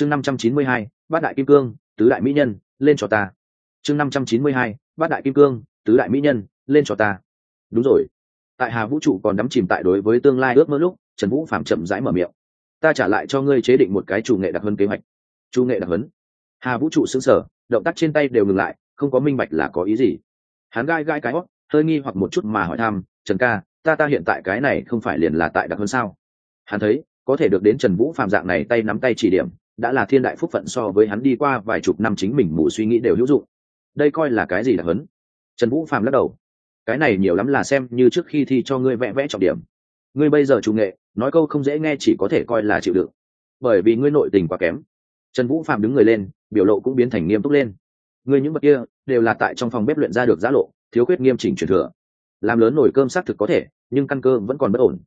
chương năm trăm chín mươi hai, bát đại kim cương, tứ đại mỹ nhân, lên cho ta. chương năm trăm chín mươi hai, bát đại kim cương, tứ đại mỹ nhân, lên cho ta. Đúng rồi. Tại hà vũ trụ còn đắm chìm tại đối với tương lai ước mơ lúc, trần vũ phạm chậm rãi mở miệng. Ta trả lại cho ngươi chế định một cái chủ nghệ đặc hơn kế hoạch. Chủ nghệ đặc hấn hà vũ trụ xứng sở động tác trên tay đều ngừng lại, không có minh bạch là có ý gì. Hắn gai gai cái hót, hơi nghi hoặc một chút mà hỏi thăm, trần ca, ta ta hiện tại cái này không phải liền là tại đặc hơn sao? Hắn thấy, có thể được đến trần vũ phạm dạng này tay nắm tay chỉ điểm đã là thiên đại phúc phận so với hắn đi qua vài chục năm chính mình mù suy nghĩ đều hữu dụng. Đây coi là cái gì là hấn? Trần vũ phạm lắc đầu. Cái này nhiều lắm là xem như trước khi thi cho ngươi vẽ vẽ trọng điểm. Ngươi bây giờ chủ nghệ, nói câu không dễ nghe chỉ có thể coi là chịu đựng. Bởi vì ngươi nội tình quá kém. Trần vũ phạm đứng người lên, biểu lộ cũng biến thành nghiêm túc lên. Ngươi những vật kia, đều là tại trong phòng bếp luyện ra được giá lộ, thiếu khuyết nghiêm chỉnh truyền thừa. Làm lớn nổi cơm xác thực có thể, nhưng căn cơ vẫn còn bất ổn.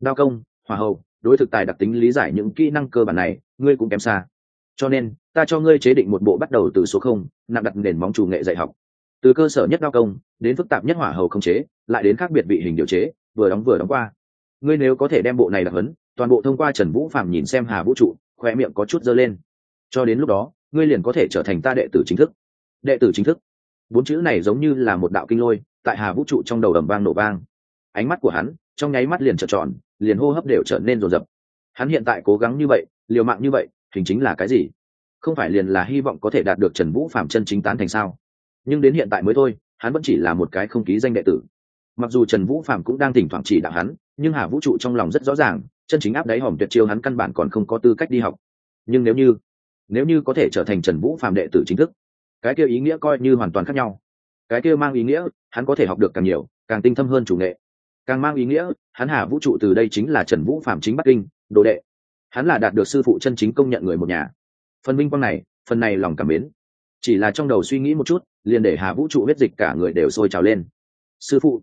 Đao công hòa hậu đối thực tài đặc tính lý giải những kỹ năng cơ bản này ngươi cũng kém xa. Cho nên, ta cho ngươi chế định một bộ bắt đầu từ số không nặng đặt nền móng chủ nghệ dạy học. Từ cơ sở nhất đao công, đến phức tạp nhất hỏa hầu không chế, lại đến khác biệt vị hình điều chế, vừa đóng vừa đóng qua. Ngươi nếu có thể đem bộ này đặc hấn toàn bộ thông qua trần vũ phạm nhìn xem hà vũ trụ khoe miệng có chút dơ lên. Cho đến lúc đó, ngươi liền có thể trở thành ta đệ tử chính thức. Đệ tử chính thức. Bốn chữ này giống như là một đạo kinh lôi, tại hà vũ trụ trong đầu đầm vang nổ vang. Ánh mắt của hắn, trong nháy mắt liền trở tròn, liền hô hấp đều trở nên rồn rập. Hắn hiện tại cố gắng như vậy liều mạng như vậy, hình chính là cái gì? Không phải liền là hy vọng có thể đạt được trần vũ phạm chân chính tán thành sao? Nhưng đến hiện tại mới thôi, hắn vẫn chỉ là một cái không ký danh đệ tử. Mặc dù trần vũ phạm cũng đang thỉnh thoảng chỉ đạo hắn, nhưng hà vũ trụ trong lòng rất rõ ràng, chân chính áp đáy hòm tuyệt chiêu hắn căn bản còn không có tư cách đi học. Nhưng nếu như nếu như có thể trở thành trần vũ phạm đệ tử chính thức, cái kia ý nghĩa coi như hoàn toàn khác nhau. Cái kia mang ý nghĩa, hắn có thể học được càng nhiều, càng tinh thâm hơn chủ nghệ. Càng mang ý nghĩa, hắn hà vũ trụ từ đây chính là trần vũ phạm chính bắc kinh, đồ đệ hắn là đạt được sư phụ chân chính công nhận người một nhà. Phần minh quang này, phần này lòng cảm mến. Chỉ là trong đầu suy nghĩ một chút, liền để hà vũ trụ huyết dịch cả người đều sôi trào lên. Sư phụ.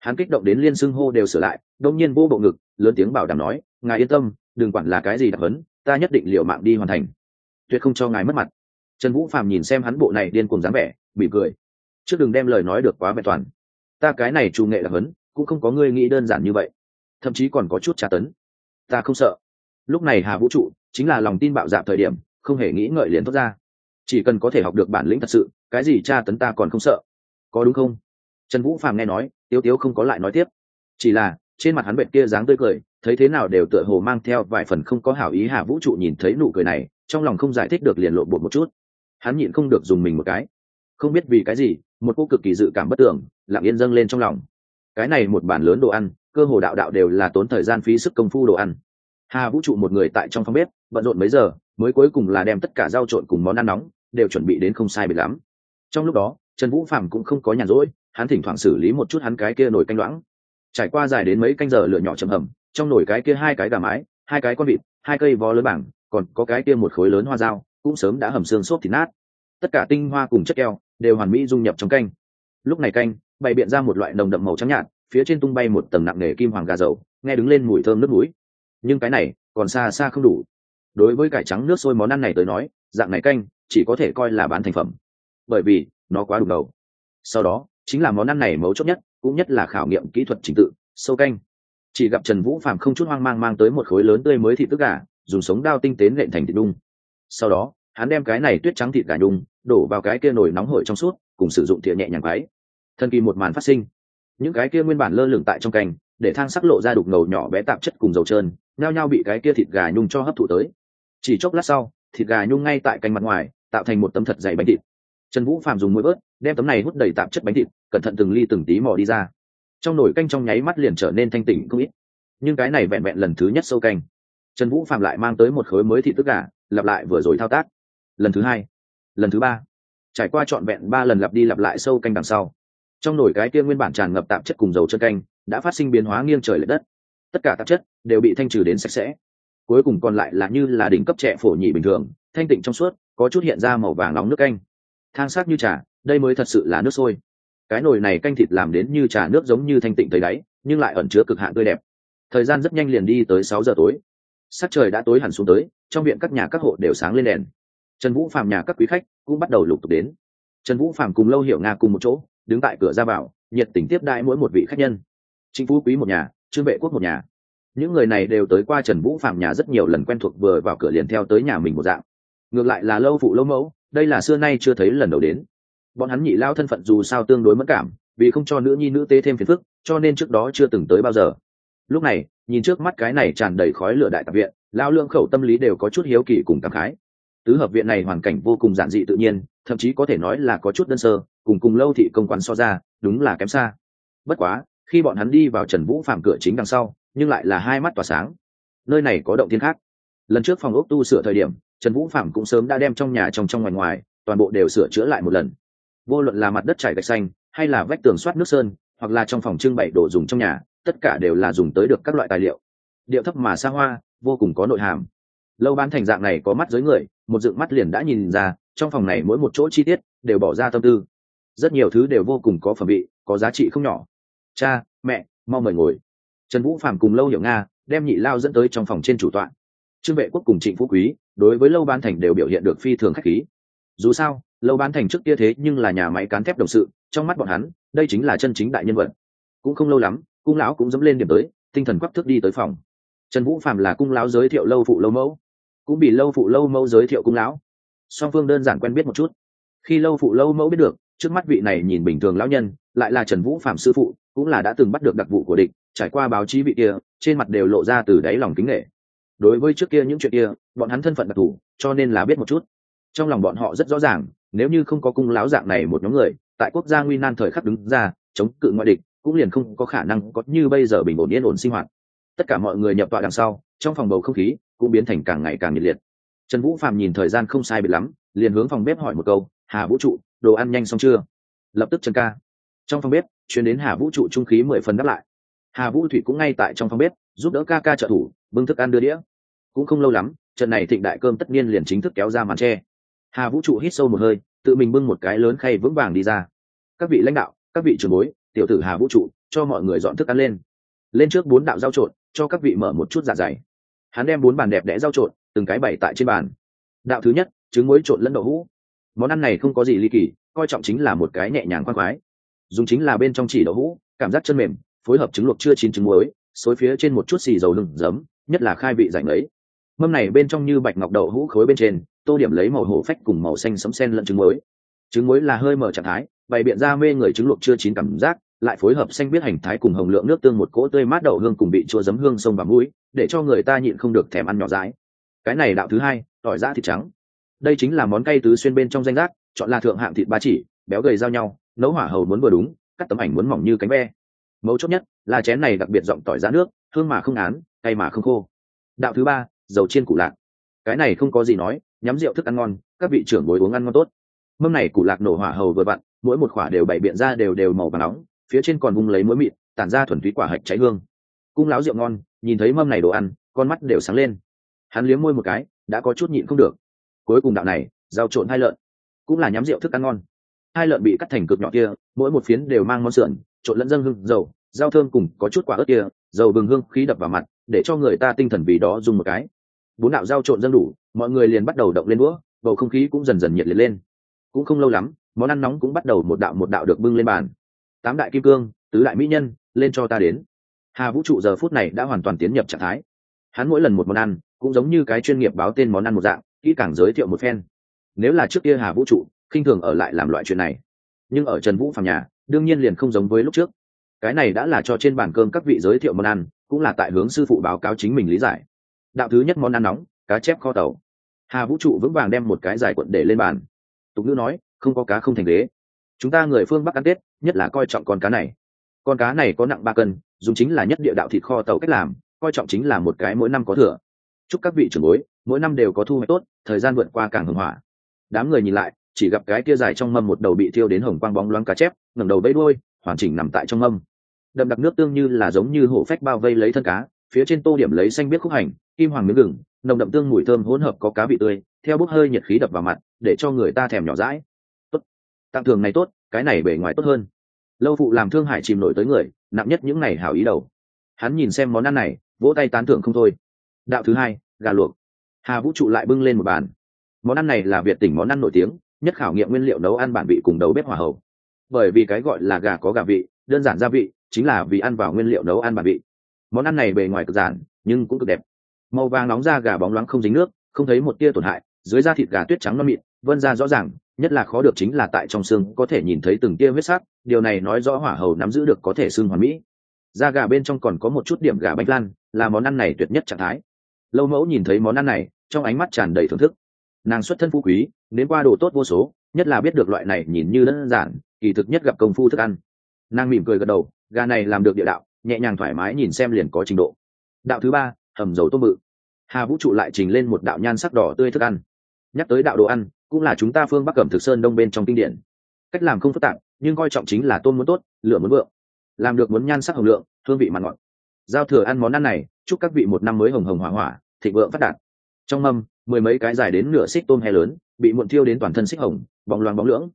Hắn kích động đến liên xưng hô đều sửa lại, đông nhiên vô bộ ngực, lớn tiếng bảo đảm nói, ngài yên tâm, đừng quản là cái gì đặc hấn ta nhất định liệu mạng đi hoàn thành. Tuyệt không cho ngài mất mặt. Trần vũ phàm nhìn xem hắn bộ này điên cùng dáng vẻ bị cười. Trước đừng đem lời nói được quá vẹn toàn. Ta cái này trù nghệ đặc hấn cũng không có ngươi nghĩ đơn giản như vậy. Thậm chí còn có chút tra tấn. Ta không sợ lúc này hà vũ trụ chính là lòng tin bạo dạp thời điểm, không hề nghĩ ngợi liền thoát ra. Chỉ cần có thể học được bản lĩnh thật sự, cái gì Cha tấn ta còn không sợ. Có đúng không? Trần vũ phàm nghe nói, tiếu tiếu không có lại nói tiếp. Chỉ là, trên mặt hắn bệnh kia dáng tươi cười, thấy thế nào đều tựa hồ mang theo vài phần không có hảo ý hà vũ trụ nhìn thấy nụ cười này, trong lòng không giải thích được liền lộn bột một chút. Hắn nhịn không được dùng mình một cái. Không biết vì cái gì, một cô cực kỳ dự cảm bất tưởng, lặng yên dâng lên trong lòng. Cái này một bản lớn đồ ăn, cơ hồ đạo đạo đều là tốn thời gian phí sức công phu đồ ăn hà vũ trụ một người tại trong phòng bếp, bận rộn mấy giờ, mới cuối cùng là đem tất cả rau trộn cùng món ăn nóng đều chuẩn bị đến không sai biệt lắm. Trong lúc đó, trần vũ phạm cũng không có nhàn rỗi, hắn thỉnh thoảng xử lý một chút hắn cái kia nồi canh loãng. Trải qua dài đến mấy canh giờ lửa nhỏ chầm hầm trong nồi cái kia hai cái gà mái, hai cái con vịt, hai cây vó lớn bảng, còn có cái kia một khối lớn hoa dao, cũng sớm đã hầm xương xốp thịt nát. Tất cả tinh hoa cùng chất keo đều hoàn mỹ dung nhập trong canh. Lúc này canh, bày biện ra một loại nồng đậm màu trắng nhạt, phía trên tung bay một tầng nặng nề kim hoàng gà dầu, nghe đứng lên mùi thơm nước mũi nhưng cái này còn xa xa không đủ. Đối với cải trắng nước sôi món ăn này tới nói, dạng này canh chỉ có thể coi là bán thành phẩm. Bởi vì, nó quá đủ đầu. Sau đó, chính là món ăn này mấu chốt nhất, cũng nhất là khảo nghiệm kỹ thuật trình tự, sâu canh. Chỉ gặp trần vũ phạm không chút hoang mang mang tới một khối lớn tươi mới thịt tức gà, dùng sống đao tinh tế nện thành thịt đung. Sau đó, hắn đem cái này tuyết trắng thịt gà nhung đổ vào cái kia nồi nóng hổi trong suốt, cùng sử dụng thìa nhẹ nhàng váy thần kỳ một màn phát sinh. Những cái kia nguyên bản lơ lửng tại trong canh, để thang sắc lộ ra đục ngầu nhỏ bé tạp chất cùng dầu trơn nhao nhao bị cái kia thịt gà nhung cho hấp thụ tới. Chỉ chốc lát sau, thịt gà nhung ngay tại canh mặt ngoài, tạo thành một tấm thật dày bánh thịt. Trần vũ phạm dùng mũi bớt đem tấm này hút đầy tạp chất bánh thịt, cẩn thận từng ly từng tí mò đi ra. Trong nồi canh trong nháy mắt liền trở nên thanh tỉnh không ít. Nhưng cái này vẹn vẹn lần thứ nhất sâu canh. Trần vũ phạm lại mang tới một khối mới thịt tức gà, lặp lại vừa rồi thao tác. Lần thứ hai, lần thứ ba. Trải qua trọn vẹn ba lần lặp đi lặp lại sâu canh đằng sau, trong nồi cái kia nguyên bản tràn ngập tạp chất cùng dầu chân canh, đã phát sinh biến hóa nghiêng trời l ệ đất tất cả tạp chất đều bị thanh trừ đến sạch sẽ. Cuối cùng còn lại là như là đỉnh cấp trẻ phổ nhị bình thường, thanh tịnh trong suốt, có chút hiện ra màu vàng nóng nước canh. Thang sắc như trà, đây mới thật sự là nước sôi. Cái nồi này canh thịt làm đến như trà nước giống như thanh tịnh tới đáy, nhưng lại ẩn chứa cực hạn tươi đẹp. Thời gian rất nhanh liền đi tới sáu giờ tối. Sắc trời đã tối hẳn xuống tới, trong viện các nhà các hộ đều sáng lên đèn. Trần vũ phàm nhà các quý khách cũng bắt đầu lục tục đến. Trần vũ phàm cùng lâu hiểu nga cùng một chỗ, đứng tại cửa ra vào, nhiệt tình tiếp đãi mỗi một vị khách nhân. Chính phú quý một nhà trương vệ quốc một nhà. Những người này đều tới qua trần vũ phạm nhà rất nhiều lần quen thuộc vừa vào cửa liền theo tới nhà mình một dạng. Ngược lại là lâu phụ lâu mẫu, đây là xưa nay chưa thấy lần đầu đến. Bọn hắn nhị lao thân phận dù sao tương đối mất cảm, vì không cho nữ nhi nữ tế thêm phiền phức, cho nên trước đó chưa từng tới bao giờ. Lúc này, nhìn trước mắt cái này tràn đầy khói lửa đại tạp viện, lao lương khẩu tâm lý đều có chút hiếu kỳ cùng cảm khái. Tứ hợp viện này hoàn cảnh vô cùng giản dị tự nhiên, thậm chí có thể nói là có chút đơn sơ, cùng cùng lâu thị công quán so ra, đúng là kém xa. Bất quá khi bọn hắn đi vào trần vũ phạm cửa chính đằng sau, nhưng lại là hai mắt tỏa sáng. Nơi này có động thiên khác. Lần trước phòng ốc tu sửa thời điểm, trần vũ phạm cũng sớm đã đem trong nhà trong trong ngoài ngoài, toàn bộ đều sửa chữa lại một lần. Vô luận là mặt đất trải gạch xanh, hay là vách tường soát nước sơn, hoặc là trong phòng trưng bày đồ dùng trong nhà, tất cả đều là dùng tới được các loại tài liệu. Điệu thấp mà xa hoa, vô cùng có nội hàm. Lâu bán thành dạng này có mắt giới người, một dựng mắt liền đã nhìn ra, trong phòng này mỗi một chỗ chi tiết đều bỏ ra tâm tư. Rất nhiều thứ đều vô cùng có phẩm vị, có giá trị không nhỏ cha, mẹ, mau mời ngồi. Trần vũ phạm cùng lâu hiểu nga đem nhị lao dẫn tới trong phòng trên chủ tọa. Trương vệ quốc cùng trịnh phú quý đối với lâu ban thành đều biểu hiện được phi thường khách khí. Dù sao, lâu ban thành trước kia thế nhưng là nhà máy cán thép đồng sự, trong mắt bọn hắn, đây chính là chân chính đại nhân vật. Cũng không lâu lắm, cung lão cũng dẫm lên điểm tới, tinh thần quắc thức đi tới phòng. Trần vũ phạm là cung lão giới thiệu lâu phụ lâu mẫu, cũng bị lâu phụ lâu mẫu giới thiệu cung lão. Song phương đơn giản quen biết một chút. Khi lâu phụ lâu mẫu biết được trước mắt vị này nhìn bình thường lão nhân, lại là trần vũ phạm sư phụ, cũng là đã từng bắt được đặc vụ của địch, trải qua báo chí vị kia, trên mặt đều lộ ra từ đáy lòng kính nghệ đối với trước kia những chuyện kia, bọn hắn thân phận đặc thù, cho nên là biết một chút. Trong lòng bọn họ rất rõ ràng, nếu như không có cung láo dạng này một nhóm người, tại quốc gia nguy nan thời khắc đứng ra, chống cự ngoại địch, cũng liền không có khả năng có như bây giờ bình ổn yên ổn sinh hoạt. Tất cả mọi người nhập tọa đằng sau, trong phòng bầu không khí cũng biến thành càng ngày càng nhiệt liệt. Trần vũ phạm nhìn thời gian không sai biệt lắm, liền hướng phòng bếp hỏi một câu, hà vũ trụ đồ ăn nhanh xong chưa? Lập tức trần ca. Trong phòng bếp chuyến đến hà vũ trụ trung khí mười phần đáp lại. Hà vũ thủy cũng ngay tại trong phòng bếp, giúp đỡ ca ca trợ thủ, bưng thức ăn đưa đĩa. Cũng không lâu lắm, trận này thịnh đại cơm tất nhiên liền chính thức kéo ra màn tre. Hà vũ trụ hít sâu một hơi, tự mình bưng một cái lớn khay vững vàng đi ra. Các vị lãnh đạo, các vị trưởng bối, tiểu tử hà vũ trụ, cho mọi người dọn thức ăn lên. Lên trước bốn đạo rau trộn, cho các vị mở một chút dạ dày. Hắn đem bốn bàn đẹp đẽ rau trộn, từng cái bày tại trên bàn. Đạo thứ nhất, trứng muối trộn lẫn đậu hũ món ăn này không có gì ly kỳ, coi trọng chính là một cái nhẹ nhàng khoan khoái. Dùng chính là bên trong chỉ đậu hũ, cảm giác chân mềm, phối hợp trứng luộc chưa chín trứng muối, xối phía trên một chút xì dầu lừng giấm, nhất là khai vị rảnh ấy mâm này bên trong như bạch ngọc đậu hũ khối bên trên, tô điểm lấy màu hổ phách cùng màu xanh sấm sen lẫn trứng muối. Trứng muối là hơi mở trạng thái, bày biện ra mê người trứng luộc chưa chín cảm giác, lại phối hợp xanh biết hành thái cùng hồng lượng nước tương một cỗ tươi mát đậu hương cùng bị chua giấm hương sông và mũi để cho người ta nhịn không được thèm ăn nhỏ dãi. Cái này đạo thứ hai, tỏi giã thịt trắng đây chính là món cay tứ xuyên bên trong danh rác chọn là thượng hạng thịt ba chỉ, béo gầy giao nhau, nấu hỏa hầu muốn vừa đúng, cắt tấm ảnh muốn mỏng như cánh ve. Mấu chốt nhất là chén này đặc biệt giọng tỏi giá nước, hương mà không án cay mà không khô. Đạo thứ ba, dầu chiên củ lạc. Cái này không có gì nói, nhắm rượu thức ăn ngon, các vị trưởng bồi uống ăn ngon tốt. Mâm này củ lạc nổ hỏa hầu vừa vặn, mỗi một khỏa đều bảy biện ra đều đều màu và nóng, phía trên còn vung lấy muối mịn, tản ra thuần túy quả hạch cháy hương. Cung láo rượu ngon, nhìn thấy mâm này đồ ăn, con mắt đều sáng lên. Hắn liếm môi một cái, đã có chút nhịn không được cuối cùng đạo này giao trộn hai lợn, cũng là nhắm rượu thức ăn ngon. Hai lợn bị cắt thành cực nhỏ kia, mỗi một phiến đều mang món sườn, trộn lẫn dâng hương, dầu, rau thơm cùng có chút quả ớt kia, dầu bừng hương, khí đập vào mặt, để cho người ta tinh thần vì đó dùng một cái. Bốn đạo giao trộn dâng đủ, mọi người liền bắt đầu động lên đũa, bầu không khí cũng dần dần nhiệt liệt lên. Cũng không lâu lắm, món ăn nóng cũng bắt đầu một đạo một đạo được bưng lên bàn. Tám đại kim cương, tứ đại mỹ nhân, lên cho ta đến. Hà vũ trụ giờ phút này đã hoàn toàn tiến nhập trạng thái. Hắn mỗi lần một món ăn, cũng giống như cái chuyên nghiệp báo tên món ăn một dạng kỹ càng giới thiệu một phen. Nếu là trước kia hà vũ trụ, khinh thường ở lại làm loại chuyện này. Nhưng ở trần vũ phàm nhà, đương nhiên liền không giống với lúc trước. Cái này đã là cho trên bàn cơm các vị giới thiệu món ăn, cũng là tại hướng sư phụ báo cáo chính mình lý giải. Đạo thứ nhất món ăn nóng, cá chép kho tàu. Hà vũ trụ vững vàng đem một cái giải quận để lên bàn. Tục ngữ nói, không có cá không thành đế. Chúng ta người phương bắc ăn tết, nhất là coi trọng con cá này. Con cá này có nặng ba cân, dùng chính là nhất địa đạo thịt kho tàu cách làm, coi trọng chính là một cái mỗi năm có thừa. Chúc các vị trưởng bối mỗi năm đều có thu hoạch tốt, thời gian vượt qua càng hưng hỏa. Đám người nhìn lại, chỉ gặp cái kia dài trong mâm một đầu bị thiêu đến hồng quang bóng loáng cá chép, ngẩng đầu bấy đuôi, hoàn chỉnh nằm tại trong mâm. Đậm đặc nước tương như là giống như hổ phách bao vây lấy thân cá, phía trên tô điểm lấy xanh biết khúc hành, kim hoàng miếng gừng, nồng đậm tương mùi thơm hỗn hợp có cá vị tươi, theo bốc hơi nhiệt khí đập vào mặt, để cho người ta thèm nhỏ rãi tốt, tặng thường này tốt, cái này bề ngoài tốt hơn. Lâu phụ làm thương hải chìm nổi tới người, nặng nhất những này hảo ý đầu. Hắn nhìn xem món ăn này, vỗ tay tán thưởng không thôi. Đạo thứ hai, gà luộc hà vũ trụ lại bưng lên một bàn. Món ăn này là việt tỉnh món ăn nổi tiếng, nhất khảo nghiệm nguyên liệu nấu ăn bản vị cùng đầu bếp hỏa hậu. Bởi vì cái gọi là gà có gà vị, đơn giản gia vị, chính là vì ăn vào nguyên liệu nấu ăn bản vị. Món ăn này bề ngoài cực giản, nhưng cũng cực đẹp. Màu vàng nóng da gà bóng loáng không dính nước, không thấy một tia tổn hại, dưới da thịt gà tuyết trắng non mịn, vân ra rõ ràng, nhất là khó được chính là tại trong xương có thể nhìn thấy từng tia huyết sắc, điều này nói rõ hỏa hầu nắm giữ được có thể xương hoàn mỹ. Da gà bên trong còn có một chút điểm gà bánh lan là món ăn này tuyệt nhất trạng thái. Lâu mẫu nhìn thấy món ăn này trong ánh mắt tràn đầy thưởng thức. Nàng xuất thân phú quý đến qua đồ tốt vô số, nhất là biết được loại này nhìn như đơn giản, kỳ thực nhất gặp công phu thức ăn. Nàng mỉm cười gật đầu, gà này làm được địa đạo, nhẹ nhàng thoải mái nhìn xem liền có trình độ. Đạo thứ ba, hầm dầu tôm bự. Hà vũ trụ lại trình lên một đạo nhan sắc đỏ tươi thức ăn. Nhắc tới đạo đồ ăn, cũng là chúng ta phương bắc cẩm thực sơn đông bên trong kinh điển. Cách làm không phức tạp, nhưng coi trọng chính là tôm muốn tốt, lửa muốn vượng. Làm được muốn nhan sắc hồng lượng, hương vị mặn ngọt. Giao thừa ăn món ăn này, chúc các vị một năm mới hồng hồng hỏa hỏa thịnh vượng phát đạt trong mâm, mười mấy cái dài đến nửa xích tôm he lớn, bị muộn thiêu đến toàn thân xích hồng, bóng loáng bóng lưỡng.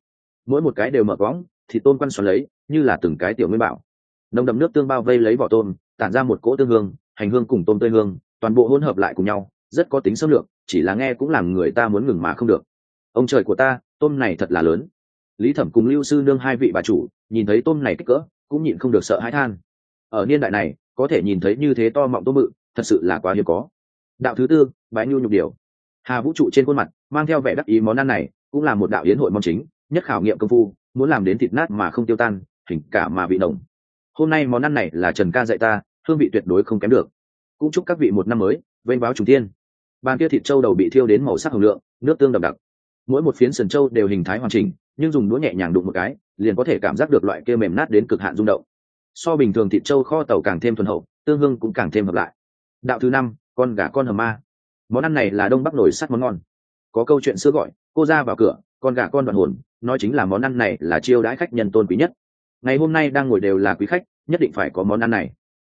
Mỗi một cái đều mở bóng thì tôm quăn xoắn lấy, như là từng cái tiểu nguyên bảo. Nồng đậm nước tương bao vây lấy vỏ tôm, tản ra một cỗ tương hương, hành hương cùng tôm tươi hương, toàn bộ hỗn hợp lại cùng nhau, rất có tính xâm lược, chỉ là nghe cũng làm người ta muốn ngừng mà không được. Ông trời của ta, tôm này thật là lớn. Lý thẩm cùng lưu sư nương hai vị bà chủ, nhìn thấy tôm này kích cỡ, cũng nhịn không được sợ hãi than. Ở niên đại này, có thể nhìn thấy như thế to mọng tôm bự, thật sự là quá hiếm có đạo thứ tư, bái nhu nhục điều. Hà vũ trụ trên khuôn mặt, mang theo vẻ đắc ý món ăn này, cũng là một đạo yến hội mong chính, nhất khảo nghiệm công phu, muốn làm đến thịt nát mà không tiêu tan hình cả mà vị nồng hôm nay món ăn này là trần ca dạy ta, hương vị tuyệt đối không kém được. Cũng chúc các vị một năm mới, vênh báo trùng tiên bàn kia thịt trâu đầu bị thiêu đến màu sắc hồng lượng, nước tương đậm đặc. Mỗi một phiến sườn trâu đều hình thái hoàn chỉnh, nhưng dùng đũa nhẹ nhàng đụng một cái, liền có thể cảm giác được loại kia mềm nát đến cực hạn rung động. So bình thường thịt trâu kho tàu càng thêm thuần hậu, tương hương cũng càng thêm hợp lại. Đạo thứ năm con gà con hầm ma. Món ăn này là đông bắc nổi sắt món ngon. Có câu chuyện xưa gọi, cô ra vào cửa, con gà con đoạn hồn. Nói chính là món ăn này là chiêu đãi khách nhân tôn quý nhất. Ngày hôm nay đang ngồi đều là quý khách, nhất định phải có món ăn này.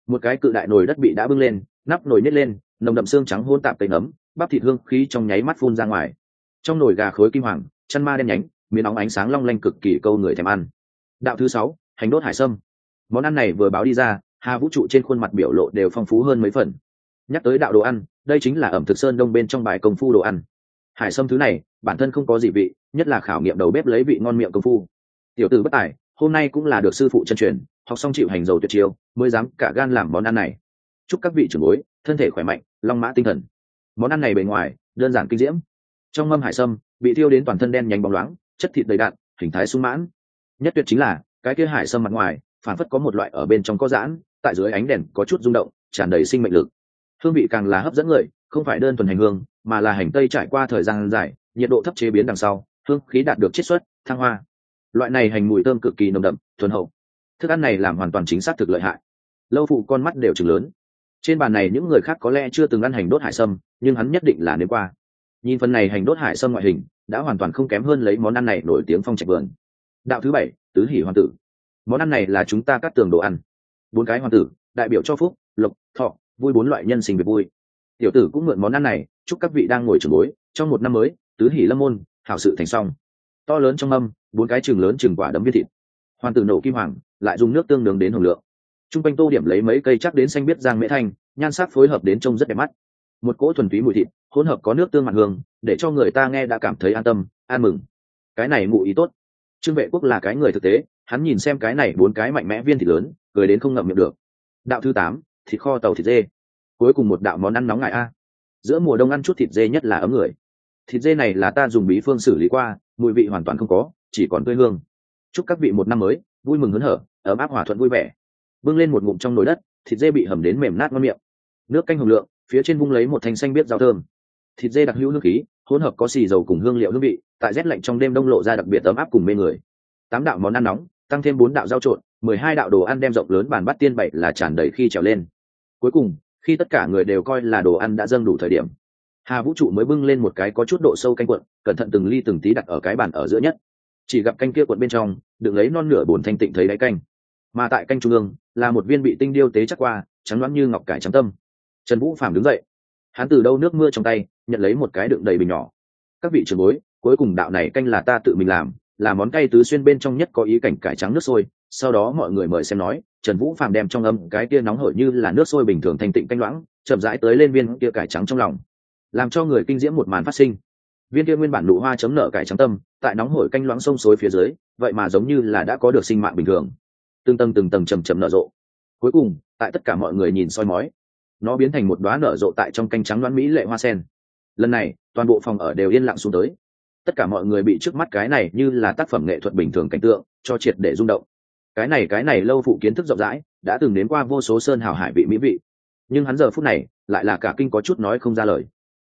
Một cái cự đại nồi đất bị đã bưng lên, nắp nồi nít lên, nồng đậm xương trắng hôn tạp tây nấm bắp thịt hương khí trong nháy mắt phun ra ngoài. Trong nồi gà khối kim hoàng, chăn ma đen nhánh, miếng óng ánh sáng long lanh cực kỳ câu người thèm ăn. Đạo thứ sáu, hành đốt hải sâm. Món ăn này vừa báo đi ra, hà vũ trụ trên khuôn mặt biểu lộ đều phong phú hơn mấy phần nhắc tới đạo đồ ăn, đây chính là ẩm thực sơn đông bên trong bài công phu đồ ăn. Hải sâm thứ này, bản thân không có gì vị, nhất là khảo nghiệm đầu bếp lấy vị ngon miệng công phu. Tiểu tử bất tài, hôm nay cũng là được sư phụ chân truyền, học xong chịu hành dầu tuyệt chiêu, mới dám cả gan làm món ăn này. Chúc các vị trưởng bối, thân thể khỏe mạnh, long mã tinh thần. Món ăn này bề ngoài, đơn giản kinh diễm. Trong mâm hải sâm bị thiêu đến toàn thân đen nhánh bóng loáng, chất thịt đầy đạn hình thái sung mãn. Nhất tuyệt chính là, cái kia hải sâm mặt ngoài, phản phất có một loại ở bên trong có giãn, tại dưới ánh đèn có chút rung động, tràn đầy sinh mệnh lực hương vị càng là hấp dẫn người, không phải đơn thuần hành hương, mà là hành tây trải qua thời gian dài, nhiệt độ thấp chế biến đằng sau, hương khí đạt được chiết xuất, thăng hoa. Loại này hành mùi thơm cực kỳ nồng đậm, thuần hậu. Thức ăn này làm hoàn toàn chính xác thực lợi hại. Lâu phụ con mắt đều chừng lớn. Trên bàn này những người khác có lẽ chưa từng ăn hành đốt hải sâm, nhưng hắn nhất định là nếm qua. Nhìn phần này hành đốt hải sâm ngoại hình, đã hoàn toàn không kém hơn lấy món ăn này nổi tiếng phong trạch vườn. Đạo thứ bảy, tứ hỷ hoàng tử. Món ăn này là chúng ta cắt tường đồ ăn. Bốn cái hoàng tử, đại biểu cho phúc, lộc, thọ vui bốn loại nhân sinh việc vui. Tiểu tử cũng mượn món ăn này, chúc các vị đang ngồi trường bối, trong một năm mới, tứ hỷ lâm môn, hảo sự thành xong. To lớn trong âm bốn cái chừng lớn chừng quả đấm viên thịt. Hoàng tử nổ kim hoàng, lại dùng nước tương nướng đến hồng lượng. T r u n g quanh tô điểm lấy mấy cây chắc đến xanh biết giang mễ thanh, nhan sắc phối hợp đến trông rất đẹp mắt. Một cỗ thuần túy mùi thịt, hỗn hợp có nước tương mặn hương, để cho người ta nghe đã cảm thấy an tâm, an mừng. Cái này ngụ ý tốt. Trương vệ quốc là cái người thực tế, hắn nhìn xem cái này bốn cái mạnh mẽ viên thịt lớn, cười đến không ngậm miệng được. Đạo thứ tám thịt kho tàu thịt dê. Cuối cùng một đạo món ăn nóng ngại a. À. Giữa mùa đông ăn chút thịt dê nhất là ấm người. Thịt dê này là ta dùng bí phương xử lý qua, mùi vị hoàn toàn không có, chỉ còn tươi hương. Chúc các vị một năm mới, vui mừng hớn hở, ấm áp hòa thuận vui vẻ. Bưng lên một ngụm trong nồi đất, thịt dê bị hầm đến mềm nát ngon miệng. Nước canh hồng lượng, phía trên vung lấy một thanh xanh biết rau thơm. Thịt dê đặc hữu nước khí, hỗn hợp có xì dầu cùng hương liệu hương vị, tại rét lạnh trong đêm đông lộ ra đặc biệt ấm áp cùng mê người. Tám đạo món ăn nóng, tăng thêm bốn đạo rau trộn mười hai đạo đồ ăn đem rộng lớn bàn bắt tiên bảy là tràn đầy khi trèo lên. Cuối cùng, khi tất cả người đều coi là đồ ăn đã dâng đủ thời điểm, hà vũ trụ mới bưng lên một cái có chút độ sâu canh cuộn, cẩn thận từng ly từng tí đặt ở cái bàn ở giữa nhất. Chỉ gặp canh kia cuộn bên trong đựng lấy non nửa bồn thanh tịnh thấy đáy canh. Mà tại canh trung ương, là một viên bị tinh điêu tế chắc qua, trắng loãng như ngọc cải trắng tâm. Trần vũ phàm đứng dậy. Hắn từ đâu nước mưa trong tay, nhận lấy một cái đựng đầy bình nhỏ. Các vị trưởng bối, cuối cùng đạo này canh là ta tự mình làm, là món cay tứ xuyên bên trong nhất có ý cảnh cải trắng nước sôi sau đó mọi người mời xem nói, trần vũ phàm đem trong âm cái kia nóng hổi như là nước sôi bình thường thanh tịnh canh loãng, chậm rãi tới lên viên kia cải trắng trong lòng, làm cho người kinh diễm một màn phát sinh. Viên kia nguyên bản nụ hoa chấm nợ cải trắng tâm, tại nóng hổi canh loãng sông suối phía dưới, vậy mà giống như là đã có được sinh mạng bình thường. Từng tầng từng tầng chầm chầm nở rộ. Cuối cùng, tại tất cả mọi người nhìn soi mói, nó biến thành một đoá nở rộ tại trong canh trắng loãng mỹ lệ hoa sen. Lần này, toàn bộ phòng ở đều yên lặng xuống tới. Tất cả mọi người bị trước mắt cái này như là tác phẩm nghệ thuật bình thường cảnh tượng, cho triệt để rung động cái này cái này lâu phụ kiến thức rộng rãi, đã từng đến qua vô số sơn hào hải vị mỹ vị. Nhưng hắn giờ phút này, lại là cả kinh có chút nói không ra lời.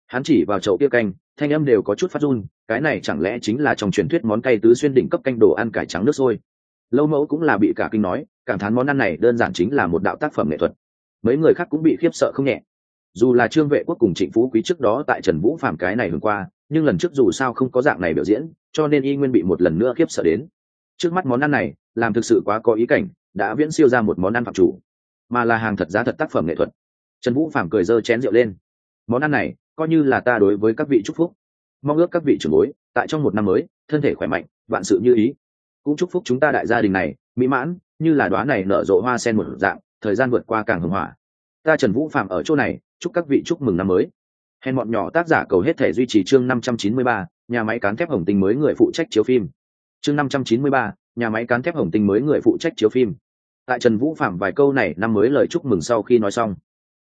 Hắn chỉ vào chậu kia canh, thanh âm đều có chút phát run, cái này chẳng lẽ chính là trong truyền thuyết món cay tứ xuyên đỉnh cấp canh đồ ăn cải trắng nước sôi? Lâu mẫu cũng là bị cả kinh nói, cảm thán món ăn này đơn giản chính là một đạo tác phẩm nghệ thuật. Mấy người khác cũng bị khiếp sợ không nhẹ. Dù là trương vệ quốc cùng trịnh phú quý trước đó tại trần vũ phạm cái này hôm qua, nhưng lần trước dù sao không có dạng này biểu diễn, cho nên y nguyên bị một lần nữa khiếp sợ đến trước mắt món ăn này, làm thực sự quá có ý cảnh, đã viễn siêu ra một món ăn phạm chủ, mà là hàng thật giá thật tác phẩm nghệ thuật. Trần vũ phạm cười dơ chén rượu lên. Món ăn này, coi như là ta đối với các vị chúc phúc. Mong ước các vị trưởng bối, tại trong một năm mới, thân thể khỏe mạnh, vạn sự như ý. Cũng chúc phúc chúng ta đại gia đình này, mỹ mãn, như là đoá này nở rộ hoa sen một dạng, thời gian vượt qua càng hưng hỏa. Ta trần vũ phạm ở chỗ này, chúc các vị chúc mừng năm mới. Hèn bọn nhỏ tác giả cầu hết thể duy trì chương năm trăm chín mươi ba, nhà máy cán thép hồng tinh mới người phụ trách chiếu phim chương năm trăm chín mươi ba, nhà máy cán thép hồng tinh mới người phụ trách chiếu phim. Tại trần vũ phạm vài câu này, năm mới lời chúc mừng sau khi nói xong.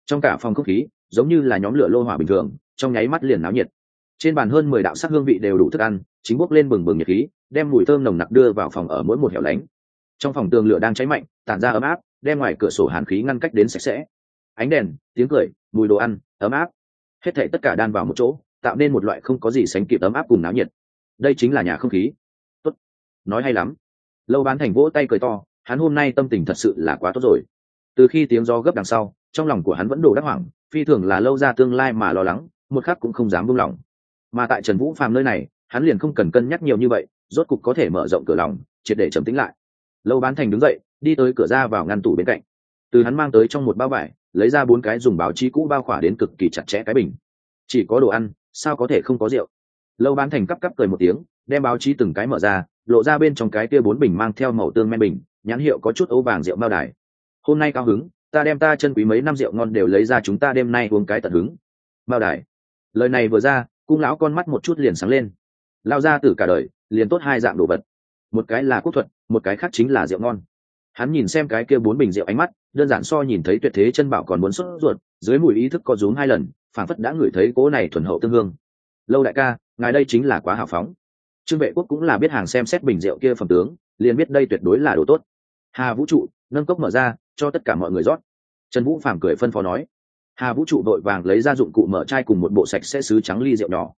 Trong cả phòng không khí, giống như là nhóm lửa lô hỏa bình thường, trong nháy mắt liền náo nhiệt. Trên bàn hơn mười đạo sắc hương vị đều đủ thức ăn, chính bốc lên bừng bừng nhiệt khí, đem mùi thơm nồng nặc đưa vào phòng ở mỗi một hẻo lánh. Trong phòng tường lửa đang cháy mạnh, tản ra ấm áp, đem ngoài cửa sổ hàn khí ngăn cách đến sạch sẽ. Ánh đèn, tiếng cười, mùi đồ ăn, ấm áp. Hết thảy tất cả đan vào một chỗ, tạo nên một loại không có gì sánh kịp ấm áp cùng náo nhiệt. Đây chính là nhà không khí nói hay lắm. Lâu bán thành vỗ tay cười to, hắn hôm nay tâm tình thật sự là quá tốt rồi. Từ khi tiếng do gấp đằng sau, trong lòng của hắn vẫn đổ đắc hoảng, phi thường là lâu ra tương lai mà lo lắng, một khắc cũng không dám buông lỏng. Mà tại trần vũ phàm nơi này, hắn liền không cần cân nhắc nhiều như vậy, rốt cục có thể mở rộng cửa lòng, triệt để trầm tính lại. Lâu bán thành đứng dậy, đi tới cửa ra vào ngăn tủ bên cạnh. Từ hắn mang tới trong một bao vải, lấy ra bốn cái dùng báo chí cũ bao khỏa đến cực kỳ chặt chẽ cái bình. Chỉ có đồ ăn, sao có thể không có rượu? Lâu bán thành cắp cắp cười một tiếng, đem báo chí từng cái mở ra lộ ra bên trong cái kia bốn bình mang theo màu tương men bình, nhãn hiệu có chút ấu vàng rượu bao đài. Hôm nay cao hứng, ta đem ta chân quý mấy năm rượu ngon đều lấy ra chúng ta đêm nay uống cái tận hứng. Bao đài. Lời này vừa ra, cung lão con mắt một chút liền sáng lên. Lao ra từ cả đời, liền tốt hai dạng đồ vật. Một cái là quốc thuật, một cái khác chính là rượu ngon. Hắn nhìn xem cái kia bốn bình rượu ánh mắt, đơn giản so nhìn thấy tuyệt thế chân bảo còn muốn sốt ruột, dưới mùi ý thức có rúm hai lần phản phất đã ngửi thấy cố này thuần hậu tương hương. Lâu đại ca, ngài đây chính là quá hào phóng trương vệ quốc cũng là biết hàng xem xét bình rượu kia phẩm tướng, liền biết đây tuyệt đối là đồ tốt. Hà vũ trụ, nâng cốc mở ra, cho tất cả mọi người rót. Trần vũ phàm cười phân phó nói, hà vũ trụ đội vàng lấy ra dụng cụ mở chai cùng một bộ sạch sẽ xứ trắng ly rượu nhỏ.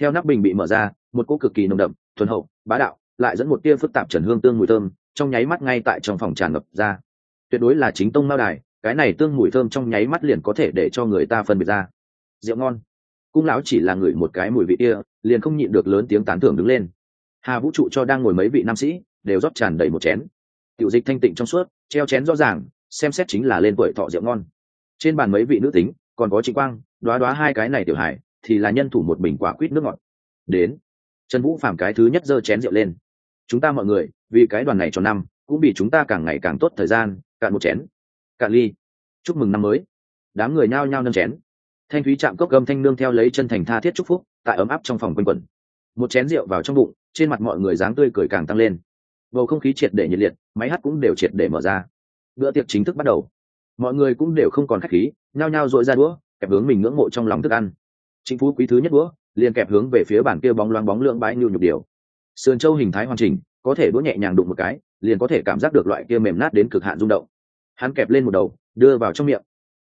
Theo nắp bình bị mở ra, một cỗ cực kỳ nồng đậm, thuần hậu, bá đạo, lại dẫn một tia phức tạp trần hương tương mùi thơm, trong nháy mắt ngay tại trong phòng tràn ngập ra. Tuyệt đối là chính tông mao đài, cái này tương mùi thơm trong nháy mắt liền có thể để cho người ta phân biệt ra. Rượu ngon. Cung lão chỉ là ngửi một cái mùi vị kia liền không nhịn được lớn tiếng tán thưởng đứng lên. Hà vũ trụ cho đang ngồi mấy vị nam sĩ, đều rót tràn đầy một chén. Tiểu dịch thanh tịnh trong suốt, treo chén rõ ràng, xem xét chính là lên tuổi thọ rượu ngon. Trên bàn mấy vị nữ tính, còn có trịnh quang, đoá đoá hai cái này tiểu hải thì là nhân thủ một bình quả quýt nước ngọt. Đến, trần vũ phàm cái thứ nhất giơ chén rượu lên. Chúng ta mọi người, vì cái đoàn này cho năm, cũng bị chúng ta càng ngày càng tốt thời gian, cạn một chén. Cạn ly. Chúc mừng năm mới. Đám người nhao nhao nâng chén thanh thúy chạm cốc gâm thanh nương theo lấy chân thành tha thiết chúc phúc, tại ấm áp trong phòng quanh quẩn. Một chén rượu vào trong bụng, trên mặt mọi người dáng tươi cười càng tăng lên. Bầu không khí triệt để nhiệt liệt, máy hát cũng đều triệt để mở ra. Bữa tiệc chính thức bắt đầu. Mọi người cũng đều không còn khách khí, nhao nhao dội ra đũa, kẹp hướng mình ngưỡng mộ trong lòng thức ăn. Chính phú quý thứ nhất đũa, liền kẹp hướng về phía bản kia bóng loáng bóng lượng bãi nhu nhục điều sườn châu hình thái hoàn chỉnh, có thể đũa nhẹ nhàng đụng một cái, liền có thể cảm giác được loại kia mềm nát đến cực hạn rung động. Hắn kẹp lên một đầu, đưa vào trong miệng.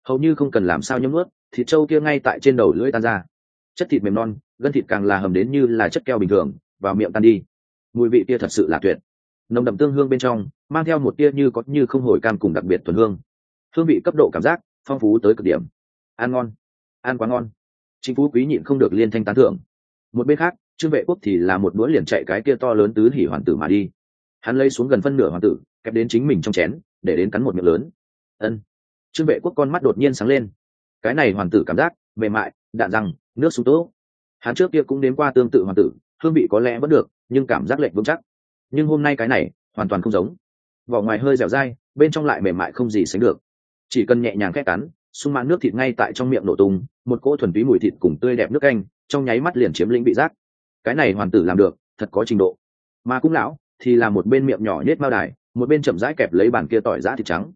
Hầu như không cần làm sao nhấm nuốt thịt trâu kia ngay tại trên đầu lưỡi tan ra. Chất thịt mềm non, gân thịt càng là hầm đến như là chất keo bình thường, vào miệng tan đi. Mùi vị kia thật sự là tuyệt. Nồng đậm tương hương bên trong, mang theo một tia như có như không hồi cam cùng đặc biệt thuần hương. Hương vị cấp độ cảm giác, phong phú tới cực điểm. Ăn ngon. Ăn quá ngon. Chính phú quý nhịn không được liên thanh tán thưởng. Một bên khác, trương vệ quốc thì là một đũa liền chạy cái kia to lớn tứ hỉ hoàn tử mà đi. Hắn lấy xuống gần phân nửa hoàn tử, kẹp đến chính mình trong chén, để đến cắn một miệng lớn. Ân. Trương vệ quốc con mắt đột nhiên sáng lên cái này hoàn tử cảm giác, mềm mại, đạn răng, nước súng tốt hắn trước kia cũng đến qua tương tự hoàn tử, hương vị có lẽ vẫn được, nhưng cảm giác lệch vững chắc. Nhưng hôm nay cái này, hoàn toàn không giống. Vỏ ngoài hơi dẻo dai, bên trong lại mềm mại không gì sánh được. Chỉ cần nhẹ nhàng khét cắn sung mãn nước thịt ngay tại trong miệng nổ tung, một cỗ thuần túy mùi thịt cùng tươi đẹp nước canh, trong nháy mắt liền chiếm lĩnh vị giác. Cái này hoàn tử làm được, thật có trình độ. Mà cũng lão, thì là một bên miệng nhỏ nết mao đài, một bên chậm rãi kẹp lấy bàn kia tỏi giã thịt trắng.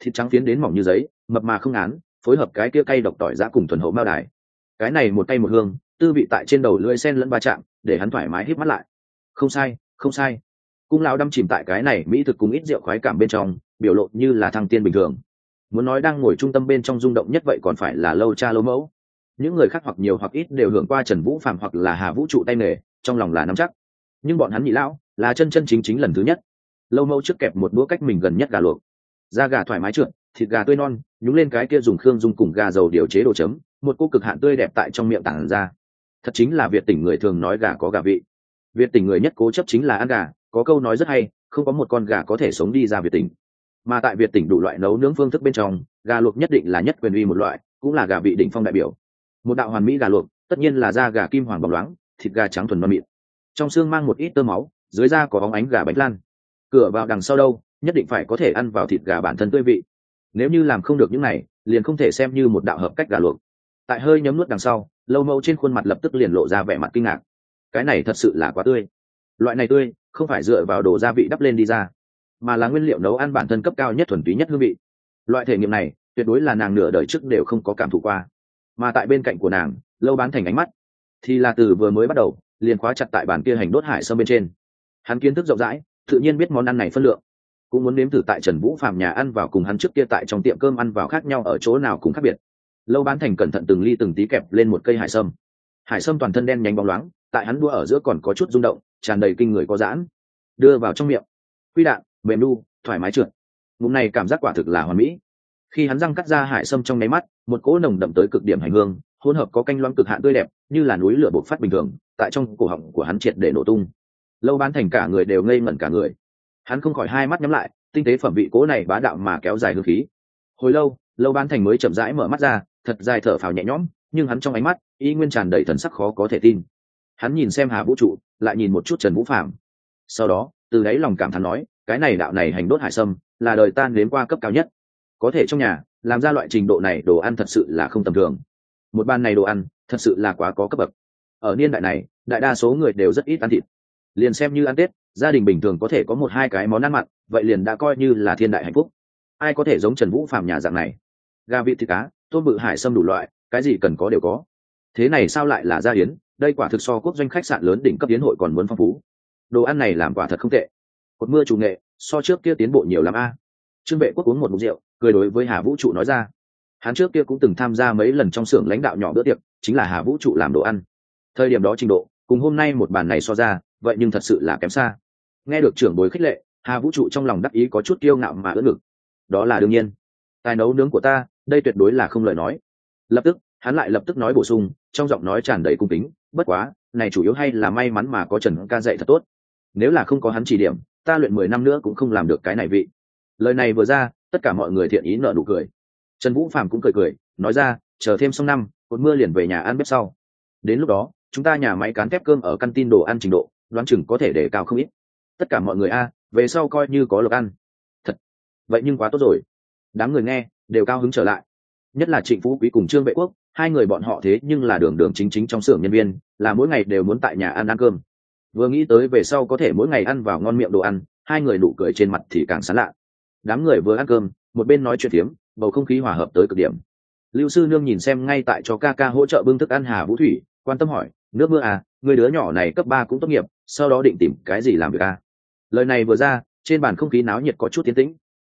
Thịt trắng tiến đến mỏng như giấy, mập mà không án phối hợp cái kia cay độc tỏi giã cùng thuần hậu mao đài. Cái này một tay một hương, tư vị tại trên đầu lưỡi sen lẫn ba chạm, để hắn thoải mái hít mắt lại. Không sai không sai. Cung lão đâm chìm tại cái này mỹ thực cùng ít rượu khoái cảm bên trong, biểu lộ như là thăng tiên bình thường. Muốn nói đang ngồi trung tâm bên trong rung động nhất vậy còn phải là lâu cha lâu mẫu. Những người khác hoặc nhiều hoặc ít đều hưởng qua trần vũ phạm hoặc là hà vũ trụ tay nghề, trong lòng là nắm chắc. Nhưng bọn hắn nhị lão, là chân chân chính chính lần thứ nhất. Lâu mẫu trước kẹp một đũa cách mình gần nhất gà luộc. Da gà thoải mái trượt thịt gà tươi non, nhúng lên cái kia dùng khương dung cùng gà dầu điều chế đồ chấm, một cô cực hạn tươi đẹp tại trong miệng tảng ra. Thật chính là việt tỉnh người thường nói gà có gà vị. Việt tỉnh người nhất cố chấp chính là ăn gà, có câu nói rất hay, không có một con gà có thể sống đi ra việt tỉnh. Mà tại việt tỉnh đủ loại nấu nướng phương thức bên trong, gà luộc nhất định là nhất quyền uy một loại, cũng là gà vị đỉnh phong đại biểu. Một đạo hoàn mỹ gà luộc, tất nhiên là da gà kim hoàng bóng loáng, thịt gà trắng thuần non mịn trong xương mang một ít tơ máu, dưới da có bóng ánh gà bánh lan. Cửa vào đằng sau đâu, nhất định phải có thể ăn vào thịt gà bản thân tươi vị nếu như làm không được những này, liền không thể xem như một đạo hợp cách gà luộc. Tại hơi nhấm nuốt đằng sau, lâu mẫu trên khuôn mặt lập tức liền lộ ra vẻ mặt kinh ngạc. Cái này thật sự là quá tươi. Loại này tươi, không phải dựa vào đồ gia vị đắp lên đi ra, mà là nguyên liệu nấu ăn bản thân cấp cao nhất thuần túy nhất hương vị. Loại thể nghiệm này, tuyệt đối là nàng nửa đời trước đều không có cảm thụ qua. Mà tại bên cạnh của nàng, lâu bán thành ánh mắt, thì là từ vừa mới bắt đầu, liền khóa chặt tại bàn kia hành đốt hải sâm bên trên. Hắn kiến thức rộng rãi, tự nhiên biết món ăn này phân lượng cũng muốn nếm thử tại trần vũ phạm nhà ăn vào cùng hắn trước kia tại trong tiệm cơm ăn vào khác nhau ở chỗ nào cũng khác biệt. Lâu bán thành cẩn thận từng ly từng tí kẹp lên một cây hải sâm. Hải sâm toàn thân đen nhánh bóng loáng, tại hắn đua ở giữa còn có chút rung động, tràn đầy kinh người có giãn. Đưa vào trong miệng. Quy đạn mềm đu thoải mái trượt. Ngụm này cảm giác quả thực là hoàn mỹ. Khi hắn răng cắt ra hải sâm trong nháy mắt, một cỗ nồng đậm tới cực điểm hành hương, hỗn hợp có canh loãng cực hạn tươi đẹp, như là núi lửa bộc phát bình thường, tại trong cổ họng của hắn triệt để nổ tung. Lâu bán thành cả người đều ngây ngẩn cả người hắn không khỏi hai mắt nhắm lại, tinh tế phẩm vị cố này bá đạo mà kéo dài hương khí. Hồi lâu lâu bán thành mới chậm rãi mở mắt ra, thật dài thở phào nhẹ nhõm, nhưng hắn trong ánh mắt, y nguyên tràn đầy thần sắc khó có thể tin. Hắn nhìn xem hà vũ trụ, lại nhìn một chút trần vũ phạm sau đó, từ đáy lòng cảm thán nói, cái này đạo này hành đốt hải sâm, là đời tan đến qua cấp cao nhất. Có thể trong nhà, làm ra loại trình độ này đồ ăn thật sự là không tầm thường. Một ban này đồ ăn, thật sự là quá có cấp bậc. Ở niên đại này, đại đa số người đều rất ít ăn thịt liền xem như ăn tết, gia đình bình thường có thể có một hai cái món ăn mặn, vậy liền đã coi như là thiên đại hạnh phúc. Ai có thể giống trần vũ phàm nhà dạng này? Gà vịt thịt cá, tôm bự hải sâm đủ loại, cái gì cần có đều có. Thế này sao lại là gia hiến? Đây quả thực so quốc doanh khách sạn lớn đỉnh cấp hiến hội còn muốn phong phú. Đồ ăn này làm quả thật không tệ. Cột mưa chủ nghệ, so trước kia tiến bộ nhiều l a. Trương vệ quốc uống một mục rượu, cười đối với hà vũ trụ nói ra. Hắn trước kia cũng từng tham gia mấy lần trong xưởng lãnh đạo nhỏ bữa tiệc, chính là hà vũ trụ làm đồ ăn. Thời điểm đó trình độ cùng hôm nay một bàn này so ra, vậy nhưng thật sự là kém xa. Nghe được trưởng bối khích lệ, hà vũ trụ trong lòng đắc ý có chút kiêu ngạo mà ưỡn ngực. Đó là đương nhiên. Tài nấu nướng của ta, đây tuyệt đối là không lời nói. Lập tức, hắn lại lập tức nói bổ sung, trong giọng nói tràn đầy cung kính, bất quá, này chủ yếu hay là may mắn mà có trần ca dạy thật tốt. Nếu là không có hắn chỉ điểm, ta luyện mười năm nữa cũng không làm được cái này vị. Lời này vừa ra, tất cả mọi người thiện ý nợ nụ cười. Trần vũ phạm cũng cười cười, nói ra, chờ thêm xong năm, cột mưa liền về nhà ăn bếp sau. Đến lúc đó chúng ta nhà máy cán thép cơm ở căn tin đồ ăn trình độ, đoán chừng có thể để cao không ít. Tất cả mọi người, a, về sau coi như có lộc ăn. Thật. Vậy nhưng quá tốt rồi. Đám người nghe, đều cao hứng trở lại. Nhất là trịnh phú quý cùng trương vệ quốc, hai người bọn họ thế nhưng là đường đường chính chính trong xưởng nhân viên, là mỗi ngày đều muốn tại nhà ăn ăn cơm. Vừa nghĩ tới về sau có thể mỗi ngày ăn vào ngon miệng đồ ăn, hai người nụ cười trên mặt thì càng sán lạ. Đám người vừa ăn cơm, một bên nói chuyện phiếm, bầu không khí hòa hợp tới cực điểm. Lưu sư nương nhìn xem ngay tại cho ca ca hỗ trợ bưng thức ăn hà vũ thủy quan tâm hỏi, nước mưa à người đứa nhỏ này cấp ba cũng tốt nghiệp, sau đó định tìm cái gì làm việc à? Lời này vừa ra, trên bàn không khí náo nhiệt có chút tiến tĩnh.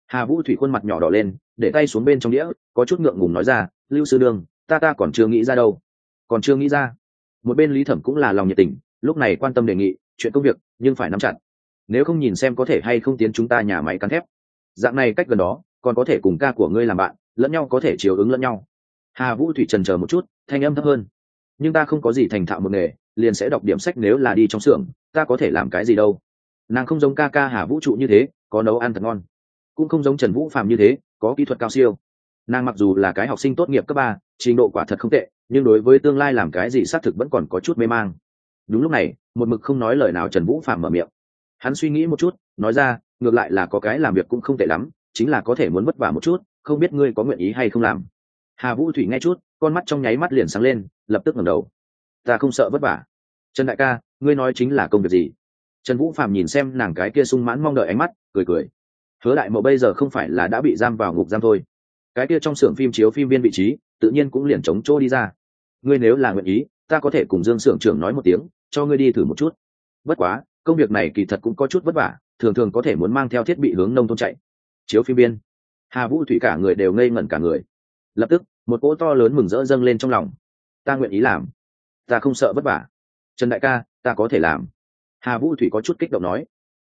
Hà vũ thủy khuôn mặt nhỏ đỏ lên, để tay xuống bên trong đĩa, có chút ngượng ngùng nói ra, lưu sư đương ta ta còn chưa nghĩ ra đâu. Còn chưa nghĩ ra? Một bên lý thẩm cũng là lòng nhiệt tình, lúc này quan tâm đề nghị, chuyện công việc, nhưng phải nắm chặt. Nếu không nhìn xem có thể hay không tiến chúng ta nhà máy cắn thép. Dạng này cách gần đó, còn có thể cùng ca của ngươi làm bạn, lẫn nhau có thể chiều ứng lẫn nhau. Hà vũ thủy trần chờ một chút, thanh âm thấp hơn nhưng ta không có gì thành thạo một nghề, liền sẽ đọc điểm sách nếu là đi trong xưởng, ta có thể làm cái gì đâu. Nàng không giống ca ca hà vũ trụ như thế, có nấu ăn thật ngon. Cũng không giống trần vũ Phạm như thế, có kỹ thuật cao siêu. Nàng mặc dù là cái học sinh tốt nghiệp cấp ba, trình độ quả thật không tệ, nhưng đối với tương lai làm cái gì xác thực vẫn còn có chút mê mang. Đúng lúc này, một mực không nói lời nào trần vũ Phạm mở miệng. Hắn suy nghĩ một chút, nói ra, ngược lại là có cái làm việc cũng không tệ lắm, chính là có thể muốn vất vả một chút, không biết ngươi có nguyện ý hay không làm hà vũ thủy nghe chút, con mắt trong nháy mắt liền sáng lên, lập tức ngẩng đầu. Ta không sợ vất vả. Trần đại ca, ngươi nói chính là công việc gì? Trần vũ phạm nhìn xem nàng cái kia sung mãn mong đợi ánh mắt, cười cười. Hứa đại mậu bây giờ không phải là đã bị giam vào ngục giam thôi. Cái kia trong xưởng phim chiếu phim viên vị trí, tự nhiên cũng liền chống chỗ đi ra. Ngươi nếu là nguyện ý, ta có thể cùng dương xưởng trưởng nói một tiếng, cho ngươi đi thử một chút. Bất quá, công việc này kỳ thật cũng có chút vất vả, thường thường có thể muốn mang theo thiết bị hướng nông thôn chạy. Chiếu phim biên hà vũ thủy cả người đều ngây ngẩn cả người lập tức, một cỗ to lớn mừng rỡ dâng lên trong lòng. Ta nguyện ý làm. Ta không sợ vất vả. Trần đại ca, ta có thể làm. Hà vũ thủy có chút kích động nói.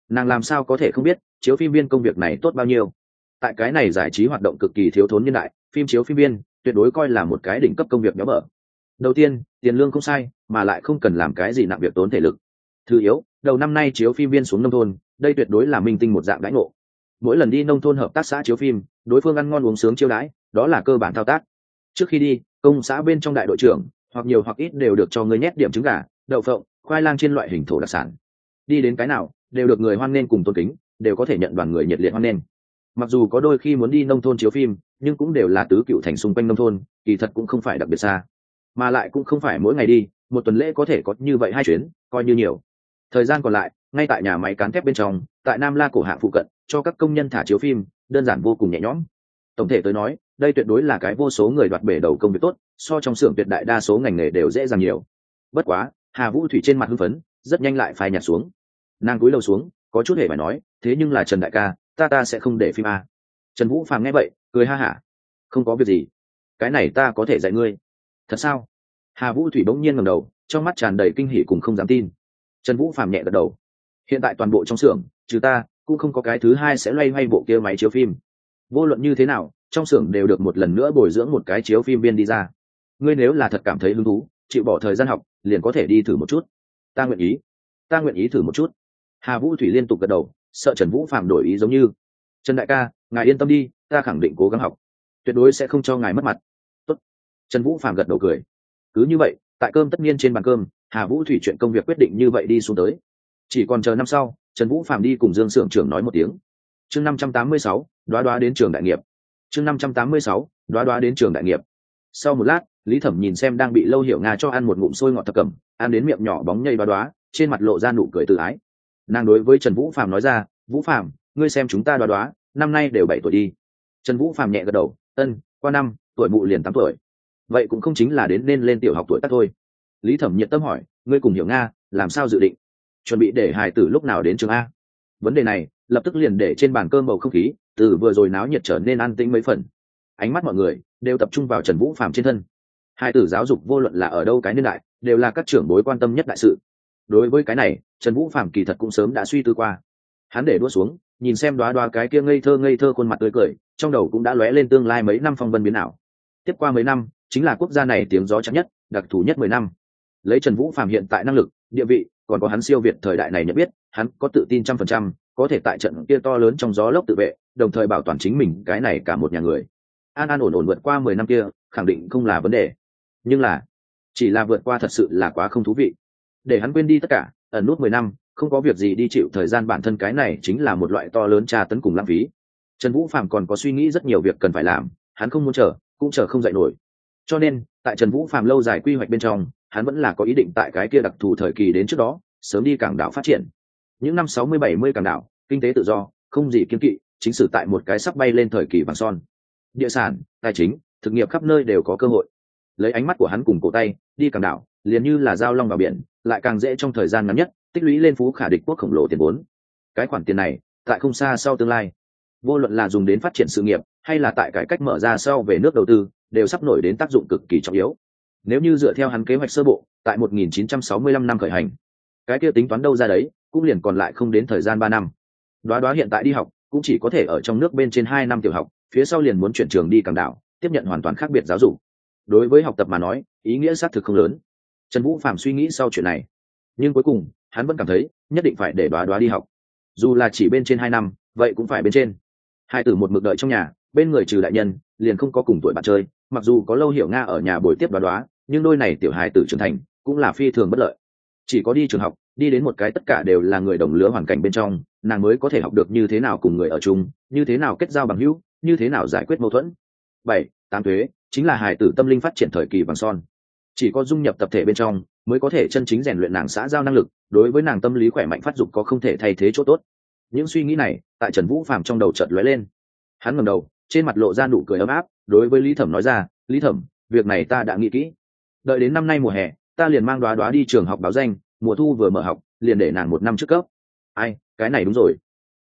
Nàng làm sao có thể không biết, chiếu phim viên công việc này tốt bao nhiêu. Tại cái này giải trí hoạt động cực kỳ thiếu thốn nhân đại, phim chiếu phim viên tuyệt đối coi là một cái đỉnh cấp công việc nhóm mở đầu tiên, tiền lương không sai, mà lại không cần làm cái gì nặng việc tốn thể lực. Thứ yếu, đầu năm nay chiếu phim viên xuống nông thôn, đây tuyệt đối là minh tinh một dạng đãi ngộ. Mỗi lần đi nông thôn hợp tác xã chiếu phim, đối phương ăn ngon uống sướng chiêu đãi đó là cơ bản thao tác. Trước khi đi, công xã bên trong đại đội trưởng, hoặc nhiều hoặc ít đều được cho người nhét điểm trứng gà, đậu phộng, khoai lang trên loại hình thổ đặc sản. Đi đến cái nào, đều được người hoan nghênh cùng tôn kính, đều có thể nhận đoàn người nhiệt liệt hoan nghênh. Mặc dù có đôi khi muốn đi nông thôn chiếu phim, nhưng cũng đều là tứ cựu thành xung quanh nông thôn, kỳ thật cũng không phải đặc biệt xa. Mà lại cũng không phải mỗi ngày đi, một tuần lễ có thể có như vậy hai chuyến, coi như nhiều. Thời gian còn lại, ngay tại nhà máy cán thép bên trong, tại nam la cổ hạ phụ cận, cho các công nhân thả chiếu phim, đơn giản vô cùng nhẹ nhõm. Tổng thể tới nói đây tuyệt đối là cái vô số người đoạt bể đầu công việc tốt, so trong xưởng tuyệt đại đa số ngành nghề đều dễ dàng nhiều. Bất quá, hà vũ thủy trên mặt hưng phấn, rất nhanh lại phai nhạt xuống. Nàng cúi đầu xuống, có chút hề phải nói, thế nhưng là trần đại ca, ta ta sẽ không để phim a. Trần vũ phàm nghe vậy, cười ha hả. Không có việc gì. Cái này ta có thể dạy ngươi. Thật sao? Hà vũ thủy bỗng nhiên ngầm đầu, trong mắt tràn đầy kinh hỉ cùng không dám tin. Trần vũ phàm nhẹ gật đầu. Hiện tại toàn bộ trong xưởng, trừ ta, cũng không có cái thứ hai sẽ loay hoay bộ kia máy chiếu phim vô luận như thế nào, trong xưởng đều được một lần nữa bồi dưỡng một cái chiếu phim biên đi ra. Ngươi nếu là thật cảm thấy hứng thú chịu bỏ thời gian học, liền có thể đi thử một chút. Ta nguyện ý. Ta nguyện ý thử một chút. Hà vũ thủy liên tục gật đầu, sợ trần vũ phạm đổi ý giống như. Trần đại ca, ngài yên tâm đi, ta khẳng định cố gắng học. Tuyệt đối sẽ không cho ngài mất mặt. Tốt. trần vũ phạm gật đầu cười. Cứ như vậy, tại cơm tất nhiên trên bàn cơm, hà vũ thủy chuyện công việc quyết định như vậy đi xuống tới. Chỉ còn chờ năm sau, trần vũ phạm đi cùng dương s ư ở n g trưởng nói một tiếng chương năm trăm tám mươi sáu đoá đoá đến trường đại nghiệp. Chương năm trăm tám mươi sáu đoá đoá đến trường đại nghiệp. Sau một lát lý thẩm nhìn xem đang bị lâu hiểu nga cho ăn một ngụm sôi ngọt thập cẩm ăn đến miệng nhỏ bóng nhây đoá đoá trên mặt lộ ra nụ cười tự ái. Nàng đối với trần vũ phàm nói ra vũ phàm, ngươi xem chúng ta đoá đoá năm nay đều bảy tuổi đi. Trần vũ phàm nhẹ gật đầu ân qua năm tuổi mụ liền tám tuổi. Vậy cũng không chính là đến nên lên tiểu học tuổi tác thôi. Lý thẩm nhiệt tâm hỏi ngươi cùng hiểu nga làm sao dự định? Chuẩn bị để hài tử lúc nào đến trường a? Vấn đề này lập tức liền để trên bàn cơm bầu không khí, từ vừa rồi náo nhiệt trở nên an tĩnh mấy phần. Ánh mắt mọi người đều tập trung vào trần vũ phạm trên thân. Hai tử giáo dục vô luận là ở đâu cái niên đại, đều là các trưởng bối quan tâm nhất đại sự. Đối với cái này, trần vũ phạm kỳ thật cũng sớm đã suy tư qua. Hắn để đua xuống, nhìn xem đoá đoá cái kia ngây thơ ngây thơ khuôn mặt tươi cười, trong đầu cũng đã lóe lên tương lai mấy năm phong vân biến nào tiếp qua mấy năm, chính là quốc gia này tiếng gió chắc nhất, đặc thù nhất mười năm. Lấy trần vũ phạm hiện tại năng lực, địa vị, còn có hắn siêu việt thời đại này nhận biết, hắn có tự tin trăm phần trăm có thể tại trận kia to lớn trong gió lốc tự vệ, đồng thời bảo toàn chính mình, cái này cả một nhà người. An an ổn ổn vượt qua mười năm kia, khẳng định không là vấn đề. Nhưng là, chỉ là vượt qua thật sự là quá không thú vị. Để hắn quên đi tất cả, ẩn nút mười năm, không có việc gì đi chịu thời gian bản thân cái này chính là một loại to lớn tra tấn cùng lãng phí. Trần vũ phạm còn có suy nghĩ rất nhiều việc cần phải làm, hắn không muốn chờ, cũng chờ không dạy nổi. Cho nên, tại trần vũ phạm lâu dài quy hoạch bên trong, hắn vẫn là có ý định tại cái kia đặc thù thời kỳ đến trước đó, sớm đi cảng đảo phát triển những năm sáu mươi bảy mươi cảng đảo, kinh tế tự do, không gì kiên kỵ, chính sử tại một cái sắp bay lên thời kỳ vàng son. Địa sản, tài chính, thực nghiệp khắp nơi đều có cơ hội. Lấy ánh mắt của hắn cùng cổ tay, đi cảng đảo, liền như là giao long vào biển, lại càng dễ trong thời gian ngắn nhất, tích lũy lên phú khả địch quốc khổng lồ tiền vốn. Cái khoản tiền này, tại không xa sau tương lai. Vô luận là dùng đến phát triển sự nghiệp, hay là tại cải cách mở ra sau về nước đầu tư, đều sắp nổi đến tác dụng cực kỳ trọng yếu. Nếu như dựa theo hắn kế hoạch sơ bộ, tại 1965 năm khởi hành, cái kia tính toán đâu ra đấy? Cũng liền còn lại không đến thời gian ba năm. Đoá đoá hiện tại đi học, cũng chỉ có thể ở trong nước bên trên hai năm tiểu học, phía sau liền muốn chuyển trường đi càng đảo, tiếp nhận hoàn toàn khác biệt giáo dục. Đối với học tập mà nói, ý nghĩa xác thực không lớn. Trần vũ phạm suy nghĩ sau chuyện này. Nhưng cuối cùng, hắn vẫn cảm thấy, nhất định phải để đoá đoá đi học. Dù là chỉ bên trên hai năm, vậy cũng phải bên trên. Hai tử một mực đợi trong nhà, bên người trừ đại nhân, liền không có cùng tuổi bạn chơi. Mặc dù có lâu hiểu nga ở nhà buổi tiếp đoá đoá, nhưng đôi này tiểu hài tử trưởng thành, cũng là phi thường bất lợi. Chỉ có đi trường học đi đến một cái tất cả đều là người đồng lứa hoàn cảnh bên trong, nàng mới có thể học được như thế nào cùng người ở chung, như thế nào kết giao bằng hữu, như thế nào giải quyết mâu thuẫn. Bảy, tám thuế, chính là hài tử tâm linh phát triển thời kỳ bằng son. Chỉ có dung nhập tập thể bên trong, mới có thể chân chính rèn luyện nàng xã giao năng lực, đối với nàng tâm lý khỏe mạnh phát dục có không thể thay thế chỗ tốt. Những suy nghĩ này, tại trần vũ phàm trong đầu chợt lóe lên. Hắn ngầm đầu, trên mặt lộ ra nụ cười ấm áp, đối với lý thẩm nói ra, lý thẩm, việc này ta đã nghĩ kỹ. Đợi đến năm nay mùa hè, ta liền mang đoá đoá đi trường học báo danh mùa thu vừa mở học, liền để nàng một năm trước cấp. Ai, cái này đúng rồi.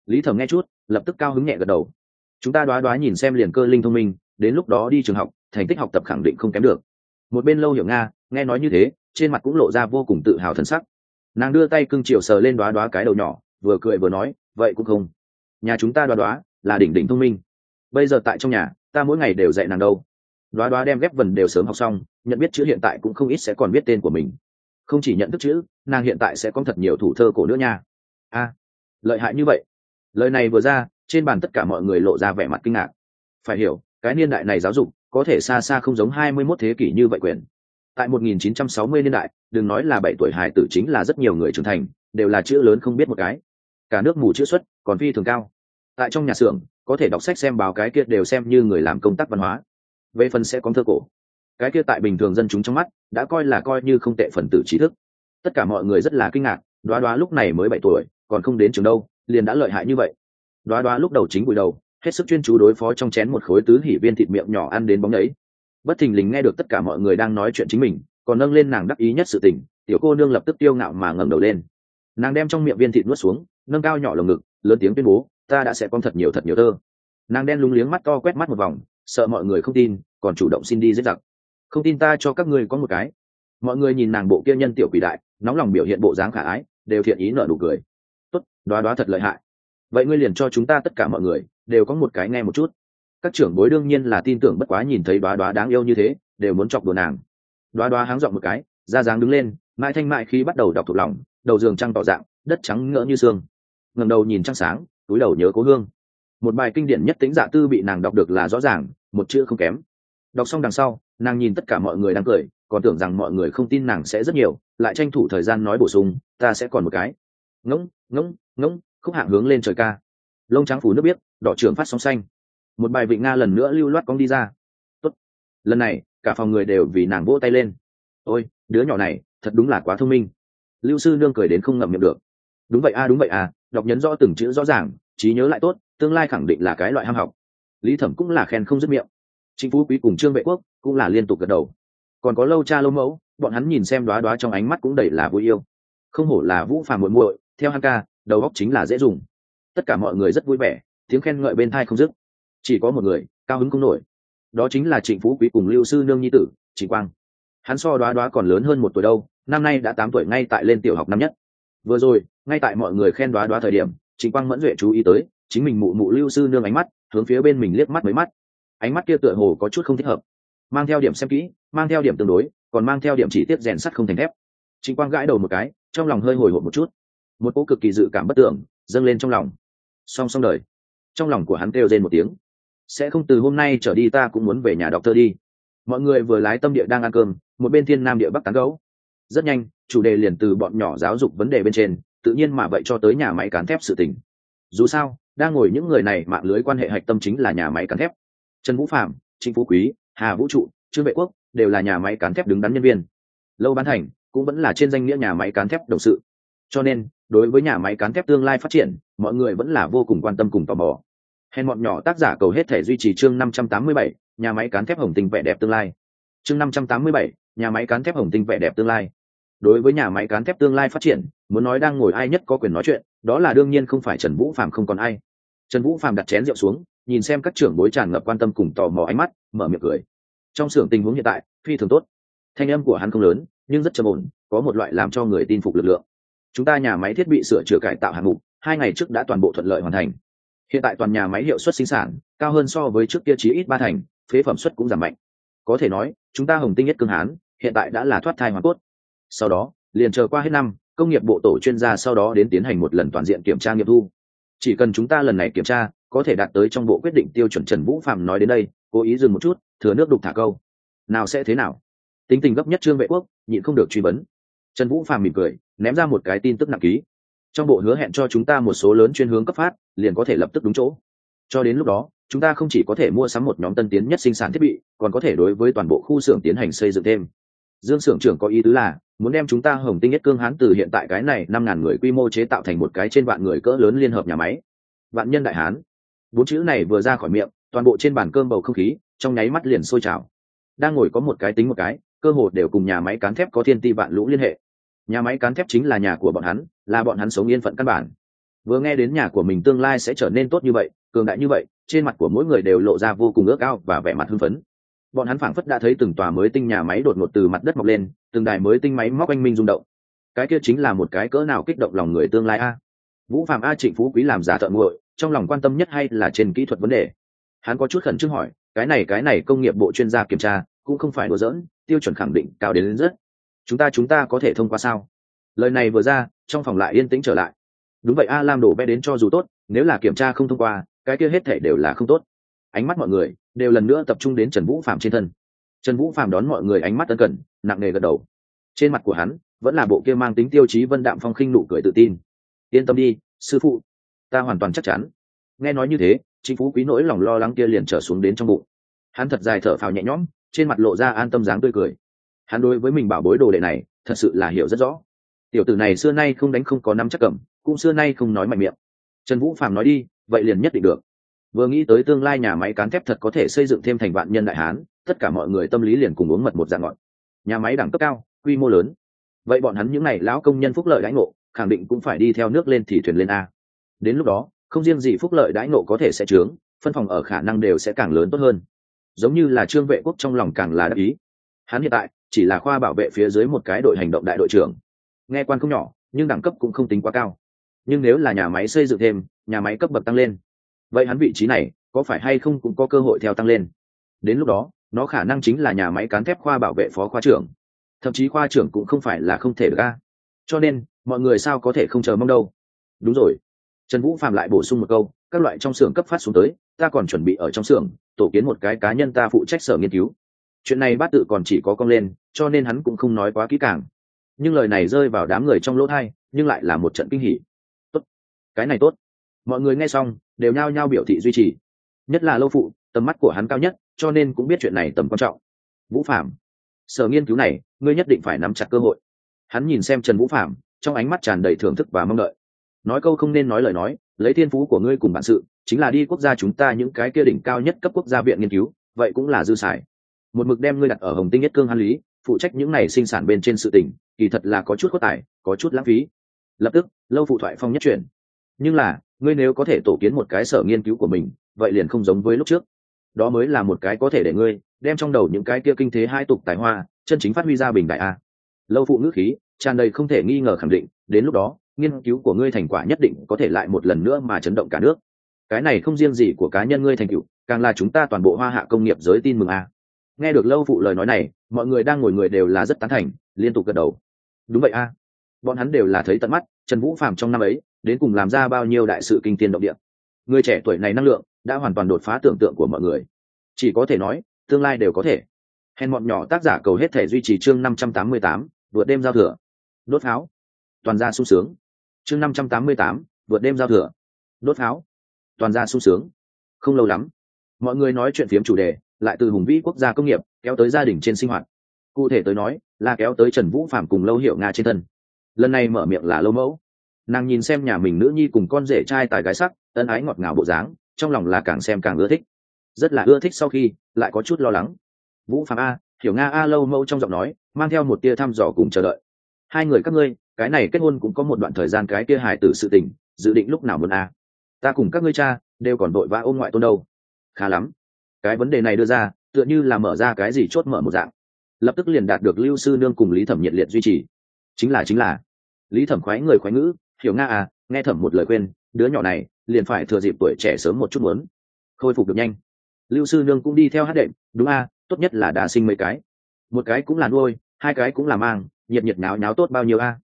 Lý thẩm nghe chút, lập tức cao hứng nhẹ gật đầu. Chúng ta đoá đoá nhìn xem liền cơ linh thông minh, đến lúc đó đi trường học, thành tích học tập khẳng định không kém được. Một bên lâu hiểu nga, nghe nói như thế, trên mặt cũng lộ ra vô cùng tự hào thân sắc. Nàng đưa tay cưng chiều sờ lên đoá đoá cái đầu nhỏ, vừa cười vừa nói, vậy cũng không. Nhà chúng ta đoá đoá là đỉnh đỉnh thông minh. Bây giờ tại trong nhà, ta mỗi ngày đều dạy nàng đâu. Đoá đoá đem ghép vần đều sớm học xong, nhận biết chữ hiện tại cũng không ít sẽ còn biết tên của mình không chỉ nhận thức chữ, nàng hiện tại sẽ có thật nhiều thủ thơ cổ nữa nha. A, lợi hại như vậy. Lời này vừa ra, trên bàn tất cả mọi người lộ ra vẻ mặt kinh ngạc. Phải hiểu, cái niên đại này giáo dục, có thể xa xa không giống hai mươi 21 thế kỷ như vậy quyền. Tại 1960 niên đại, đừng nói là bảy tuổi hài tử chính là rất nhiều người trưởng thành, đều là chữ lớn không biết một cái. Cả nước mù chữ xuất, còn phi thường cao. Tại trong nhà xưởng, có thể đọc sách xem báo cái kia đều xem như người làm công tác văn hóa. Về phần sẽ có thơ cổ cái kia tại bình thường dân chúng trong mắt, đã coi là coi như không tệ phần tử trí thức. Tất cả mọi người rất là kinh ngạc, đoá đoá lúc này mới bảy tuổi, còn không đến trường đâu, liền đã lợi hại như vậy. Đoá đoá lúc đầu chính bụi đầu, hết sức chuyên chú đối phó trong chén một khối tứ hỉ viên thịt miệng nhỏ ăn đến bóng đấy bất thình lình nghe được tất cả mọi người đang nói chuyện chính mình, còn nâng lên nàng đắc ý nhất sự tình, tiểu cô nương lập tức tiêu ngạo mà ngẩng đầu lên. Nàng đem trong miệng viên thịt nuốt xuống, nâng cao nhỏ lồng ngực, lớn tiếng tuyên bố, ta đã sẽ con thật nhiều thật nhiều thơ. Nàng đen lúng liếng mắt to quét mắt một vòng, sợ mọi người không tin, còn chủ động xin đi giết giặc không tin ta cho các ngươi có một cái. Mọi người nhìn nàng bộ kia nhân tiểu quỷ đại, nóng lòng biểu hiện bộ dáng khả ái, đều thiện ý nở nụ cười. Tốt, đoá đoá thật lợi hại. Vậy ngươi liền cho chúng ta tất cả mọi người, đều có một cái nghe một chút. Các trưởng bối đương nhiên là tin tưởng bất quá nhìn thấy đoá đoá đáng yêu như thế, đều muốn chọc đồ nàng. Đoá đoá háng dọn một cái, ra dáng đứng lên, mãi thanh mại khi bắt đầu đọc thuộc lòng, đầu giường trăng tỏ dạng, đất trắng ngỡ như xương. Ngầm đầu nhìn trăng sáng, túi đầu nhớ cố hương. Một bài kinh điển nhất tính dạ tư bị nàng đọc được là rõ ràng, một chữ không kém. Đọc xong đằng sau nàng nhìn tất cả mọi người đang cười, còn tưởng rằng mọi người không tin nàng sẽ rất nhiều, lại tranh thủ thời gian nói bổ sung, ta sẽ còn một cái. Ngỗng ngỗng ngỗng, khúc hạng hướng lên trời ca. Lông trắng phủ nước biết đỏ trường phát sóng xanh. Một bài vị nga lần nữa lưu loát cong đi ra. Tốt. lần này, cả phòng người đều vì nàng vỗ tay lên. Ôi, đứa nhỏ này, thật đúng là quá thông minh. Lưu sư nương cười đến không ngậm miệng được. Đúng vậy a, đúng vậy à đọc nhấn rõ từng chữ rõ ràng, trí nhớ lại tốt, tương lai khẳng định là cái loại ham học. Lý thẩm cũng là khen không dứt miệng. Chính phú quý cùng trương vệ quốc cũng là liên tục gật đầu. Còn có lâu cha lâu mẫu, bọn hắn nhìn xem đoá đoá trong ánh mắt cũng đầy là vui yêu. Không hổ là vũ phàm muội muội, theo hắn ca, đầu óc chính là dễ dùng. Tất cả mọi người rất vui vẻ, tiếng khen ngợi bên thai không dứt. Chỉ có một người, cao hứng không nổi. Đó chính là trịnh phú quý cùng lưu sư nương nhi tử, trịnh quang. Hắn so đoá đoá còn lớn hơn một tuổi đâu, năm nay đã tám tuổi ngay tại lên tiểu học năm nhất. Vừa rồi, ngay tại mọi người khen đoá đoá thời điểm, trịnh quang mẫn duệ chú ý tới, chính mình mụ mụ lưu sư nương ánh mắt, hướng phía bên mình liếc mắt mấy mắt. Ánh mắt kia tựa hồ có chút không thích hợp mang theo điểm xem kỹ, mang theo điểm tương đối, còn mang theo điểm chỉ tiết rèn sắt không thành thép. Trịnh quang gãi đầu một cái, trong lòng hơi hồi hộp một chút. Một cỗ cực kỳ dự cảm bất tưởng, dâng lên trong lòng. Song song đời. Trong lòng của hắn kêu rên một tiếng. Sẽ không từ hôm nay trở đi ta cũng muốn về nhà đọc thơ đi. Mọi người vừa lái tâm địa đang ăn cơm, một bên thiên nam địa bắc tán gấu. Rất nhanh, chủ đề liền từ bọn nhỏ giáo dục vấn đề bên trên, tự nhiên mà vậy cho tới nhà máy cán thép sự tình. Dù sao, đang ngồi những người này mạng lưới quan hệ hạch tâm chính là nhà máy cán thép. Trần vũ phạm trịnh phú quý hà vũ trụ, trương vệ quốc đều là nhà máy cán thép đứng đắn nhân viên. Lâu bán thành cũng vẫn là trên danh nghĩa nhà máy cán thép đồng sự. Cho nên, đối với nhà máy cán thép tương lai phát triển, mọi người vẫn là vô cùng quan tâm cùng tò mò. Hèn bọn nhỏ tác giả cầu hết thể duy trì chương năm trăm tám mươi bảy, nhà máy cán thép hồng tinh vẻ đẹp tương lai. Chương năm trăm tám mươi bảy, nhà máy cán thép hồng tinh vẻ đẹp tương lai. Đối với nhà máy cán thép tương lai phát triển, muốn nói đang ngồi ai nhất có quyền nói chuyện, đó là đương nhiên không phải trần vũ phạm không còn ai. Trần vũ phạm đặt chén rượu xuống, nhìn xem các trưởng bối tràn ngập quan tâm cùng tò mò ánh mắt, mở miệng cười trong xưởng tình huống hiện tại, phi thường tốt. Thanh âm của hắn không lớn, nhưng rất trầm ổn, có một loại làm cho người tin phục lực lượng. Chúng ta nhà máy thiết bị sửa chữa cải tạo hạng mục, hai ngày trước đã toàn bộ thuận lợi hoàn thành. Hiện tại toàn nhà máy hiệu suất sinh sản, cao hơn so với trước kia chí ít ba thành, phế phẩm suất cũng giảm mạnh. Có thể nói, chúng ta hồng tinh nhất cương hán, hiện tại đã là thoát thai hoàn cốt. Sau đó, liền chờ qua hết năm, công nghiệp bộ tổ chuyên gia sau đó đến tiến hành một lần toàn diện kiểm tra nghiệm thu. Chỉ cần chúng ta lần này kiểm tra, có thể đạt tới trong bộ quyết định tiêu chuẩn trần vũ phạm nói đến đây cố ý dừng một chút, thừa nước đục thả câu. Nào sẽ thế nào? Tính tình gấp nhất trương vệ quốc, nhịn không được truy vấn. Trần vũ phàm mỉm cười, ném ra một cái tin tức nặng ký. Trong bộ hứa hẹn cho chúng ta một số lớn chuyên hướng cấp phát, liền có thể lập tức đúng chỗ. Cho đến lúc đó, chúng ta không chỉ có thể mua sắm một nhóm tân tiến nhất sinh sản thiết bị, còn có thể đối với toàn bộ khu xưởng tiến hành xây dựng thêm. Dương xưởng trưởng có ý tứ là, muốn đem chúng ta hồng tinh nhất cương hán từ hiện tại cái này năm ngàn người quy mô chế tạo thành một cái trên vạn người cỡ lớn liên hợp nhà máy. Vạn nhân đại hán. Bốn chữ này vừa ra khỏi miệng toàn bộ trên bàn cơm bầu không khí, trong nháy mắt liền sôi trào. Đang ngồi có một cái tính một cái, cơ hồ đều cùng nhà máy cán thép có thiên ti vạn lũ liên hệ. Nhà máy cán thép chính là nhà của bọn hắn, là bọn hắn sống yên phận căn bản. Vừa nghe đến nhà của mình tương lai sẽ trở nên tốt như vậy, cường đại như vậy, trên mặt của mỗi người đều lộ ra vô cùng ước ao và vẻ mặt hưng phấn. Bọn hắn phảng phất đã thấy từng tòa mới tinh nhà máy đột ngột từ mặt đất mọc lên, từng đài mới tinh máy móc anh minh rung động. Cái kia chính là một cái cỡ nào kích động lòng người tương lai a. Vũ phạm a trịnh phú quý làm giả thợ nguội, trong lòng quan tâm nhất hay là trên kỹ thuật vấn đề? Hắn có chút khẩn trương hỏi cái này cái này công nghiệp bộ chuyên gia kiểm tra cũng không phải đùa giỡn tiêu chuẩn khẳng định cao đến, đến rất. Chúng ta chúng ta có thể thông qua sao? Lời này vừa ra trong phòng lại yên tĩnh trở lại. Đúng vậy a lam đổ vẽ đến cho dù tốt nếu là kiểm tra không thông qua cái kia hết thể đều là không tốt. Ánh mắt mọi người đều lần nữa tập trung đến trần vũ phạm trên thân. Trần vũ phạm đón mọi người ánh mắt tân cần nặng nề gật đầu. Trên mặt của hắn vẫn là bộ kia mang tính tiêu chí vân đạm phong khinh nụ cười tự tin. Yên tâm đi sư phụ ta hoàn toàn chắc chắn. Nghe nói như thế chính phú quý nỗi lòng lo lắng kia liền trở xuống đến trong bụng. Hắn thật dài thở phào nhẹ nhõm, trên mặt lộ ra an tâm dáng tươi cười. Hắn đối với mình bảo bối đồ đệ này, thật sự là hiểu rất rõ. Tiểu tử này xưa nay không đánh không có năm chắc cẩm cũng xưa nay không nói mạnh miệng. Trần vũ phạm nói đi, vậy liền nhất định được. Vừa nghĩ tới tương lai nhà máy cán thép thật có thể xây dựng thêm thành vạn nhân đại hán, tất cả mọi người tâm lý liền cùng uống mật một dạng ngọn nhà máy đẳng cấp cao, quy mô lớn. Vậy bọn hắn những n à y lão công nhân phúc lợi đãi ngộ, khẳng định cũng phải đi theo nước lên thì thuyền lên a. Đến lúc đó không riêng gì phúc lợi đãi ngộ có thể sẽ trướng phân phòng ở khả năng đều sẽ càng lớn tốt hơn. Giống như là trương vệ quốc trong lòng càng là đắc ý. Hắn hiện tại, chỉ là khoa bảo vệ phía dưới một cái đội hành động đại đội trưởng. Nghe quan không nhỏ, nhưng đẳng cấp cũng không tính quá cao. Nhưng nếu là nhà máy xây dựng thêm, nhà máy cấp bậc tăng lên, vậy hắn vị trí này, có phải hay không cũng có cơ hội theo tăng lên? Đến lúc đó, nó khả năng chính là nhà máy cán thép khoa bảo vệ phó khoa trưởng. Thậm chí khoa trưởng cũng không phải là không thể được ra cho nên, mọi người sao có thể không chờ mong đâu? Đúng rồi trần vũ phạm lại bổ sung một câu, các loại trong xưởng cấp phát xuống tới, ta còn chuẩn bị ở trong xưởng, tổ kiến một cái cá nhân ta phụ trách sở nghiên cứu. Chuyện này bát tự còn chỉ có cong lên, cho nên hắn cũng không nói quá kỹ càng. Nhưng lời này rơi vào đám người trong lỗ thai, nhưng lại là một trận kinh hỉ. Tốt. Cái này tốt. Mọi người nghe xong, đều nhao nhao biểu thị duy trì. Nhất là lâu phụ, tầm mắt của hắn cao nhất, cho nên cũng biết chuyện này tầm quan trọng. Vũ phạm sở nghiên cứu này, ngươi nhất định phải nắm chặt cơ hội. Hắn nhìn xem trần vũ phạm trong ánh mắt tràn đầy thưởng thức và mong đợi nói câu không nên nói lời nói, lấy thiên phú của ngươi cùng bản sự, chính là đi quốc gia chúng ta những cái kia đỉnh cao nhất cấp quốc gia viện nghiên cứu, vậy cũng là dư xài. Một mực đem ngươi đặt ở hồng tinh nhất cương han lý, phụ trách những này sinh sản bên trên sự tỉnh kỳ thật là có chút có tài, có chút lãng phí. Lập tức, lâu phụ thoại phong nhất chuyển. Nhưng là, ngươi nếu có thể tổ kiến một cái sở nghiên cứu của mình, vậy liền không giống với lúc trước. Đó mới là một cái có thể để ngươi đem trong đầu những cái kia kinh thế hai tục tài hoa, chân chính phát huy ra bình đại a. Lâu phụ ngữ khí, tràn đầy không thể nghi ngờ khẳng định, đến lúc đó nghiên cứu của ngươi thành quả nhất định có thể lại một lần nữa mà chấn động cả nước. Cái này không riêng gì của cá nhân ngươi thành tựu, càng là chúng ta toàn bộ hoa hạ công nghiệp giới tin mừng a. Nghe được lâu phụ lời nói này, mọi người đang ngồi người đều là rất tán thành, liên tục gật đầu. Đúng vậy a. Bọn hắn đều là thấy tận mắt, trần vũ phạm trong năm ấy, đến cùng làm ra bao nhiêu đại sự kinh tiên động địa. Người trẻ tuổi này năng lượng, đã hoàn toàn đột phá tưởng tượng của mọi người. Chỉ có thể nói, tương lai đều có thể. Hèn bọn nhỏ tác giả cầu hết thể duy trì chương năm trăm tám mươi tám, vượt đêm giao thừa. Đốt pháo. Toàn ra sung sướng chương năm trăm tám mươi tám, vượt đêm giao thừa. Đốt pháo. Toàn ra sung sướng. Không lâu lắm, mọi người nói chuyện phiếm chủ đề lại từ hùng vĩ quốc gia công nghiệp kéo tới gia đình trên sinh hoạt. Cụ thể tới nói, là kéo tới trần vũ phạm cùng lâu hiệu nga trên thân. Lần này mở miệng là lâu mẫu. Nàng nhìn xem nhà mình nữ nhi cùng con rể trai tài gái sắc, ân ái ngọt ngào bộ dáng, trong lòng là càng xem càng ưa thích. Rất là ưa thích sau khi, lại có chút lo lắng. Vũ phạm a, hiểu nga a, lâu mẫu trong giọng nói, mang theo một tia thăm dò cùng chờ đợi. Hai người các ngươi cái này kết hôn cũng có một đoạn thời gian cái kia hài tử sự tình, dự định lúc nào muốn a? Ta cùng các ngươi cha đều còn đội vã ôm ngoại tôn đâu. Khá lắm. Cái vấn đề này đưa ra, tựa như là mở ra cái gì chốt mở một dạng. Lập tức liền đạt được lưu sư nương cùng lý thẩm nhiệt liệt duy trì. Chính là chính là. Lý thẩm khoái người khoái ngữ, hiểu nga à nghe thẩm một lời khuyên, đứa nhỏ này liền phải thừa dịp tuổi trẻ sớm một chút muốn. Khôi phục được nhanh. Lưu sư nương cũng đi theo hát đệm, đúng a, tốt nhất là đã sinh mấy cái. Một cái cũng là nuôi, hai cái cũng là mang, nhiệt nhiệt náo náo tốt bao nhiêu a?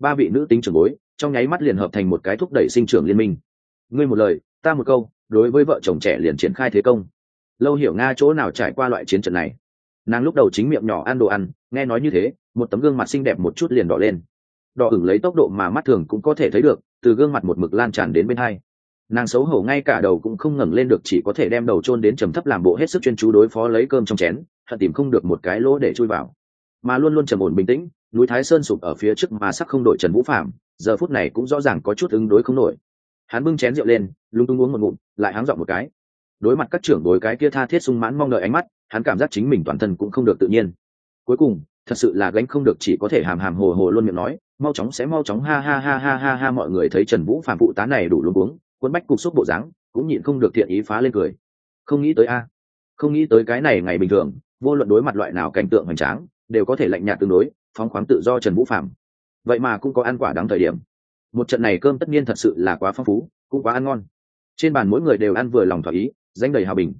Ba vị nữ tính trưởng bối, trong nháy mắt liền hợp thành một cái thúc đẩy sinh trưởng liên minh. Ngươi một lời, ta một câu, đối với vợ chồng trẻ liền triển khai thế công. Lâu hiểu nga chỗ nào trải qua loại chiến trận này? Nàng lúc đầu chính miệng nhỏ ăn đồ ăn, nghe nói như thế, một tấm gương mặt xinh đẹp một chút liền đỏ lên. Đỏ ửng lấy tốc độ mà mắt thường cũng có thể thấy được, từ gương mặt một mực lan tràn đến bên hai. Nàng xấu hổ ngay cả đầu cũng không ngẩng lên được chỉ có thể đem đầu chôn đến trầm thấp làm bộ hết sức chuyên chú đối phó lấy cơm trong chén, hận tìm không được một cái lỗ để chui vào mà luôn luôn trầm ổn bình tĩnh, núi thái sơn sụp ở phía trước mà sắc không đổi trần vũ phạm giờ phút này cũng rõ ràng có chút ứng đối không nổi. Hắn bưng chén rượu lên, lung tung uống một ngụm, lại háng dọn một cái. Đối mặt các trưởng đối cái kia tha thiết sung mãn mong đợi ánh mắt, hắn cảm giác chính mình toàn thân cũng không được tự nhiên. Cuối cùng, thật sự là gánh không được chỉ có thể hàm hàm hồ hồ luôn miệng nói, mau chóng sẽ mau chóng, ha ha ha ha ha ha, mọi người thấy trần vũ phạm phụ tá này đủ luôn uống quân bách cục xúc bộ dáng, cũng nhịn không được thiện ý phá lên cười. Không nghĩ tới a, không nghĩ tới cái này ngày bình thường, vô luận đối mặt loại nào cảnh tượng hoành tráng đều có thể lạnh nhạt tương đối, phóng khoáng tự do trần vũ phạm vậy mà cũng có ăn quả đáng thời điểm. Một trận này cơm tất nhiên thật sự là quá phong phú, cũng quá ăn ngon. Trên bàn mỗi người đều ăn vừa lòng thỏa ý, danh đầy hào bình.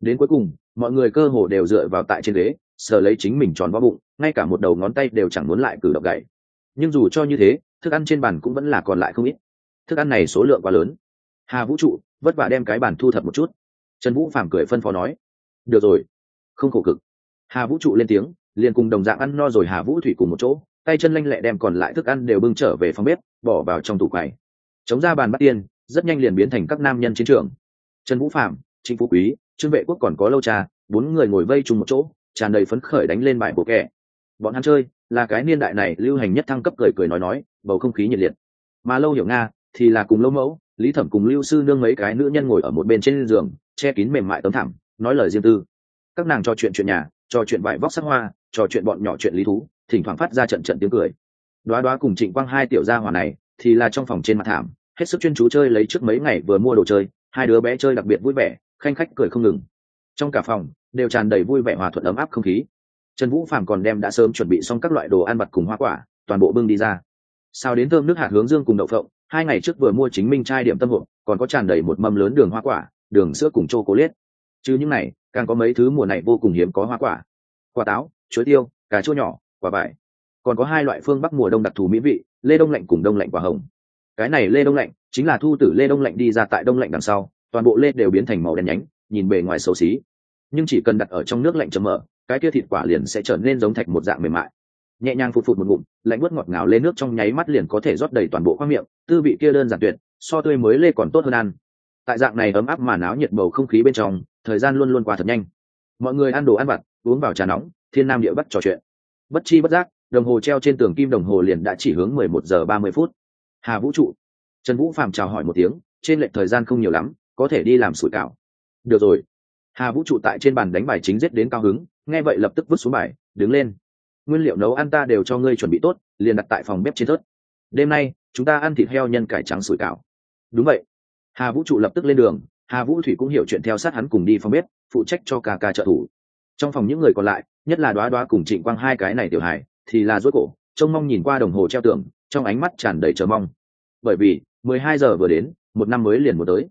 Đến cuối cùng, mọi người cơ hồ đều dựa vào tại trên ghế, sờ lấy chính mình tròn vo bụng, ngay cả một đầu ngón tay đều chẳng muốn lại cử động gậy. Nhưng dù cho như thế, thức ăn trên bàn cũng vẫn là còn lại không ít. Thức ăn này số lượng quá lớn. Hà vũ trụ, vất vả đem cái bàn thu thập một chút. Trần vũ phàm cười phân phó nói, được rồi, không khổ cực. Hà vũ trụ lên tiếng liền cùng đồng dạng ăn no rồi hà vũ thủy cùng một chỗ, tay chân lanh lẹ đem còn lại thức ăn đều bưng trở về phòng bếp, bỏ vào trong tủ quầy. Chống ra bàn bắt tiên, rất nhanh liền biến thành các nam nhân chiến trường. Trần vũ phạm trịnh phú quý, trương vệ quốc còn có lâu trà bốn người ngồi vây chung một chỗ, tràn đầy phấn khởi đánh lên bài bộ kẻ. Bọn hắn chơi, là cái niên đại này lưu hành nhất thăng cấp cười cười nói nói, bầu không khí nhiệt liệt. Mà lâu hiểu nga thì là cùng lâu mẫu, lý thẩm cùng lưu sư nương mấy cái nữ nhân ngồi ở một bên trên giường, che kín mềm mại tấm thảm, nói lời riêng tư. Các nàng trò chuyện chuyện nhà, trò chuyện vải vóc sắc hoa trò chuyện bọn nhỏ chuyện lý thú, thỉnh thoảng phát ra trận trận tiếng cười. Đoá đoá cùng trịnh quang hai tiểu gia hỏa này, thì là trong phòng trên mặt thảm, hết sức chuyên chú chơi lấy trước mấy ngày vừa mua đồ chơi, hai đứa bé chơi đặc biệt vui vẻ, khanh khách cười không ngừng. Trong cả phòng, đều tràn đầy vui vẻ hòa thuận ấm áp không khí. Trần vũ phàm còn đem đã sớm chuẩn bị xong các loại đồ ăn vặt cùng hoa quả, toàn bộ bưng đi ra. Sao đến thơm nước hạt hướng dương cùng đậu phộng, hai ngày trước vừa mua chính minh trai điểm tâm hộp, còn có tràn đầy một mâm lớn đường hoa quả, đường sữa cùng chô cố liết chứ những này, càng có mấy thứ mùa này vô cùng hiếm có hoa quả. Quả táo chuối tiêu, cà chua nhỏ, quả vải. Còn có hai loại phương bắc mùa đông đặc thù mỹ vị, lê đông lạnh cùng đông lạnh quả hồng. Cái này lê đông lạnh chính là thu tử lê đông lạnh đi ra tại đông lạnh đằng sau, toàn bộ lê đều biến thành màu đen nhánh, nhìn bề ngoài xấu xí. Nhưng chỉ cần đặt ở trong nước lạnh chấm mở cái kia thịt quả liền sẽ trở nên giống thạch một dạng mềm mại. Nhẹ nhàng phụt phụt một ngụm, lạnh bớt ngọt ngào lên nước trong nháy mắt liền có thể rót đầy toàn bộ khoang miệng, tư vị kia đơn giản tuyệt, so tươi mới lê còn tốt hơn ăn. Tại dạng này ấm áp mà náo nhiệt bầu không khí bên trong, thời gian luôn luôn qua thật nhanh. Mọi người ăn đồ ăn vặt, uống vào trà nóng thiên nam địa bắc trò chuyện. Bất chi bất giác, đồng hồ treo trên tường kim đồng hồ liền đã chỉ hướng mười một giờ ba mươi phút. Hà vũ trụ. Trần vũ phạm chào hỏi một tiếng, trên lệnh thời gian không nhiều lắm, có thể đi làm sủi cảo. Được rồi. Hà vũ trụ tại trên bàn đánh bài chính giết đến cao hứng, nghe vậy lập tức vứt xuống bài, đứng lên. Nguyên liệu nấu ăn ta đều cho ngươi chuẩn bị tốt, liền đặt tại phòng bếp trên thớt. Đêm nay, chúng ta ăn thịt heo nhân cải trắng sủi cảo. Đúng vậy. Hà vũ trụ lập tức lên đường, hà vũ thủy cũng hiểu chuyện theo sát hắn cùng đi phòng bếp, phụ trách cho ca ca trợ thủ. Trong phòng những người còn lại nhất là đoá đoá cùng trịnh quang hai cái này tiểu hài, thì là rối cổ, trông mong nhìn qua đồng hồ treo tường, trong ánh mắt tràn đầy chờ mong. Bởi vì, mười hai giờ vừa đến, một năm mới liền một tới.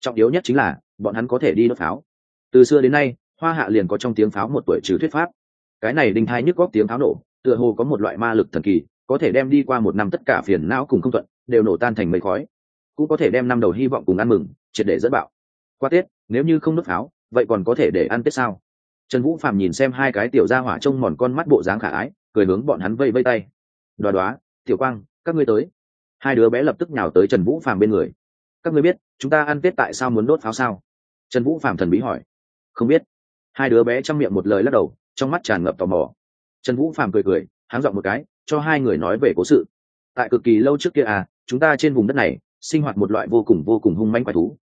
Trọng yếu nhất chính là, bọn hắn có thể đi đốt pháo. Từ xưa đến nay, hoa hạ liền có trong tiếng pháo một tuổi trừ thuyết pháp. Cái này đinh thai nhức góp tiếng pháo nổ, tựa hồ có một loại ma lực thần kỳ, có thể đem đi qua một năm tất cả phiền não cùng không thuận, đều nổ tan thành mây khói. Cũng có thể đem năm đầu hy vọng cùng ăn mừng, triệt để dẫn bạo. Qua tết nếu như không đốt pháo, vậy còn có thể để ăn tết sao? Trần vũ phạm nhìn xem hai cái tiểu gia hỏa trông mòn con mắt bộ dáng khả ái, cười hướng bọn hắn vây vây tay. Đoá đoá, tiểu quang, các ngươi tới. Hai đứa bé lập tức nhào tới trần vũ phạm bên người. Các ngươi biết, chúng ta ăn tết tại sao muốn đốt pháo sao? Trần vũ phạm thần bí hỏi. Không biết. Hai đứa bé chăm miệng một lời lắc đầu, trong mắt tràn ngập tò mò. Trần vũ phạm cười cười háng dọn một cái, cho hai người nói về cố sự. Tại cực kỳ lâu trước kia à chúng ta trên vùng đất này, sinh hoạt một loại vô cùng vô cùng hung manh quái thú.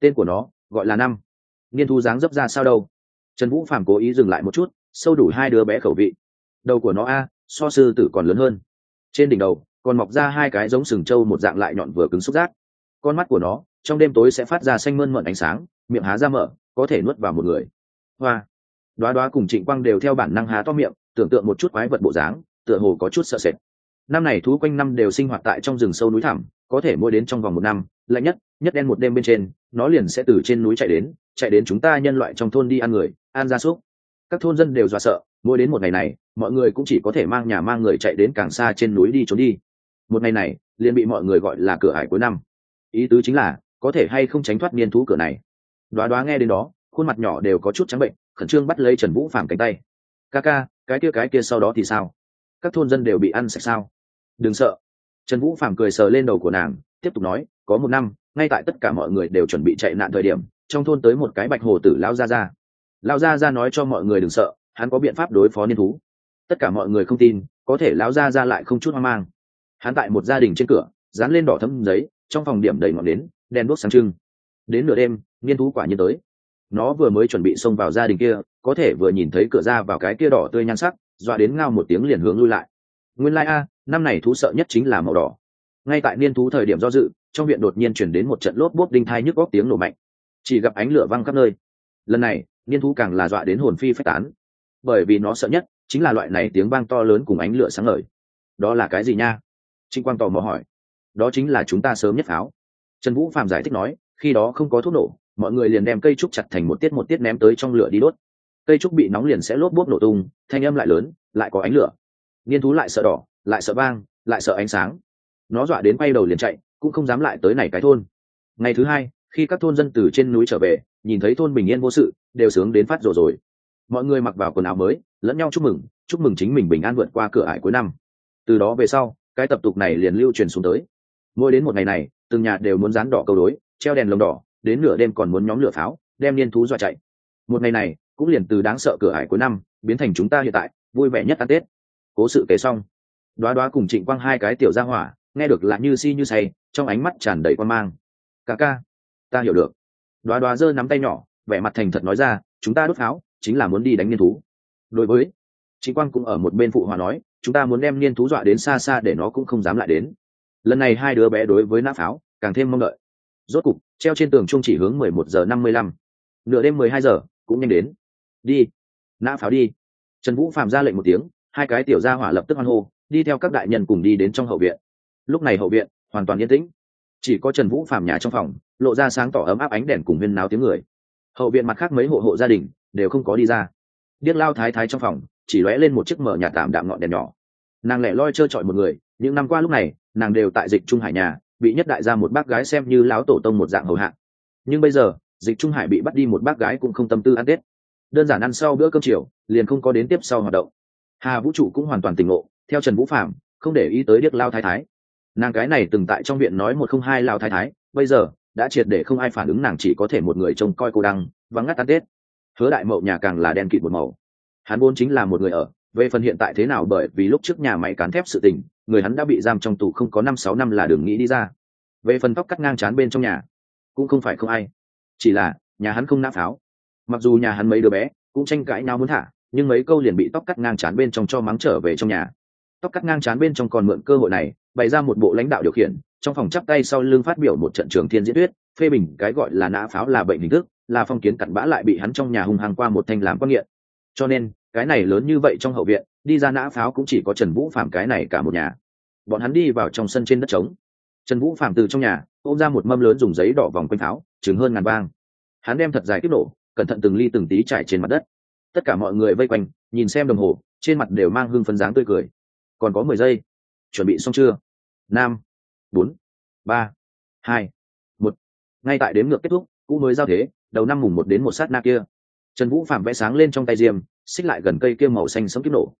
Tên của nó, gọi là năm. Nghiên thu dáng dấp ra sao đâu? Trần vũ phạm cố ý dừng lại một chút, sâu đủ hai đứa bé khẩu vị. Đầu của nó a, so sư tử còn lớn hơn. Trên đỉnh đầu, còn mọc ra hai cái giống sừng trâu một dạng lại nhọn vừa cứng xúc giác. Con mắt của nó, trong đêm tối sẽ phát ra xanh mơn mận ánh sáng, miệng há ra mở, có thể nuốt vào một người. Hoa. Đoá đoá cùng trịnh quang đều theo bản năng há to miệng, tưởng tượng một chút quái vật bộ dáng, tựa hồ có chút sợ sệt. Năm này thú quanh năm đều sinh hoạt tại trong rừng sâu núi thẳm, có thể mua đến trong vòng một năm, lạnh nhất nhất đen một đêm bên trên, nó liền sẽ từ trên núi chạy đến chạy đến chúng ta nhân loại trong thôn đi ăn người. An gia súc. Các thôn dân đều dọa sợ, mỗi đến một ngày này, mọi người cũng chỉ có thể mang nhà mang người chạy đến càng xa trên núi đi trốn đi. Một ngày này, liền bị mọi người gọi là cửa hải cuối năm. Ý tứ chính là, có thể hay không tránh thoát niên thú cửa này. Đoá đoá nghe đến đó, khuôn mặt nhỏ đều có chút trắng bệnh, khẩn trương bắt lấy trần vũ phàm cánh tay. Ca ca, cái kia cái kia sau đó thì sao? Các thôn dân đều bị ăn sạch sao? Đừng sợ. Trần vũ phàm cười sờ lên đầu của nàng, tiếp tục nói, có một năm, ngay tại tất cả mọi người đều chuẩn bị chạy nạn thời điểm, trong thôn tới một cái bạch hồ tử lao ra ra Lão Gia ra nói cho mọi người đừng sợ, hắn có biện pháp đối phó niên thú. Tất cả mọi người không tin, có thể Lão Gia ra lại không chút hoang mang. Hắn tại một gia đình trên cửa, dán lên đỏ thấm giấy, trong phòng điểm đầy ngọn nến, đèn đuốc sáng trưng. Đến nửa đêm, niên thú quả nhiên tới. Nó vừa mới chuẩn bị xông vào gia đình kia, có thể vừa nhìn thấy cửa ra vào cái kia đỏ tươi nhan sắc, dọa đến ngao một tiếng liền hướng lui lại. Nguyên lai、like、a, năm này thú sợ nhất chính là màu đỏ. Ngay tại niên thú thời điểm do dự, trong viện đột nhiên chuyển đến một trận lốp bốp đinh thai nhức góc tiếng nổ mạnh. Chỉ gặp ánh lửa văng khắp nơi. Lần này niên thú càng là dọa đến hồn phi phách tán. Bởi vì nó sợ nhất chính là loại này tiếng vang to lớn cùng ánh lửa sáng ngời. Đó là cái gì nha? Trinh quang tò mò hỏi. Đó chính là chúng ta sớm nhất pháo. Trần vũ phạm giải thích nói, khi đó không có thuốc nổ, mọi người liền đem cây trúc chặt thành một tiết một tiết ném tới trong lửa đi đốt. Cây trúc bị nóng liền sẽ lốp bốp nổ tung, thanh âm lại lớn, lại có ánh lửa. Niên thú lại sợ đỏ, lại sợ vang, lại sợ ánh sáng. Nó dọa đến bay đầu liền chạy, cũng không dám lại tới này cái thôn. Ngày thứ hai, khi các thôn dân từ trên núi trở về, nhìn thấy thôn bình yên vô sự đều sướng đến phát rồ rồi. Mọi người mặc vào quần áo mới, lẫn nhau chúc mừng chúc mừng chính mình bình an vượt qua cửa ải cuối năm. Từ đó về sau, cái tập tục này liền lưu truyền xuống tới. Mỗi đến một ngày này, từng nhà đều muốn dán đỏ câu đối, treo đèn lồng đỏ, đến nửa đêm còn muốn nhóm lửa pháo, đem niên thú dọa chạy. Một ngày này, cũng liền từ đáng sợ cửa ải cuối năm, biến thành chúng ta hiện tại, vui vẻ nhất ăn tết. Cố sự kể xong, đoá đoá cùng trịnh quang hai cái tiểu gia hỏa, nghe được là như si như say, trong ánh mắt tràn đầy quan mang. Ca ca, ta hiểu được. Đoá đoá giơ nắm tay nhỏ vẻ mặt thành thật nói ra, chúng ta đốt pháo, chính là muốn đi đánh niên thú. Đối với chính quang cũng ở một bên phụ hòa nói, chúng ta muốn đem niên thú dọa đến xa xa để nó cũng không dám lại đến. Lần này hai đứa bé đối với nã pháo càng thêm mong đợi. Rốt cục, treo trên tường trung chỉ hướng mười một giờ năm mươi lăm. Nửa đêm mười hai giờ, cũng nhanh đến. Đi, nã pháo đi. Trần vũ phạm ra lệnh một tiếng, hai cái tiểu gia hỏa lập tức hoan hô, đi theo các đại nhân cùng đi đến trong hậu viện. Lúc này hậu viện hoàn toàn yên tĩnh. Chỉ có trần vũ phạm nhà trong phòng, lộ ra sáng tỏ ấm áp ánh đèn cùng huyên náo tiếng người hậu viện mặt khác mấy hộ hộ gia đình đều không có đi ra. Điếc lao thái thái trong phòng chỉ lóe lên một chiếc mở nhà tạm đạm ngọn đèn nhỏ. Nàng lẻ loi trơ trọi một người những năm qua lúc này nàng đều tại dịch trung hải nhà bị nhất đại ra một bác gái xem như láo tổ tông một dạng hầu hạ, nhưng bây giờ dịch trung hải bị bắt đi một bác gái cũng không tâm tư ăn tết. Đơn giản ăn sau bữa cơm chiều liền không có đến tiếp sau hoạt động. Hà vũ trụ cũng hoàn toàn tỉnh ngộ theo trần vũ phạm không để ý tới điếc lao thái thái. Nàng cái này từng tại trong viện nói một không hai lao thái thái bây giờ đã triệt để không ai phản ứng nàng chỉ có thể một người trông coi cô đăng, vắng ngắt tan tết. Hứa đại mậu nhà càng là đen kịt một màu. Hắn vốn chính là một người ở, về phần hiện tại thế nào bởi vì lúc trước nhà máy cán thép sự tình, người hắn đã bị giam trong tù không có năm sáu năm là đường nghĩ đi ra. Về phần tóc cắt ngang chán bên trong nhà, cũng không phải không ai. Chỉ là, nhà hắn không nã pháo. Mặc dù nhà hắn mấy đứa bé, cũng tranh cãi nhau muốn thả, nhưng mấy câu liền bị tóc cắt ngang chán bên trong cho mắng trở về trong nhà. Tóc cắt ngang chán bên trong còn mượn cơ hội này, bày ra một bộ lãnh đạo điều khiển trong phòng chắp tay sau lưng phát biểu một trận trường thiên diễn thuyết, phê bình cái gọi là nã pháo là bệnh hình thức, là phong kiến cặn bã lại bị hắn trong nhà hung hăng qua một thanh làm quan nghiện. Cho nên, cái này lớn như vậy trong hậu viện, đi ra nã pháo cũng chỉ có trần vũ phạm cái này cả một nhà. Bọn hắn đi vào trong sân trên đất trống. Trần vũ phạm từ trong nhà, ôm ra một mâm lớn dùng giấy đỏ vòng quanh pháo chừng hơn ngàn vang. Hắn đem thật dài kích nổ, cẩn thận từng ly từng tí trải trên mặt đất. Tất cả mọi người vây quanh, nhìn xem đồng hồ, trên mặt đều mang hương phấn dáng tươi cười. Còn có mười giây. Chuẩn bị xong chưa? Nam bốn, ba, hai, một. Ngay tại đếm ngược kết thúc, cũ mới giao thế, đầu năm mùng một đến một sát na kia. Trần vũ phạm vẽ sáng lên trong tay diêm, xích lại gần cây kia màu xanh sống kiếp nổ.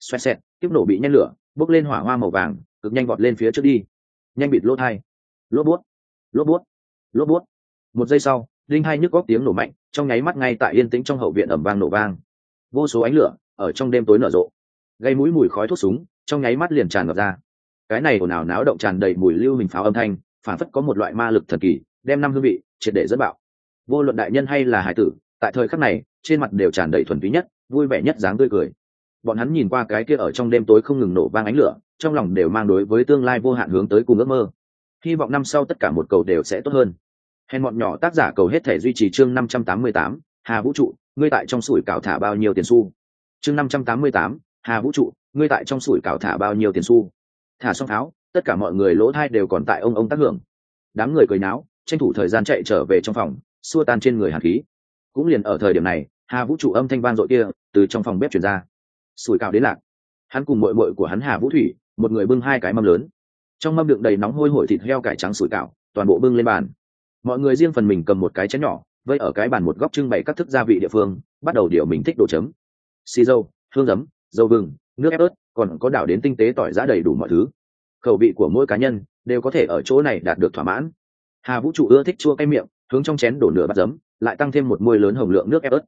Xoẹt xẹt, kiếp nổ bị nhen lửa bốc lên hỏa hoa màu vàng, cực nhanh vọt lên phía trước đi. Nhanh bịt lỗ thai. Lỗ bút lỗ bút lỗ bút. Một giây sau linh hai nhức góp tiếng nổ mạnh, trong nháy mắt ngay tại yên tĩnh trong hậu viện ẩm vang nổ vang. Vô số ánh lửa, ở trong đêm tối nở rộ. Gây mũi mùi khói thuốc súng, trong nháy mắt liền tràn ngập ra cái này ồn ào náo động tràn đầy mùi lưu hình pháo âm thanh phản phất có một loại ma lực thần kỳ, đem năm hương vị triệt để dẫn bạo. Vô luận đại nhân hay là hải tử, tại thời khắc này, trên mặt đều tràn đầy thuần túy nhất, vui vẻ nhất dáng tươi cười. Bọn hắn nhìn qua cái kia ở trong đêm tối không ngừng nổ vang ánh lửa, trong lòng đều mang đối với tương lai vô hạn hướng tới cùng ước mơ. Hy vọng năm sau tất cả một cầu đều sẽ tốt hơn. Hèn bọn nhỏ tác giả cầu hết thể duy trì chương năm trăm tám mươi tám, hà vũ trụ, ngươi tại trong sủi cảo thả bao nhiêu tiền xu? Chương năm trăm tám mươi tám, hà vũ trụ, ngươi tại trong sủi cảo thả bao nhiêu tiền xu? Thả xong tháo, tất cả mọi người lỗ thai đều còn tại ông ông tác hưởng. Đám người cười náo tranh thủ thời gian chạy trở về trong phòng, xua tan trên người hàn khí. Cũng liền ở thời điểm này, hà vũ trụ âm thanh vang dội kia, từ trong phòng bếp chuyển ra. Sủi cảo đến lạc. Hắn cùng mội mội của hắn hà vũ thủy, một người bưng hai cái mâm lớn. Trong mâm đựng đầy nóng hôi hổi thịt heo cải trắng sủi cảo, toàn bộ bưng lên bàn. Mọi người riêng phần mình cầm một cái chén nhỏ, vây ở cái bàn một góc trưng bày các thức gia vị địa phương, bắt đầu điều mình thích đồ chấm. Xì dâu, hương giấm, dâu vừng nước ép ớt, còn có đảo đến tinh tế tỏi giá đầy đủ mọi thứ. Khẩu vị của mỗi cá nhân đều có thể ở chỗ này đạt được thỏa mãn. Hà vũ trụ ưa thích chua cay miệng, hướng trong chén đổ nửa bát giấm, lại tăng thêm một môi lớn hồng lượng nước ép ớt.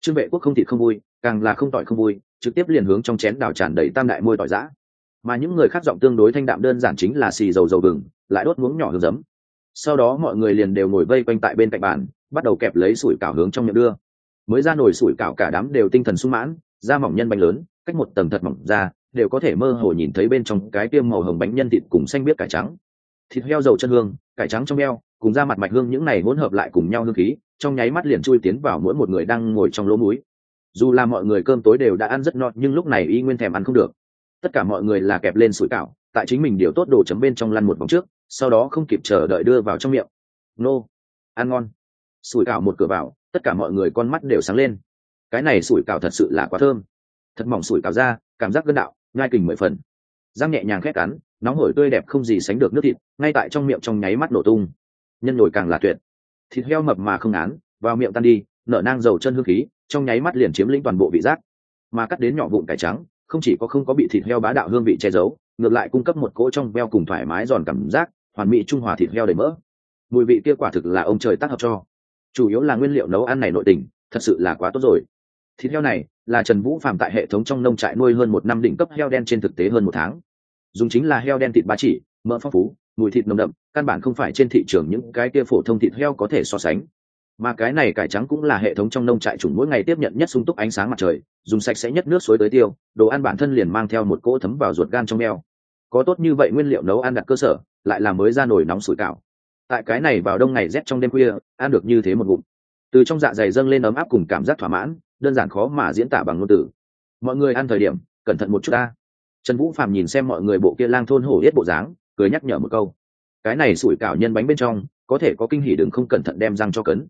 Trương vệ quốc không thịt không vui, càng là không tỏi không vui, trực tiếp liền hướng trong chén đảo tràn đầy tam đại môi tỏi giã mà những người khác giọng tương đối thanh đạm đơn giản chính là xì dầu dầu vừng lại đốt muỗng nhỏ hướng giấm. Sau đó mọi người liền đều ngồi vây quanh tại bên cạnh bàn, bắt đầu kẹp lấy sủi cảo hướng trong miệng đưa. Mới ra nồi sủi cảo cả đám đều tinh thần sung mãn da mỏng nhân bánh lớn, cách một tầng thật mỏng da, đều có thể mơ hồ nhìn thấy bên trong cái tiêm màu hồng bánh nhân thịt cùng xanh biết cải trắng. Thịt heo dầu chân hương, cải trắng trong heo cùng da mặt mạch hương những này hỗn hợp lại cùng nhau hương khí, trong nháy mắt liền chui tiến vào mỗi một người đang ngồi trong lỗ múi dù là mọi người cơm tối đều đã ăn rất no, nhưng lúc này y nguyên thèm ăn không được. Tất cả mọi người là kẹp lên sủi cảo, tại chính mình điều tốt đồ chấm bên trong lăn một vòng trước, sau đó không kịp chờ đợi đưa vào trong miệng. Nô, ăn ngon. Sủi cảo một cửa vào, tất cả mọi người con mắt đều sáng lên cái này sủi cảo thật sự là quá thơm. Thật mỏng sủi cảo ra, cảm giác gân đạo ngai kình mười phần. Răng nhẹ nhàng khét cắn, nóng hổi tươi đẹp không gì sánh được nước thịt, ngay tại trong miệng trong nháy mắt nổ tung. Nhân nổi càng là tuyệt. Thịt heo mập mà không án, vào miệng tan đi, nở nang dầu chân hương khí, trong nháy mắt liền chiếm lĩnh toàn bộ vị giác. Mà cắt đến nhỏ vụn cải trắng, không chỉ có không có bị thịt heo bá đạo hương vị che giấu, ngược lại cung cấp một cỗ trong veo cùng thoải mái giòn cảm giác, hoàn mỹ trung hòa thịt heo đầy mỡ. Mùi vị kia quả thực là ông trời tác hợp cho. Chủ yếu là nguyên liệu nấu ăn này nội tình, thật sự là quá tốt rồi thịt heo này là trần vũ phạm tại hệ thống trong nông trại nuôi hơn một năm đỉnh cấp heo đen trên thực tế hơn một tháng. Dùng chính là heo đen thịt ba chỉ, mỡ phong phú, mùi thịt nồng đậm, căn bản không phải trên thị trường những cái kia phổ thông thịt heo có thể so sánh. Mà cái này cải trắng cũng là hệ thống trong nông trại chủng mỗi ngày tiếp nhận nhất sung túc ánh sáng mặt trời, dùng sạch sẽ nhất nước suối tới tiêu, đồ ăn bản thân liền mang theo một cỗ thấm vào ruột gan trong eo có tốt như vậy nguyên liệu nấu ăn đặt cơ sở, lại là mới ra nổi nóng sủi cảo. Tại cái này vào đông ngày rét trong đêm khuya, ăn được như thế một ngụm. Từ trong dạ dày dâng lên ấm áp cùng cảm giác thỏa mãn đơn giản khó mà diễn tả bằng ngôn từ. Mọi người ăn thời điểm, cẩn thận một chút ta. Trần vũ phạm nhìn xem mọi người bộ kia lang thôn hổ yết bộ dáng, cười nhắc nhở một câu. Cái này sủi cảo nhân bánh bên trong, có thể có kinh hỉ đừng không cẩn thận đem răng cho cấn.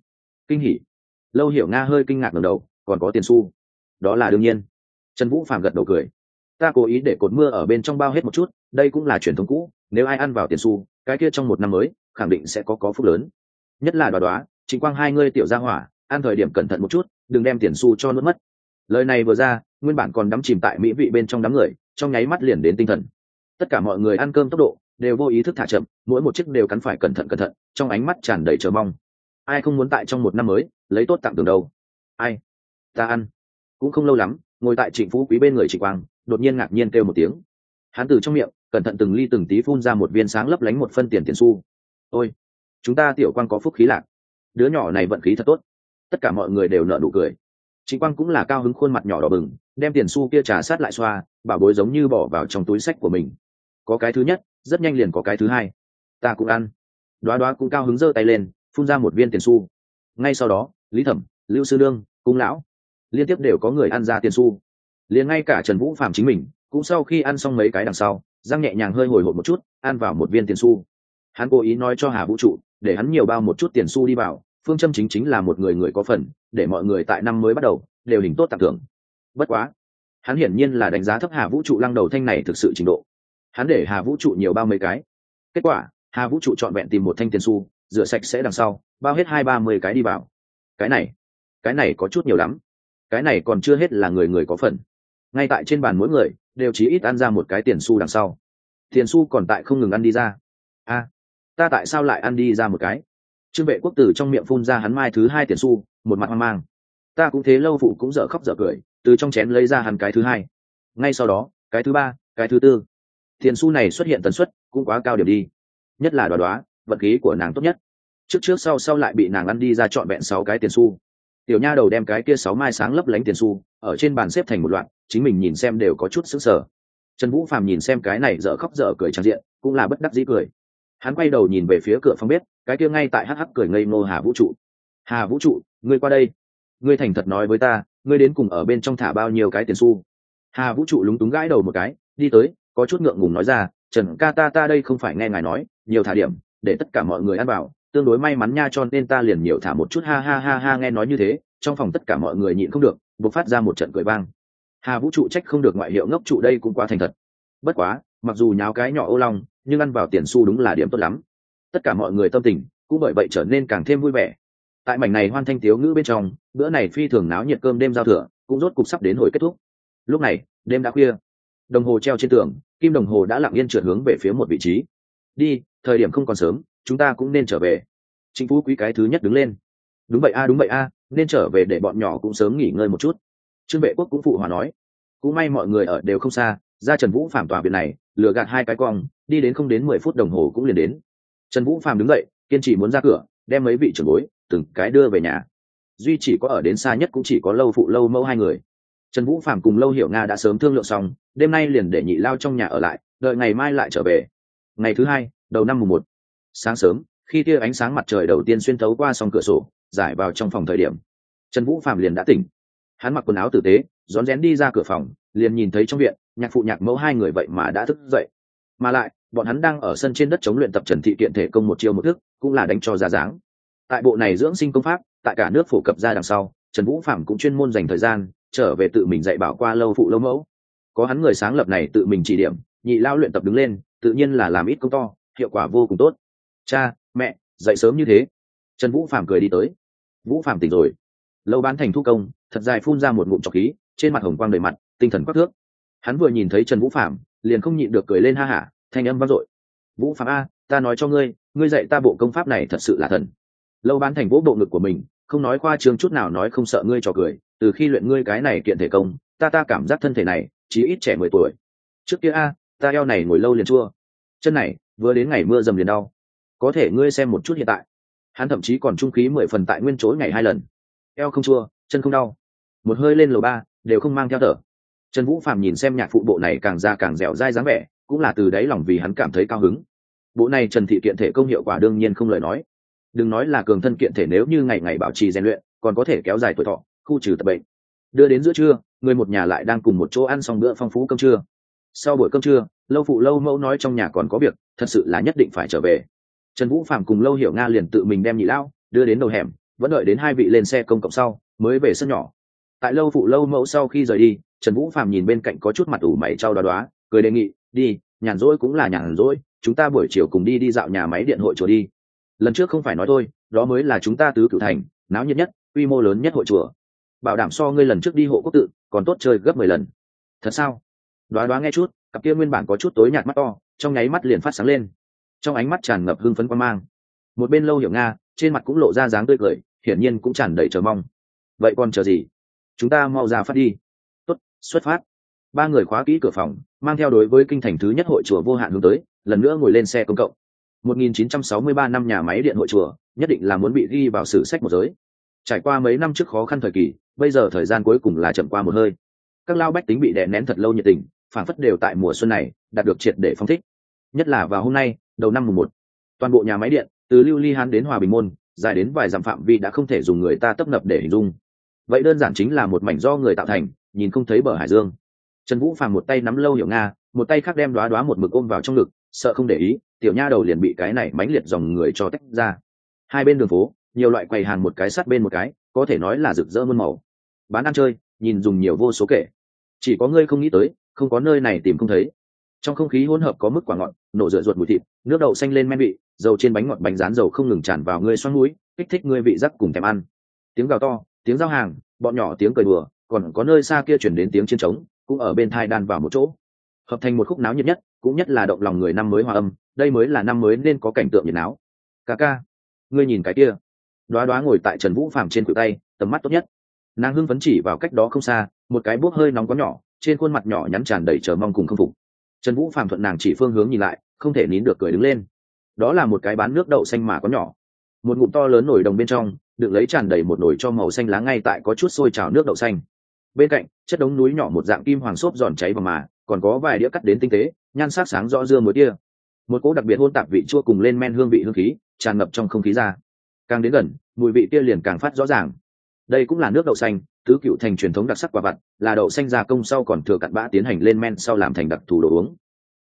Kinh hỉ? Lâu hiểu nga hơi kinh ngạc ngầm đầu, còn có tiền xu. Đó là đương nhiên. Trần vũ phạm gật đầu cười. Ta cố ý để cột mưa ở bên trong bao hết một chút, đây cũng là truyền thống cũ, nếu ai ăn vào tiền xu, cái kia trong một năm mới, khẳng định sẽ có có phúc lớn. Nhất là đoá đoá chính quang hai ngươi tiểu gia hỏa, ăn thời điểm cẩn thận một chút đừng đem tiền xu cho nuốt mất. Lời này vừa ra, nguyên bản còn đắm chìm tại mỹ vị bên trong đám người, trong nháy mắt liền đến tinh thần. Tất cả mọi người ăn cơm tốc độ đều vô ý thức thả chậm, mỗi một chiếc đều cắn phải cẩn thận cẩn thận, trong ánh mắt tràn đầy chờ mong. Ai không muốn tại trong một năm mới, lấy tốt tặng tưởng đâu? Ai? Ta ăn. Cũng không lâu lắm, ngồi tại trịnh phú quý bên người trịnh quang, đột nhiên ngạc nhiên kêu một tiếng. Hắn từ trong miệng, cẩn thận từng ly từng tí phun ra một viên sáng lấp lánh một phân tiền tiền xu. Ôi, chúng ta tiểu quang có phúc khí lạc. Đứa nhỏ này vận khí thật tốt tất cả mọi người đều nợ nụ cười. Trịnh quang cũng là cao hứng khuôn mặt nhỏ đỏ bừng, đem tiền xu kia trà sát lại xoa, bảo bối giống như bỏ vào trong túi sách của mình. Có cái thứ nhất, rất nhanh liền có cái thứ hai. Ta cũng ăn. Đoá đoá cũng cao hứng giơ tay lên, phun ra một viên tiền xu. Ngay sau đó, lý thẩm, lưu sư lương cung lão liên tiếp đều có người ăn ra tiền xu. Liền ngay cả trần vũ phạm chính mình, cũng sau khi ăn xong mấy cái đằng sau, răng nhẹ nhàng hơi hồi hộp một chút, ăn vào một viên tiền xu. Hắn cố ý nói cho hà vũ trụ, để hắn nhiều bao một chút tiền xu đi vào phương châm chính chính là một người người có phần, để mọi người tại năm mới bắt đầu, đều hình tốt tặng thưởng bất quá, hắn hiển nhiên là đánh giá thấp hà vũ trụ lăng đầu thanh này thực sự trình độ. Hắn để hà vũ trụ nhiều bao mấy cái. Kết quả, hà vũ trụ trọn vẹn tìm một thanh tiền xu, rửa sạch sẽ đằng sau, bao hết hai ba mươi cái đi vào. Cái này cái này có chút nhiều lắm. Cái này còn chưa hết là người người có phần. Ngay tại trên bàn mỗi người, đều chỉ ít ăn ra một cái tiền xu đằng sau. Tiền xu còn tại không ngừng ăn đi ra. A, ta tại sao lại ăn đi ra một cái? Trương vệ quốc tử trong miệng phun ra hắn mai thứ hai tiền xu, một mặt hoang mang. Ta cũng thế lâu phụ cũng dở khóc dở cười, từ trong chén lấy ra hắn cái thứ hai. Ngay sau đó, cái thứ ba, cái thứ tư. Tiền xu này xuất hiện tần suất cũng quá cao điểm đi. Nhất là đoá đoá, vận khí của nàng tốt nhất. Trước trước sau sau lại bị nàng ăn đi ra trọn vẹn sáu cái tiền xu. Tiểu nha đầu đem cái kia sáu mai sáng lấp lánh tiền xu, ở trên bàn xếp thành một loạt, chính mình nhìn xem đều có chút sững sờ. Trần vũ phàm nhìn xem cái này dở khóc dở cười trang diện, cũng là bất đắc dĩ cười. Hắn quay đầu nhìn về phía cửa phòng bếp cái kia ngay tại hắc hắc cười ngây ngô hà vũ trụ. Hà vũ trụ, ngươi qua đây. Ngươi thành thật nói với ta, ngươi đến cùng ở bên trong thả bao nhiêu cái tiền xu? Hà vũ trụ lúng túng gãi đầu một cái, đi tới, có chút ngượng ngùng nói ra, trần ca ta ta đây không phải nghe ngài nói, nhiều thả điểm, để tất cả mọi người ăn vào, tương đối may mắn nha cho nên ta liền nhiều thả một chút, ha ha ha ha, nghe nói như thế, trong phòng tất cả mọi người nhịn không được buộc phát ra một trận cười vang. Hà vũ trụ trách không được ngoại hiệu ngốc trụ đây cũng quá thành thật. Bất quá, mặc dù nháo cái nhỏ ô long, nhưng ăn vào tiền xu đúng là điểm tốt lắm tất cả mọi người tâm tình cũng bởi vậy trở nên càng thêm vui vẻ. Tại mảnh này hoan thanh tiếu ngữ bên trong, bữa này phi thường náo nhiệt cơm đêm giao thừa cũng rốt cục sắp đến hồi kết thúc. Lúc này, đêm đã khuya. Đồng hồ treo trên tường, kim đồng hồ đã lặng yên trượt hướng về phía một vị trí. Đi, thời điểm không còn sớm, chúng ta cũng nên trở về. Chính phú quý cái thứ nhất đứng lên. Đúng vậy a, đúng vậy a, nên trở về để bọn nhỏ cũng sớm nghỉ ngơi một chút. Trương vệ quốc cũng phụ hòa nói. Cũng may mọi người ở đều không xa, ra trần vũ phạm tòa viện này, lừa gạt hai cái cong, đi đến không đến mười phút đồng hồ cũng liền đến trần vũ Phàm đứng dậy, kiên trì muốn ra cửa, đem mấy vị trưởng bối, từng cái đưa về nhà. Duy chỉ có ở đến xa nhất cũng chỉ có lâu phụ lâu mẫu hai người. Trần vũ Phàm cùng lâu hiểu nga đã sớm thương lượng xong, đêm nay liền để nhị lao trong nhà ở lại, đợi ngày mai lại trở về. Ngày thứ hai, đầu năm mùng một. Sáng sớm, khi tia ánh sáng mặt trời đầu tiên xuyên thấu qua song cửa sổ, giải vào trong phòng thời điểm, trần vũ phạm liền đã tỉnh. Hắn mặc quần áo tử tế, rón rén đi ra cửa phòng, liền nhìn thấy trong viện, nhạc phụ nhạc mẫu hai người vậy mà đã thức dậy. Mà lại bọn hắn đang ở sân trên đất chống luyện tập trần thị kiện thể công một chiêu một thức, cũng là đánh cho ra dáng. Tại bộ này dưỡng sinh công pháp, tại cả nước phổ cập ra đằng sau, trần vũ phạm cũng chuyên môn dành thời gian, trở về tự mình dạy bảo qua lâu phụ lâu mẫu. Có hắn người sáng lập này tự mình chỉ điểm, nhị lao luyện tập đứng lên, tự nhiên là làm ít công to, hiệu quả vô cùng tốt. Cha, mẹ, dậy sớm như thế. Trần vũ phạm cười đi tới. Vũ phạm tỉnh rồi. Lâu bán thành thu công, thật dài phun ra một ngụm trọc khí, trên mặt hồng quang đầy mặt, tinh thần quắc thước. Hắn vừa nhìn thấy trần vũ phạm liền không nhịn được cười lên ha hả thanh âm vang dội. Vũ phạm a, ta nói cho ngươi ngươi dạy ta bộ công pháp này thật sự là thần. Lâu bán thành vỗ bộ ngực của mình, không nói qua trường chút nào nói không sợ ngươi trò cười, từ khi luyện ngươi cái này kiện thể công, ta ta cảm giác thân thể này chỉ ít trẻ mười tuổi. Trước kia a, ta eo này ngồi lâu liền chua. Chân này, vừa đến ngày mưa dầm liền đau. Có thể ngươi xem một chút hiện tại. Hắn thậm chí còn trung khí mười phần tại nguyên chối ngày hai lần. Eo không chua, chân không đau. Một hơi lên lầu ba, đều không mang theo thở. Trần vũ phạm nhìn xem nhạc phụ bộ này càng ra càng dẻo dai dáng vẻ cũng là từ đáy lòng vì hắn cảm thấy cao hứng. Bộ này trần thị kiện thể công hiệu quả đương nhiên không lời nói. Đừng nói là cường thân kiện thể nếu như ngày ngày bảo trì rèn luyện, còn có thể kéo dài tuổi thọ, khu trừ tập bệnh. Đưa đến giữa trưa, người một nhà lại đang cùng một chỗ ăn xong bữa phong phú cơm trưa. Sau buổi cơm trưa, lâu phụ lâu mẫu nói trong nhà còn có việc, thật sự là nhất định phải trở về. Trần vũ phạm cùng lâu hiểu nga liền tự mình đem nhị lao, đưa đến đầu hẻm, vẫn đợi đến hai vị lên xe công cộng sau, mới về sân nhỏ. Tại lâu phụ lâu mẫu sau khi rời đi, trần vũ phạm nhìn bên cạnh có chút mặt ủ mày trao đoá đoá, cười đề nghị đi, nhàn rỗi cũng là nhàn rỗi, chúng ta buổi chiều cùng đi đi dạo nhà máy điện hội chùa đi. Lần trước không phải nói thôi, đó mới là chúng ta tứ cửu thành, náo nhiệt nhất, quy mô lớn nhất hội chùa. Bảo đảm so ngươi lần trước đi hộ quốc tự, còn tốt chơi gấp mười lần. Thật sao? Đoá đoá nghe chút, cặp kia nguyên bản có chút tối nhạt mắt to, trong nháy mắt liền phát sáng lên. Trong ánh mắt tràn ngập hưng phấn quan mang. Một bên lâu hiểu nga, trên mặt cũng lộ ra dáng tươi cười, hiển nhiên cũng tràn đầy chờ mong. Vậy còn chờ gì? Chúng ta mau ra phát đi. Tốt, xuất phát ba người khóa kỹ cửa phòng, mang theo đối với kinh thành thứ nhất hội chùa vô hạn hướng tới, lần nữa ngồi lên xe công cộng. 1963 năm nhà máy điện hội chùa, nhất định là muốn bị ghi vào sử sách một giới. Trải qua mấy năm trước khó khăn thời kỳ, bây giờ thời gian cuối cùng là chậm qua một hơi. Các lao bách tính bị đè nén thật lâu nhiệt tình phản phất đều tại mùa xuân này, đạt được triệt để phong thích. Nhất là vào hôm nay, đầu năm mùng một, toàn bộ nhà máy điện, từ lưu ly hán đến hòa bình môn, dài đến vài dặm phạm vi đã không thể dùng người ta tấp nập để hình dung. Vậy đơn giản chính là một mảnh do người tạo thành, nhìn không thấy bờ hải dương trần vũ phàm một tay nắm lâu hiểu nga, một tay khác đem đoá đoá một mực ôm vào trong ngực, sợ không để ý, tiểu nha đầu liền bị cái này mánh liệt dòng người cho tách ra. Hai bên đường phố, nhiều loại quầy hàng một cái sát bên một cái, có thể nói là rực rỡ muôn màu. Bán ăn chơi, nhìn dùng nhiều vô số kể. Chỉ có ngươi không nghĩ tới, không có nơi này tìm không thấy. Trong không khí hỗn hợp có mức quả ngọt, nổ rửa ruột mùi thịt, nước đậu xanh lên men vị, dầu trên bánh ngọt bánh rán dầu không ngừng tràn vào ngươi xoắn mũi, kích thích ngươi vị giác cùng thèm ăn. Tiếng gào to, tiếng giao hàng, bọn nhỏ tiếng cười đùa, còn có nơi xa kia chuyển đến tiếng chiến trống cũng ở bên thai đan vào một chỗ. Hợp thành một khúc náo nhiệt nhất, cũng nhất là động lòng người năm mới hòa âm, đây mới là năm mới nên có cảnh tượng nhiệt náo. Ca ca, ngươi nhìn cái kia. Đoá đoá ngồi tại trần vũ phàm trên cự tay, tầm mắt tốt nhất. Nàng hưng phấn chỉ vào cách đó không xa, một cái bốc hơi nóng có nhỏ, trên khuôn mặt nhỏ nhắn tràn đầy chờ mong cùng k phục. Trần vũ phàm thuận nàng chỉ phương hướng nhìn lại, không thể nín được cười đứng lên. Đó là một cái bán nước đậu xanh mà có nhỏ. Một ngụm to lớn nổi đồng bên trong, được lấy tràn đầy một nồi cho màu xanh lá ngay tại có chút sôi trào nước đậu xanh bên cạnh, chất đống núi nhỏ một dạng kim hoàng xốp giòn cháy vào mà, còn có vài đĩa cắt đến tinh tế, nhan sắc sáng rõ dưa muối tia. Một cỗ đặc biệt hôn tạp vị chua cùng lên men hương vị hương khí, tràn ngập trong không khí ra. Càng đến gần, mùi vị tia liền càng phát rõ ràng. Đây cũng là nước đậu xanh, tứ cựu thành truyền thống đặc sắc quả vặt, là đậu xanh gia công sau còn thừa cặn bã tiến hành lên men sau làm thành đặc thù đồ uống.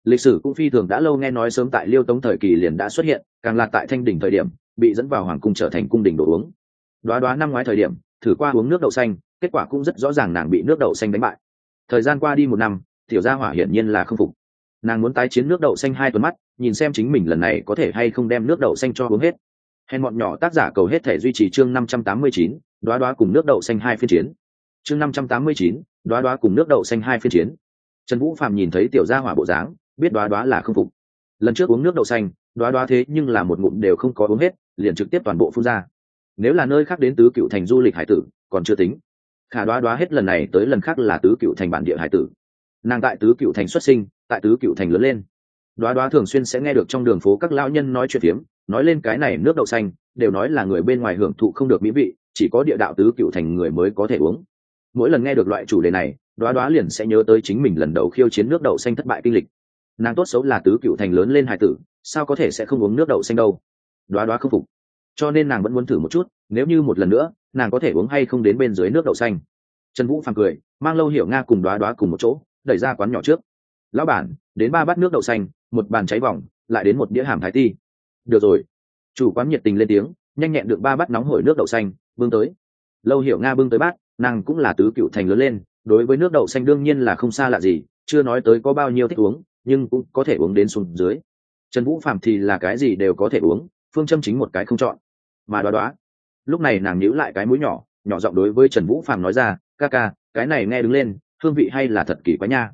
Lịch sử cũng phi thường đã lâu nghe nói sớm tại liêu tống thời kỳ liền đã xuất hiện, càng là tại thanh đỉnh thời điểm, bị dẫn vào hoàng cung trở thành cung đình đồ uống. Đoá đoá năm ngoái thời điểm, thử qua uống nước đậu xanh kết quả cũng rất rõ ràng nàng bị nước đậu xanh đánh bại. Thời gian qua đi một năm, tiểu gia hỏa hiển nhiên là không phục. Nàng muốn tái chiến nước đậu xanh hai tuần mắt, nhìn xem chính mình lần này có thể hay không đem nước đậu xanh cho uống hết. Hèn bọn nhỏ tác giả cầu hết thể duy trì chương năm trăm tám mươi chín đoá đoá cùng nước đậu xanh hai phiên chiến. Chương năm trăm tám mươi chín đoá đoá cùng nước đậu xanh hai phiên chiến. Trần vũ phạm nhìn thấy tiểu gia hỏa bộ dáng, biết đoá đoá là không phục. Lần trước uống nước đậu xanh đoá đoá thế nhưng là một ngụm đều không có uống hết, liền trực tiếp toàn bộ phun ra. Nếu là nơi khác đến tứ cựu thành du lịch hải tử, còn chưa tính khả đoá đoá hết lần này tới lần khác là tứ cựu thành bản địa hải tử. Nàng tại tứ cựu thành xuất sinh, tại tứ cựu thành lớn lên. Đoá đoá thường xuyên sẽ nghe được trong đường phố các lão nhân nói chuyện phiếm, nói lên cái này nước đậu xanh, đều nói là người bên ngoài hưởng thụ không được mỹ vị, chỉ có địa đạo tứ cựu thành người mới có thể uống. Mỗi lần nghe được loại chủ đề này, đoá đoá liền sẽ nhớ tới chính mình lần đầu khiêu chiến nước đậu xanh thất bại kinh lịch. Nàng tốt xấu là tứ cựu thành lớn lên hải tử, sao có thể sẽ không uống nước đậu xanh đâu? Đoá đoá không phục cho nên nàng vẫn muốn thử một chút, nếu như một lần nữa, nàng có thể uống hay không đến bên dưới nước đậu xanh. Trần vũ phàng cười, mang lâu hiểu nga cùng đoá đoá cùng một chỗ, đẩy ra quán nhỏ trước. Lão bản, đến ba bát nước đậu xanh, một bàn cháy vòng, lại đến một đĩa hàm thái ti. Được rồi. Chủ quán nhiệt tình lên tiếng, nhanh nhẹn được ba bát nóng hổi nước đậu xanh, bưng tới. Lâu hiểu nga bưng tới bát, nàng cũng là tứ cựu thành lớn lên, đối với nước đậu xanh đương nhiên là không xa lạ gì, chưa nói tới có bao nhiêu thích uống, nhưng cũng có thể uống đến xuống dưới. Trần vũ phạm thì là cái gì đều có thể uống, phương châm chính một cái không chọn mà đoá đoá. Lúc này nàng nhíu lại cái mũi nhỏ nhỏ giọng đối với trần vũ phạm nói ra, ca ca, cái này nghe đứng lên, hương vị hay là thật kỳ quá nha.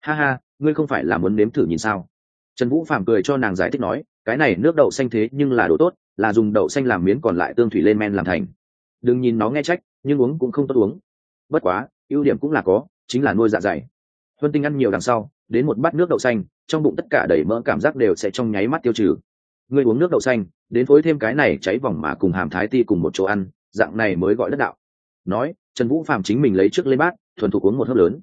Ha ha, ngươi không phải là muốn nếm thử nhìn sao? Trần vũ phạm cười cho nàng giải thích nói, cái này nước đậu xanh thế nhưng là đồ tốt, là dùng đậu xanh làm miếng còn lại tương thủy lên men làm thành. Đừng nhìn nó nghe trách, nhưng uống cũng không tốt uống. Bất quá, ưu điểm cũng là có, chính là nuôi dạ dày. Huân tinh ăn nhiều đằng sau, đến một bát nước đậu xanh, trong bụng tất cả đầy mỡ cảm giác đều sẽ trong nháy mắt tiêu trừ ngươi uống nước đậu xanh, đến phối thêm cái này cháy vòng mà cùng hàm thái ti cùng một chỗ ăn, dạng này mới gọi đất đạo. Nói, trần vũ phạm chính mình lấy trước lên bát, thuần thục uống một hớp lớn.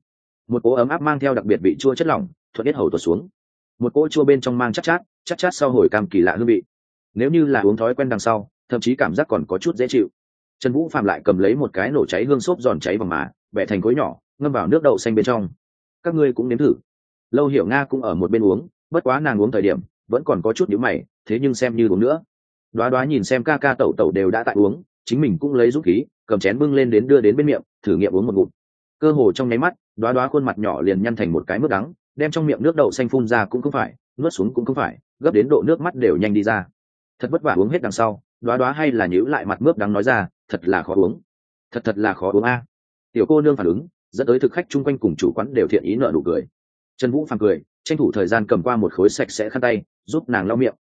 Một cỗ ấm áp mang theo đặc biệt vị chua chất lỏng, thuận biết hầu tuột xuống. Một cỗ chua bên trong mang chắc chát chắc chát sau hồi cam kỳ lạ hương vị. Nếu như là uống thói quen đằng sau, thậm chí cảm giác còn có chút dễ chịu. Trần vũ phạm lại cầm lấy một cái nổ cháy hương xốp giòn cháy vòng mà, bẻ thành khối nhỏ, ngâm vào nước đậu xanh bên trong. Các ngươi cũng nếm thử. Lâu hiểu nga cũng ở một bên uống, bất quá nàng uống thời điểm, vẫn còn có chút nhữ mày thế nhưng xem như uống nữa. Đoá đoá nhìn xem ca ca tẩu tẩu đều đã tại uống, chính mình cũng lấy dũng khí, cầm chén bưng lên đến đưa đến bên miệng, thử nghiệm uống một ngụm. Cơ hồ trong nháy mắt, đoá đoá khuôn mặt nhỏ liền nhăn thành một cái mức đắng, đem trong miệng nước đậu xanh phun ra cũng không phải, nuốt xuống cũng không phải, gấp đến độ nước mắt đều nhanh đi ra. Thật vất vả uống hết đằng sau, đoá đoá hay là nhíu lại mặt mướp đắng nói ra, thật là khó uống. Thật thật là khó uống a. Tiểu cô nương phản ứng, dẫn tới thực khách chung quanh cùng chủ quán đều thiện ý nợ nụ cười. Trần vũ phàng cười, tranh thủ thời gian cầm qua một khối sạch sẽ khăn tay, giúp nàng lau miệng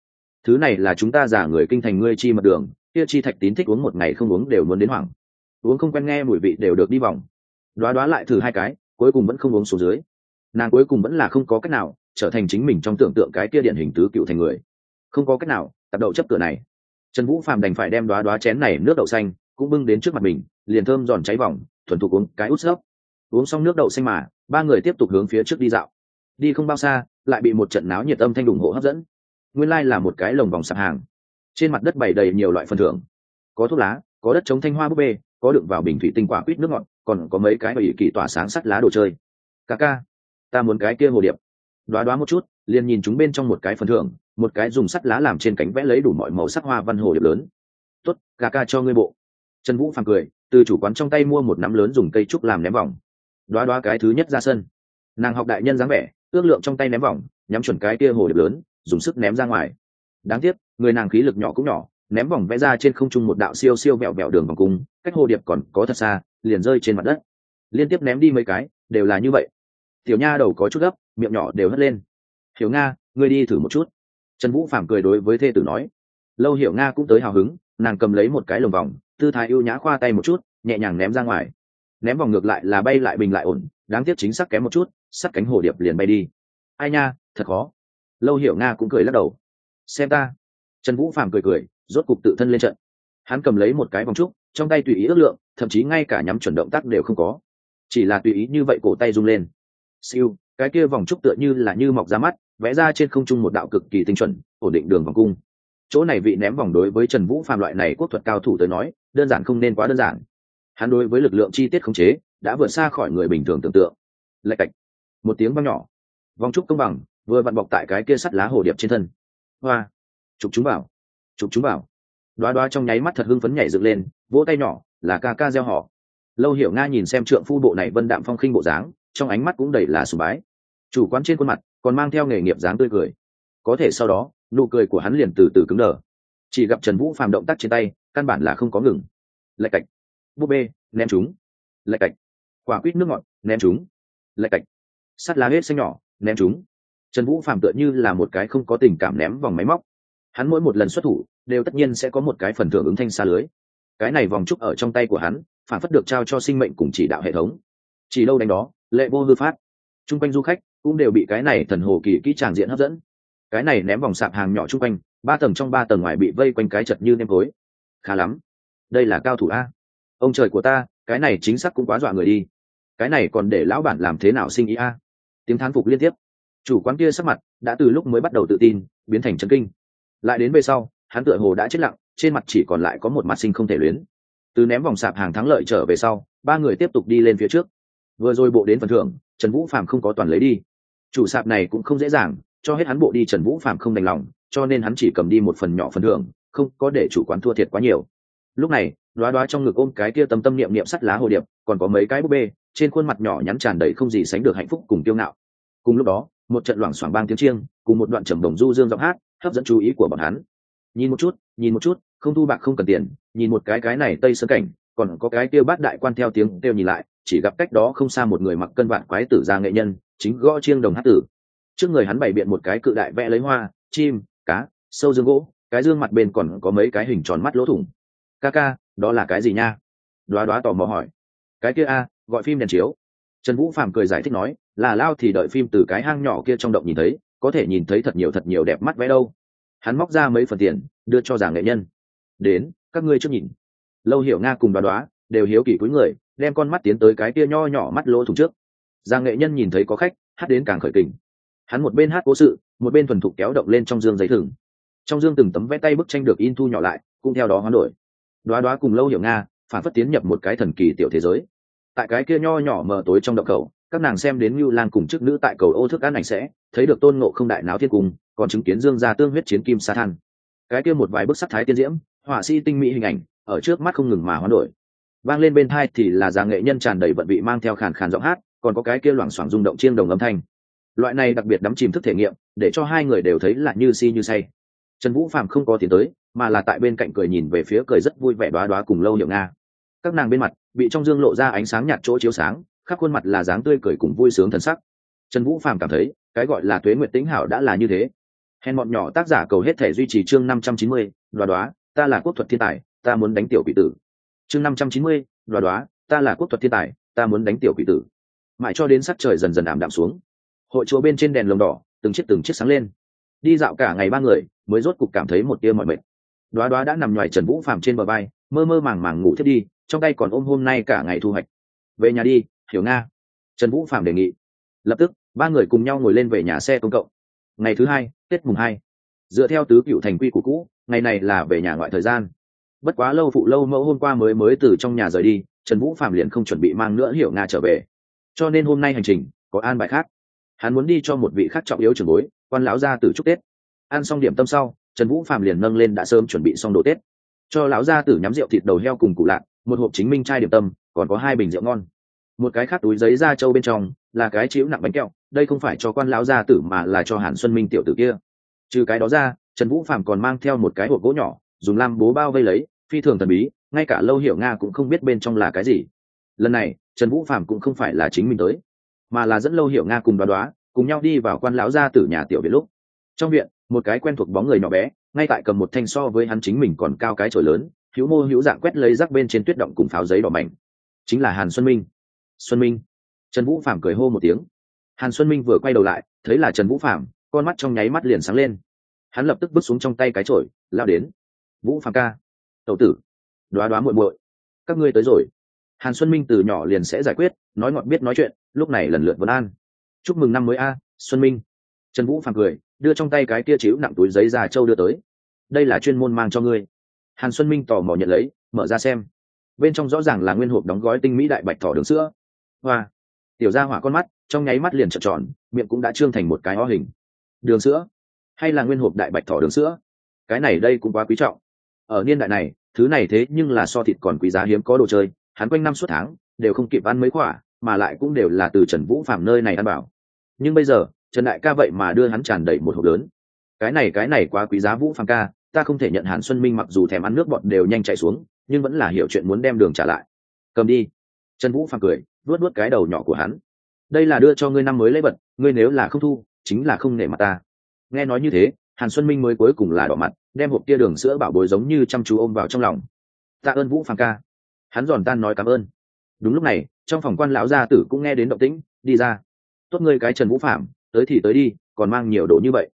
thứ này là chúng ta giả người kinh thành ngươi chi mật đường, kia chi thạch tín thích uống một ngày không uống đều muốn đến hoảng. Uống không quen nghe mùi vị đều được đi vòng. Đoá đoá lại thử hai cái, cuối cùng vẫn không uống xuống dưới. Nàng cuối cùng vẫn là không có cách nào trở thành chính mình trong tưởng tượng cái kia điển hình tứ cựu thành người. Không có cách nào, tập đậu chấp cửa này. Trần vũ phàm đành phải đem đoá đoá chén này nước đậu xanh cũng bưng đến trước mặt mình, liền thơm giòn cháy vòng, thuần thục uống cái út sấp uống xong nước đậu xanh mà, ba người tiếp tục hướng phía trước đi dạo. Đi không bao xa, lại bị một trận náo nhiệt âm thanh đủng hộ hấp dẫn nguyên lai là một cái lồng vòng sạp hàng. Trên mặt đất bày đầy nhiều loại phần thưởng. Có thuốc lá, có đất chống thanh hoa búp bê, có đựng vào bình thủy tinh quả quýt nước ngọt, còn có mấy cái ủy kỳ tỏa sáng sắt lá đồ chơi. Ca ca, ta muốn cái kia hồ điệp. Đoá đoá một chút, liền nhìn chúng bên trong một cái phần thưởng, một cái dùng sắt lá làm trên cánh vẽ lấy đủ mọi màu sắc hoa văn hồ điệp lớn. Tốt ca ca cho ngươi bộ. Trần vũ phàng cười, từ chủ quán trong tay mua một nắm lớn dùng cây trúc làm ném vòng. Đoá đoá cái thứ nhất ra sân. Nàng học đại nhân dáng vẻ, ước lượng trong tay ném vòng, nhắm chuẩn cái kia hồ điệp lớn dùng sức ném ra ngoài. Đáng tiếc, người nàng khí lực nhỏ cũng nhỏ, ném vòng vẽ ra trên không trung một đạo siêu siêu vẹo vẹo đường vòng cung, cách hồ điệp còn có thật xa, liền rơi trên mặt đất. Liên tiếp ném đi mấy cái, đều là như vậy. Tiểu nha đầu có chút gấp, miệng nhỏ đều hất lên. Hiểu nga, ngươi đi thử một chút. Trần vũ phàm cười đối với thê tử nói. Lâu hiểu nga cũng tới hào hứng, nàng cầm lấy một cái lồng vòng, tư thái ưu nhã khoa tay một chút, nhẹ nhàng ném ra ngoài. Ném vòng ngược lại là bay lại bình lại ổn, đáng tiếc chính xác kém một chút, sắt cánh hồ điệp liền bay đi. Ai nha, thật khó lâu hiểu nga cũng cười lắc đầu. Xem ta. Trần vũ phàm cười cười, rốt cục tự thân lên trận. Hắn cầm lấy một cái vòng trúc, trong tay tùy ý ước lượng, thậm chí ngay cả nhắm chuẩn động tác đều không có. Chỉ là tùy ý như vậy cổ tay rung lên. Siêu, cái kia vòng trúc tựa như là như mọc ra mắt, vẽ ra trên không trung một đạo cực kỳ tinh chuẩn, ổn định đường vòng cung. Chỗ này vị ném vòng đối với trần vũ phàm loại này quốc thuật cao thủ tới nói, đơn giản không nên quá đơn giản. Hắn đối với lực lượng chi tiết khống chế, đã vượt xa khỏi người bình thường tưởng tượng. Lạch cạch. Một tiếng văng nhỏ. Vòng trúc công bằng vừa vặn bọc tại cái kia sắt lá hồ điệp trên thân. Hoa! Chụp chúng vào! Chụp chúng vào! Đoá đoá trong nháy mắt thật hưng phấn nhảy dựng lên, vỗ tay nhỏ, là ca ca gieo họ. Lâu hiểu nga nhìn xem trượng phu bộ này vân đạm phong khinh bộ dáng, trong ánh mắt cũng đầy là sùng bái. Chủ quán trên khuôn mặt còn mang theo nghề nghiệp dáng tươi cười. Có thể sau đó, nụ cười của hắn liền từ từ cứng đờ. Chỉ gặp trần vũ phàm động tác trên tay, căn bản là không có ngừng. Lạch cạch. Búp bê, ném chúng. Lạch cạch. Quả quýt nước ngọt, ném chúng. Lạch cạch. Sắt lá hết xanh nhỏ, ném chúng trần vũ phạm tựa như là một cái không có tình cảm ném vòng máy móc. Hắn mỗi một lần xuất thủ, đều tất nhiên sẽ có một cái phần thưởng ứng thanh xa lưới. Cái này vòng trúc ở trong tay của hắn, phản phất được trao cho sinh mệnh cùng chỉ đạo hệ thống. Chỉ lâu đánh đó, lệ vô hư phát. T r u n g quanh du khách cũng đều bị cái này thần hồ kỳ kỹ tràng diện hấp dẫn. Cái này ném vòng sạp hàng nhỏ t r u n g quanh, ba tầng trong ba tầng ngoài bị vây quanh cái chật như nêm khối khá lắm. Đây là cao thủ a. Ông trời của ta, cái này chính xác cũng quá dọa người đi. Cái này còn để lão bản làm thế nào sinh ý a? Tiếng thán phục liên tiếp chủ quán kia sắc mặt đã từ lúc mới bắt đầu tự tin, biến thành chân kinh. Lại đến về sau, hắn tựa hồ đã chết lặng, trên mặt chỉ còn lại có một mặt sinh không thể luyến. Từ ném vòng sạp hàng thắng lợi trở về sau, ba người tiếp tục đi lên phía trước. Vừa rồi bộ đến phần thưởng, trần vũ phạm không có toàn lấy đi. Chủ sạp này cũng không dễ dàng, cho hết hắn bộ đi trần vũ phạm không đành lòng, cho nên hắn chỉ cầm đi một phần nhỏ phần thưởng, không có để chủ quán thua thiệt quá nhiều. Lúc này đoá đoá trong ngực ôm cái kia tâm tâm niệm niệm sắt lá hồ điệp, còn có mấy cái búp bê, trên khuôn mặt nhỏ nhắn tràn đầy không gì sánh được hạnh phúc cùng kiêu ngạo. Cùng lúc đó một trận loảng xoảng bang tiếng chiêng, cùng một đoạn trầm đồng du dương giọng hát, hấp dẫn chú ý của bọn hắn. Nhìn một chút, nhìn một chút, không thu bạc không cần tiền, nhìn một cái cái này tây sơn cảnh, còn có cái tiêu bát đại quan theo tiếng kêu nhìn lại, chỉ gặp cách đó không xa một người mặc cân vạn quái tử ra nghệ nhân, chính gõ chiêng đồng hát tử. Trước người hắn bày biện một cái cự đại vẽ lấy hoa, chim, cá, sâu dương gỗ, cái dương mặt bên còn có mấy cái hình tròn mắt lỗ thủng. Ca ca, đó là cái gì nha? Đoá đoá tò mò hỏi. Cái kia a, gọi phim đèn chiếu. Trần vũ phạm cười giải thích nói là lao thì đợi phim từ cái hang nhỏ kia trong động nhìn thấy, có thể nhìn thấy thật nhiều thật nhiều đẹp mắt vẽ đâu. Hắn móc ra mấy phần tiền, đưa cho già nghệ nhân. Đến, các ngươi trước nhìn. Lâu hiểu nga cùng đoá đoá, đều hiếu kỳ cuối người, đem con mắt tiến tới cái kia nho nhỏ mắt lỗ thủng trước. Già nghệ nhân nhìn thấy có khách, hát đến càng khởi kình. Hắn một bên hát cố sự, một bên thuần thục kéo động lên trong dương giấy thừng. Trong dương từng tấm vẽ tay bức tranh được in thu nhỏ lại, cũng theo đó hoán đổi. Đoá đoá cùng lâu hiểu nga, phản phất tiến nhập một cái thần kỳ tiểu thế giới. Tại cái kia nho nhỏ mờ tối trong động cầu các nàng xem đến như lang cùng chức nữ tại cầu ô thức ăn ảnh sẽ, thấy được tôn ngộ không đại náo thiên cung còn chứng kiến dương gia tương huyết chiến kim sa than cái kia một vài bức sắc thái tiên diễm, họa sĩ tinh mỹ hình ảnh, ở trước mắt không ngừng mà hoán đổi. Vang lên bên hai thì là già nghệ nhân tràn đầy vận vị mang theo khàn khàn giọng hát, còn có cái kia loảng xoảng rung động chiêng đồng âm thanh. Loại này đặc biệt đắm chìm thức thể nghiệm, để cho hai người đều thấy là như si như say. Trần vũ phạm không có tiến tới, mà là tại bên cạnh cười nhìn về phía cười rất vui vẻ đoá đoá cùng lâu hiệu nga. Các nàng bên mặt, bị trong dương lộ ra ánh sáng nhạt chỗ chiếu sáng khắp khuôn mặt là dáng tươi cười cùng vui sướng thần sắc. Trần vũ Phàm cảm thấy, cái gọi là tuế nguyện tĩnh hảo đã là như thế. Hèn bọn nhỏ tác giả cầu hết thể duy trì chương năm trăm chín mươi, đoá đoá, ta là quốc thuật thiên tài, ta muốn đánh tiểu quỷ tử. Chương năm trăm chín mươi, đoá đoá, ta là quốc thuật thiên tài, ta muốn đánh tiểu quỷ tử. Mãi cho đến sắc trời dần dần ảm đạm xuống, hội chúa bên trên đèn lồng đỏ, từng chiếc từng chiếc sáng lên. Đi dạo cả ngày ba người, mới rốt cục cảm thấy một tia mọi mệt. Đoá đoá đã nằm ngoài trần vũ phàm trên bờ bay mơ mơ màng màng ngủ thiết đi, trong tay còn ôm hôm nay cả ngày thu hoạch. Về nhà đi hiểu nga. Trần vũ phạm đề nghị. Lập tức, ba người cùng nhau ngồi lên về nhà xe công cộng. Ngày thứ hai, tết mùng hai. Dựa theo tứ cựu thành quy của cũ, ngày này là về nhà ngoại thời gian. Bất quá lâu phụ lâu mẫu hôm qua mới mới từ trong nhà rời đi, trần vũ phạm liền không chuẩn bị mang nữa hiểu nga trở về. Cho nên hôm nay hành trình, có an bài khác. Hắn muốn đi cho một vị khác trọng yếu trường bối, quan lão gia tử chúc tết. Ăn xong điểm tâm sau, trần vũ phạm liền nâng lên đã sớm chuẩn bị xong đồ tết. Cho lão gia tử nhắm rượu thịt đầu heo cùng cụ lạc, một hộp chính minh chai điểm tâm, còn có hai bình rượu ngon một cái khác túi giấy da trâu bên trong là cái chiếu nặng bánh kẹo, đây không phải cho quan lão gia tử mà là cho hàn xuân minh tiểu tử kia. Trừ cái đó ra, trần vũ phạm còn mang theo một cái hộp gỗ nhỏ, dùng lam bố bao vây lấy, phi thường thần bí, ngay cả lâu hiểu nga cũng không biết bên trong là cái gì. Lần này, trần vũ phạm cũng không phải là chính mình tới, mà là dẫn lâu hiểu nga cùng đoá đoá, cùng nhau đi vào quan lão gia tử nhà tiểu viện lúc. Trong viện, một cái quen thuộc bóng người nhỏ bé, ngay tại cầm một thanh so với hắn chính mình còn cao cái chổi lớn, hữu mô hữu dạng quét lấy rác bên trên tuyết động cùng pháo giấy đỏ mảnh. Chính là hàn xuân minh xuân minh. Trần vũ phạm cười hô một tiếng. Hàn xuân minh vừa quay đầu lại, thấy là trần vũ phạm con mắt trong nháy mắt liền sáng lên. Hắn lập tức bước xuống trong tay cái chổi lao đến. Vũ phạm ca. Tậu tử. Đoá đoá muội muội. Các ngươi tới rồi. Hàn xuân minh từ nhỏ liền sẽ giải quyết, nói ngọt biết nói chuyện, lúc này lần lượt vấn an. Chúc mừng năm mới a, xuân minh. Trần vũ phạm cười, đưa trong tay cái kia chiếu nặng túi giấy già châu đưa tới. Đây là chuyên môn mang cho ngươi. Hàn xuân minh tò mò nhận lấy, mở ra xem. Bên trong rõ ràng là nguyên hộp đóng gói tinh mỹ đại bạch thỏ đường sữa hoa. Tiểu ra hỏa con mắt, trong nháy mắt liền trợn tròn, miệng cũng đã trương thành một cái o hình. Đường sữa. Hay là nguyên hộp đại bạch thỏ đường sữa? Cái này đây cũng quá quý trọng. Ở niên đại này, thứ này thế nhưng là so thịt còn quý giá hiếm có đồ chơi, hắn quanh năm suốt tháng, đều không kịp ăn mấy quả, mà lại cũng đều là từ trần vũ phạm nơi này ăn bảo. Nhưng bây giờ, trần đại ca vậy mà đưa hắn tràn đầy một hộp lớn. Cái này cái này quá quý giá vũ phạm ca, ta không thể nhận hàn xuân minh mặc dù thèm ăn nước bọn đều nhanh chạy xuống, nhưng vẫn là hiểu chuyện muốn đem đường trả lại. Cầm đi. Trần vũ Phạm cười luốt luốt cái đầu nhỏ của hắn. Đây là đưa cho ngươi năm mới lấy vật, ngươi nếu là không thu, chính là không nể mặt ta. Nghe nói như thế, hàn xuân minh mới cuối cùng là đỏ mặt, đem hộp kia đường sữa bảo bối giống như chăm chú ôm vào trong lòng. Tạ ơn vũ phàm ca. Hắn giòn tan nói cảm ơn. Đúng lúc này, trong phòng quan lão gia tử cũng nghe đến động tĩnh, đi ra. Tốt ngươi cái trần vũ phạm tới thì tới đi, còn mang nhiều đồ như vậy.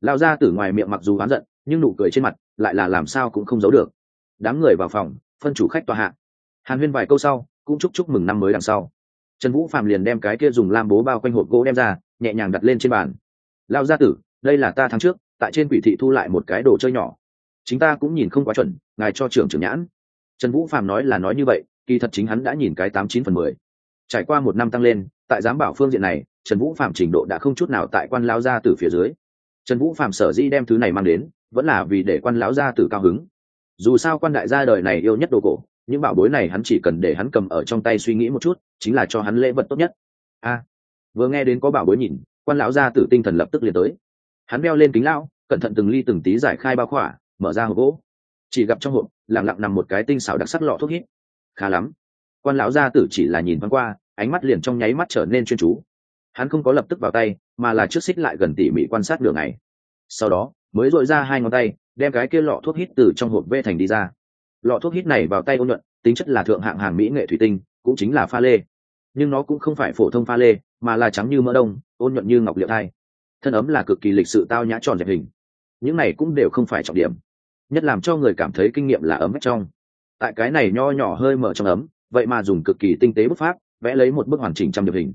Lão gia tử ngoài miệng mặc dù oán giận, nhưng nụ cười trên mặt lại là làm sao cũng không giấu được. Đám người vào phòng, phân chủ khách tòa hạ. Hàn huyên vài câu sau cũng chúc chúc mừng năm mới đằng sau. Trần vũ phạm liền đem cái kia dùng lam bố bao quanh hộp gỗ đem ra, nhẹ nhàng đặt lên trên bàn. Lao gia tử, đây là ta tháng trước, tại trên quỷ thị thu lại một cái đồ chơi nhỏ. Chính ta cũng nhìn không quá chuẩn, ngài cho trưởng trưởng nhãn. Trần vũ phạm nói là nói như vậy, kỳ thật chính hắn đã nhìn cái tám chín phần mười. Trải qua một năm tăng lên, tại giám bảo phương diện này, trần vũ phạm trình độ đã không chút nào tại quan lao gia tử phía dưới. Trần vũ phạm sở dĩ đem thứ này mang đến, vẫn là vì để quan lão gia tử cao hứng. Dù sao quan đại gia đời này yêu nhất đồ cổ những bảo bối này hắn chỉ cần để hắn cầm ở trong tay suy nghĩ một chút, chính là cho hắn lễ vật tốt nhất. A, vừa nghe đến có bảo bối nhìn, quan lão gia tử tinh thần lập tức liền tới. Hắn beo lên kính lão, cẩn thận từng ly từng tí giải khai bao khỏa, mở ra hộp gỗ. Chỉ gặp trong hộp, lặng lặng nằm một cái tinh xảo đặc sắc lọ thuốc hít. Khá lắm. Quan lão gia tử chỉ là nhìn thoáng qua, ánh mắt liền trong nháy mắt trở nên chuyên chú. Hắn không có lập tức vào tay, mà là trước xích lại gần tỉ mỉ quan sát đường này sau đó, mới dội ra hai ngón tay, đem cái kia lọ thuốc hít từ trong hộp vê thành đi ra lọ thuốc hít này vào tay ôn nhuận, tính chất là thượng hạng hàng mỹ nghệ thủy tinh, cũng chính là pha lê. Nhưng nó cũng không phải phổ thông pha lê, mà là trắng như mỡ đông, ôn nhuận như ngọc liệu thai. Thân ấm là cực kỳ lịch sự tao nhã tròn đẹp hình. Những này cũng đều không phải trọng điểm. Nhất làm cho người cảm thấy kinh nghiệm là ấm trong. Tại cái này nho nhỏ hơi mở trong ấm, vậy mà dùng cực kỳ tinh tế bút pháp, vẽ lấy một bức hoàn chỉnh trăm điệp hình.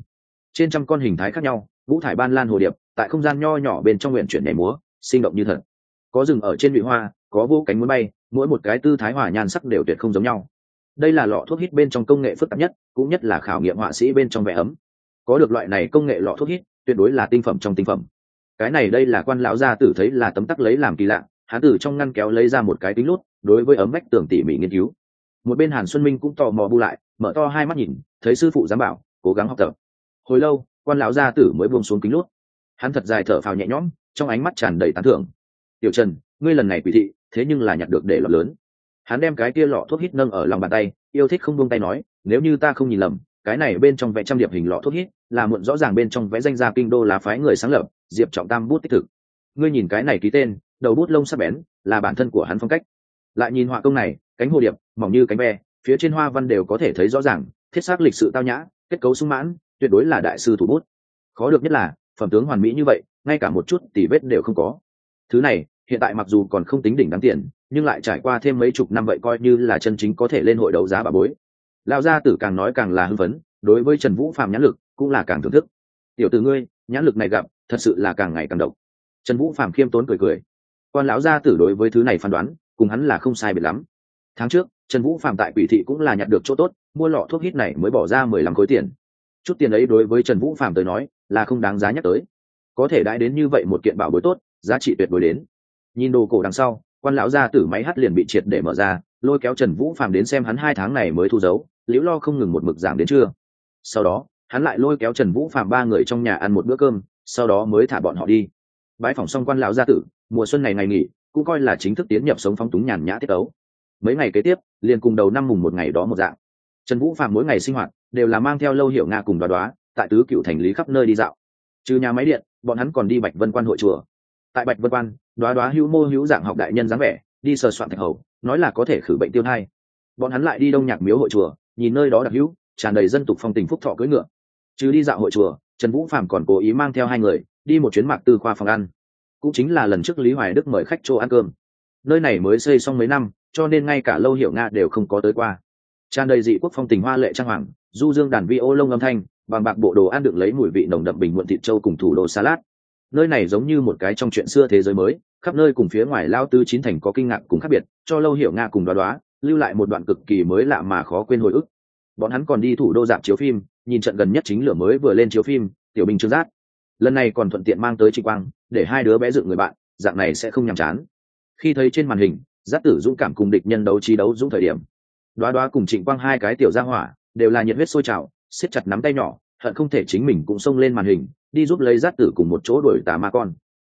Trên trăm con hình thái khác nhau vũ thải ban lan hồ điệp, tại không gian nho nhỏ bên trong nguyện chuyển nhảy múa, sinh động như thật. Có rừng ở trên vị hoa, có vô cánh muốn bay mỗi một cái tư thái hòa nhan sắc đều tuyệt không giống nhau. Đây là lọ thuốc hít bên trong công nghệ phức tạp nhất, cũng nhất là khảo nghiệm họa sĩ bên trong vẽ ấm. Có được loại này công nghệ lọ thuốc hít, tuyệt đối là tinh phẩm trong tinh phẩm. Cái này đây là quan lão gia tử thấy là tấm tắc lấy làm kỳ lạ, hán tử trong ngăn kéo lấy ra một cái kính lút, đối với ấm vách tường tỉ mỉ nghiên cứu. Một bên hàn xuân minh cũng tò mò bu lại, mở to hai mắt nhìn, thấy sư phụ giám bảo, cố gắng học tập. Hồi lâu, quan lão gia tử mới buông xuống kính lút. Hắn thật dài thở phào nhẹ nhõm, trong ánh mắt tràn đầy tán thưởng. Tiểu trần, ngươi lần này quỷ thị thế nhưng là nhặt được để lọt lớn. Hắn đem cái kia lọ thuốc hít nâng ở lòng bàn tay, yêu thích không buông tay nói, nếu như ta không nhìn lầm, cái này bên trong vẽ trăm điệp hình lọ thuốc hít, là muộn rõ ràng bên trong vẽ danh gia kinh đô là phái người sáng lập, diệp trọng tam bút tích thực. Ngươi nhìn cái này ký tên, đầu bút lông sắc bén, là bản thân của hắn phong cách. Lại nhìn họa công này, cánh hồ điệp, mỏng như cánh ve, phía trên hoa văn đều có thể thấy rõ ràng, thiết xác lịch sự tao nhã, kết cấu sung mãn, tuyệt đối là đại sư thủ bút. Khó được nhất là, phẩm tướng hoàn mỹ như vậy, ngay cả một chút tỉ vết đều không có. Thứ này hiện tại mặc dù còn không tính đỉnh đáng tiền, nhưng lại trải qua thêm mấy chục năm vậy coi như là chân chính có thể lên hội đấu giá bà bối. Lão gia tử càng nói càng là hưng phấn, đối với trần vũ phạm nhãn lực cũng là càng thưởng thức. Tiểu tử ngươi, nhãn lực này gặp, thật sự là càng ngày càng độc. Trần vũ phạm khiêm tốn cười cười. Quan lão gia tử đối với thứ này phán đoán, cùng hắn là không sai biệt lắm. Tháng trước, trần vũ phạm tại quỷ thị cũng là nhặt được chỗ tốt, mua lọ thuốc hít này mới bỏ ra mười lăm khối tiền. Chút tiền ấy đối với trần vũ phạm tới nói, là không đáng giá nhắc tới. Có thể đãi đến như vậy một kiện bảo bối tốt, giá trị tuyệt đối đến nhìn đồ cổ đằng sau quan lão gia tử máy hắt liền bị triệt để mở ra lôi kéo trần vũ phàm đến xem hắn hai tháng này mới thu giấu, liễu lo không ngừng một mực giảng đến trưa. Sau đó hắn lại lôi kéo trần vũ phàm ba người trong nhà ăn một bữa cơm sau đó mới thả bọn họ đi. Bãi phòng xong quan lão gia tử mùa xuân này ngày nghỉ cũng coi là chính thức tiến nhập sống phóng túng nhàn nhã tiết ấu mấy ngày kế tiếp liền cùng đầu năm mùng một ngày đó một dạng. Trần vũ phàm mỗi ngày sinh hoạt đều là mang theo lâu hiệu nga cùng đoá đoá tại tứ cựu thành lý khắp nơi đi dạo. Trừ nhà máy điện bọn hắn còn đi bạch vân quan hội chùa. Tại bạch vân quan đoá đoá hữu mô hữu dạng học đại nhân dáng vẻ, đi sờ soạn thạch hầu, nói là có thể khử bệnh tiêu thai. Bọn hắn lại đi đông nhạc miếu hội chùa, nhìn nơi đó đặc hữu, tràn đầy dân tục phong tình phúc thọ cưỡi ngựa. Chứ đi dạo hội chùa, trần vũ phạm còn cố ý mang theo hai người, đi một chuyến mạc tư khoa phòng ăn. Cũng chính là lần trước lý hoài đức mời khách chỗ ăn cơm. Nơi này mới xây xong mấy năm, cho nên ngay cả lâu hiểu nga đều không có tới qua. Tràn đầy dị quốc phong tình hoa lệ trang hoàng, du dương đàn vi ô lông âm thanh, bằng bạc bộ đồ ăn được lấy mùi vị nồng đậm bình muộn thịt trâu cùng thủ đồ salad nơi này giống như một cái trong chuyện xưa thế giới mới, khắp nơi cùng phía ngoài lao tư chín thành có kinh ngạc cùng khác biệt, cho lâu hiểu nga cùng đoá đoá, lưu lại một đoạn cực kỳ mới lạ mà khó quên hồi ức. Bọn hắn còn đi thủ đô dạp chiếu phim, nhìn trận gần nhất chính lửa mới vừa lên chiếu phim, tiểu binh trương giác. Lần này còn thuận tiện mang tới trịnh quang, để hai đứa bé dựng người bạn, dạng này sẽ không nhàm chán. Khi thấy trên màn hình, giác tử dũng cảm cùng địch nhân đấu trí đấu dũng thời điểm. Đoá đoá cùng trịnh quang hai cái tiểu gia hỏa, đều là nhiệt huyết sôi trào, siết chặt nắm tay nhỏ, hận không thể chính mình cũng xông lên màn hình đi giúp lấy giác tử cùng một chỗ đuổi tà ma con.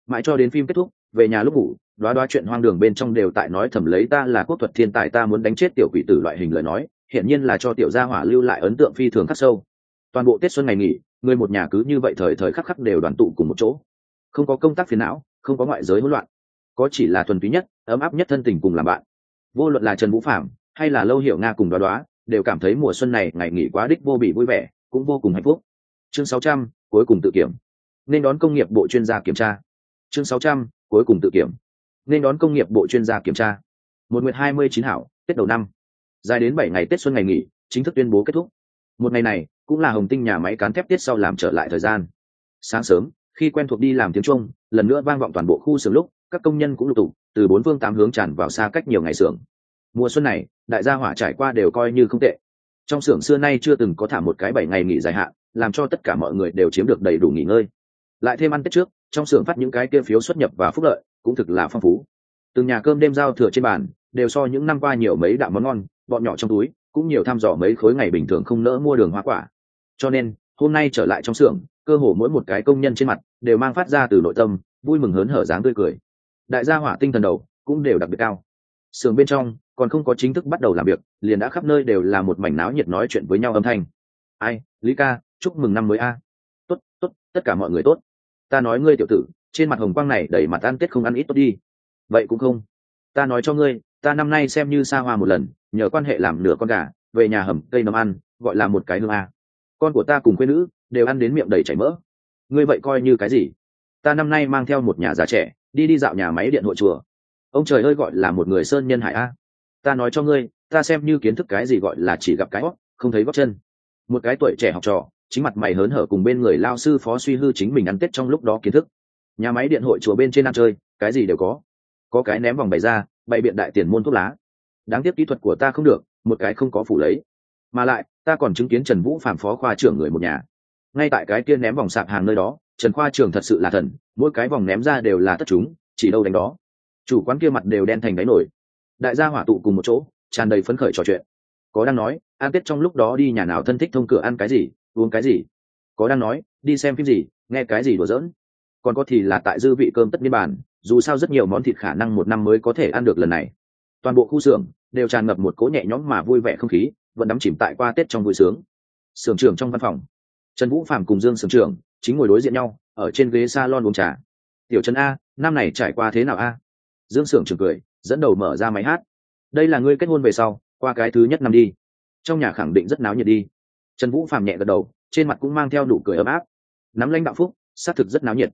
Mãi cho đến phim kết thúc, về nhà lúc ngủ đoá đoá chuyện hoang đường bên trong đều tại nói thầm lấy ta là quốc thuật thiên tài, ta muốn đánh chết tiểu quỷ tử loại hình lời nói, hiển nhiên là cho tiểu gia hỏa lưu lại ấn tượng phi thường khắc sâu. Toàn bộ tết xuân ngày nghỉ, người một nhà cứ như vậy thời thời khắc khắc đều đoàn tụ cùng một chỗ. Không có công tác phiền não, không có ngoại giới hỗn loạn. Có chỉ là thuần túy nhất, ấm áp nhất thân tình cùng làm bạn. Vô luận là trần vũ phạm hay là lâu hiệu nga cùng đoá đoá đều cảm thấy mùa xuân này ngày nghỉ quá đích vô bị vui vẻ, cũng vô cùng hạnh phúc chương 600, cuối cùng tự kiểm. Nên đón công nghiệp bộ chuyên gia kiểm tra. Chương 600, cuối cùng tự kiểm. Nên đón công nghiệp bộ chuyên gia kiểm tra. Một nguyệt hai mươi chín hảo tết đầu năm. Dài đến bảy ngày tết xuân ngày nghỉ chính thức tuyên bố kết thúc. Một ngày này cũng là hồng tinh nhà máy cán thép tiết sau làm trở lại thời gian. Sáng sớm khi quen thuộc đi làm tiếng trung lần nữa vang vọng toàn bộ khu xưởng lúc các công nhân cũng lục tục từ bốn phương tám hướng tràn vào xa cách nhiều ngày xưởng. Mùa xuân này đại gia hỏa trải qua đều coi như không tệ. Trong xưởng xưa nay chưa từng có thả một cái bảy ngày nghỉ dài hạn làm cho tất cả mọi người đều chiếm được đầy đủ nghỉ ngơi. Lại thêm ăn tết trước, trong xưởng phát những cái kia phiếu xuất nhập và phúc lợi, cũng thực là phong phú. Từng nhà cơm đêm giao thừa trên bàn, đều so những năm qua nhiều mấy đạo món ngon, bọn nhỏ trong túi, cũng nhiều thăm dò mấy khối ngày bình thường không nỡ mua đường hoa quả. Cho nên, hôm nay trở lại trong xưởng, cơ hồ mỗi một cái công nhân trên mặt, đều mang phát ra từ nội tâm, vui mừng hớn hở dáng tươi cười. Đại gia hỏa tinh thần đầu, cũng đều đặc biệt cao. Xưởng bên trong, còn không có chính thức bắt đầu làm việc, liền đã khắp nơi đều là một mảnh náo nhiệt nói chuyện với nhau âm thanh. Ai, lý ca chúc mừng năm mới a. Tốt tốt, tất cả mọi người tốt. Ta nói ngươi tiểu tử, trên mặt hồng quang này đẩy mặt ăn tết không ăn ít tốt đi. Vậy cũng không. Ta nói cho ngươi, ta năm nay xem như xa hoa một lần, nhờ quan hệ làm nửa con gà, về nhà hầm cây nấm ăn, gọi là một cái hương a. Con của ta cùng quê nữ, đều ăn đến miệng đầy chảy mỡ. Ngươi vậy coi như cái gì? Ta năm nay mang theo một nhà già trẻ, đi đi dạo nhà máy điện hội chùa. Ông trời ơi gọi là một người sơn nhân hải a. Ta nói cho ngươi, ta xem như kiến thức cái gì gọi là chỉ gặp cái hót không thấy gót chân. Một cái tuổi trẻ học trò chính mặt mày hớn hở cùng bên người lao sư phó suy hư chính mình ăn tết trong lúc đó kiến thức. Nhà máy điện hội chùa bên trên ăn chơi, cái gì đều có. Có cái ném vòng bày ra, bày biện đại tiền môn thuốc lá. Đáng tiếc kỹ thuật của ta không được, một cái không có phủ lấy. Mà lại, ta còn chứng kiến trần vũ phạm phó khoa trưởng người một nhà. Ngay tại cái kia ném vòng sạp hàng nơi đó, trần khoa trưởng thật sự là thần, mỗi cái vòng ném ra đều là tất chúng, chỉ đâu đánh đó. Chủ quán kia mặt đều đen thành đáy nổi đại gia hỏa tụ cùng một chỗ, tràn đầy phấn khởi trò chuyện. Có đang nói, ăn tết trong lúc đó đi nhà nào thân thích thông cửa ăn cái gì? Uống cái gì? Có đang nói, đi xem phim gì, nghe cái gì đùa giỡn. Còn có thì là tại dư vị cơm tất niên bản dù sao rất nhiều món thịt khả năng một năm mới có thể ăn được lần này. Toàn bộ khu xưởng đều tràn ngập một cỗ nhẹ nhõm mà vui vẻ không khí, vẫn đắm chìm tại qua tết trong vui sướng. Xưởng trưởng trong văn phòng, trần vũ phạm cùng dương xưởng trưởng chính ngồi đối diện nhau, ở trên ghế salon uống trà. Tiểu trần a, năm này trải qua thế nào a? Dương xưởng trưởng cười, dẫn đầu mở ra máy hát. Đây là ngươi kết hôn về sau, qua cái thứ nhất năm đi. Trong nhà khẳng định rất náo nhiệt đi trần vũ phàm nhẹ gật đầu, trên mặt cũng mang theo nụ cười ấm áp. Nắm lãnh đạo phúc, xác thực rất náo nhiệt.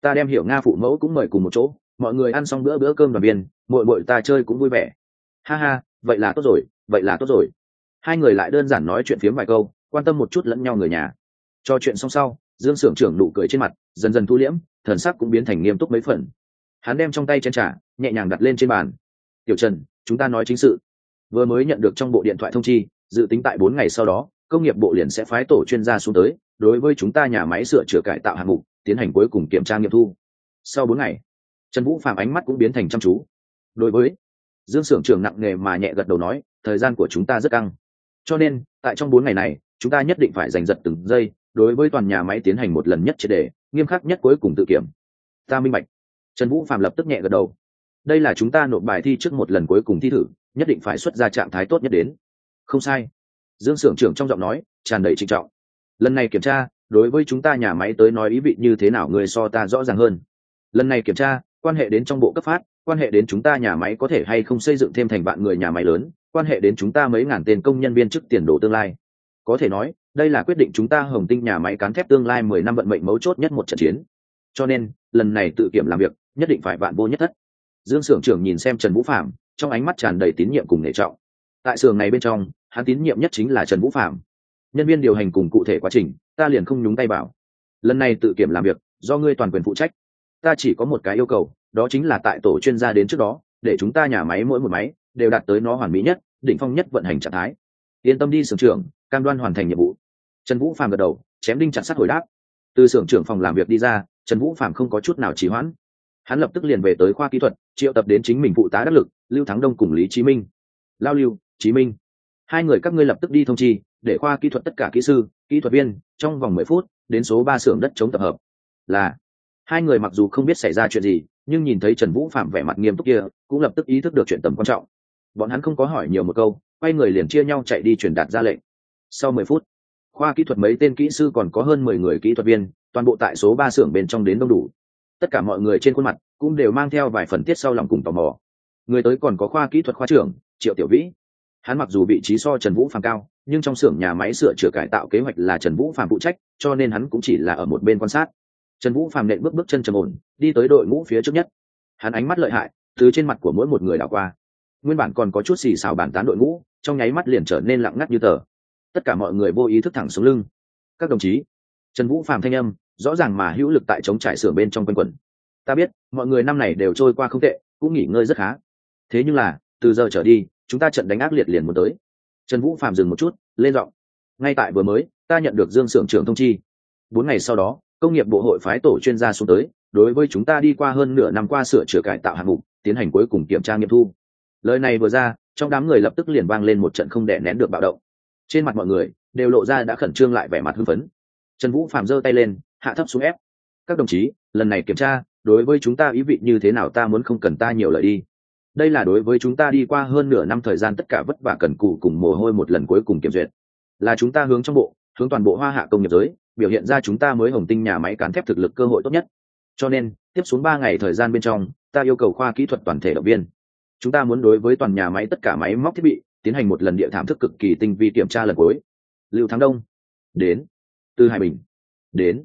Ta đem hiểu nga phụ mẫu cũng mời cùng một chỗ, mọi người ăn xong bữa bữa cơm đoàn viên mội mội ta chơi cũng vui vẻ. Ha ha, vậy là tốt rồi, vậy là tốt rồi. Hai người lại đơn giản nói chuyện phiếm vài câu, quan tâm một chút lẫn nhau người nhà. Cho chuyện xong sau, dương s ư ở n g trưởng nụ cười trên mặt, dần dần thu liễm, thần sắc cũng biến thành nghiêm túc mấy phần. Hắn đem trong tay chen trả nhẹ nhàng đặt lên trên bàn. Tiểu trần, chúng ta nói chính sự. Vừa mới nhận được trong bộ điện thoại thông chi, dự tính tại bốn ngày sau đó công nghiệp bộ liền sẽ phái tổ chuyên gia xuống tới, đối với chúng ta nhà máy sửa chữa cải tạo hạng mục, tiến hành cuối cùng kiểm tra nghiệm thu. Sau bốn ngày, trần vũ phạm ánh mắt cũng biến thành chăm chú. Đối với dương s ư ở n g trưởng nặng nề mà nhẹ gật đầu nói, thời gian của chúng ta rất căng. Cho nên, tại trong bốn ngày này, chúng ta nhất định phải giành giật từng giây, đối với toàn nhà máy tiến hành một lần nhất triệt đề, nghiêm khắc nhất cuối cùng tự kiểm. Ta minh bạch. Trần vũ phạm lập tức nhẹ gật đầu. Đây là chúng ta nộp bài thi trước một lần cuối cùng thi thử, nhất định phải xuất ra trạng thái tốt nhất đến. Không sai dương s ư ở n g trưởng trong giọng nói tràn đầy trịnh trọng. Lần này kiểm tra, đối với chúng ta nhà máy tới nói ý vị như thế nào người so ta rõ ràng hơn. Lần này kiểm tra, quan hệ đến trong bộ cấp phát, quan hệ đến chúng ta nhà máy có thể hay không xây dựng thêm thành bạn người nhà máy lớn, quan hệ đến chúng ta mấy ngàn tên công nhân viên chức tiền đồ tương lai. Có thể nói, đây là quyết định chúng ta hồng tinh nhà máy cán thép tương lai mười năm vận mệnh mấu chốt nhất một trận chiến. Cho nên, lần này tự kiểm làm việc, nhất định phải vạn vô nhất thất. Dương s ư ở n g trưởng nhìn xem trần vũ phạm trong ánh mắt tràn đầy tín nhiệm cùng nể trọng. Tại xưởng này bên trong hắn tín nhiệm nhất chính là trần vũ phạm nhân viên điều hành cùng cụ thể quá trình, ta liền không nhúng tay vào. Lần này tự kiểm làm việc, do ngươi toàn quyền phụ trách. Ta chỉ có một cái yêu cầu, đó chính là tại tổ chuyên gia đến trước đó, để chúng ta nhà máy mỗi một máy, đều đạt tới nó hoàn mỹ nhất, đỉnh phong nhất vận hành trạng thái. Yên tâm đi sưởng trưởng, cam đoan hoàn thành nhiệm vụ. Trần vũ phạm gật đầu, chém đinh chặt sắt hồi đáp. Từ sưởng trưởng phòng làm việc đi ra, trần vũ phạm không có chút nào trì hoãn. Hắn lập tức liền về tới khoa kỹ thuật, triệu tập đến chính mình phụ tá đắc lực, lưu thắng đông cùng lý chí minh. Lao lưu, chí minh hai người các ngươi lập tức đi thông chi, để khoa kỹ thuật tất cả kỹ sư, kỹ thuật viên, trong vòng mười phút, đến số ba xưởng đất chống tập hợp. Là, hai người mặc dù không biết xảy ra chuyện gì, nhưng nhìn thấy trần vũ phạm vẻ mặt nghiêm túc kia, cũng lập tức ý thức được chuyện tầm quan trọng. Bọn hắn không có hỏi nhiều một câu, quay người liền chia nhau chạy đi truyền đạt ra lệnh. Sau mười phút, khoa kỹ thuật mấy tên kỹ sư còn có hơn mười người kỹ thuật viên, toàn bộ tại số ba xưởng bên trong đến đông đủ. Tất cả mọi người trên khuôn mặt cũng đều mang theo vài phần tiết sau lòng cùng tò mò. Người tới còn có khoa kỹ thuật khoa trưởng, triệu tiểu vĩ hắn mặc dù vị trí so trần vũ phàm cao, nhưng trong xưởng nhà máy sửa chữa cải tạo kế hoạch là trần vũ phàm phụ trách, cho nên hắn cũng chỉ là ở một bên quan sát. Trần vũ phàm nện bước bước chân trầm ổn, đi tới đội ngũ phía trước nhất. Hắn ánh mắt lợi hại, từ trên mặt của mỗi một người đảo qua. Nguyên bản còn có chút xì xào bàn tán đội ngũ, trong nháy mắt liền trở nên lặng ngắt như tờ. Tất cả mọi người vô ý thức thẳng xuống lưng. Các đồng chí. Trần vũ phàm thanh âm, rõ ràng mà hữu lực tại chống trải xưởng bên trong quanh quẩn. Ta biết, mọi người năm này đều trôi qua không tệ, cũng nghỉ ngơi rất khá. Thế nhưng là, từ giờ trở đi chúng ta trận đánh ác liệt liền muốn tới. Trần vũ phạm dừng một chút, lên giọng. Ngay tại vừa mới, ta nhận được dương s ư ở n g trưởng thông chi. Bốn ngày sau đó, công nghiệp bộ hội phái tổ chuyên gia xuống tới, đối với chúng ta đi qua hơn nửa năm qua sửa chữa cải tạo hạng mục, tiến hành cuối cùng kiểm tra nghiệm thu. Lời này vừa ra, trong đám người lập tức liền vang lên một trận không đè nén được bạo động. Trên mặt mọi người, đều lộ ra đã khẩn trương lại vẻ mặt hưng phấn. Trần vũ phạm giơ tay lên, hạ thấp xuống ép. Các đồng chí, lần này kiểm tra, đối với chúng ta ý vị như thế nào ta muốn không cần ta nhiều lời đi đây là đối với chúng ta đi qua hơn nửa năm thời gian tất cả vất vả cần cù cùng mồ hôi một lần cuối cùng kiểm duyệt. Là chúng ta hướng trong bộ, hướng toàn bộ hoa hạ công nghiệp giới, biểu hiện ra chúng ta mới hồng tinh nhà máy cán thép thực lực cơ hội tốt nhất. Cho nên, tiếp xuống ba ngày thời gian bên trong, ta yêu cầu khoa kỹ thuật toàn thể động viên. Chúng ta muốn đối với toàn nhà máy tất cả máy móc thiết bị, tiến hành một lần địa thảm thức cực kỳ tinh vi kiểm tra lần cuối. Lưu thắng đông. Đến. Từ hải bình. Đến.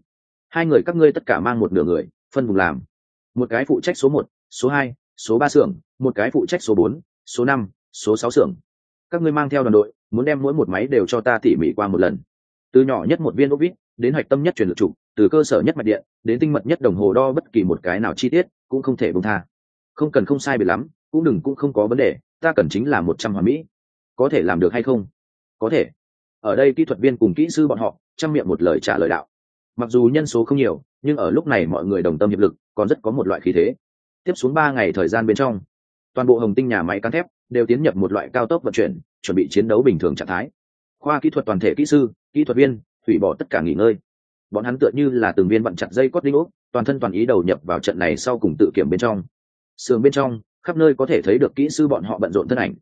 Hai người các ngươi tất cả mang một nửa người, phân vùng làm. Một cái phụ trách số một, số hai, số ba xưởng một cái phụ trách số bốn, số năm, số sáu xưởng. Các ngươi mang theo đoàn đội, muốn đem mỗi một máy đều cho ta tỉ mỉ qua một lần. Từ nhỏ nhất một viên ốc vít, đến hạch tâm nhất truyền lực trục từ cơ sở nhất mạch điện, đến tinh mật nhất đồng hồ đo bất kỳ một cái nào chi tiết, cũng không thể bông tha. Không cần không sai biệt lắm, cũng đừng cũng không có vấn đề, ta cần chính là một trăm hòa mỹ. Có thể làm được hay không? Có thể. Ở đây kỹ thuật viên cùng kỹ sư bọn họ trăm miệng một lời trả lời đạo. Mặc dù nhân số không nhiều, nhưng ở lúc này mọi người đồng tâm hiệp lực, còn rất có một loại khí thế. Tiếp xuống ba ngày thời gian bên trong toàn bộ hồng tinh nhà máy cán thép đều tiến nhập một loại cao tốc vận chuyển, chuẩn bị chiến đấu bình thường trạng thái. Khoa kỹ thuật toàn thể kỹ sư, kỹ thuật viên, hủy bỏ tất cả nghỉ ngơi. Bọn hắn tựa như là từng viên bận chặt dây cót đinh ốc toàn thân toàn ý đầu nhập vào trận này sau cùng tự kiểm bên trong. Sườn bên trong, khắp nơi có thể thấy được kỹ sư bọn họ bận rộn thân ảnh.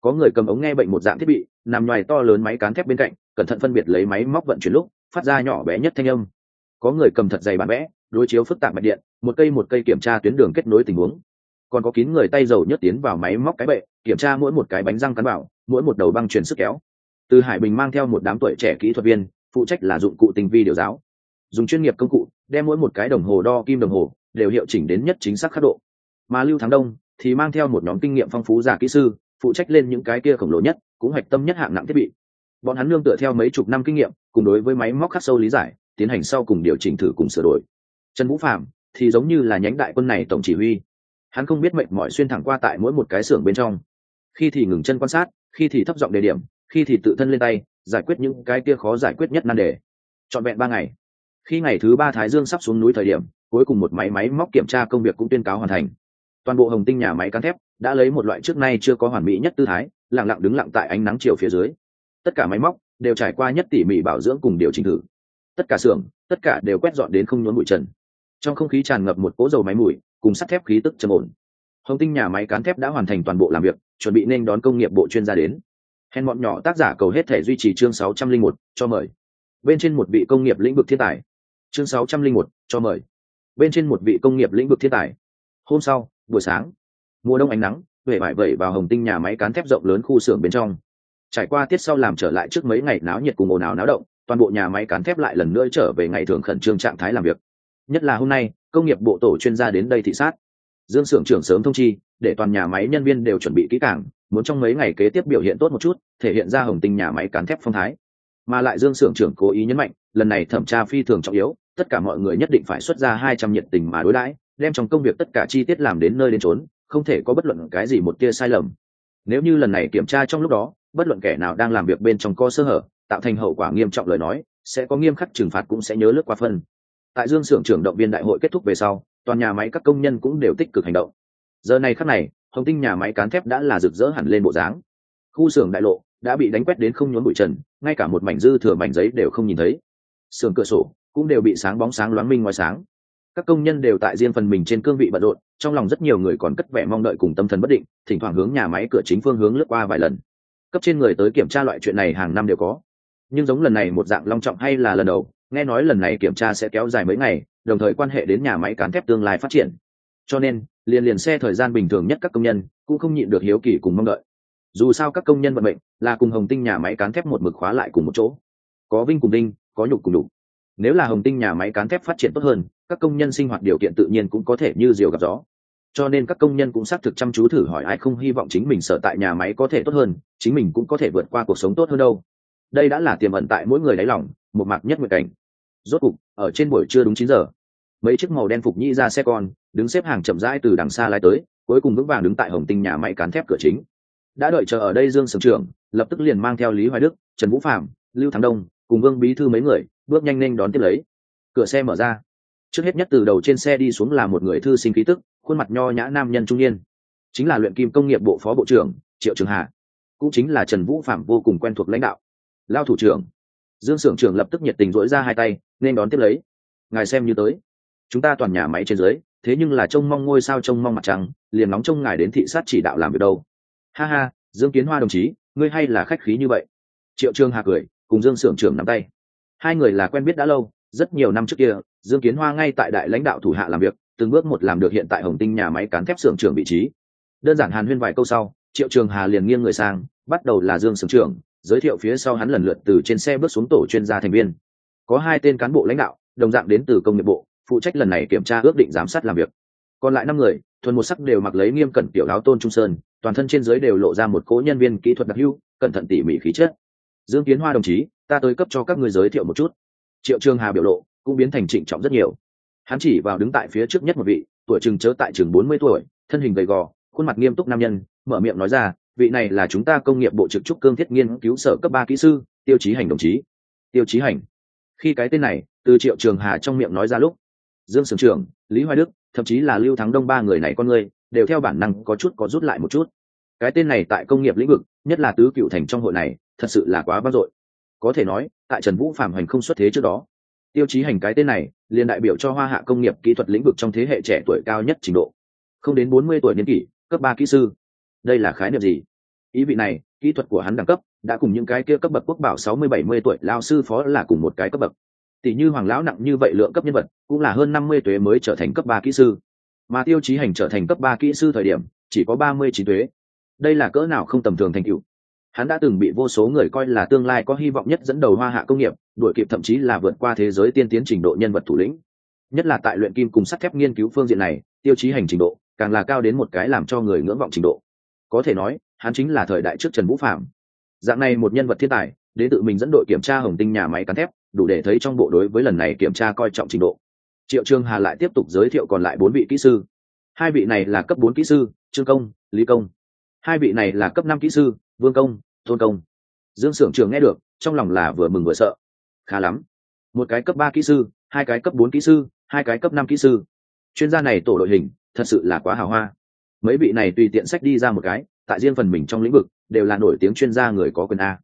Có người cầm ống nghe bệnh một dạng thiết bị, nằm ngoài to lớn máy cán thép bên cạnh, cẩn thận phân biệt lấy máy móc vận chuyển lúc, phát ra nhỏ bé nhất thanh âm. Có người cầm thật dày bản vẽ, đối chiếu phức tạp mạch điện, một cây một cây kiểm tra tuyến đường kết nối tình huống còn có kín người tay dầu nhất tiến vào máy móc cái bệ, kiểm tra mỗi một cái bánh răng cắn bảo, mỗi một đầu băng truyền sức kéo. Từ hải bình mang theo một đám tuổi trẻ kỹ thuật viên, phụ trách là dụng cụ tinh vi điều giáo. Dùng chuyên nghiệp công cụ, đem mỗi một cái đồng hồ đo kim đồng hồ, đều hiệu chỉnh đến nhất chính xác khắc độ. Mà lưu thắng đông thì mang theo một nhóm kinh nghiệm phong phú giả kỹ sư, phụ trách lên những cái kia khổng lồ nhất, cũng hoạch tâm nhất hạng nặng thiết bị. Bọn hắn lương tựa theo mấy chục năm kinh nghiệm, cùng đối với máy móc khắc sâu lý giải, tiến hành sau cùng điều chỉnh thử cùng sửa đổi. Trần vũ phạm thì giống như là nhánh đại quân này tổng chỉ huy hắn không biết mệnh mọi xuyên thẳng qua tại mỗi một cái xưởng bên trong. Khi thì ngừng chân quan sát, khi thì thấp giọng đề điểm, khi thì tự thân lên tay, giải quyết những cái kia khó giải quyết nhất nan đề. Trọn vẹn ba ngày. Khi ngày thứ ba thái dương sắp xuống núi thời điểm, cuối cùng một máy máy móc kiểm tra công việc cũng tuyên cáo hoàn thành. Toàn bộ hồng tinh nhà máy cán thép đã lấy một loại trước nay chưa có hoàn mỹ nhất tư thái, lặng lặng đứng lặng tại ánh nắng chiều phía dưới. Tất cả máy móc đều trải qua nhất tỉ mỉ bảo dưỡng cùng điều chỉnh thử. Tất cả xưởng, tất cả đều quét dọn đến không nhốn bụi trần. Trong không khí tràn ngập một cỗ dầu máy mùi cùng sắt thép khí tức trầm ổn. Hồng tinh nhà máy cán thép đã hoàn thành toàn bộ làm việc chuẩn bị nên đón công nghiệp bộ chuyên gia đến. Hèn bọn nhỏ tác giả cầu hết thể duy trì chương 601, cho mời. Bên trên một vị công nghiệp lĩnh vực thiên tài. Chương 601, cho mời. Bên trên một vị công nghiệp lĩnh vực thiên tài. Hôm sau buổi sáng mùa đông ánh nắng huệ vải vẩy vào hồng tinh nhà máy cán thép rộng lớn khu xưởng bên trong. Trải qua tiết sau làm trở lại trước mấy ngày náo nhiệt cùng ồn ào náo động toàn bộ nhà máy cán thép lại lần nữa trở về ngày thường khẩn trương trạng thái làm việc. Nhất là hôm nay công nghiệp bộ tổ chuyên gia đến đây thị sát. Dương xưởng trưởng sớm thông chi, để toàn nhà máy nhân viên đều chuẩn bị kỹ càng, muốn trong mấy ngày kế tiếp biểu hiện tốt một chút, thể hiện ra hồng tinh nhà máy cán thép phong thái. Mà lại dương xưởng trưởng cố ý nhấn mạnh, lần này thẩm tra phi thường trọng yếu, tất cả mọi người nhất định phải xuất ra hai trăm nhiệt tình mà đối đãi, đem trong công việc tất cả chi tiết làm đến nơi đến trốn không thể có bất luận cái gì một tia sai lầm. Nếu như lần này kiểm tra trong lúc đó, bất luận kẻ nào đang làm việc bên trong co sơ hở, tạo thành hậu quả nghiêm trọng lời nói, sẽ có nghiêm khắc trừng phạt cũng sẽ nhớ lướt qua phân tại dương xưởng trưởng động viên đại hội kết thúc về sau, toàn nhà máy các công nhân cũng đều tích cực hành động. Giờ này khắc này, hồng tinh nhà máy cán thép đã là rực rỡ hẳn lên bộ dáng. Khu xưởng đại lộ đã bị đánh quét đến không nhốn bụi trần, ngay cả một mảnh dư thừa mảnh giấy đều không nhìn thấy. Xưởng cửa sổ cũng đều bị sáng bóng sáng loáng minh ngoài sáng. Các công nhân đều tại riêng phần mình trên cương vị bận rộn, trong lòng rất nhiều người còn cất vẻ mong đợi cùng tâm thần bất định, thỉnh thoảng hướng nhà máy cửa chính phương hướng lướt qua vài lần. Cấp trên người tới kiểm tra loại chuyện này hàng năm đều có. Nhưng giống lần này một dạng long trọng hay là lần đầu nghe nói lần này kiểm tra sẽ kéo dài mấy ngày, đồng thời quan hệ đến nhà máy cán thép tương lai phát triển. Cho nên, liền liền xe thời gian bình thường nhất các công nhân cũng không nhịn được hiếu kỳ cùng mong đợi. Dù sao các công nhân vận mệnh là cùng hồng tinh nhà máy cán thép một mực khóa lại cùng một chỗ. Có vinh cùng đinh, có nhục cùng đục. Nếu là hồng tinh nhà máy cán thép phát triển tốt hơn, các công nhân sinh hoạt điều kiện tự nhiên cũng có thể như diều gặp gió. Cho nên các công nhân cũng xác thực chăm chú thử hỏi ai không hy vọng chính mình sở tại nhà máy có thể tốt hơn, chính mình cũng có thể vượt qua cuộc sống tốt hơn đâu. Đây đã là tiềm ẩn tại mỗi người đáy lòng, một mạc nhất nguyện cảnh rốt cục, ở trên buổi trưa đúng chín giờ, mấy chiếc màu đen phục nhĩ ra xe con, đứng xếp hàng chậm rãi từ đằng xa lái tới, cuối cùng vững vàng đứng tại hồng tinh nhà máy cán thép cửa chính. Đã đợi chờ ở đây dương sưởng trưởng, lập tức liền mang theo lý hoài đức, trần vũ phạm lưu thắng đông, cùng vương bí thư mấy người, bước nhanh nhanh đón tiếp lấy. Cửa xe mở ra. Trước hết nhất từ đầu trên xe đi xuống là một người thư sinh khí tức, khuôn mặt nho nhã nam nhân trung niên. Chính là luyện kim công nghiệp bộ phó bộ trưởng, triệu trường hà. Cũng chính là trần vũ phạm vô cùng quen thuộc lãnh đạo. Lao thủ trưởng dương s ư ở n g trưởng lập tức nhiệt tình dỗi ra hai tay, nên đón tiếp lấy. Ngài xem như tới. Chúng ta toàn nhà máy trên dưới, thế nhưng là trông mong ngôi sao trông mong mặt trăng, liền nóng trông ngài đến thị sát chỉ đạo làm việc đâu. Ha ha, dương kiến hoa đồng chí, ngươi hay là khách khí như vậy? Triệu trương hà cười, cùng dương s ư ở n g trưởng nắm tay. Hai người là quen biết đã lâu, rất nhiều năm trước kia, dương kiến hoa ngay tại đại lãnh đạo thủ hạ làm việc, từng bước một làm được hiện tại hồng tinh nhà máy cán thép xưởng trưởng vị trí. Đơn giản hàn huyên vài câu sau, triệu trường hà liền nghiêng người sang, bắt đầu là dương sưởng trưởng giới thiệu phía sau hắn lần lượt từ trên xe bước xuống tổ chuyên gia thành viên. Có hai tên cán bộ lãnh đạo, đồng dạng đến từ công nghiệp bộ, phụ trách lần này kiểm tra ước định giám sát làm việc. Còn lại năm người, thuần một sắc đều mặc lấy nghiêm cẩn tiểu áo tôn trung sơn, toàn thân trên giới đều lộ ra một cố nhân viên kỹ thuật đặc hưu cẩn thận tỉ mỉ khí chất. Dương kiến hoa đồng chí, ta tới cấp cho các người giới thiệu một chút. Triệu trường hà biểu lộ cũng biến thành trịnh trọng rất nhiều. Hắn chỉ vào đứng tại phía trước nhất một vị, tuổi chừng chớ tại chừng bốn mươi tuổi, thân hình gầy gò, khuôn mặt nghiêm túc nam nhân, mở miệng nói ra vị này là chúng ta công nghiệp bộ trực trúc cương thiết nghiên cứu sở cấp ba kỹ sư, tiêu chí hành đồng chí. Tiêu chí hành. Khi cái tên này, từ triệu trường hà trong miệng nói ra lúc, dương sưởng trưởng, lý hoài đức, thậm chí là lưu thắng đông ba người này con người, đều theo bản năng có chút có rút lại một chút. Cái tên này tại công nghiệp lĩnh vực, nhất là tứ cựu thành trong hội này, thật sự là quá vang dội. Có thể nói, tại trần vũ phạm hành không xuất thế trước đó, tiêu chí hành cái tên này, liền đại biểu cho hoa hạ công nghiệp kỹ thuật lĩnh vực trong thế hệ trẻ tuổi cao nhất trình độ. Không đến bốn mươi tuổi niên kỷ, cấp ba kỹ sư đây là khái niệm gì? Ý vị này, kỹ thuật của hắn đẳng cấp, đã cùng những cái kia cấp bậc quốc bảo sáu mươi bảy mươi tuổi lao sư phó là cùng một cái cấp bậc. Tỷ như hoàng lão nặng như vậy lượng cấp nhân vật, cũng là hơn năm mươi tuế mới trở thành cấp ba kỹ sư. Mà tiêu chí hành trở thành cấp ba kỹ sư thời điểm, chỉ có ba mươi chín tuế. Đây là cỡ nào không tầm thường thành tựu. Hắn đã từng bị vô số người coi là tương lai có hy vọng nhất dẫn đầu hoa hạ công nghiệp, đuổi kịp thậm chí là vượt qua thế giới tiên tiến trình độ nhân vật thủ lĩnh. Nhất là tại luyện kim cùng sắt thép nghiên cứu phương diện này, tiêu chí hành trình độ, càng là cao đến một cái làm cho người ngưỡng vọng trình độ có thể nói, hắn chính là thời đại trước trần vũ phạm dạng này một nhân vật thiên tài, đến tự mình dẫn đội kiểm tra hồng tinh nhà máy cán thép, đủ để thấy trong bộ đối với lần này kiểm tra coi trọng trình độ. Triệu trương hà lại tiếp tục giới thiệu còn lại bốn vị kỹ sư. Hai vị này là cấp bốn kỹ sư, trương công, lý công. Hai vị này là cấp năm kỹ sư, vương công thôn công. Dương s ư ở n g trường nghe được, trong lòng là vừa mừng vừa sợ. Khá lắm. Một cái cấp ba kỹ sư, hai cái cấp bốn kỹ sư, hai cái cấp năm kỹ sư. Chuyên gia này tổ đội hình, thật sự là quá hào hoa mấy vị này tùy tiện sách đi ra một cái, tại riêng phần mình trong lĩnh vực, đều là nổi tiếng chuyên gia người có quyền a.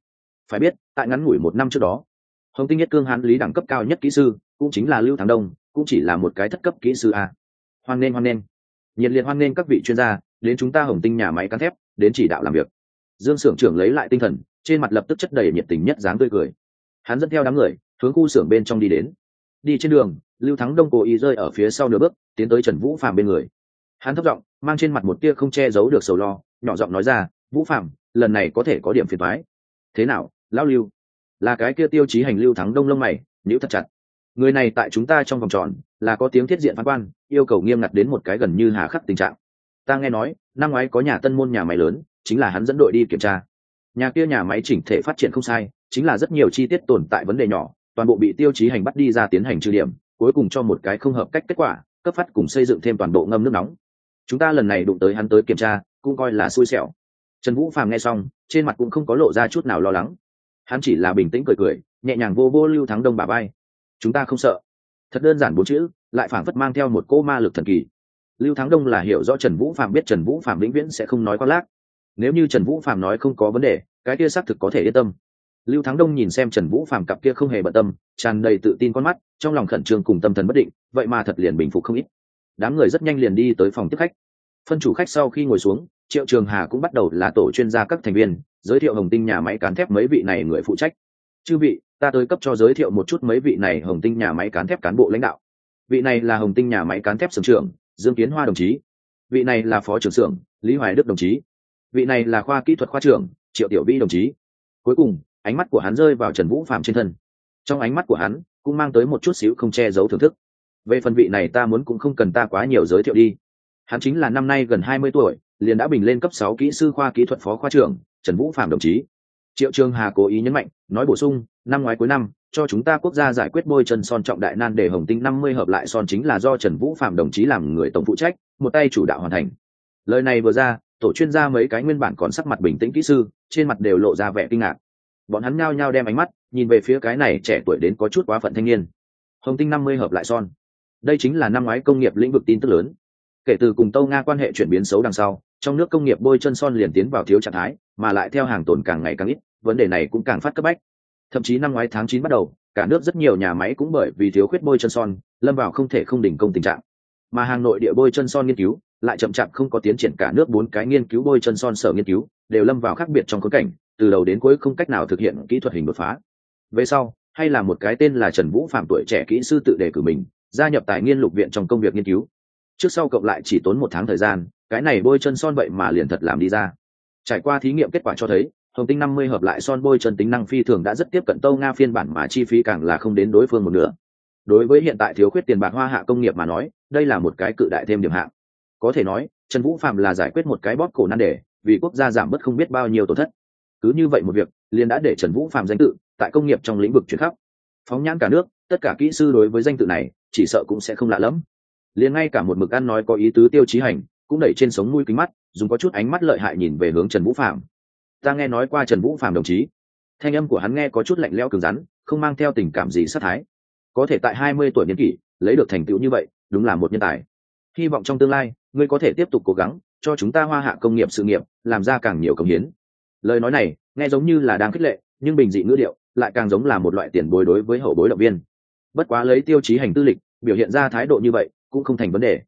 Phải biết, tại ngắn ngủi một năm trước đó, hồng tinh nhất cương hán lý đẳng cấp cao nhất kỹ sư, cũng chính là lưu thắng đông, cũng chỉ là một cái thất cấp kỹ sư a. Hoan nghênh hoan nghênh. Nhiệt liệt hoan nghênh các vị chuyên gia, đến chúng ta hồng tinh nhà máy cán thép, đến chỉ đạo làm việc. Dương xưởng trưởng lấy lại tinh thần, trên mặt lập tức chất đầy nhiệt tình nhất dáng tươi cười. Hắn dẫn theo đám người, hướng khu xưởng bên trong đi đến. Đi trên đường, lưu thắng đông cố ý rơi ở phía sau nửa bước, tiến tới trần vũ phàm bên người. Hắn thấp giọng mang trên mặt một tia không che giấu được sầu lo, nhỏ giọng nói ra, vũ phạm lần này có thể có điểm phiền thoái thế nào, lão lưu? Là cái kia tiêu chí hành lưu thắng đông lông mày nhữ thật chặt. Người này tại chúng ta trong vòng tròn, là có tiếng thiết diện phán quan, yêu cầu nghiêm ngặt đến một cái gần như hà khắc tình trạng. Ta nghe nói, năm ngoái có nhà tân môn nhà máy lớn, chính là hắn dẫn đội đi kiểm tra. Nhà kia nhà máy chỉnh thể phát triển không sai, chính là rất nhiều chi tiết tồn tại vấn đề nhỏ, toàn bộ bị tiêu chí hành bắt đi ra tiến hành trừ điểm, cuối cùng cho một cái không hợp cách kết quả, cấp phát cùng xây dựng thêm toàn bộ ngâm nước nóng chúng ta lần này đụng tới hắn tới kiểm tra, cũng coi là xui xẻo. Trần vũ phàm nghe xong, trên mặt cũng không có lộ ra chút nào lo lắng. Hắn chỉ là bình tĩnh cười cười, nhẹ nhàng vô vô lưu thắng đông bà bay chúng ta không sợ. Thật đơn giản bốn chữ, lại phảng phất mang theo một cô ma lực thần kỳ. Lưu thắng đông là hiểu rõ trần vũ phạm biết trần vũ phạm vĩnh viễn sẽ không nói quá lác. Nếu như trần vũ phạm nói không có vấn đề, cái kia xác thực có thể yên tâm. Lưu thắng đông nhìn xem trần vũ phạm cặp kia không hề bận tâm, tràn đầy tự tin con mắt, trong lòng khẩn trương cùng tâm thần bất định, vậy mà thật liền bình phục không ít đám người rất nhanh liền đi tới phòng tiếp khách. Phân chủ khách sau khi ngồi xuống, triệu trường hà cũng bắt đầu là tổ chuyên gia các thành viên, giới thiệu hồng tinh nhà máy cán thép mấy vị này người phụ trách. Chư vị, ta tới cấp cho giới thiệu một chút mấy vị này hồng tinh nhà máy cán thép cán bộ lãnh đạo. Vị này là hồng tinh nhà máy cán thép sưởng trưởng, dương kiến hoa đồng chí. Vị này là phó trưởng xưởng, lý hoài đức đồng chí. Vị này là khoa kỹ thuật khoa trưởng, triệu tiểu vi đồng chí. Cuối cùng, ánh mắt của hắn rơi vào trần vũ phạm trên thân. Trong ánh mắt của hắn, cũng mang tới một chút xíu không che giấu thưởng thức về phần vị này ta muốn cũng không cần ta quá nhiều giới thiệu đi. Hắn chính là năm nay gần hai mươi tuổi, liền đã bình lên cấp sáu kỹ sư khoa kỹ thuật phó khoa trưởng, trần vũ phạm đồng chí. Triệu trường hà cố ý nhấn mạnh, nói bổ sung, năm ngoái cuối năm, cho chúng ta quốc gia giải quyết bôi chân son trọng đại nan để hồng tinh năm mươi hợp lại son chính là do trần vũ phạm đồng chí làm người tổng phụ trách, một tay chủ đạo hoàn thành. Lời này vừa ra, tổ chuyên gia mấy cái nguyên bản còn sắc mặt bình tĩnh kỹ sư, trên mặt đều lộ ra vẻ kinh ngạc. Bọn hắn nhao nhao đem ánh mắt nhìn về phía cái này trẻ tuổi đến có chút quá phận thanh niên. Hồng tinh năm mươi hợp lại son đây chính là năm ngoái công nghiệp lĩnh vực tin tức lớn. Kể từ cùng tâu nga quan hệ chuyển biến xấu đằng sau, trong nước công nghiệp bôi chân son liền tiến vào thiếu trạng thái, mà lại theo hàng tồn càng ngày càng ít, vấn đề này cũng càng phát cấp bách. Thậm chí năm ngoái tháng chín bắt đầu, cả nước rất nhiều nhà máy cũng bởi vì thiếu khuyết bôi chân son, lâm vào không thể không đình công tình trạng. Mà hàng nội địa bôi chân son nghiên cứu lại chậm chạp không có tiến triển, cả nước bốn cái nghiên cứu bôi chân son sở nghiên cứu đều lâm vào khác biệt trong khối cảnh, từ đầu đến cuối không cách nào thực hiện kỹ thuật hình đột phá. Về sau, hay là một cái tên là trần vũ phạm tuổi trẻ kỹ sư tự đề cử mình gia nhập tài nghiên lục viện trong công việc nghiên cứu. Trước sau cộng lại chỉ tốn một tháng thời gian, cái này bôi chân son vậy mà liền thật làm đi ra. Trải qua thí nghiệm kết quả cho thấy, hồng tinh năm mươi hợp lại son bôi chân tính năng phi thường đã rất tiếp cận tâu nga phiên bản mà chi phí càng là không đến đối phương một nửa. Đối với hiện tại thiếu khuyết tiền bạc hoa hạ công nghiệp mà nói, đây là một cái cự đại thêm điểm hạng. Có thể nói, trần vũ phạm là giải quyết một cái bóp cổ nan đề, vì quốc gia giảm bớt không biết bao nhiêu tổn thất. Cứ như vậy một việc, liền đã để trần vũ phạm danh tự tại công nghiệp trong lĩnh vực chuyển khắp. Phóng nhãn cả nước, tất cả kỹ sư đối với danh tự này chỉ sợ cũng sẽ không lạ lẫm. Liền ngay cả một mực ăn nói có ý tứ tiêu chí hành, cũng đẩy trên sống mũi kính mắt, dùng có chút ánh mắt lợi hại nhìn về hướng trần vũ phạm ta nghe nói qua trần vũ phạm đồng chí. Thanh âm của hắn nghe có chút lạnh lẽo cứng rắn, không mang theo tình cảm gì sát thái. Có thể tại hai mươi tuổi niên kỷ, lấy được thành tựu như vậy, đúng là một nhân tài. Hy vọng trong tương lai, ngươi có thể tiếp tục cố gắng, cho chúng ta hoa hạ công nghiệp sự nghiệp, làm ra càng nhiều công hiến. Lời nói này, nghe giống như là đang khích lệ, nhưng bình dị ngữ điệu, lại càng giống là một loại tiền bồi đối với hậu bối động viên bất quá lấy tiêu chí hành tư lịch, biểu hiện ra thái độ như vậy, cũng không thành vấn đề.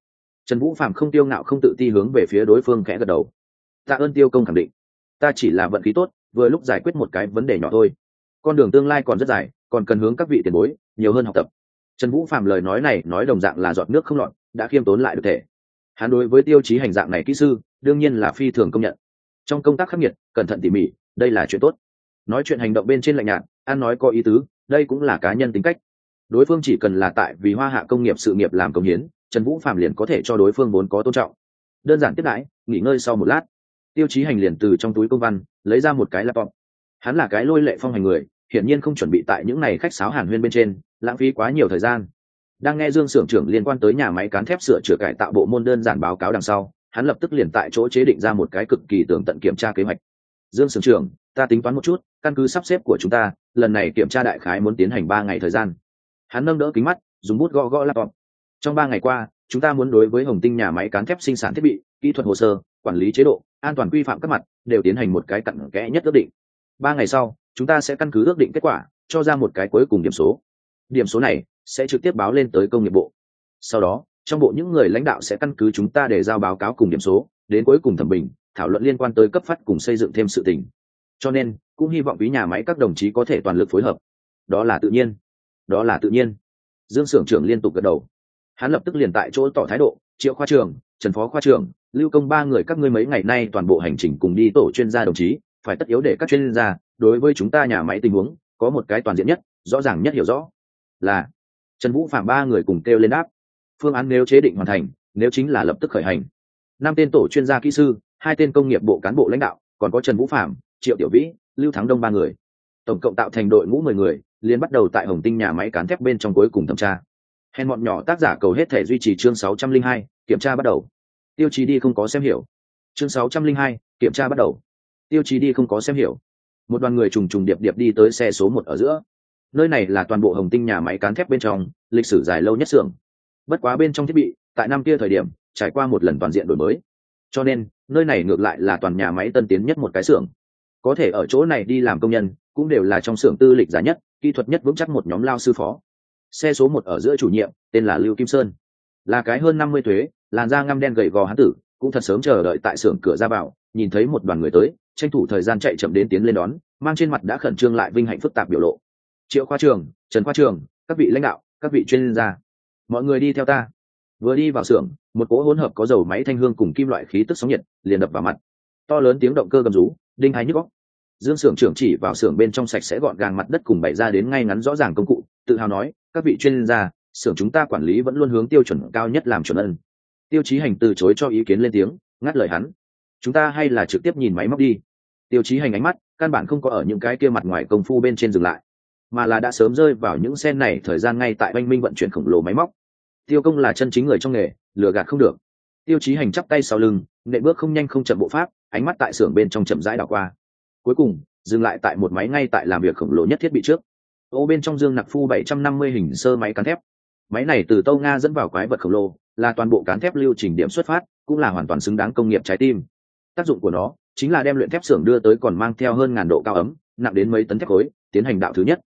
Trần vũ phạm không tiêu ngạo, không tự ti hướng về phía đối phương khẽ gật đầu. Tạ ơn tiêu công khẳng định. Ta chỉ là vận khí tốt, vừa lúc giải quyết một cái vấn đề nhỏ thôi. Con đường tương lai còn rất dài, còn cần hướng các vị tiền bối nhiều hơn học tập. Trần vũ phạm lời nói này nói đồng dạng là giọt nước không lọt, đã khiêm tốn lại được thể. Hắn đối với tiêu chí hành dạng này kỹ sư, đương nhiên là phi thường công nhận. Trong công tác khắc nghiệt, cẩn thận tỉ mỉ, đây là chuyện tốt. Nói chuyện hành động bên trên lạnh nhạt an nói có ý tứ, đây cũng là cá nhân tính cách đối phương chỉ cần là tại vì hoa hạ công nghiệp sự nghiệp làm công hiến, trần vũ phạm liền có thể cho đối phương vốn có tôn trọng. Đơn giản tiếp đãi, nghỉ ngơi sau một lát. Tiêu chí hành liền từ trong túi công văn, lấy ra một cái laptop. Hắn là cái lôi lệ phong hành người, hiển nhiên không chuẩn bị tại những ngày khách sáo hàn huyên bên trên, lãng phí quá nhiều thời gian. Đang nghe dương s ư ở n trưởng liên quan tới nhà máy cán thép sửa chữa cải tạo bộ môn đơn giản báo cáo đằng sau, hắn lập tức liền tại chỗ chế định ra một cái cực kỳ tường tận kiểm tra kế hoạch. Dương s ư ở n trưởng, ta tính toán một chút, căn cứ sắp xếp của chúng ta, lần này kiểm tra đại khái muốn tiến hành ba ngày thời gian hắn nâng đỡ kính mắt, dùng bút gõ gõ laptop. Trong ba ngày qua, chúng ta muốn đối với hồng tinh nhà máy cán thép sinh sản thiết bị, kỹ thuật hồ sơ, quản lý chế độ, an toàn quy phạm các mặt đều tiến hành một cái cặn kẽ nhất ước định. Ba ngày sau, chúng ta sẽ căn cứ ước định kết quả, cho ra một cái cuối cùng điểm số. Điểm số này sẽ trực tiếp báo lên tới công nghiệp bộ. Sau đó, trong bộ những người lãnh đạo sẽ căn cứ chúng ta để giao báo cáo cùng điểm số, đến cuối cùng thẩm bình, thảo luận liên quan tới cấp phát cùng xây dựng thêm sự tình. Cho nên, cũng hy vọng quý nhà máy các đồng chí có thể toàn lực phối hợp. Đó là tự nhiên đó là tự nhiên. Dương s ư ở n g trưởng liên tục gật đầu. Hắn lập tức liền tại chỗ tỏ thái độ, triệu khoa trường trần phó khoa trường lưu công ba người các ngươi mấy ngày nay toàn bộ hành trình cùng đi tổ chuyên gia đồng chí, phải tất yếu để các chuyên gia, đối với chúng ta nhà máy tình huống, có một cái toàn diện nhất, rõ ràng nhất hiểu rõ. Là, trần vũ phạm ba người cùng kêu lên đáp. Phương án nếu chế định hoàn thành, nếu chính là lập tức khởi hành. Năm tên tổ chuyên gia kỹ sư, hai tên công nghiệp bộ cán bộ lãnh đạo, còn có trần vũ phạm, triệu tiểu vĩ, lưu thắng đông ba người. Tổng cộng tạo thành đội ngũ mười người liên bắt đầu tại hồng tinh nhà máy cán thép bên trong cuối cùng thẩm tra. Hèn bọn nhỏ tác giả cầu hết thể duy trì chương sáu trăm linh hai, kiểm tra bắt đầu. Tiêu chí đi không có xem hiểu. Chương sáu trăm linh hai, kiểm tra bắt đầu. Tiêu chí đi không có xem hiểu. Một đoàn người trùng trùng điệp điệp đi tới xe số một ở giữa. Nơi này là toàn bộ hồng tinh nhà máy cán thép bên trong, lịch sử dài lâu nhất xưởng. Bất quá bên trong thiết bị, tại năm kia thời điểm, trải qua một lần toàn diện đổi mới. Cho nên, nơi này ngược lại là toàn nhà máy tân tiến nhất một cái xưởng. Có thể ở chỗ này đi làm công nhân, cũng đều là trong xưởng tư lịch giá nhất kỹ thuật nhất vững chắc một nhóm lao sư phó. Xe số một ở giữa chủ nhiệm, tên là lưu kim sơn. Là cái hơn năm mươi thuế, làn da ngăm đen gầy gò hán tử, cũng thật sớm chờ đợi tại xưởng cửa ra vào, nhìn thấy một đoàn người tới, tranh thủ thời gian chạy chậm đến tiến lên đón, mang trên mặt đã khẩn trương lại vinh hạnh phức tạp biểu lộ. Triệu khoa trường trần khoa trường các vị lãnh đạo, các vị chuyên gia, mọi người đi theo ta. Vừa đi vào xưởng, một cỗ hỗn hợp có dầu máy thanh hương cùng kim loại khí tức sóng nhiệt, liền đập vào mặt. To lớn tiếng động cơ gầm rú, đinh hai nhức góc dương xưởng trưởng chỉ vào xưởng bên trong sạch sẽ gọn gàng mặt đất cùng bày ra đến ngay ngắn rõ ràng công cụ, tự hào nói, các vị chuyên gia, xưởng chúng ta quản lý vẫn luôn hướng tiêu chuẩn cao nhất làm chuẩn ân. Tiêu chí hành từ chối cho ý kiến lên tiếng, ngắt lời hắn, chúng ta hay là trực tiếp nhìn máy móc đi. Tiêu chí hành ánh mắt, căn bản không có ở những cái kia mặt ngoài công phu bên trên dừng lại, mà là đã sớm rơi vào những sen này thời gian ngay tại oanh minh vận chuyển khổng lồ máy móc. Tiêu công là chân chính người trong nghề, lừa gạt không được. Tiêu chí hành chắp tay sau lưng nệ bước không nhanh không chậm bộ pháp, ánh mắt tại xưởng bên trong chậm rãi đảo qua cuối cùng, dừng lại tại một máy ngay tại làm việc khổng lồ nhất thiết bị trước. Ô, bên trong dương nặc phu bảy trăm năm mươi hình sơ máy cán thép. Máy này từ tâu nga dẫn vào quái vật khổng lồ, là toàn bộ cán thép lưu trình điểm xuất phát, cũng là hoàn toàn xứng đáng công nghiệp trái tim. Tác dụng của nó chính là đem luyện thép xưởng đưa tới còn mang theo hơn ngàn độ cao ấm, nặng đến mấy tấn thép khối, tiến hành đạo thứ nhất.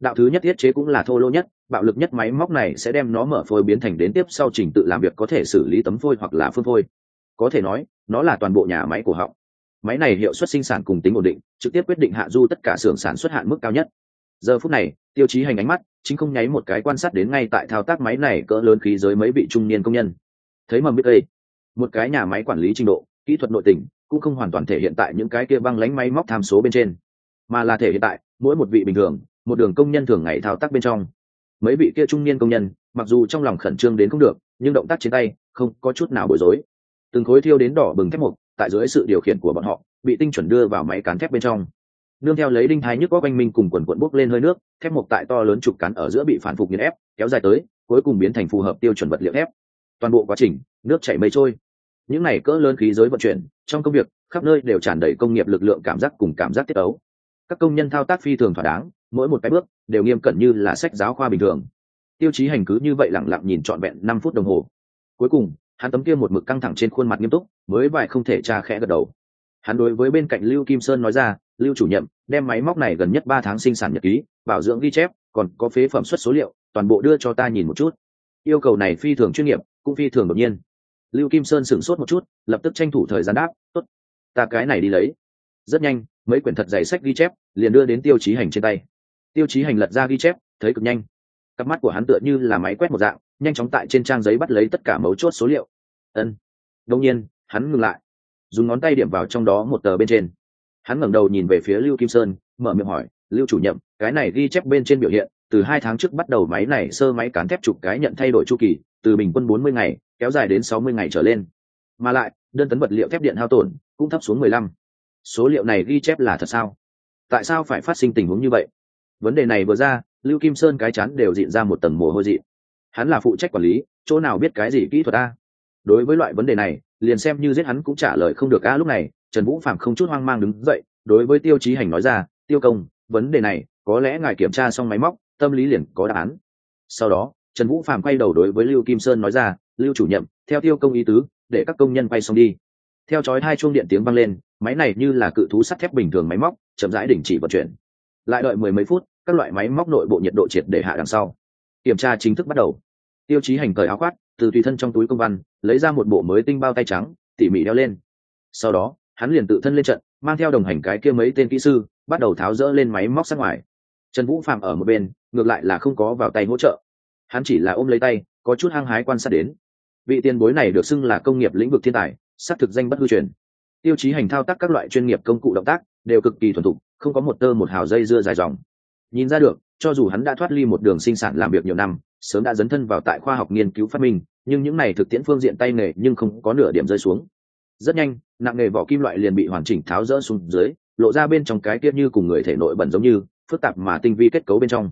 Đạo thứ nhất thiết chế cũng là thô lỗ nhất, bạo lực nhất máy móc này sẽ đem nó mở phôi biến thành đến tiếp sau trình tự làm việc có thể xử lý tấm phôi hoặc là phương phôi. Có thể nói, nó là toàn bộ nhà máy của họ máy này hiệu suất sinh sản cùng tính ổn định, trực tiếp quyết định hạ du tất cả xưởng sản xuất hạn mức cao nhất. Giờ phút này, tiêu chí hành ánh mắt, chính không nháy một cái quan sát đến ngay tại thao tác máy này cỡ lớn khí giới mấy vị trung niên công nhân. Thấy mầm biết đây, một cái nhà máy quản lý trình độ, kỹ thuật nội tình, cũng không hoàn toàn thể hiện tại những cái kia băng lánh máy móc tham số bên trên. Mà là thể hiện tại, mỗi một vị bình thường, một đường công nhân thường ngày thao tác bên trong. Mấy vị kia trung niên công nhân, mặc dù trong lòng khẩn trương đến không được, nhưng động tác trên tay, không có chút nào bối rối. Từng khối thiêu đến đỏ bừng thép mục tại dưới sự điều khiển của bọn họ, bị tinh chuẩn đưa vào máy cán thép bên trong. Nương theo lấy đinh thái nhức có quanh minh cùng quần quận bốc lên hơi nước, thép mục tại to lớn trục cán ở giữa bị phản phục nghiền ép, kéo dài tới, cuối cùng biến thành phù hợp tiêu chuẩn vật liệu thép. Toàn bộ quá trình, nước chảy mây trôi. Những này cỡ lớn khí giới vận chuyển, trong công việc, khắp nơi đều tràn đầy công nghiệp lực lượng cảm giác cùng cảm giác tiết ấu. Các công nhân thao tác phi thường thỏa đáng, mỗi một cái bước, đều nghiêm cẩn như là sách giáo khoa bình thường. Tiêu chí hành cứ như vậy lẳng lặng nhìn trọn vẹn năm phút đồng hồ. Cuối cùng hắn tấm kia một mực căng thẳng trên khuôn mặt nghiêm túc, mới vài không thể tra khẽ gật đầu. Hắn đối với bên cạnh lưu kim sơn nói ra, lưu chủ nhiệm, đem máy móc này gần nhất ba tháng sinh sản nhật ký, bảo dưỡng ghi chép, còn có phế phẩm xuất số liệu, toàn bộ đưa cho ta nhìn một chút. Yêu cầu này phi thường chuyên nghiệp, cũng phi thường đột nhiên. Lưu kim sơn sửng sốt một chút, lập tức tranh thủ thời gian đáp, tốt, ta cái này đi lấy. Rất nhanh, mấy quyển thật dày sách ghi chép liền đưa đến tiêu chí hành trên tay. Tiêu chí hành lật ra ghi chép, thấy cực nhanh. Cặp mắt của hắn tựa như là máy quét một dạng nhanh chóng tại trên trang giấy bắt lấy tất cả mấu chốt số liệu. Ân. Đông nhiên, hắn ngừng lại. Dùng ngón tay điểm vào trong đó một tờ bên trên. Hắn ngẩng đầu nhìn về phía lưu kim sơn, mở miệng hỏi, lưu chủ nhiệm, cái này ghi chép bên trên biểu hiện, từ hai tháng trước bắt đầu máy này sơ máy cán thép chụp cái nhận thay đổi chu kỳ, từ bình quân bốn mươi ngày, kéo dài đến sáu mươi ngày trở lên. Mà lại, đơn tấn vật liệu thép điện hao tổn cũng thấp xuống mười lăm. Số liệu này ghi chép là thật sao? Tại sao phải phát sinh tình huống như vậy? Vấn đề này vừa ra, lưu kim sơn cái chắn đều diện ra một tầng mồ hôi dị hắn là phụ trách quản lý, chỗ nào biết cái gì kỹ thuật a? Đối với loại vấn đề này, liền xem như giết hắn cũng trả lời không được a lúc này, trần vũ phạm không chút hoang mang đứng dậy, đối với tiêu chí hành nói ra, tiêu công, vấn đề này, có lẽ ngài kiểm tra xong máy móc, tâm lý liền có đáp án. Sau đó, trần vũ phạm quay đầu đối với lưu kim sơn nói ra, lưu chủ nhiệm, theo tiêu công ý tứ, để các công nhân quay xong đi. Theo chói hai chuông điện tiếng vang lên, máy này như là cự thú sắt thép bình thường máy móc, chậm rãi đình chỉ vận chuyển. Lại đợi mười mấy phút, các loại máy móc nội bộ nhiệt độ triệt để hạ đằng sau kiểm tra chính thức bắt đầu. Tiêu chí hành cởi áo khoác, từ tùy thân trong túi công văn, lấy ra một bộ mới tinh bao tay trắng, tỉ mỉ đeo lên. Sau đó, hắn liền tự thân lên trận, mang theo đồng hành cái kia mấy tên kỹ sư, bắt đầu tháo rỡ lên máy móc sát ngoài. Trần vũ phạm ở một bên, ngược lại là không có vào tay hỗ trợ. Hắn chỉ là ôm lấy tay, có chút hăng hái quan sát đến. Vị tiền bối này được xưng là công nghiệp lĩnh vực thiên tài, xác thực danh bất hư truyền. Tiêu chí hành thao tác các loại chuyên nghiệp công cụ động tác, đều cực kỳ thuần thục, không có một tơ một hào dây dưa dài dòng. Nhìn ra được cho dù hắn đã thoát ly một đường sinh sản làm việc nhiều năm, sớm đã dấn thân vào tại khoa học nghiên cứu phát minh, nhưng những này thực tiễn phương diện tay nghề nhưng không có nửa điểm rơi xuống. Rất nhanh, nặng nghề vỏ kim loại liền bị hoàn chỉnh tháo rỡ xuống dưới, lộ ra bên trong cái tiết như cùng người thể nội bẩn giống như, phức tạp mà tinh vi kết cấu bên trong.